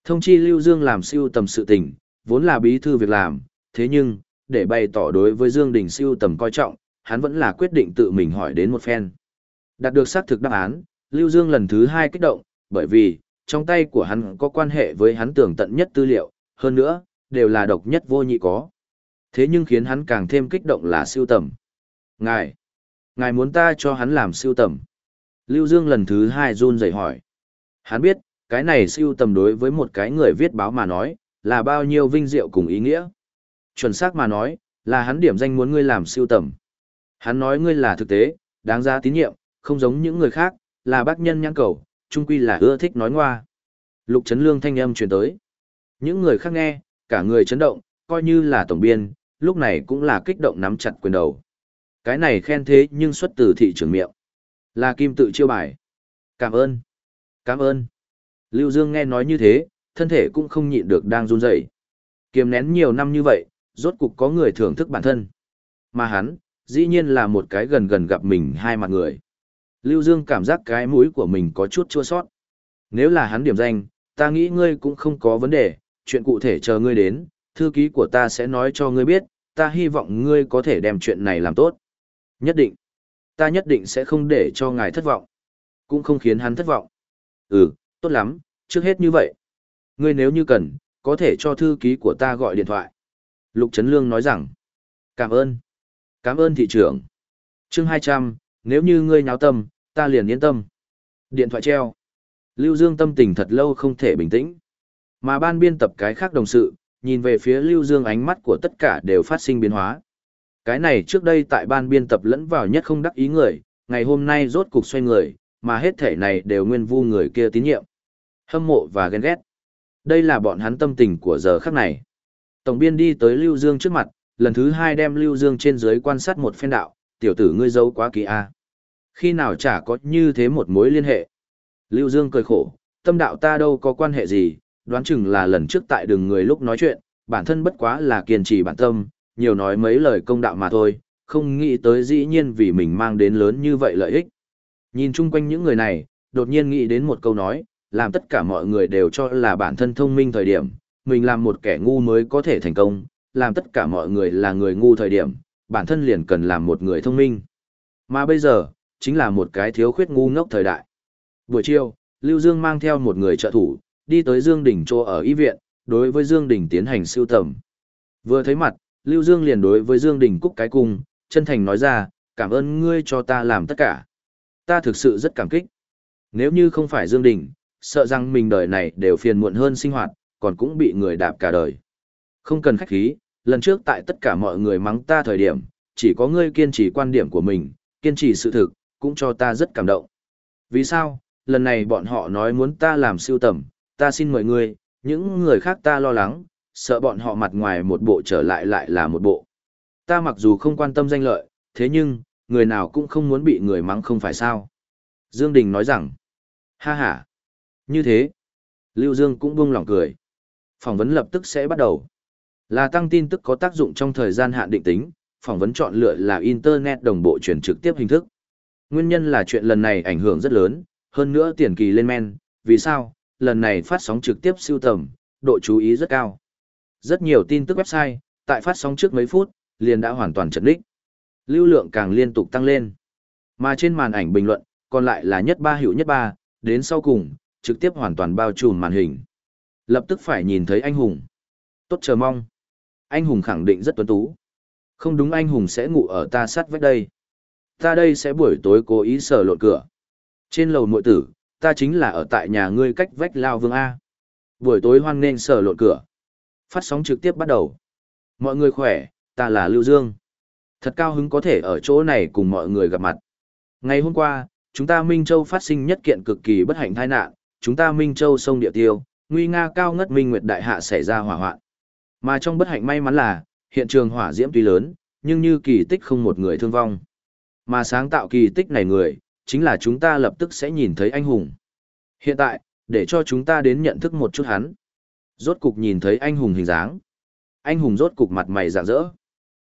thông chi Lưu Dương làm siêu tầm sự tình, vốn là bí thư việc làm, thế nhưng, để bày tỏ đối với Dương Đình siêu tầm coi trọng, hắn vẫn là quyết định tự mình hỏi đến một phen. Đạt được xác thực đáp án, Lưu Dương lần thứ hai kích động, bởi vì, trong tay của hắn có quan hệ với hắn tưởng tận nhất tư liệu, hơn nữa, đều là độc nhất vô nhị có. Thế nhưng khiến hắn càng thêm kích động là siêu tầm. Ngài, ngài muốn ta cho hắn làm siêu tầm. Lưu Dương lần thứ hai run rẩy hỏi. Hắn biết, cái này siêu tầm đối với một cái người viết báo mà nói, là bao nhiêu vinh diệu cùng ý nghĩa. Chuẩn xác mà nói, là hắn điểm danh muốn ngươi làm siêu tầm. Hắn nói ngươi là thực tế, đáng giá tín nhiệm, không giống những người khác, là bác nhân nhãn cầu, trung quy là ưa thích nói ngoa. Lục Trấn Lương thanh âm truyền tới. Những người khác nghe, cả người chấn động, coi như là tổng biên, lúc này cũng là kích động nắm chặt quyền đầu. Cái này khen thế nhưng xuất từ thị trường miệng. Là kim tự chiêu bài. Cảm ơn. Cảm ơn. Lưu Dương nghe nói như thế, thân thể cũng không nhịn được đang run rẩy. Kiềm nén nhiều năm như vậy, rốt cục có người thưởng thức bản thân. Mà hắn, dĩ nhiên là một cái gần gần gặp mình hai mặt người. Lưu Dương cảm giác cái mũi của mình có chút chua sót. Nếu là hắn điểm danh, ta nghĩ ngươi cũng không có vấn đề, chuyện cụ thể chờ ngươi đến, thư ký của ta sẽ nói cho ngươi biết, ta hy vọng ngươi có thể đem chuyện này làm tốt. Nhất định. Ta nhất định sẽ không để cho ngài thất vọng. Cũng không khiến hắn thất vọng. Ừ, tốt lắm, trước hết như vậy. Ngươi nếu như cần, có thể cho thư ký của ta gọi điện thoại. Lục Trấn Lương nói rằng. Cảm ơn. Cảm ơn thị trưởng. chương 200, nếu như ngươi nháo tâm, ta liền yên tâm. Điện thoại treo. Lưu Dương tâm tình thật lâu không thể bình tĩnh. Mà ban biên tập cái khác đồng sự, nhìn về phía Lưu Dương ánh mắt của tất cả đều phát sinh biến hóa. Cái này trước đây tại ban biên tập lẫn vào nhất không đắc ý người, ngày hôm nay rốt cục xoay người, mà hết thể này đều nguyên vu người kia tín nhiệm. Hâm mộ và ghen ghét. Đây là bọn hắn tâm tình của giờ khắc này. Tổng biên đi tới Lưu Dương trước mặt, lần thứ hai đem Lưu Dương trên dưới quan sát một phen đạo, tiểu tử ngươi giấu quá kỳ a. Khi nào chả có như thế một mối liên hệ. Lưu Dương cười khổ, tâm đạo ta đâu có quan hệ gì, đoán chừng là lần trước tại đường người lúc nói chuyện, bản thân bất quá là kiên trì bản tâm, nhiều nói mấy lời công đạo mà thôi, không nghĩ tới dĩ nhiên vì mình mang đến lớn như vậy lợi ích. Nhìn chung quanh những người này, đột nhiên nghĩ đến một câu nói, làm tất cả mọi người đều cho là bản thân thông minh thời điểm, mình làm một kẻ ngu mới có thể thành công, làm tất cả mọi người là người ngu thời điểm, bản thân liền cần làm một người thông minh. Mà bây giờ, chính là một cái thiếu khuyết ngu ngốc thời đại. Buổi chiều, Lưu Dương mang theo một người trợ thủ, đi tới Dương Đình Trô ở y viện, đối với Dương Đình tiến hành siêu tầm. Vừa thấy mặt, Lưu Dương liền đối với Dương Đình cúc cái cung, chân thành nói ra, cảm ơn ngươi cho ta làm tất cả. Ta thực sự rất cảm kích. Nếu như không phải Dương Đình, sợ rằng mình đời này đều phiền muộn hơn sinh hoạt, còn cũng bị người đạp cả đời. Không cần khách khí, lần trước tại tất cả mọi người mắng ta thời điểm, chỉ có ngươi kiên trì quan điểm của mình, kiên trì sự thực, cũng cho ta rất cảm động. Vì sao, lần này bọn họ nói muốn ta làm siêu tầm, ta xin mời ngươi, những người khác ta lo lắng, sợ bọn họ mặt ngoài một bộ trở lại lại là một bộ. Ta mặc dù không quan tâm danh lợi, thế nhưng, người nào cũng không muốn bị người mắng không phải sao. Dương Đình nói rằng, ha ha, như thế. Lưu Dương cũng buông lỏng cười. Phỏng vấn lập tức sẽ bắt đầu. Là tăng tin tức có tác dụng trong thời gian hạn định tính, phỏng vấn chọn lựa là Internet đồng bộ truyền trực tiếp hình thức. Nguyên nhân là chuyện lần này ảnh hưởng rất lớn, hơn nữa tiền kỳ lên men, vì sao, lần này phát sóng trực tiếp siêu tầm, độ chú ý rất cao. Rất nhiều tin tức website, tại phát sóng trước mấy phút, liền đã hoàn toàn chật đích. Lưu lượng càng liên tục tăng lên. Mà trên màn ảnh bình luận, còn lại là nhất ba hữu nhất ba, đến sau cùng, trực tiếp hoàn toàn bao trùm màn hình. Lập tức phải nhìn thấy anh hùng. Tốt chờ mong. Anh hùng khẳng định rất tuấn tú. Không đúng anh hùng sẽ ngủ ở ta sát vách đây. Ta đây sẽ buổi tối cố ý sờ lộn cửa. Trên lầu nội tử, ta chính là ở tại nhà ngươi cách vách lao vương A. Buổi tối hoan nên sờ lộn cửa. Phát sóng trực tiếp bắt đầu. Mọi người khỏe, ta là Lưu Dương. Thật cao hứng có thể ở chỗ này cùng mọi người gặp mặt. Ngày hôm qua, chúng ta Minh Châu phát sinh nhất kiện cực kỳ bất hạnh tai nạn, chúng ta Minh Châu sông địa tiêu, nguy nga cao ngất Minh Nguyệt Đại Hạ xảy ra hỏa hoạn. Mà trong bất hạnh may mắn là, hiện trường hỏa diễm tuy lớn, nhưng như kỳ tích không một người thương vong. Mà sáng tạo kỳ tích này người, chính là chúng ta lập tức sẽ nhìn thấy anh hùng. Hiện tại, để cho chúng ta đến nhận thức một chút hắn. Rốt cục nhìn thấy anh hùng hình dáng. Anh hùng rốt cục mặt mày rạng rỡ.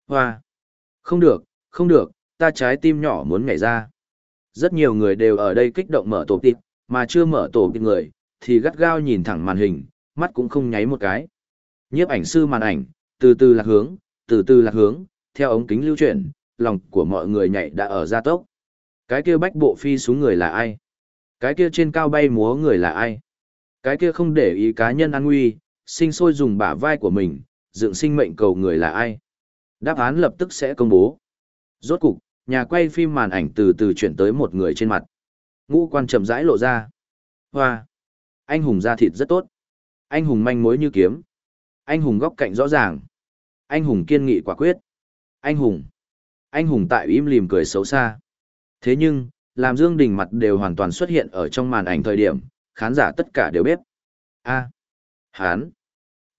Hoa! Không được, không được, ta trái tim nhỏ muốn nhảy ra. Rất nhiều người đều ở đây kích động mở tổ tịp, mà chưa mở tổ tịp người, thì gắt gao nhìn thẳng màn hình, mắt cũng không nháy một cái. Nhiếp ảnh sư màn ảnh, từ từ lạc hướng, từ từ lạc hướng, theo ống kính lưu chuyển, lòng của mọi người nhảy đã ở gia tốc. Cái kia bách bộ phi xuống người là ai? Cái kia trên cao bay múa người là ai? Cái kia không để ý cá nhân an nguy, sinh sôi dùng bả vai của mình, dựng sinh mệnh cầu người là ai? Đáp án lập tức sẽ công bố. Rốt cục, nhà quay phim màn ảnh từ từ chuyển tới một người trên mặt. Ngũ quan chậm rãi lộ ra. Hoa! Anh hùng da thịt rất tốt. Anh hùng manh mối như kiếm. Anh hùng góc cạnh rõ ràng. Anh hùng kiên nghị quả quyết. Anh hùng. Anh hùng tại im lìm cười xấu xa. Thế nhưng, làm Dương Đình mặt đều hoàn toàn xuất hiện ở trong màn ảnh thời điểm, khán giả tất cả đều biết. A, hắn.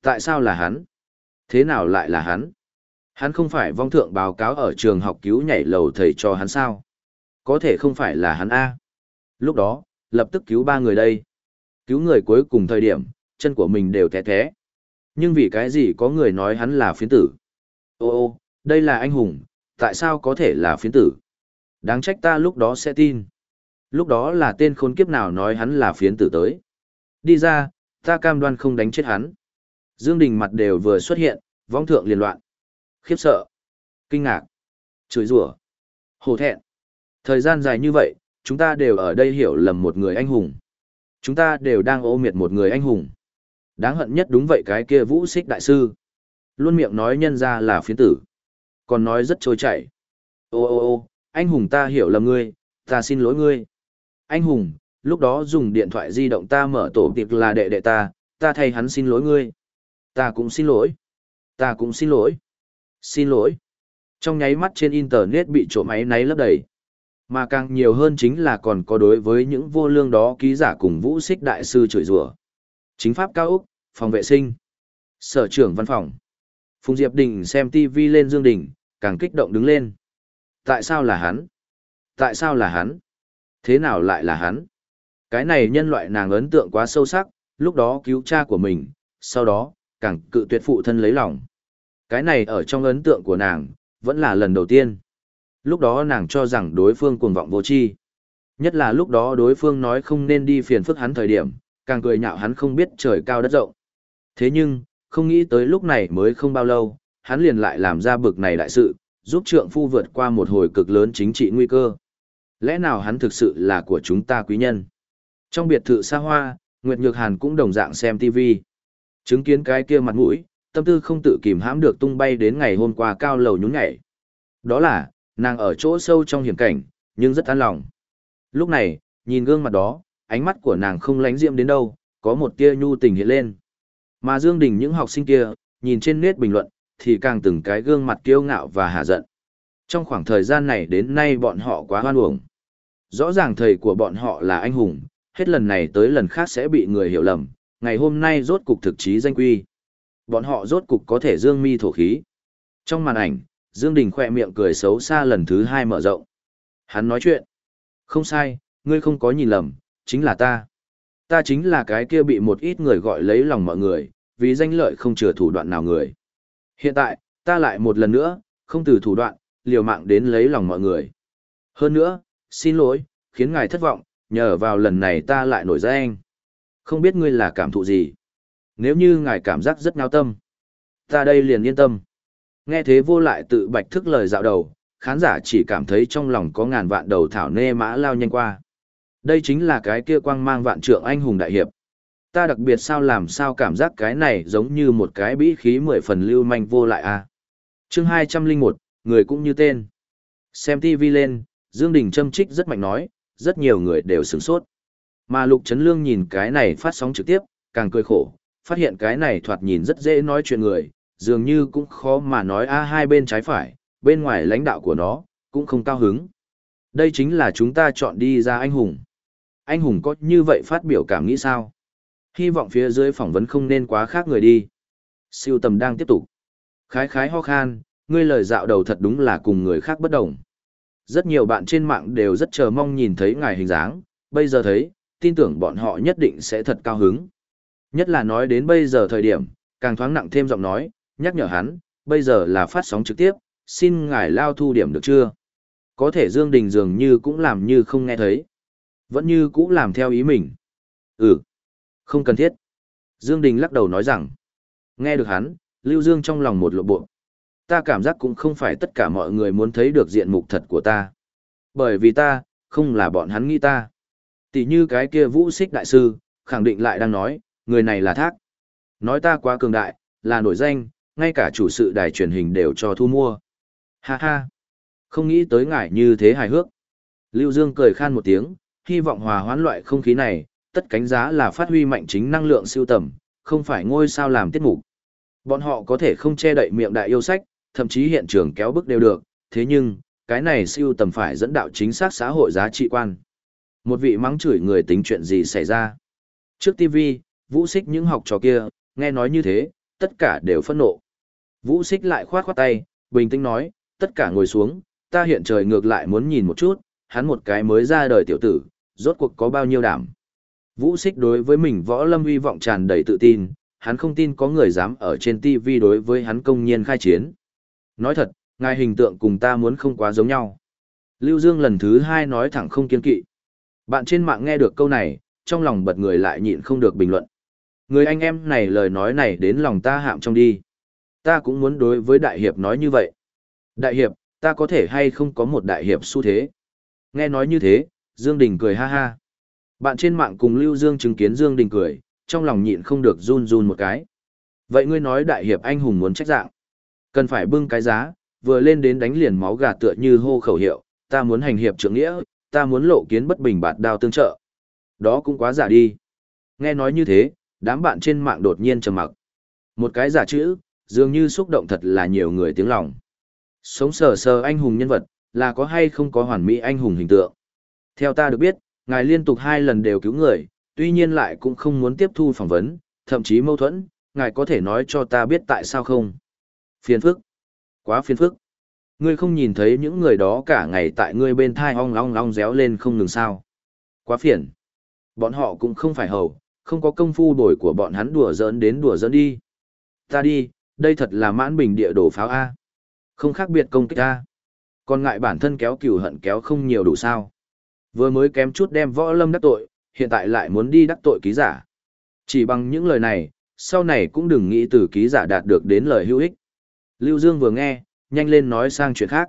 Tại sao là hắn? Thế nào lại là hắn? Hắn không phải vong thượng báo cáo ở trường học cứu nhảy lầu thầy cho hắn sao? Có thể không phải là hắn A. Lúc đó, lập tức cứu ba người đây. Cứu người cuối cùng thời điểm, chân của mình đều té té. Nhưng vì cái gì có người nói hắn là phiến tử? Ô ô, đây là anh hùng, tại sao có thể là phiến tử? Đáng trách ta lúc đó sẽ tin. Lúc đó là tên khốn kiếp nào nói hắn là phiến tử tới. Đi ra, ta cam đoan không đánh chết hắn. Dương Đình mặt đều vừa xuất hiện, vong thượng liền loạn. Khiếp sợ, kinh ngạc, chửi rủa, hổ thẹn. Thời gian dài như vậy, chúng ta đều ở đây hiểu lầm một người anh hùng. Chúng ta đều đang ô miệt một người anh hùng. Đáng hận nhất đúng vậy cái kia vũ xích đại sư. Luôn miệng nói nhân ra là phiến tử. Còn nói rất trôi chảy. Ô ô ô, anh hùng ta hiểu lầm ngươi, ta xin lỗi ngươi. Anh hùng, lúc đó dùng điện thoại di động ta mở tổ tiệc là đệ đệ ta, ta thay hắn xin lỗi ngươi. Ta cũng xin lỗi. Ta cũng xin lỗi. Xin lỗi. Trong nháy mắt trên Internet bị chỗ máy náy lấp đầy. Mà càng nhiều hơn chính là còn có đối với những vô lương đó ký giả cùng vũ xích đại sư chửi rủa Chính pháp cao Úc, phòng vệ sinh, sở trưởng văn phòng. Phùng Diệp Đình xem TV lên Dương Đình, càng kích động đứng lên. Tại sao là hắn? Tại sao là hắn? Thế nào lại là hắn? Cái này nhân loại nàng ấn tượng quá sâu sắc, lúc đó cứu cha của mình, sau đó, càng cự tuyệt phụ thân lấy lòng. Cái này ở trong ấn tượng của nàng, vẫn là lần đầu tiên. Lúc đó nàng cho rằng đối phương cuồng vọng vô tri. Nhất là lúc đó đối phương nói không nên đi phiền phức hắn thời điểm, càng cười nhạo hắn không biết trời cao đất rộng. Thế nhưng, không nghĩ tới lúc này mới không bao lâu, hắn liền lại làm ra bực này đại sự, giúp trượng phu vượt qua một hồi cực lớn chính trị nguy cơ. Lẽ nào hắn thực sự là của chúng ta quý nhân? Trong biệt thự xa hoa, Nguyệt Nhược Hàn cũng đồng dạng xem TV. Chứng kiến cái kia mặt mũi, tâm tư không tự kìm hãm được tung bay đến ngày hôm qua cao lầu nhún nhảy. Đó là, nàng ở chỗ sâu trong hiểm cảnh, nhưng rất an lòng. Lúc này, nhìn gương mặt đó, ánh mắt của nàng không lánh diệm đến đâu, có một tia nhu tình hiện lên. Mà Dương Đình những học sinh kia, nhìn trên nét bình luận, thì càng từng cái gương mặt kiêu ngạo và hà giận. Trong khoảng thời gian này đến nay bọn họ quá hoan uổng. Rõ ràng thầy của bọn họ là anh hùng, hết lần này tới lần khác sẽ bị người hiểu lầm, ngày hôm nay rốt cục thực chí danh quy. Bọn họ rốt cục có thể dương mi thổ khí. Trong màn ảnh, Dương Đình khỏe miệng cười xấu xa lần thứ hai mở rộng. Hắn nói chuyện. Không sai, ngươi không có nhìn lầm, chính là ta. Ta chính là cái kia bị một ít người gọi lấy lòng mọi người, vì danh lợi không chừa thủ đoạn nào người. Hiện tại, ta lại một lần nữa, không từ thủ đoạn, liều mạng đến lấy lòng mọi người. Hơn nữa, xin lỗi, khiến ngài thất vọng, nhờ vào lần này ta lại nổi danh. Không biết ngươi là cảm thụ gì. Nếu như ngài cảm giác rất ngao tâm, ta đây liền yên tâm. Nghe thế vô lại tự bạch thức lời dạo đầu, khán giả chỉ cảm thấy trong lòng có ngàn vạn đầu thảo nê mã lao nhanh qua. Đây chính là cái kia quang mang vạn trượng anh hùng đại hiệp. Ta đặc biệt sao làm sao cảm giác cái này giống như một cái bĩ khí mười phần lưu manh vô lại a. À? Chương hai trăm linh một người cũng như tên. Xem TV lên, Dương Đình châm trích rất mạnh nói, rất nhiều người đều sửng sốt. Mà Lục Trấn Lương nhìn cái này phát sóng trực tiếp, càng cười khổ, phát hiện cái này thoạt nhìn rất dễ nói chuyện người, dường như cũng khó mà nói a hai bên trái phải, bên ngoài lãnh đạo của nó, cũng không cao hứng. Đây chính là chúng ta chọn đi ra anh hùng. Anh hùng có như vậy phát biểu cảm nghĩ sao? Hy vọng phía dưới phỏng vấn không nên quá khác người đi. Siêu tầm đang tiếp tục. Khái khái ho khan, ngươi lời dạo đầu thật đúng là cùng người khác bất đồng. Rất nhiều bạn trên mạng đều rất chờ mong nhìn thấy ngài hình dáng, bây giờ thấy, tin tưởng bọn họ nhất định sẽ thật cao hứng. Nhất là nói đến bây giờ thời điểm, càng thoáng nặng thêm giọng nói, nhắc nhở hắn, bây giờ là phát sóng trực tiếp, xin ngài lao thu điểm được chưa? Có thể Dương Đình dường như cũng làm như không nghe thấy. Vẫn như cũ làm theo ý mình. Ừ, không cần thiết. Dương Đình lắc đầu nói rằng, nghe được hắn, Lưu Dương trong lòng một lộ bộ. Ta cảm giác cũng không phải tất cả mọi người muốn thấy được diện mục thật của ta. Bởi vì ta, không là bọn hắn nghĩ ta. Tỷ như cái kia vũ xích đại sư, khẳng định lại đang nói, người này là thác. Nói ta quá cường đại, là nổi danh, ngay cả chủ sự đài truyền hình đều cho thu mua. Ha ha, không nghĩ tới ngài như thế hài hước. Lưu Dương cười khan một tiếng, hy vọng hòa hoãn loại không khí này, tất cánh giá là phát huy mạnh chính năng lượng siêu tầm, không phải ngôi sao làm tiết mục. Bọn họ có thể không che đậy miệng đại yêu sách, thậm chí hiện trường kéo bức đều được, thế nhưng, cái này siêu tầm phải dẫn đạo chính xác xã hội giá trị quan. Một vị mắng chửi người tính chuyện gì xảy ra. Trước TV, Vũ Xích những học trò kia, nghe nói như thế, tất cả đều phẫn nộ. Vũ Xích lại khoát khoát tay, bình tĩnh nói, tất cả ngồi xuống, ta hiện trời ngược lại muốn nhìn một chút, hắn một cái mới ra đời tiểu tử, rốt cuộc có bao nhiêu đảm. Vũ Xích đối với mình võ lâm uy vọng tràn đầy tự tin, hắn không tin có người dám ở trên TV đối với hắn công nhiên khai chiến. Nói thật, ngài hình tượng cùng ta muốn không quá giống nhau. Lưu Dương lần thứ hai nói thẳng không kiên kỵ. Bạn trên mạng nghe được câu này, trong lòng bật người lại nhịn không được bình luận. Người anh em này lời nói này đến lòng ta hạm trong đi. Ta cũng muốn đối với đại hiệp nói như vậy. Đại hiệp, ta có thể hay không có một đại hiệp xu thế. Nghe nói như thế, Dương Đình cười ha ha. Bạn trên mạng cùng Lưu Dương chứng kiến Dương Đình cười, trong lòng nhịn không được run run một cái. Vậy ngươi nói đại hiệp anh hùng muốn trách dạng. Cần phải bưng cái giá, vừa lên đến đánh liền máu gà tựa như hô khẩu hiệu, ta muốn hành hiệp trưởng nghĩa, ta muốn lộ kiến bất bình bạt đao tương trợ. Đó cũng quá giả đi. Nghe nói như thế, đám bạn trên mạng đột nhiên trầm mặc. Một cái giả chữ, dường như xúc động thật là nhiều người tiếng lòng. Sống sờ sờ anh hùng nhân vật, là có hay không có hoàn mỹ anh hùng hình tượng. Theo ta được biết, ngài liên tục hai lần đều cứu người, tuy nhiên lại cũng không muốn tiếp thu phỏng vấn, thậm chí mâu thuẫn, ngài có thể nói cho ta biết tại sao không? Phiền phức. Quá phiền phức. Ngươi không nhìn thấy những người đó cả ngày tại ngươi bên thai ong long long réo lên không ngừng sao. Quá phiền. Bọn họ cũng không phải hầu, không có công phu đổi của bọn hắn đùa giỡn đến đùa giỡn đi. Ta đi, đây thật là mãn bình địa đổ pháo A. Không khác biệt công kích A. Còn ngại bản thân kéo cừu hận kéo không nhiều đủ sao. Vừa mới kém chút đem võ lâm đắc tội, hiện tại lại muốn đi đắc tội ký giả. Chỉ bằng những lời này, sau này cũng đừng nghĩ từ ký giả đạt được đến lời hữu ích. Lưu Dương vừa nghe, nhanh lên nói sang chuyện khác.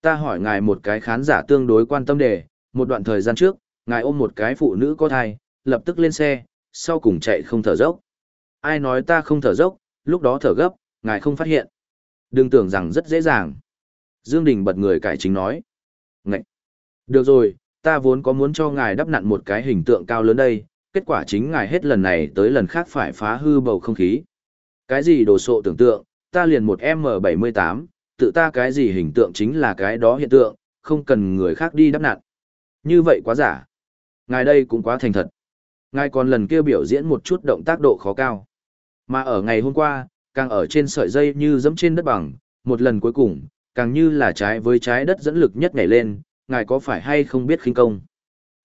Ta hỏi ngài một cái khán giả tương đối quan tâm đề, một đoạn thời gian trước, ngài ôm một cái phụ nữ có thai, lập tức lên xe, sau cùng chạy không thở dốc. Ai nói ta không thở dốc, lúc đó thở gấp, ngài không phát hiện. Đừng tưởng rằng rất dễ dàng. Dương Đình bật người cải chính nói. Ngậy! Được rồi, ta vốn có muốn cho ngài đắp nặn một cái hình tượng cao lớn đây, kết quả chính ngài hết lần này tới lần khác phải phá hư bầu không khí. Cái gì đồ sộ tưởng tượng, ta liền một M78, tự ta cái gì hình tượng chính là cái đó hiện tượng, không cần người khác đi đắp nặn. Như vậy quá giả. Ngài đây cũng quá thành thật. Ngài còn lần kia biểu diễn một chút động tác độ khó cao. Mà ở ngày hôm qua, càng ở trên sợi dây như dẫm trên đất bằng, một lần cuối cùng, càng như là trái với trái đất dẫn lực nhất nhảy lên, ngài có phải hay không biết khinh công.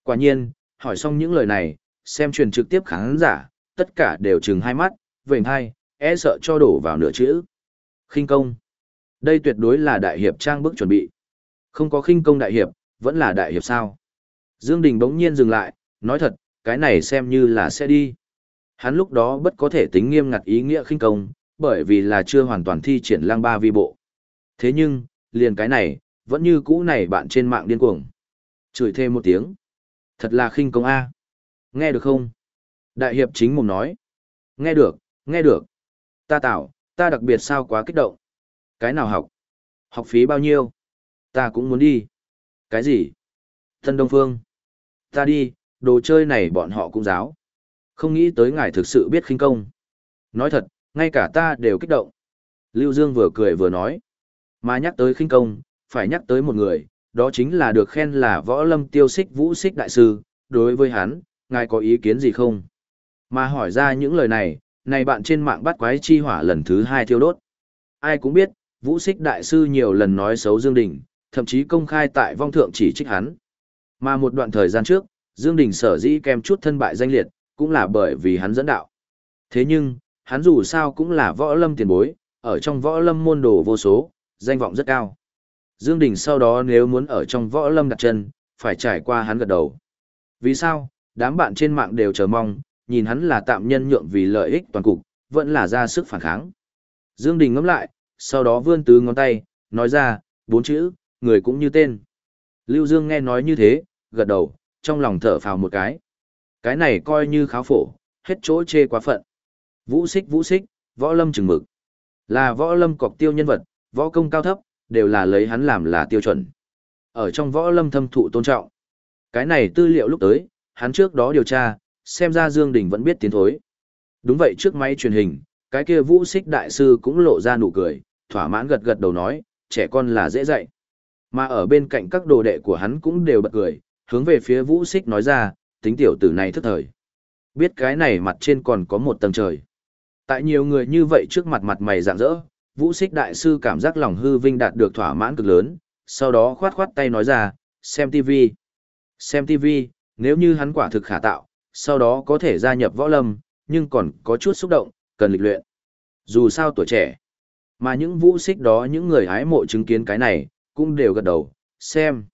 Quả nhiên, hỏi xong những lời này, xem truyền trực tiếp khán giả, tất cả đều trừng hai mắt, vệnh hai, e sợ cho đổ vào nửa chữ. Khinh công. Đây tuyệt đối là đại hiệp trang bức chuẩn bị. Không có khinh công đại hiệp, vẫn là đại hiệp sao. Dương Đình bỗng nhiên dừng lại, nói thật, cái này xem như là sẽ đi. Hắn lúc đó bất có thể tính nghiêm ngặt ý nghĩa khinh công, bởi vì là chưa hoàn toàn thi triển lang ba vi bộ. Thế nhưng, liền cái này, vẫn như cũ này bạn trên mạng điên cuồng. Chửi thêm một tiếng. Thật là khinh công A. Nghe được không? Đại hiệp chính mồm nói. Nghe được, nghe được. Ta tạo, ta đặc biệt sao quá kích động. Cái nào học? Học phí bao nhiêu? Ta cũng muốn đi. Cái gì? thân Đông Phương. Ta đi, đồ chơi này bọn họ cũng giáo. Không nghĩ tới ngài thực sự biết khinh công. Nói thật, ngay cả ta đều kích động. Lưu Dương vừa cười vừa nói. Mà nhắc tới khinh công, phải nhắc tới một người, đó chính là được khen là võ lâm tiêu xích vũ xích đại sư. Đối với hắn, ngài có ý kiến gì không? Mà hỏi ra những lời này, này bạn trên mạng bắt quái chi hỏa lần thứ hai thiêu đốt. Ai cũng biết, vũ xích đại sư nhiều lần nói xấu Dương Đình, thậm chí công khai tại vong thượng chỉ trích hắn. Mà một đoạn thời gian trước, Dương Đình sở dĩ kèm chút thân bại danh liệt, cũng là bởi vì hắn dẫn đạo. Thế nhưng, hắn dù sao cũng là võ lâm tiền bối, ở trong võ lâm môn đồ vô số, danh vọng rất cao. Dương Đình sau đó nếu muốn ở trong võ lâm đặt chân, phải trải qua hắn gật đầu. Vì sao? Đám bạn trên mạng đều chờ mong, nhìn hắn là tạm nhân nhượng vì lợi ích toàn cục, vẫn là ra sức phản kháng. Dương Đình ngắm lại, sau đó vươn tứ ngón tay, nói ra, bốn chữ, người cũng như tên. Lưu Dương nghe nói như thế, gật đầu, trong lòng thở phào một cái. Cái này coi như kháo phổ, hết chỗ chê quá phận. Vũ xích vũ xích, võ lâm chừng mực. Là võ lâm cọc tiêu nhân vật, võ công cao thấp, đều là lấy hắn làm là tiêu chuẩn. Ở trong võ lâm thâm thụ tôn trọng. Cái này tư liệu lúc tới, hắn trước đó điều tra, xem ra Dương Đình vẫn biết tiến thối. Đúng vậy trước máy truyền hình, cái kia vũ xích đại sư cũng lộ ra nụ cười, thỏa mãn gật gật đầu nói, trẻ con là dễ dạy. Mà ở bên cạnh các đồ đệ của hắn cũng đều bật cười, hướng về phía vũ xích nói ra, tính tiểu tử này thức thời. Biết cái này mặt trên còn có một tầng trời. Tại nhiều người như vậy trước mặt mặt mày rạng rỡ, vũ xích đại sư cảm giác lòng hư vinh đạt được thỏa mãn cực lớn, sau đó khoát khoát tay nói ra, xem TV. Xem TV, nếu như hắn quả thực khả tạo, sau đó có thể gia nhập võ lâm, nhưng còn có chút xúc động, cần lịch luyện. Dù sao tuổi trẻ, mà những vũ xích đó những người hái mộ chứng kiến cái này, cũng đều gật đầu, xem.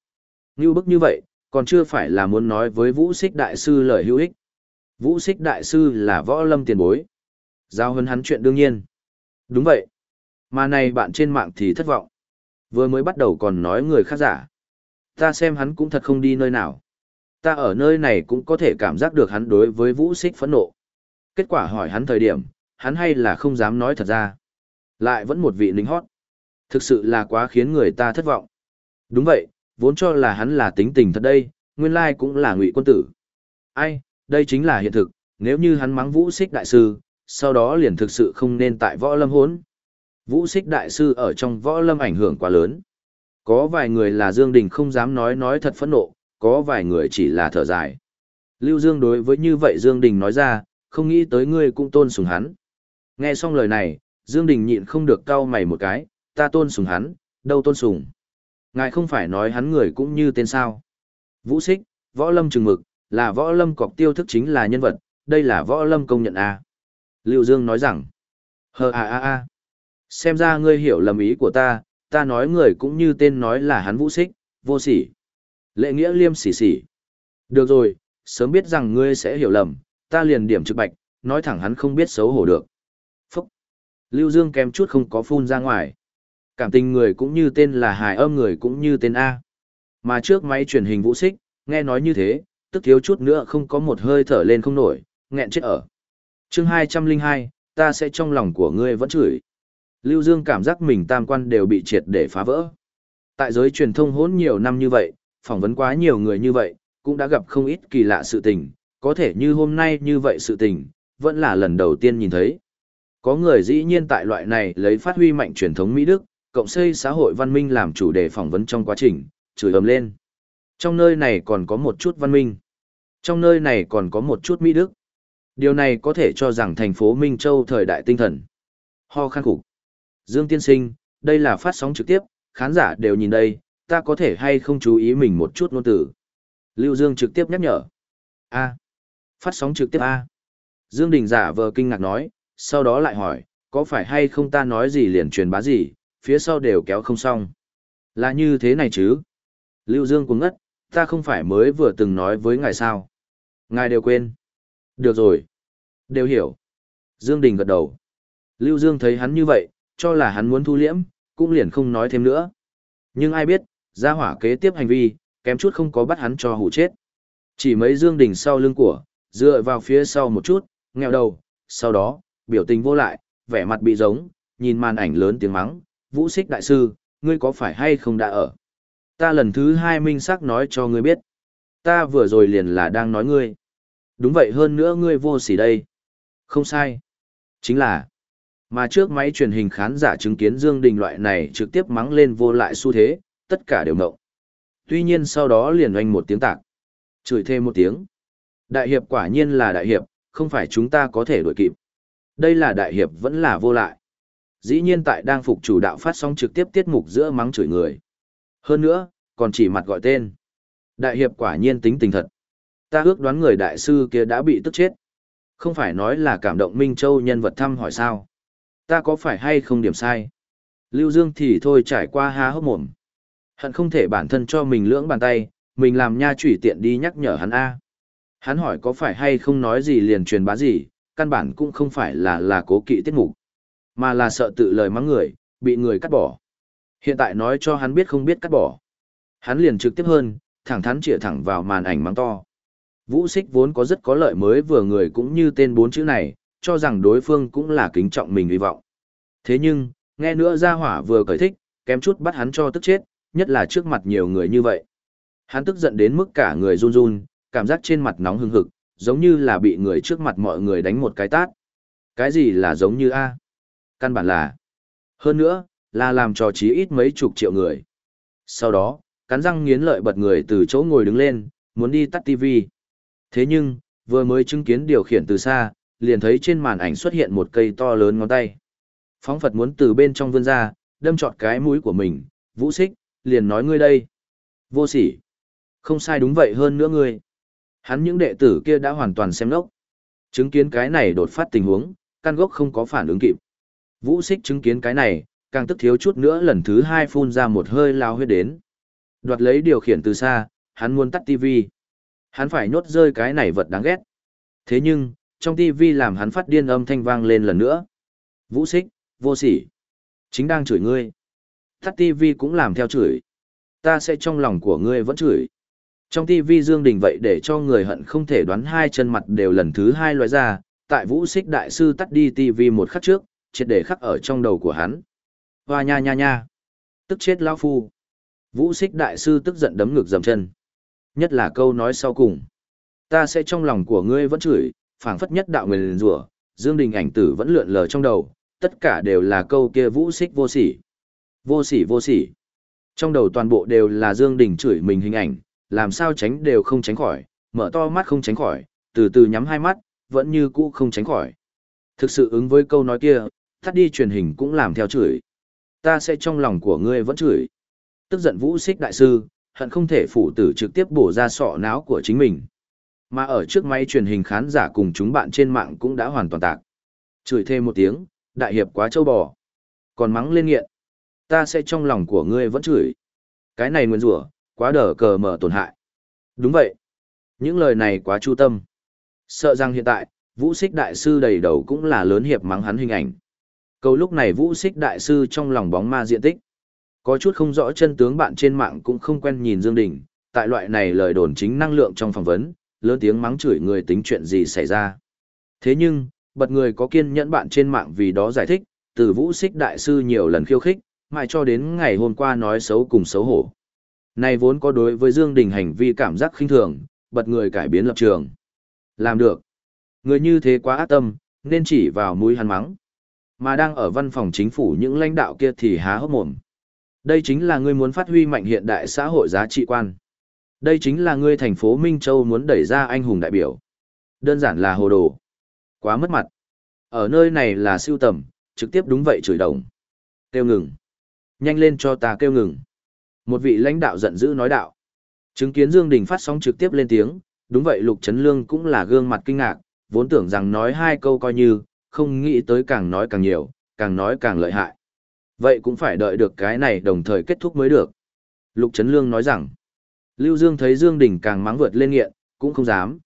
Như bức như vậy, còn chưa phải là muốn nói với vũ xích đại sư lời hữu ích. Vũ xích đại sư là võ lâm tiền bối. Giao hơn hắn chuyện đương nhiên. Đúng vậy. Mà này bạn trên mạng thì thất vọng. Vừa mới bắt đầu còn nói người khác giả. Ta xem hắn cũng thật không đi nơi nào. Ta ở nơi này cũng có thể cảm giác được hắn đối với vũ xích phẫn nộ. Kết quả hỏi hắn thời điểm, hắn hay là không dám nói thật ra. Lại vẫn một vị lính hót. Thực sự là quá khiến người ta thất vọng. Đúng vậy, vốn cho là hắn là tính tình thật đây, nguyên lai cũng là ngụy quân tử. Ai, đây chính là hiện thực, nếu như hắn mắng vũ xích đại sư, sau đó liền thực sự không nên tại võ lâm hốn. Vũ xích đại sư ở trong võ lâm ảnh hưởng quá lớn. Có vài người là Dương Đình không dám nói nói thật phẫn nộ, có vài người chỉ là thở dài. Lưu Dương đối với như vậy Dương Đình nói ra, không nghĩ tới ngươi cũng tôn sùng hắn. Nghe xong lời này, Dương Đình nhịn không được cau mày một cái, ta tôn sùng hắn, đâu tôn sùng. Ngài không phải nói hắn người cũng như tên sao. Vũ xích, võ lâm trừng mực, là võ lâm cọc tiêu thức chính là nhân vật, đây là võ lâm công nhận A. Lưu Dương nói rằng, hờ a a a, xem ra ngươi hiểu lầm ý của ta, ta nói người cũng như tên nói là hắn vũ xích, vô sỉ. Lệ nghĩa liêm sỉ sỉ. Được rồi, sớm biết rằng ngươi sẽ hiểu lầm, ta liền điểm trực bạch, nói thẳng hắn không biết xấu hổ được. Phúc. Lưu Dương kém chút không có phun ra ngoài. Cảm tình người cũng như tên là hài âm người cũng như tên A. Mà trước máy truyền hình vũ xích, nghe nói như thế, tức thiếu chút nữa không có một hơi thở lên không nổi, nghẹn chết ở. chương 202, ta sẽ trong lòng của ngươi vẫn chửi. Lưu Dương cảm giác mình tam quan đều bị triệt để phá vỡ. Tại giới truyền thông hỗn nhiều năm như vậy, phỏng vấn quá nhiều người như vậy, cũng đã gặp không ít kỳ lạ sự tình, có thể như hôm nay như vậy sự tình, vẫn là lần đầu tiên nhìn thấy. Có người dĩ nhiên tại loại này lấy phát huy mạnh truyền thống Mỹ Đức, cộng xây xã hội văn minh làm chủ đề phỏng vấn trong quá trình, chửi ầm lên. Trong nơi này còn có một chút văn minh. Trong nơi này còn có một chút Mỹ Đức. Điều này có thể cho rằng thành phố Minh Châu thời đại tinh thần. Ho khăn khủng. Dương Tiên Sinh, đây là phát sóng trực tiếp, khán giả đều nhìn đây, ta có thể hay không chú ý mình một chút ngôn từ. Lưu Dương trực tiếp nhắc nhở. A. Phát sóng trực tiếp A. Dương Đình giả vờ kinh ngạc nói, sau đó lại hỏi, có phải hay không ta nói gì liền truyền bá gì, phía sau đều kéo không xong. Là như thế này chứ? Lưu Dương cũng ngất, ta không phải mới vừa từng nói với ngài sao. Ngài đều quên. Được rồi. Đều hiểu. Dương Đình gật đầu. Lưu Dương thấy hắn như vậy, cho là hắn muốn thu liễm, cũng liền không nói thêm nữa. Nhưng ai biết, gia hỏa kế tiếp hành vi, kém chút không có bắt hắn cho hủ chết. Chỉ mấy Dương đỉnh sau lưng của, dựa vào phía sau một chút, nghèo đầu, sau đó, biểu tình vô lại, vẻ mặt bị giống, nhìn màn ảnh lớn tiếng mắng, vũ xích đại sư, ngươi có phải hay không đã ở? Ta lần thứ hai minh xác nói cho ngươi biết. Ta vừa rồi liền là đang nói ngươi. Đúng vậy hơn nữa ngươi vô sỉ đây. Không sai. Chính là, mà trước máy truyền hình khán giả chứng kiến Dương Đình loại này trực tiếp mắng lên vô lại xu thế, tất cả đều ngộng. Tuy nhiên sau đó liền oanh một tiếng tạc. Chửi thêm một tiếng. Đại hiệp quả nhiên là đại hiệp, không phải chúng ta có thể đuổi kịp. Đây là đại hiệp vẫn là vô lại. Dĩ nhiên tại đang phục chủ đạo phát sóng trực tiếp tiết mục giữa mắng chửi người. Hơn nữa, còn chỉ mặt gọi tên. Đại hiệp quả nhiên tính tình thật. Ta ước đoán người đại sư kia đã bị tức chết. Không phải nói là cảm động Minh Châu nhân vật thăm hỏi sao. Ta có phải hay không điểm sai? Lưu Dương thì thôi trải qua há hốc mồm. Hận không thể bản thân cho mình lưỡng bàn tay, mình làm nha chủy tiện đi nhắc nhở hắn A. Hắn hỏi có phải hay không nói gì liền truyền bá gì, căn bản cũng không phải là là cố kỵ tiết mục, mà là sợ tự lời mắng người, bị người cắt bỏ. Hiện tại nói cho hắn biết không biết cắt bỏ. Hắn liền trực tiếp hơn, thẳng thắn chĩa thẳng vào màn ảnh mắng to. Vũ xích vốn có rất có lợi mới vừa người cũng như tên bốn chữ này, cho rằng đối phương cũng là kính trọng mình hy vọng. Thế nhưng, nghe nữa ra hỏa vừa cởi thích, kém chút bắt hắn cho tức chết, nhất là trước mặt nhiều người như vậy. Hắn tức giận đến mức cả người run run, cảm giác trên mặt nóng hừng hực, giống như là bị người trước mặt mọi người đánh một cái tát. Cái gì là giống như A? Căn bản là. Hơn nữa, là làm trò chí ít mấy chục triệu người. Sau đó, cắn răng nghiến lợi bật người từ chỗ ngồi đứng lên, muốn đi tắt tivi. Thế nhưng, vừa mới chứng kiến điều khiển từ xa, liền thấy trên màn ảnh xuất hiện một cây to lớn ngón tay. Phóng Phật muốn từ bên trong vươn ra, đâm trọt cái mũi của mình, vũ xích, liền nói ngươi đây. Vô sỉ. Không sai đúng vậy hơn nữa ngươi. Hắn những đệ tử kia đã hoàn toàn xem lốc. Chứng kiến cái này đột phát tình huống, căn gốc không có phản ứng kịp. Vũ xích chứng kiến cái này, càng tức thiếu chút nữa lần thứ hai phun ra một hơi lao huyết đến. Đoạt lấy điều khiển từ xa, hắn muốn tắt tivi. Hắn phải nhốt rơi cái này vật đáng ghét. Thế nhưng, trong tivi làm hắn phát điên âm thanh vang lên lần nữa. Vũ xích, vô sỉ. Chính đang chửi ngươi. Tắt tivi cũng làm theo chửi. Ta sẽ trong lòng của ngươi vẫn chửi. Trong tivi Dương Đình vậy để cho người hận không thể đoán hai chân mặt đều lần thứ hai loại ra, tại vũ xích đại sư tắt đi tivi một khắc trước, triệt để khắc ở trong đầu của hắn. Hoa nha nha nha. Tức chết lão phu. Vũ xích đại sư tức giận đấm ngực dầm chân. Nhất là câu nói sau cùng. Ta sẽ trong lòng của ngươi vẫn chửi, phảng phất nhất đạo nguyền rủa Dương Đình ảnh tử vẫn lượn lờ trong đầu, tất cả đều là câu kia vũ xích vô sỉ. Vô sỉ vô sỉ. Trong đầu toàn bộ đều là Dương Đình chửi mình hình ảnh, làm sao tránh đều không tránh khỏi, mở to mắt không tránh khỏi, từ từ nhắm hai mắt, vẫn như cũ không tránh khỏi. Thực sự ứng với câu nói kia, tắt đi truyền hình cũng làm theo chửi. Ta sẽ trong lòng của ngươi vẫn chửi. Tức giận vũ xích đại sư, hận không thể phủ tử trực tiếp bổ ra sọ não của chính mình. Mà ở trước máy truyền hình khán giả cùng chúng bạn trên mạng cũng đã hoàn toàn tạc. Chửi thêm một tiếng, đại hiệp quá trâu bò. Còn mắng lên nghiện. Ta sẽ trong lòng của ngươi vẫn chửi. Cái này nguyên rủa quá đờ cờ mở tổn hại. Đúng vậy. Những lời này quá chu tâm. Sợ rằng hiện tại, vũ xích đại sư đầy đầu cũng là lớn hiệp mắng hắn hình ảnh. Câu lúc này vũ xích đại sư trong lòng bóng ma diện tích. Có chút không rõ chân tướng bạn trên mạng cũng không quen nhìn Dương Đình, tại loại này lời đồn chính năng lượng trong phỏng vấn, lớn tiếng mắng chửi người tính chuyện gì xảy ra. Thế nhưng, bật người có kiên nhẫn bạn trên mạng vì đó giải thích, từ vũ xích đại sư nhiều lần khiêu khích, mãi cho đến ngày hôm qua nói xấu cùng xấu hổ. Này vốn có đối với Dương Đình hành vi cảm giác khinh thường, bật người cải biến lập trường. Làm được. Người như thế quá ác tâm, nên chỉ vào mũi hắn mắng. Mà đang ở văn phòng chính phủ những lãnh đạo kia thì há hốc mồm. Đây chính là ngươi muốn phát huy mạnh hiện đại xã hội giá trị quan. Đây chính là ngươi thành phố Minh Châu muốn đẩy ra anh hùng đại biểu. Đơn giản là hồ đồ. Quá mất mặt. Ở nơi này là siêu tầm, trực tiếp đúng vậy chửi đồng. Kêu ngừng. Nhanh lên cho ta kêu ngừng. Một vị lãnh đạo giận dữ nói đạo. Chứng kiến Dương Đình phát sóng trực tiếp lên tiếng, đúng vậy Lục Trấn Lương cũng là gương mặt kinh ngạc, vốn tưởng rằng nói hai câu coi như, không nghĩ tới càng nói càng nhiều, càng nói càng lợi hại. Vậy cũng phải đợi được cái này đồng thời kết thúc mới được. Lục Trấn Lương nói rằng, Lưu Dương thấy Dương Đình càng mắng vượt lên nghiện, cũng không dám.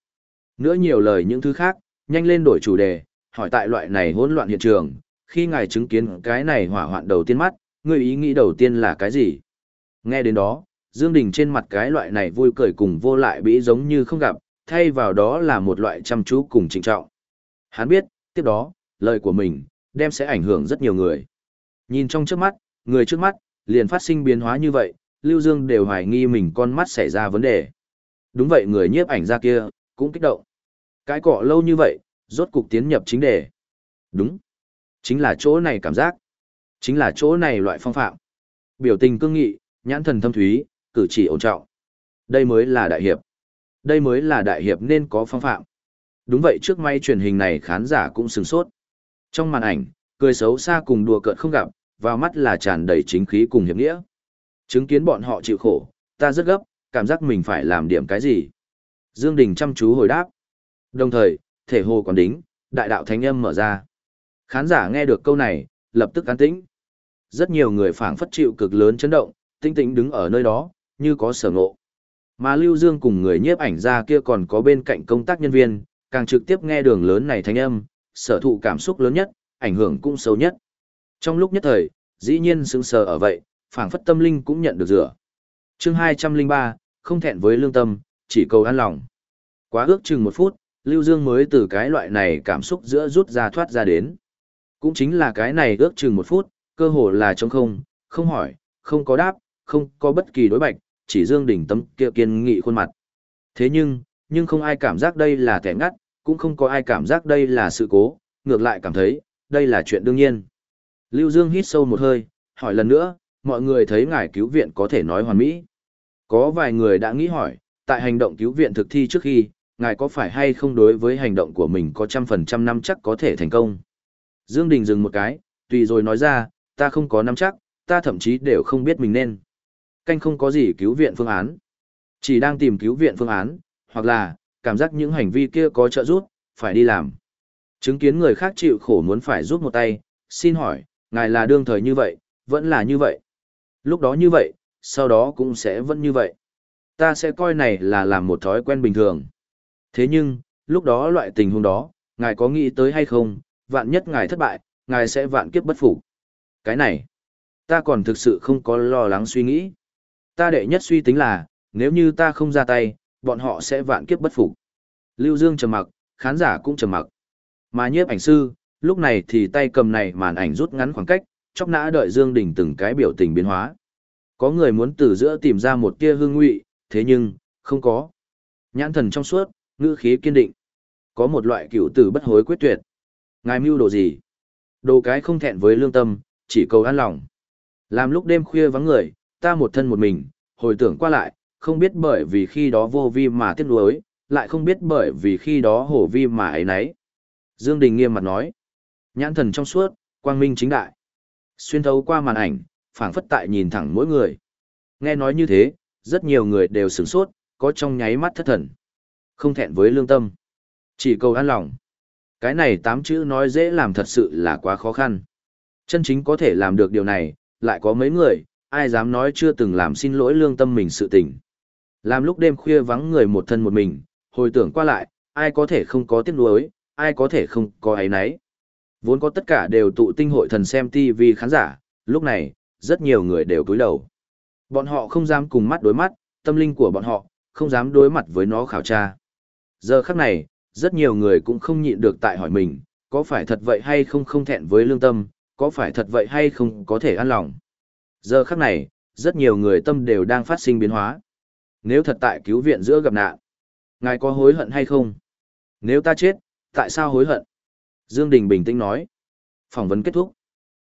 Nữa nhiều lời những thứ khác, nhanh lên đổi chủ đề, hỏi tại loại này hỗn loạn hiện trường, khi ngài chứng kiến cái này hỏa hoạn đầu tiên mắt, người ý nghĩ đầu tiên là cái gì? Nghe đến đó, Dương Đình trên mặt cái loại này vui cười cùng vô lại bĩ giống như không gặp, thay vào đó là một loại chăm chú cùng trịnh trọng. Hắn biết, tiếp đó, lời của mình, đem sẽ ảnh hưởng rất nhiều người. Nhìn trong trước mắt, người trước mắt, liền phát sinh biến hóa như vậy, Lưu Dương đều hoài nghi mình con mắt xảy ra vấn đề. Đúng vậy người nhiếp ảnh ra kia, cũng kích động. Cái cọ lâu như vậy, rốt cục tiến nhập chính đề. Đúng. Chính là chỗ này cảm giác. Chính là chỗ này loại phong phạm. Biểu tình cương nghị, nhãn thần thâm thúy, cử chỉ ổn trọng. Đây mới là đại hiệp. Đây mới là đại hiệp nên có phong phạm. Đúng vậy trước may truyền hình này khán giả cũng sừng sốt. Trong màn ảnh, cười xấu xa cùng đùa cợt không gặp, vào mắt là tràn đầy chính khí cùng hiệp nghĩa. Chứng kiến bọn họ chịu khổ, ta rất gấp, cảm giác mình phải làm điểm cái gì. Dương Đình chăm chú hồi đáp. Đồng thời, thể hồ còn đính, đại đạo thánh âm mở ra. Khán giả nghe được câu này, lập tức an tĩnh. Rất nhiều người phảng phất chịu cực lớn chấn động, tinh tĩnh đứng ở nơi đó, như có sở ngộ. Mà Lưu Dương cùng người nhiếp ảnh ra kia còn có bên cạnh công tác nhân viên, càng trực tiếp nghe đường lớn này thanh âm, sở thụ cảm xúc lớn nhất, ảnh hưởng cũng sâu nhất. Trong lúc nhất thời, dĩ nhiên sững sờ ở vậy, phảng phất tâm linh cũng nhận được rửa. Chương 203, không thẹn với lương tâm, chỉ cầu an lòng. Quá ước chừng một phút, Lưu Dương mới từ cái loại này cảm xúc giữa rút ra thoát ra đến. Cũng chính là cái này ước chừng một phút, cơ hồ là trống không, không hỏi, không có đáp, không có bất kỳ đối bạch, chỉ Dương đỉnh tâm kia kiên nghị khuôn mặt. Thế nhưng, nhưng không ai cảm giác đây là kẻ ngắt, cũng không có ai cảm giác đây là sự cố, ngược lại cảm thấy, đây là chuyện đương nhiên. Lưu Dương hít sâu một hơi, hỏi lần nữa, mọi người thấy ngài cứu viện có thể nói hoàn mỹ. Có vài người đã nghĩ hỏi, tại hành động cứu viện thực thi trước khi, ngài có phải hay không đối với hành động của mình có trăm phần trăm năm chắc có thể thành công. Dương Đình dừng một cái, tùy rồi nói ra, ta không có năm chắc, ta thậm chí đều không biết mình nên. Canh không có gì cứu viện phương án. Chỉ đang tìm cứu viện phương án, hoặc là, cảm giác những hành vi kia có trợ giúp, phải đi làm. Chứng kiến người khác chịu khổ muốn phải giúp một tay, xin hỏi, ngài là đương thời như vậy, vẫn là như vậy. Lúc đó như vậy, sau đó cũng sẽ vẫn như vậy. Ta sẽ coi này là làm một thói quen bình thường. Thế nhưng, lúc đó loại tình huống đó, ngài có nghĩ tới hay không, vạn nhất ngài thất bại, ngài sẽ vạn kiếp bất phục. Cái này, ta còn thực sự không có lo lắng suy nghĩ. Ta đệ nhất suy tính là, nếu như ta không ra tay, bọn họ sẽ vạn kiếp bất phục. Lưu Dương trầm mặc, khán giả cũng trầm mặc. Mà nhiếp ảnh sư, lúc này thì tay cầm này màn ảnh rút ngắn khoảng cách, chóc nã đợi Dương Đình từng cái biểu tình biến hóa. Có người muốn từ giữa tìm ra một tia hương ngụy, thế nhưng, không có. Nhãn thần trong suốt, ngữ khí kiên định. Có một loại cựu tử bất hối quyết tuyệt. Ngài mưu đồ gì? Đồ cái không thẹn với lương tâm, chỉ cầu an lòng. Làm lúc đêm khuya vắng người, ta một thân một mình, hồi tưởng qua lại, không biết bởi vì khi đó vô vi mà tiếc nuối, lại không biết bởi vì khi đó hổ vi mà ấy nấy. Dương Đình nghiêm mặt nói. Nhãn thần trong suốt, quang minh chính đại. Xuyên thấu qua màn ảnh, phảng phất tại nhìn thẳng mỗi người. Nghe nói như thế, rất nhiều người đều sửng sốt, có trong nháy mắt thất thần. Không thẹn với lương tâm. Chỉ cầu an lòng. Cái này tám chữ nói dễ làm thật sự là quá khó khăn. Chân chính có thể làm được điều này, lại có mấy người, ai dám nói chưa từng làm xin lỗi lương tâm mình sự tình. Làm lúc đêm khuya vắng người một thân một mình, hồi tưởng qua lại, ai có thể không có tiếc nuối, ai có thể không có ấy nấy. Vốn có tất cả đều tụ tinh hội thần xem TV khán giả, lúc này, rất nhiều người đều cúi đầu. Bọn họ không dám cùng mắt đối mắt, tâm linh của bọn họ, không dám đối mặt với nó khảo tra. Giờ khắc này, rất nhiều người cũng không nhịn được tại hỏi mình, có phải thật vậy hay không không thẹn với lương tâm, có phải thật vậy hay không có thể an lòng. Giờ khắc này, rất nhiều người tâm đều đang phát sinh biến hóa. Nếu thật tại cứu viện giữa gặp nạn, ngài có hối hận hay không? Nếu ta chết, tại sao hối hận? Dương Đình bình tĩnh nói. Phỏng vấn kết thúc.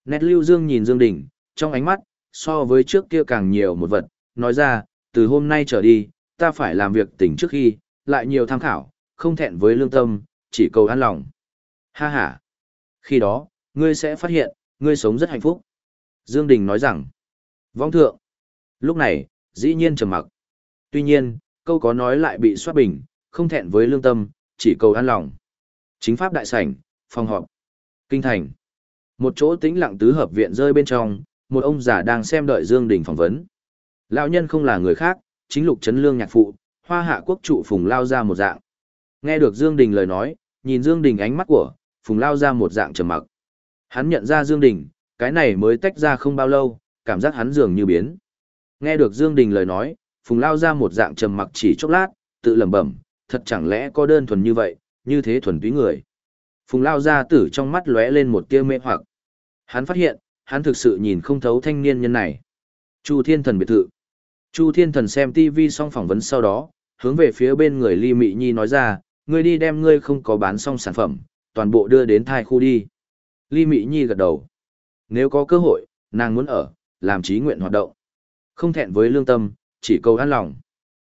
Nét lưu Dương nhìn Dương Đình, trong ánh mắt, so với trước kia càng nhiều một vật, nói ra, từ hôm nay trở đi, ta phải làm việc tỉnh trước khi, lại nhiều tham khảo, không thẹn với lương tâm, chỉ cầu an lòng. Ha ha. Khi đó, ngươi sẽ phát hiện, ngươi sống rất hạnh phúc. Dương Đình nói rằng, vong thượng. Lúc này, dĩ nhiên trầm mặc. Tuy nhiên, câu có nói lại bị soát bình, không thẹn với lương tâm, chỉ cầu an lòng. Chính pháp đại sảnh, phòng họp. Kinh thành. Một chỗ tĩnh lặng tứ hợp viện rơi bên trong, một ông già đang xem đợi Dương Đình phỏng vấn. Lão nhân không là người khác, chính lục chấn lương nhạc phụ, hoa hạ quốc trụ phùng lao ra một dạng. Nghe được Dương Đình lời nói, nhìn Dương Đình ánh mắt của, phùng lao ra một dạng trầm mặc. Hắn nhận ra Dương Đình, cái này mới tách ra không bao lâu, cảm giác hắn dường như biến. Nghe được Dương Đình lời nói, phùng lao ra một dạng trầm mặc chỉ chốc lát, tự lẩm bẩm, thật chẳng lẽ có đơn thuần như vậy, như thế thuần túy người. Phùng lao ra tử trong mắt lóe lên một tia mê hoặc. Hắn phát hiện, hắn thực sự nhìn không thấu thanh niên nhân này. Chu thiên thần biệt thự. Chu Thiên Thần xem TV xong phỏng vấn sau đó, hướng về phía bên người Ly Mị Nhi nói ra, ngươi đi đem ngươi không có bán xong sản phẩm, toàn bộ đưa đến thai khu đi. Ly Mị Nhi gật đầu. Nếu có cơ hội, nàng muốn ở, làm trí nguyện hoạt động. Không thẹn với lương tâm, chỉ cầu an lòng.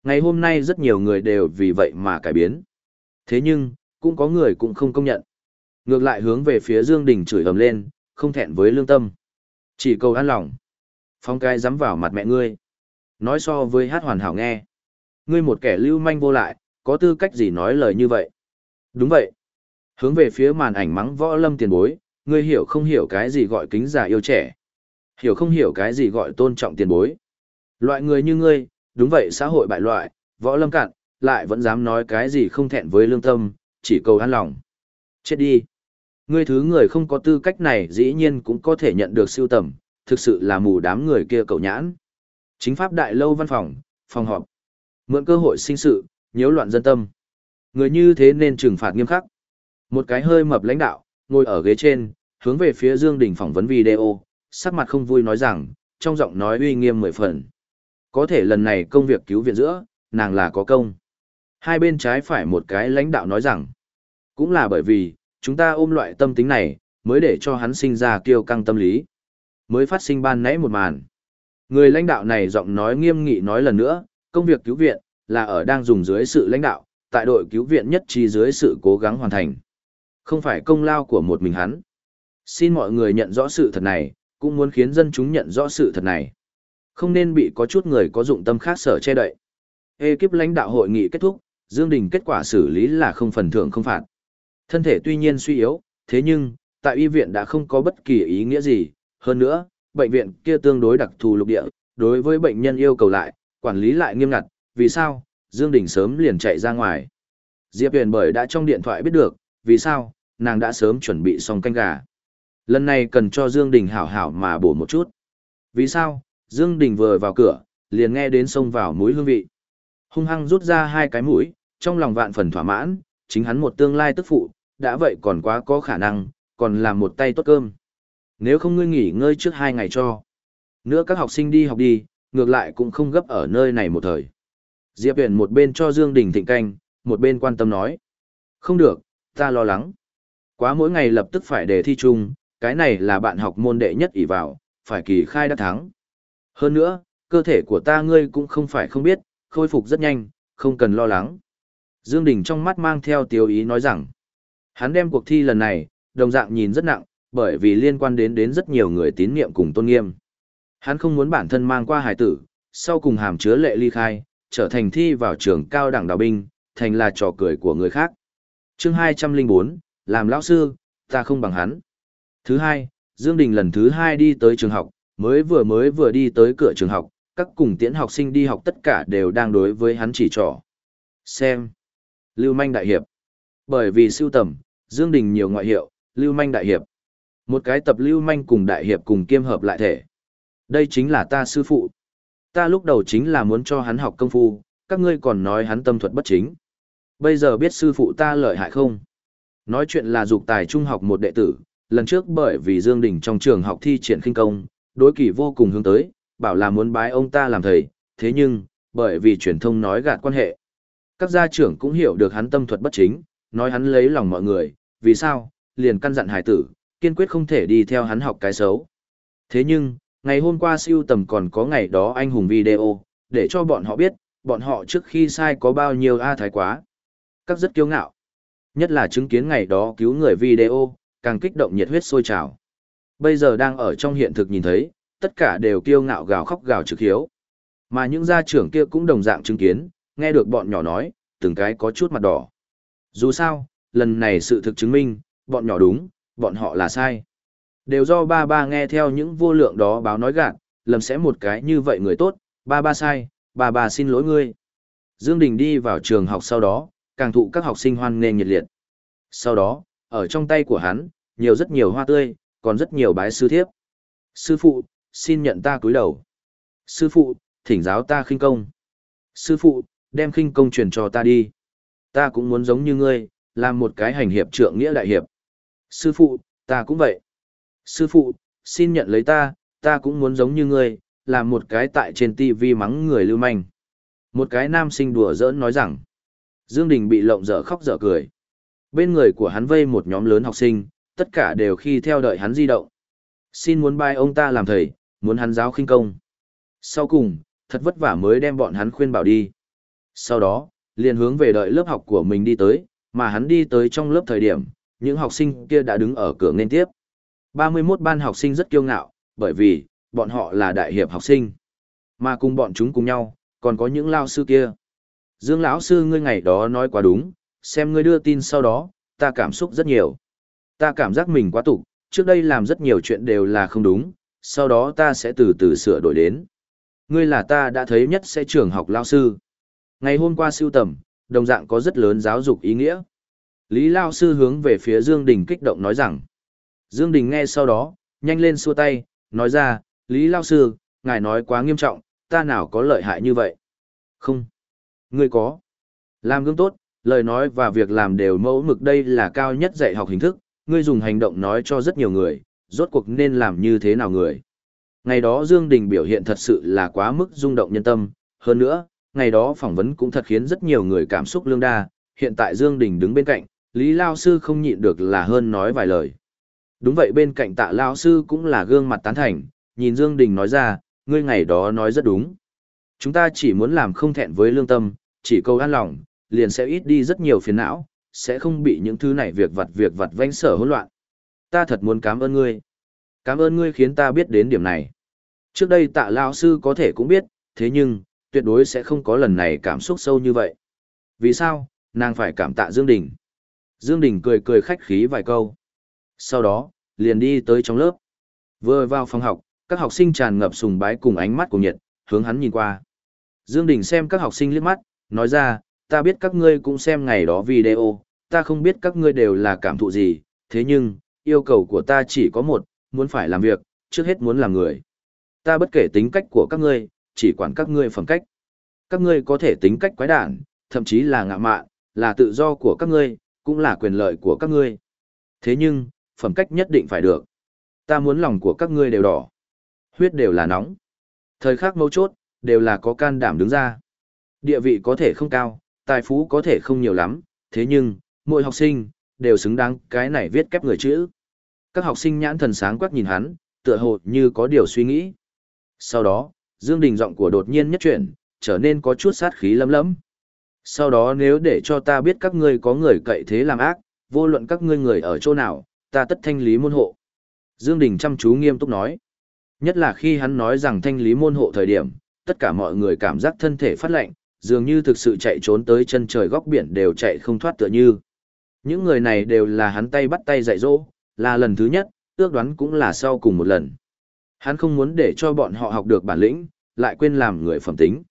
Ngày hôm nay rất nhiều người đều vì vậy mà cải biến. Thế nhưng, cũng có người cũng không công nhận. Ngược lại hướng về phía Dương Đình chửi ầm lên, không thẹn với lương tâm. Chỉ cầu an lòng. Phong cái dám vào mặt mẹ ngươi. Nói so với hát hoàn hảo nghe. Ngươi một kẻ lưu manh vô lại, có tư cách gì nói lời như vậy? Đúng vậy. Hướng về phía màn ảnh mắng võ lâm tiền bối, ngươi hiểu không hiểu cái gì gọi kính già yêu trẻ. Hiểu không hiểu cái gì gọi tôn trọng tiền bối. Loại người như ngươi, đúng vậy xã hội bại loại, võ lâm cạn, lại vẫn dám nói cái gì không thẹn với lương tâm, chỉ cầu an lòng. Chết đi. Ngươi thứ người không có tư cách này dĩ nhiên cũng có thể nhận được siêu tầm, thực sự là mù đám người kia cậu nhãn. Chính pháp đại lâu văn phòng, phòng họp. Mượn cơ hội sinh sự, nhiễu loạn dân tâm. Người như thế nên trừng phạt nghiêm khắc. Một cái hơi mập lãnh đạo, ngồi ở ghế trên, hướng về phía Dương Đình phỏng vấn video, sắc mặt không vui nói rằng, trong giọng nói uy nghiêm mười phần. Có thể lần này công việc cứu viện giữa, nàng là có công. Hai bên trái phải một cái lãnh đạo nói rằng, cũng là bởi vì, chúng ta ôm loại tâm tính này, mới để cho hắn sinh ra kiêu căng tâm lý. Mới phát sinh ban nãy một màn. Người lãnh đạo này giọng nói nghiêm nghị nói lần nữa, công việc cứu viện, là ở đang dùng dưới sự lãnh đạo, tại đội cứu viện nhất trí dưới sự cố gắng hoàn thành. Không phải công lao của một mình hắn. Xin mọi người nhận rõ sự thật này, cũng muốn khiến dân chúng nhận rõ sự thật này. Không nên bị có chút người có dụng tâm khác sở che đậy. Ekip lãnh đạo hội nghị kết thúc, Dương Đình kết quả xử lý là không phần thưởng không phạt. Thân thể tuy nhiên suy yếu, thế nhưng, tại y viện đã không có bất kỳ ý nghĩa gì. Hơn nữa, bệnh viện kia tương đối đặc thù lục địa, đối với bệnh nhân yêu cầu lại, quản lý lại nghiêm ngặt. Vì sao? Dương Đình sớm liền chạy ra ngoài. Diệp Huyền bởi đã trong điện thoại biết được, vì sao, nàng đã sớm chuẩn bị xong canh gà. Lần này cần cho Dương Đình hảo hảo mà bổ một chút. Vì sao? Dương Đình vừa vào cửa, liền nghe đến xông vào mũi hương vị. Hung hăng rút ra hai cái mũi, trong lòng vạn phần thỏa mãn, chính hắn một tương lai tức phụ, đã vậy còn quá có khả năng, còn làm một tay tốt cơm. Nếu không ngươi nghỉ ngơi trước hai ngày cho. Nữa các học sinh đi học đi, ngược lại cũng không gấp ở nơi này một thời. Diệp Huyền một bên cho Dương Đình thịnh canh, một bên quan tâm nói. Không được, ta lo lắng. Quá mỗi ngày lập tức phải đề thi chung, cái này là bạn học môn đệ nhất ỷ vào, phải kỳ khai đã thắng. Hơn nữa, cơ thể của ta ngươi cũng không phải không biết, khôi phục rất nhanh, không cần lo lắng. Dương Đình trong mắt mang theo tiêu ý nói rằng, hắn đem cuộc thi lần này, đồng dạng nhìn rất nặng, bởi vì liên quan đến đến rất nhiều người tín nhiệm cùng tôn nghiêm. Hắn không muốn bản thân mang qua hải tử, sau cùng hàm chứa lệ ly khai, trở thành thi vào trường cao đẳng đào binh, thành là trò cười của người khác. Chương 204, làm lão sư, ta không bằng hắn. Thứ hai, Dương Đình lần thứ hai đi tới trường học, mới vừa mới vừa đi tới cửa trường học, các cùng tiễn học sinh đi học tất cả đều đang đối với hắn chỉ trỏ. Xem. Lưu manh đại hiệp. Bởi vì siêu tầm, Dương Đình nhiều ngoại hiệu, lưu manh đại hiệp. Một cái tập lưu manh cùng đại hiệp cùng kiêm hợp lại thể. Đây chính là ta sư phụ. Ta lúc đầu chính là muốn cho hắn học công phu, các ngươi còn nói hắn tâm thuật bất chính. Bây giờ biết sư phụ ta lợi hại không? Nói chuyện là dục tài trung học một đệ tử, lần trước bởi vì Dương Đình trong trường học thi triển khinh công, đối kỳ vô cùng hướng tới, bảo là muốn bái ông ta làm thầy, thế nhưng, bởi vì truyền thông nói gạt quan hệ. Các gia trưởng cũng hiểu được hắn tâm thuật bất chính, nói hắn lấy lòng mọi người, vì sao, liền căn dặn hải tử, kiên quyết không thể đi theo hắn học cái xấu. Thế nhưng, ngày hôm qua siêu tầm còn có ngày đó anh hùng video, để cho bọn họ biết, bọn họ trước khi sai có bao nhiêu A thái quá. Các rất kiêu ngạo. Nhất là chứng kiến ngày đó cứu người video, càng kích động nhiệt huyết sôi trào. Bây giờ đang ở trong hiện thực nhìn thấy, tất cả đều kiêu ngạo gào khóc gào trực hiếu. Mà những gia trưởng kia cũng đồng dạng chứng kiến, nghe được bọn nhỏ nói, từng cái có chút mặt đỏ. Dù sao, lần này sự thực chứng minh, bọn nhỏ đúng, bọn họ là sai. Đều do ba ba nghe theo những vô lượng đó báo nói gạt, lầm sẽ một cái như vậy người tốt, ba ba sai, ba ba xin lỗi ngươi. Dương Đình đi vào trường học sau đó, càng thụ các học sinh hoan nghênh nhiệt liệt. Sau đó, ở trong tay của hắn, nhiều rất nhiều hoa tươi, còn rất nhiều bái sư thiếp. Sư phụ, xin nhận ta cúi đầu. Sư phụ, thỉnh giáo ta khinh công. Sư phụ, đem khinh công truyền cho ta đi. Ta cũng muốn giống như ngươi, làm một cái hành hiệp trượng nghĩa đại hiệp. Sư phụ, ta cũng vậy. Sư phụ, xin nhận lấy ta, ta cũng muốn giống như ngươi, làm một cái tại trên TV mắng người lưu manh. Một cái nam sinh đùa giỡn nói rằng, Dương Đình bị lộng dở khóc dở cười. Bên người của hắn vây một nhóm lớn học sinh, tất cả đều khi theo đợi hắn di động. Xin muốn bài ông ta làm thầy, muốn hắn giáo khinh công. Sau cùng, thật vất vả mới đem bọn hắn khuyên bảo đi. Sau đó, liền hướng về đợi lớp học của mình đi tới, mà hắn đi tới trong lớp thời điểm, những học sinh kia đã đứng ở cửa nên tiếp. 31 ban học sinh rất kiêu ngạo, bởi vì, bọn họ là đại hiệp học sinh. Mà cùng bọn chúng cùng nhau, còn có những lao sư kia. Dương lão sư ngươi ngày đó nói quá đúng, xem ngươi đưa tin sau đó, ta cảm xúc rất nhiều. Ta cảm giác mình quá tục, trước đây làm rất nhiều chuyện đều là không đúng, sau đó ta sẽ từ từ sửa đổi đến. Ngươi là ta đã thấy nhất sẽ trường học lao sư. Ngày hôm qua siêu tầm, đồng dạng có rất lớn giáo dục ý nghĩa. Lý lao sư hướng về phía Dương Đình kích động nói rằng. Dương Đình nghe sau đó, nhanh lên xua tay, nói ra, Lý lao sư, ngài nói quá nghiêm trọng, ta nào có lợi hại như vậy. Không. Ngươi có. Làm gương tốt, lời nói và việc làm đều mẫu mực đây là cao nhất dạy học hình thức, ngươi dùng hành động nói cho rất nhiều người, rốt cuộc nên làm như thế nào người. Ngày đó Dương Đình biểu hiện thật sự là quá mức rung động nhân tâm, hơn nữa, ngày đó phỏng vấn cũng thật khiến rất nhiều người cảm xúc lương đa, hiện tại Dương Đình đứng bên cạnh, Lý Lao Sư không nhịn được là hơn nói vài lời. Đúng vậy bên cạnh tạ Lao Sư cũng là gương mặt tán thành, nhìn Dương Đình nói ra, ngươi ngày đó nói rất đúng. Chúng ta chỉ muốn làm không thẹn với lương tâm, chỉ cầu an lòng, liền sẽ ít đi rất nhiều phiền não, sẽ không bị những thứ này việc vặt việc vặt vanh sở hỗn loạn. Ta thật muốn cảm ơn ngươi. Cảm ơn ngươi khiến ta biết đến điểm này. Trước đây tạ lao sư có thể cũng biết, thế nhưng, tuyệt đối sẽ không có lần này cảm xúc sâu như vậy. Vì sao, nàng phải cảm tạ Dương Đình. Dương Đình cười cười khách khí vài câu. Sau đó, liền đi tới trong lớp. Vừa vào phòng học, các học sinh tràn ngập sùng bái cùng ánh mắt của nhiệt, hướng hắn nhìn qua. Dương Đình xem các học sinh liếc mắt, nói ra, ta biết các ngươi cũng xem ngày đó video, ta không biết các ngươi đều là cảm thụ gì, thế nhưng, yêu cầu của ta chỉ có một, muốn phải làm việc, trước hết muốn làm người. Ta bất kể tính cách của các ngươi, chỉ quản các ngươi phẩm cách. Các ngươi có thể tính cách quái đản, thậm chí là ngạ mạn, là tự do của các ngươi, cũng là quyền lợi của các ngươi. Thế nhưng, phẩm cách nhất định phải được. Ta muốn lòng của các ngươi đều đỏ. Huyết đều là nóng. Thời khắc mấu chốt, đều là có can đảm đứng ra. Địa vị có thể không cao, tài phú có thể không nhiều lắm, thế nhưng, mỗi học sinh, đều xứng đáng cái này viết kép người chữ. Các học sinh nhãn thần sáng quắc nhìn hắn, tựa hồ như có điều suy nghĩ. Sau đó, Dương Đình giọng của đột nhiên nhất chuyển, trở nên có chút sát khí lấm lấm. Sau đó nếu để cho ta biết các ngươi có người cậy thế làm ác, vô luận các ngươi người ở chỗ nào, ta tất thanh lý môn hộ. Dương Đình chăm chú nghiêm túc nói. Nhất là khi hắn nói rằng thanh lý môn hộ thời điểm, tất cả mọi người cảm giác thân thể phát lạnh, dường như thực sự chạy trốn tới chân trời góc biển đều chạy không thoát tựa như. Những người này đều là hắn tay bắt tay dạy dỗ, là lần thứ nhất, ước đoán cũng là sau cùng một lần. Hắn không muốn để cho bọn họ học được bản lĩnh, lại quên làm người phẩm tính.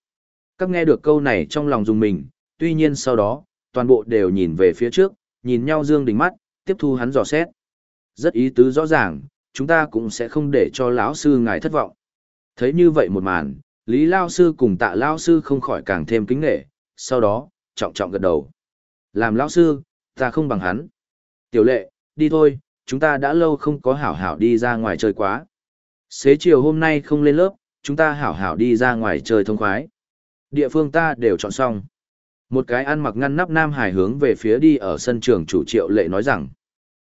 Các nghe được câu này trong lòng dùng mình, tuy nhiên sau đó, toàn bộ đều nhìn về phía trước, nhìn nhau dương đỉnh mắt, tiếp thu hắn dò xét. Rất ý tứ rõ ràng, chúng ta cũng sẽ không để cho lão sư ngài thất vọng. Thấy như vậy một màn, Lý Lao Sư cùng tạ Lao Sư không khỏi càng thêm kính nghệ, sau đó, trọng trọng gật đầu. Làm Lao Sư, ta không bằng hắn. Tiểu lệ, đi thôi, chúng ta đã lâu không có hảo hảo đi ra ngoài chơi quá. Xế chiều hôm nay không lên lớp, chúng ta hảo hảo đi ra ngoài chơi thông khoái. Địa phương ta đều chọn xong. Một cái ăn mặc ngăn nắp nam hải hướng về phía đi ở sân trường chủ triệu lệ nói rằng.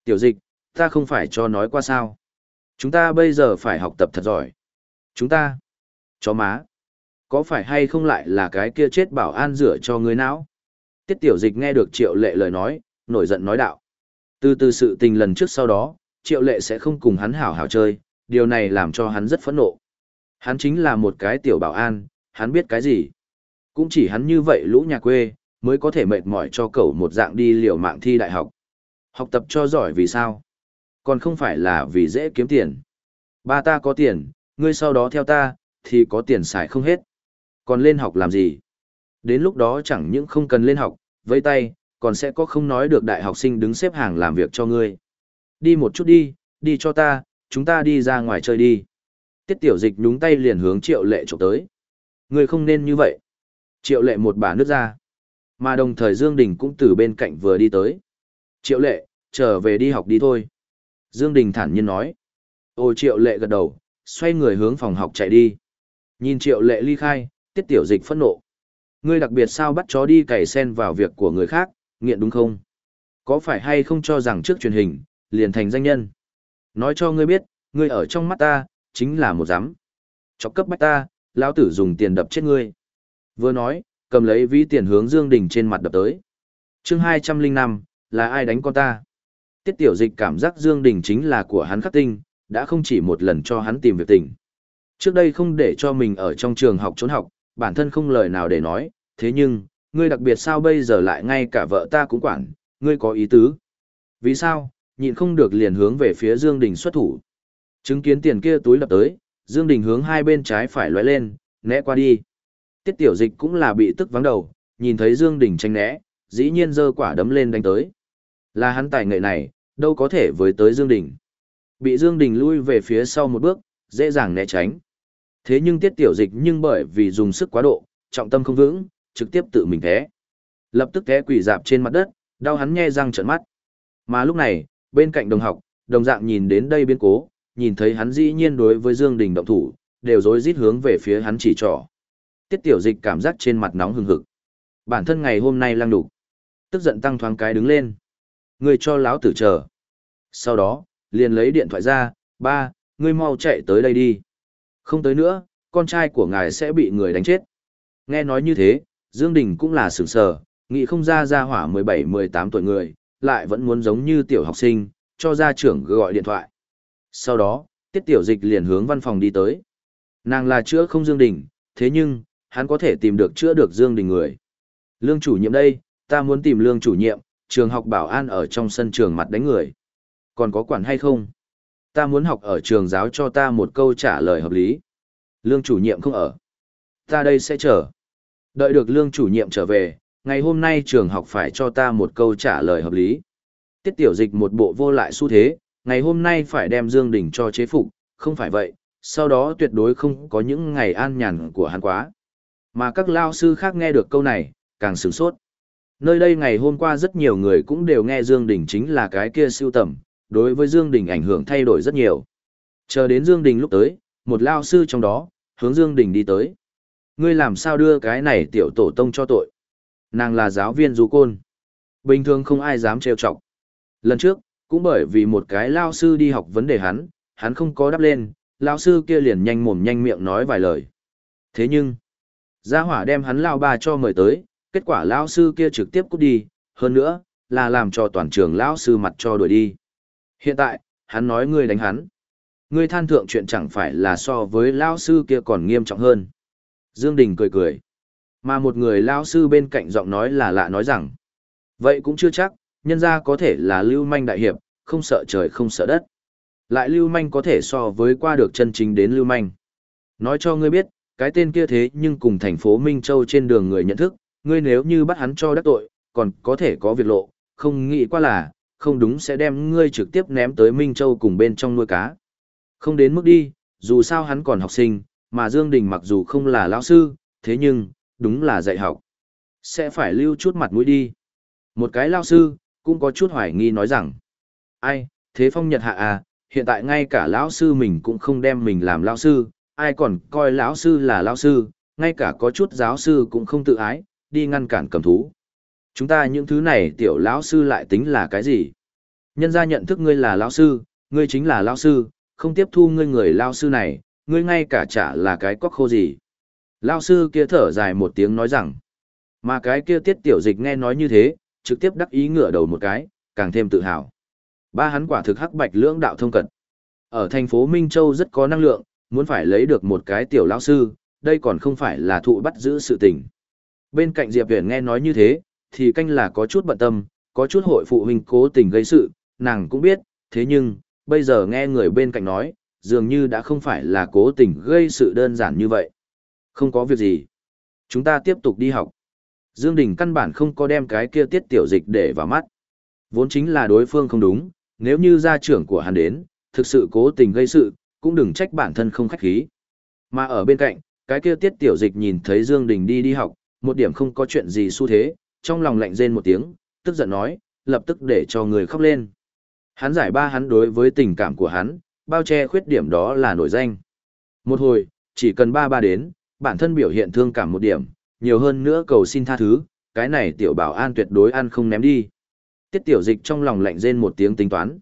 Tiểu dịch, ta không phải cho nói qua sao. Chúng ta bây giờ phải học tập thật giỏi. Chúng ta. Chó má. Có phải hay không lại là cái kia chết bảo an rửa cho người não? Tiết tiểu dịch nghe được triệu lệ lời nói, nổi giận nói đạo. Từ từ sự tình lần trước sau đó, triệu lệ sẽ không cùng hắn hảo hảo chơi, điều này làm cho hắn rất phẫn nộ. Hắn chính là một cái tiểu bảo an, hắn biết cái gì. Cũng chỉ hắn như vậy lũ nhà quê, mới có thể mệt mỏi cho cậu một dạng đi liều mạng thi đại học. Học tập cho giỏi vì sao? Còn không phải là vì dễ kiếm tiền. Ba ta có tiền, ngươi sau đó theo ta, thì có tiền xài không hết. Còn lên học làm gì? Đến lúc đó chẳng những không cần lên học, vây tay, còn sẽ có không nói được đại học sinh đứng xếp hàng làm việc cho ngươi. Đi một chút đi, đi cho ta, chúng ta đi ra ngoài chơi đi. Tiết tiểu dịch nhúng tay liền hướng triệu lệ trộm tới. người không nên như vậy. Triệu lệ một bà nước ra. Mà đồng thời Dương Đình cũng từ bên cạnh vừa đi tới. Triệu lệ, trở về đi học đi thôi. Dương Đình thản nhiên nói. Ôi triệu lệ gật đầu, xoay người hướng phòng học chạy đi. Nhìn triệu lệ ly khai, tiết tiểu dịch phẫn nộ. Ngươi đặc biệt sao bắt chó đi cày sen vào việc của người khác, nghiện đúng không? Có phải hay không cho rằng trước truyền hình, liền thành danh nhân? Nói cho ngươi biết, ngươi ở trong mắt ta, chính là một giám. Chọc cấp bách ta, lão tử dùng tiền đập chết ngươi. Vừa nói, cầm lấy ví tiền hướng Dương Đình trên mặt đập tới. Chương 205, là ai đánh con ta? Tiết tiểu dịch cảm giác Dương Đình chính là của hắn khắc tinh, đã không chỉ một lần cho hắn tìm việc tình. Trước đây không để cho mình ở trong trường học trốn học, bản thân không lời nào để nói, thế nhưng, ngươi đặc biệt sao bây giờ lại ngay cả vợ ta cũng quản, ngươi có ý tứ. Vì sao, nhịn không được liền hướng về phía Dương Đình xuất thủ. Chứng kiến tiền kia túi lập tới, Dương Đình hướng hai bên trái phải lóe lên, né qua đi. Tiết tiểu dịch cũng là bị tức vắng đầu, nhìn thấy Dương Đình tranh né, dĩ nhiên giơ quả đấm lên đánh tới. Là hắn tài nghệ này, đâu có thể với tới Dương Đình. Bị Dương Đình lui về phía sau một bước, dễ dàng né tránh. Thế nhưng tiết tiểu dịch nhưng bởi vì dùng sức quá độ, trọng tâm không vững, trực tiếp tự mình té. Lập tức té quỳ dạp trên mặt đất, đau hắn nhe răng trợn mắt. Mà lúc này, bên cạnh đồng học, đồng dạng nhìn đến đây biến cố, nhìn thấy hắn dĩ nhiên đối với Dương Đình động thủ, đều rối rít hướng về phía hắn chỉ trỏ. Tiết tiểu dịch cảm giác trên mặt nóng hừng hực. Bản thân ngày hôm nay lăng đủ. Tức giận tăng thoáng cái đứng lên. người cho lão tử chờ. Sau đó, liền lấy điện thoại ra, ba, ngươi mau chạy tới đây đi. Không tới nữa, con trai của ngài sẽ bị người đánh chết. Nghe nói như thế, Dương Đình cũng là sửng sờ, nghĩ không ra ra hỏa 17-18 tuổi người, lại vẫn muốn giống như tiểu học sinh, cho gia trưởng gọi điện thoại. Sau đó, tiết tiểu dịch liền hướng văn phòng đi tới. Nàng là chữa không Dương Đình, thế nhưng, hắn có thể tìm được chữa được Dương Đình người. Lương chủ nhiệm đây, ta muốn tìm lương chủ nhiệm, trường học bảo an ở trong sân trường mặt đánh người. Còn có quản hay không? Ta muốn học ở trường giáo cho ta một câu trả lời hợp lý. Lương chủ nhiệm không ở. Ta đây sẽ chờ. Đợi được lương chủ nhiệm trở về, ngày hôm nay trường học phải cho ta một câu trả lời hợp lý. Tiết tiểu dịch một bộ vô lại xu thế, ngày hôm nay phải đem Dương Đình cho chế phục, không phải vậy, sau đó tuyệt đối không có những ngày an nhàn của hắn quá. Mà các lao sư khác nghe được câu này, càng sửng sốt. Nơi đây ngày hôm qua rất nhiều người cũng đều nghe Dương Đình chính là cái kia siêu tầm, đối với Dương Đình ảnh hưởng thay đổi rất nhiều. Chờ đến Dương Đình lúc tới, một lao sư trong đó, hướng Dương Đình đi tới. Ngươi làm sao đưa cái này tiểu tổ tông cho tội? Nàng là giáo viên du côn. Bình thường không ai dám trêu chọc. Lần trước, cũng bởi vì một cái lao sư đi học vấn đề hắn, hắn không có đáp lên, lao sư kia liền nhanh mồm nhanh miệng nói vài lời. Thế nhưng, gia hỏa đem hắn lao ba cho mời tới, kết quả lao sư kia trực tiếp cút đi, hơn nữa, là làm cho toàn trường lão sư mặt cho đuổi đi. Hiện tại, hắn nói ngươi đánh hắn. Ngươi than thượng chuyện chẳng phải là so với lão sư kia còn nghiêm trọng hơn. Dương Đình cười cười. Mà một người lao sư bên cạnh giọng nói là lạ nói rằng. Vậy cũng chưa chắc, nhân ra có thể là lưu manh đại hiệp, không sợ trời không sợ đất. Lại lưu manh có thể so với qua được chân chính đến lưu manh. Nói cho ngươi biết, cái tên kia thế nhưng cùng thành phố Minh Châu trên đường người nhận thức, ngươi nếu như bắt hắn cho đắc tội, còn có thể có việc lộ, không nghĩ qua là, không đúng sẽ đem ngươi trực tiếp ném tới Minh Châu cùng bên trong nuôi cá. Không đến mức đi, dù sao hắn còn học sinh, mà Dương Đình mặc dù không là lão sư, thế nhưng, đúng là dạy học. Sẽ phải lưu chút mặt mũi đi. Một cái lão sư, cũng có chút hoài nghi nói rằng, ai, thế phong nhật hạ à, hiện tại ngay cả lão sư mình cũng không đem mình làm lão sư, ai còn coi lão sư là lão sư, ngay cả có chút giáo sư cũng không tự ái, đi ngăn cản cầm thú. Chúng ta những thứ này tiểu lão sư lại tính là cái gì? Nhân gia nhận thức ngươi là lão sư, ngươi chính là lão sư, không tiếp thu ngươi người lão sư này, ngươi ngay cả trả là cái cóc khô gì. Lão sư kia thở dài một tiếng nói rằng, mà cái kia tiết tiểu dịch nghe nói như thế, trực tiếp đắc ý ngửa đầu một cái, càng thêm tự hào. Ba hắn quả thực hắc bạch lưỡng đạo thông cận. Ở thành phố Minh Châu rất có năng lượng, muốn phải lấy được một cái tiểu lão sư, đây còn không phải là thụ bắt giữ sự tình. Bên cạnh Diệp Viễn nghe nói như thế, thì canh là có chút bận tâm, có chút hội phụ huynh cố tình gây sự, nàng cũng biết, thế nhưng, bây giờ nghe người bên cạnh nói, dường như đã không phải là cố tình gây sự đơn giản như vậy. Không có việc gì. Chúng ta tiếp tục đi học. Dương Đình căn bản không có đem cái kia tiết tiểu dịch để vào mắt. Vốn chính là đối phương không đúng, nếu như gia trưởng của hắn đến, thực sự cố tình gây sự, cũng đừng trách bản thân không khách khí. Mà ở bên cạnh, cái kia tiết tiểu dịch nhìn thấy Dương Đình đi đi học, một điểm không có chuyện gì xu thế, trong lòng lạnh rên một tiếng, tức giận nói, lập tức để cho người khóc lên. Hắn giải ba hắn đối với tình cảm của hắn, bao che khuyết điểm đó là nổi danh. Một hồi, Chỉ cần ba ba đến, bản thân biểu hiện thương cảm một điểm, nhiều hơn nữa cầu xin tha thứ, cái này tiểu bảo an tuyệt đối ăn không ném đi. Tiết tiểu dịch trong lòng lạnh rên một tiếng tính toán.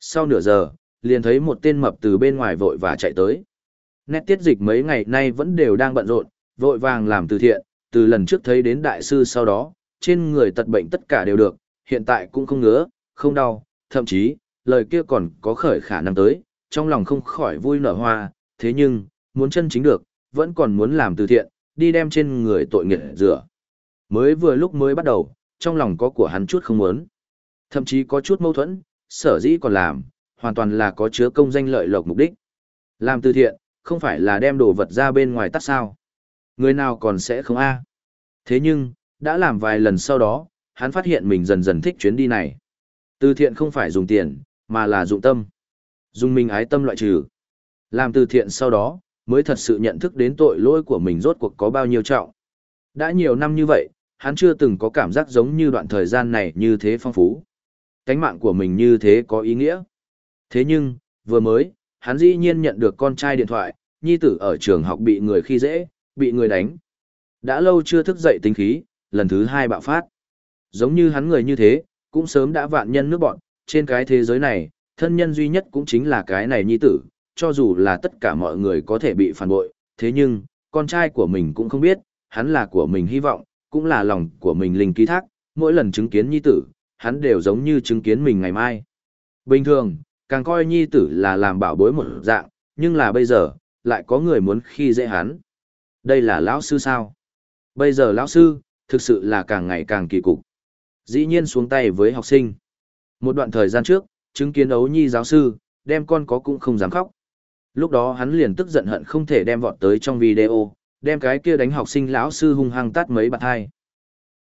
Sau nửa giờ, liền thấy một tên mập từ bên ngoài vội và chạy tới. Nét tiết dịch mấy ngày nay vẫn đều đang bận rộn, vội vàng làm từ thiện, từ lần trước thấy đến đại sư sau đó, trên người tật bệnh tất cả đều được, hiện tại cũng không ngứa, không đau, thậm chí, lời kia còn có khởi khả năng tới, trong lòng không khỏi vui nở hoa, thế nhưng, muốn chân chính được, vẫn còn muốn làm từ thiện, đi đem trên người tội nghiệp rửa. Mới vừa lúc mới bắt đầu, trong lòng có của hắn chút không muốn. Thậm chí có chút mâu thuẫn, sở dĩ còn làm, hoàn toàn là có chứa công danh lợi lộc mục đích. Làm từ thiện, không phải là đem đồ vật ra bên ngoài tắt sao. Người nào còn sẽ không a Thế nhưng, đã làm vài lần sau đó, hắn phát hiện mình dần dần thích chuyến đi này. Từ thiện không phải dùng tiền, mà là dụng tâm. Dùng mình ái tâm loại trừ. Làm từ thiện sau đó, mới thật sự nhận thức đến tội lỗi của mình rốt cuộc có bao nhiêu trọng. Đã nhiều năm như vậy, hắn chưa từng có cảm giác giống như đoạn thời gian này như thế phong phú. Cánh mạng của mình như thế có ý nghĩa. Thế nhưng, vừa mới, hắn dĩ nhiên nhận được con trai điện thoại, nhi tử ở trường học bị người khi dễ, bị người đánh. Đã lâu chưa thức dậy tính khí, lần thứ hai bạo phát. Giống như hắn người như thế, cũng sớm đã vạn nhân nước bọn, trên cái thế giới này, thân nhân duy nhất cũng chính là cái này nhi tử, cho dù là tất cả mọi người có thể bị phản bội, thế nhưng, con trai của mình cũng không biết, hắn là của mình hy vọng, cũng là lòng của mình linh ký thác, mỗi lần chứng kiến nhi tử, hắn đều giống như chứng kiến mình ngày mai. Bình thường, càng coi nhi tử là làm bảo bối một dạng, nhưng là bây giờ, lại có người muốn khi dễ hắn. Đây là lão sư sao? Bây giờ lão sư, thực sự là càng ngày càng kỳ cục. Dĩ nhiên xuống tay với học sinh. Một đoạn thời gian trước, chứng kiến ấu nhi giáo sư, đem con có cũng không dám khóc. Lúc đó hắn liền tức giận hận không thể đem vọt tới trong video, đem cái kia đánh học sinh lão sư hung hăng tát mấy bạt hai.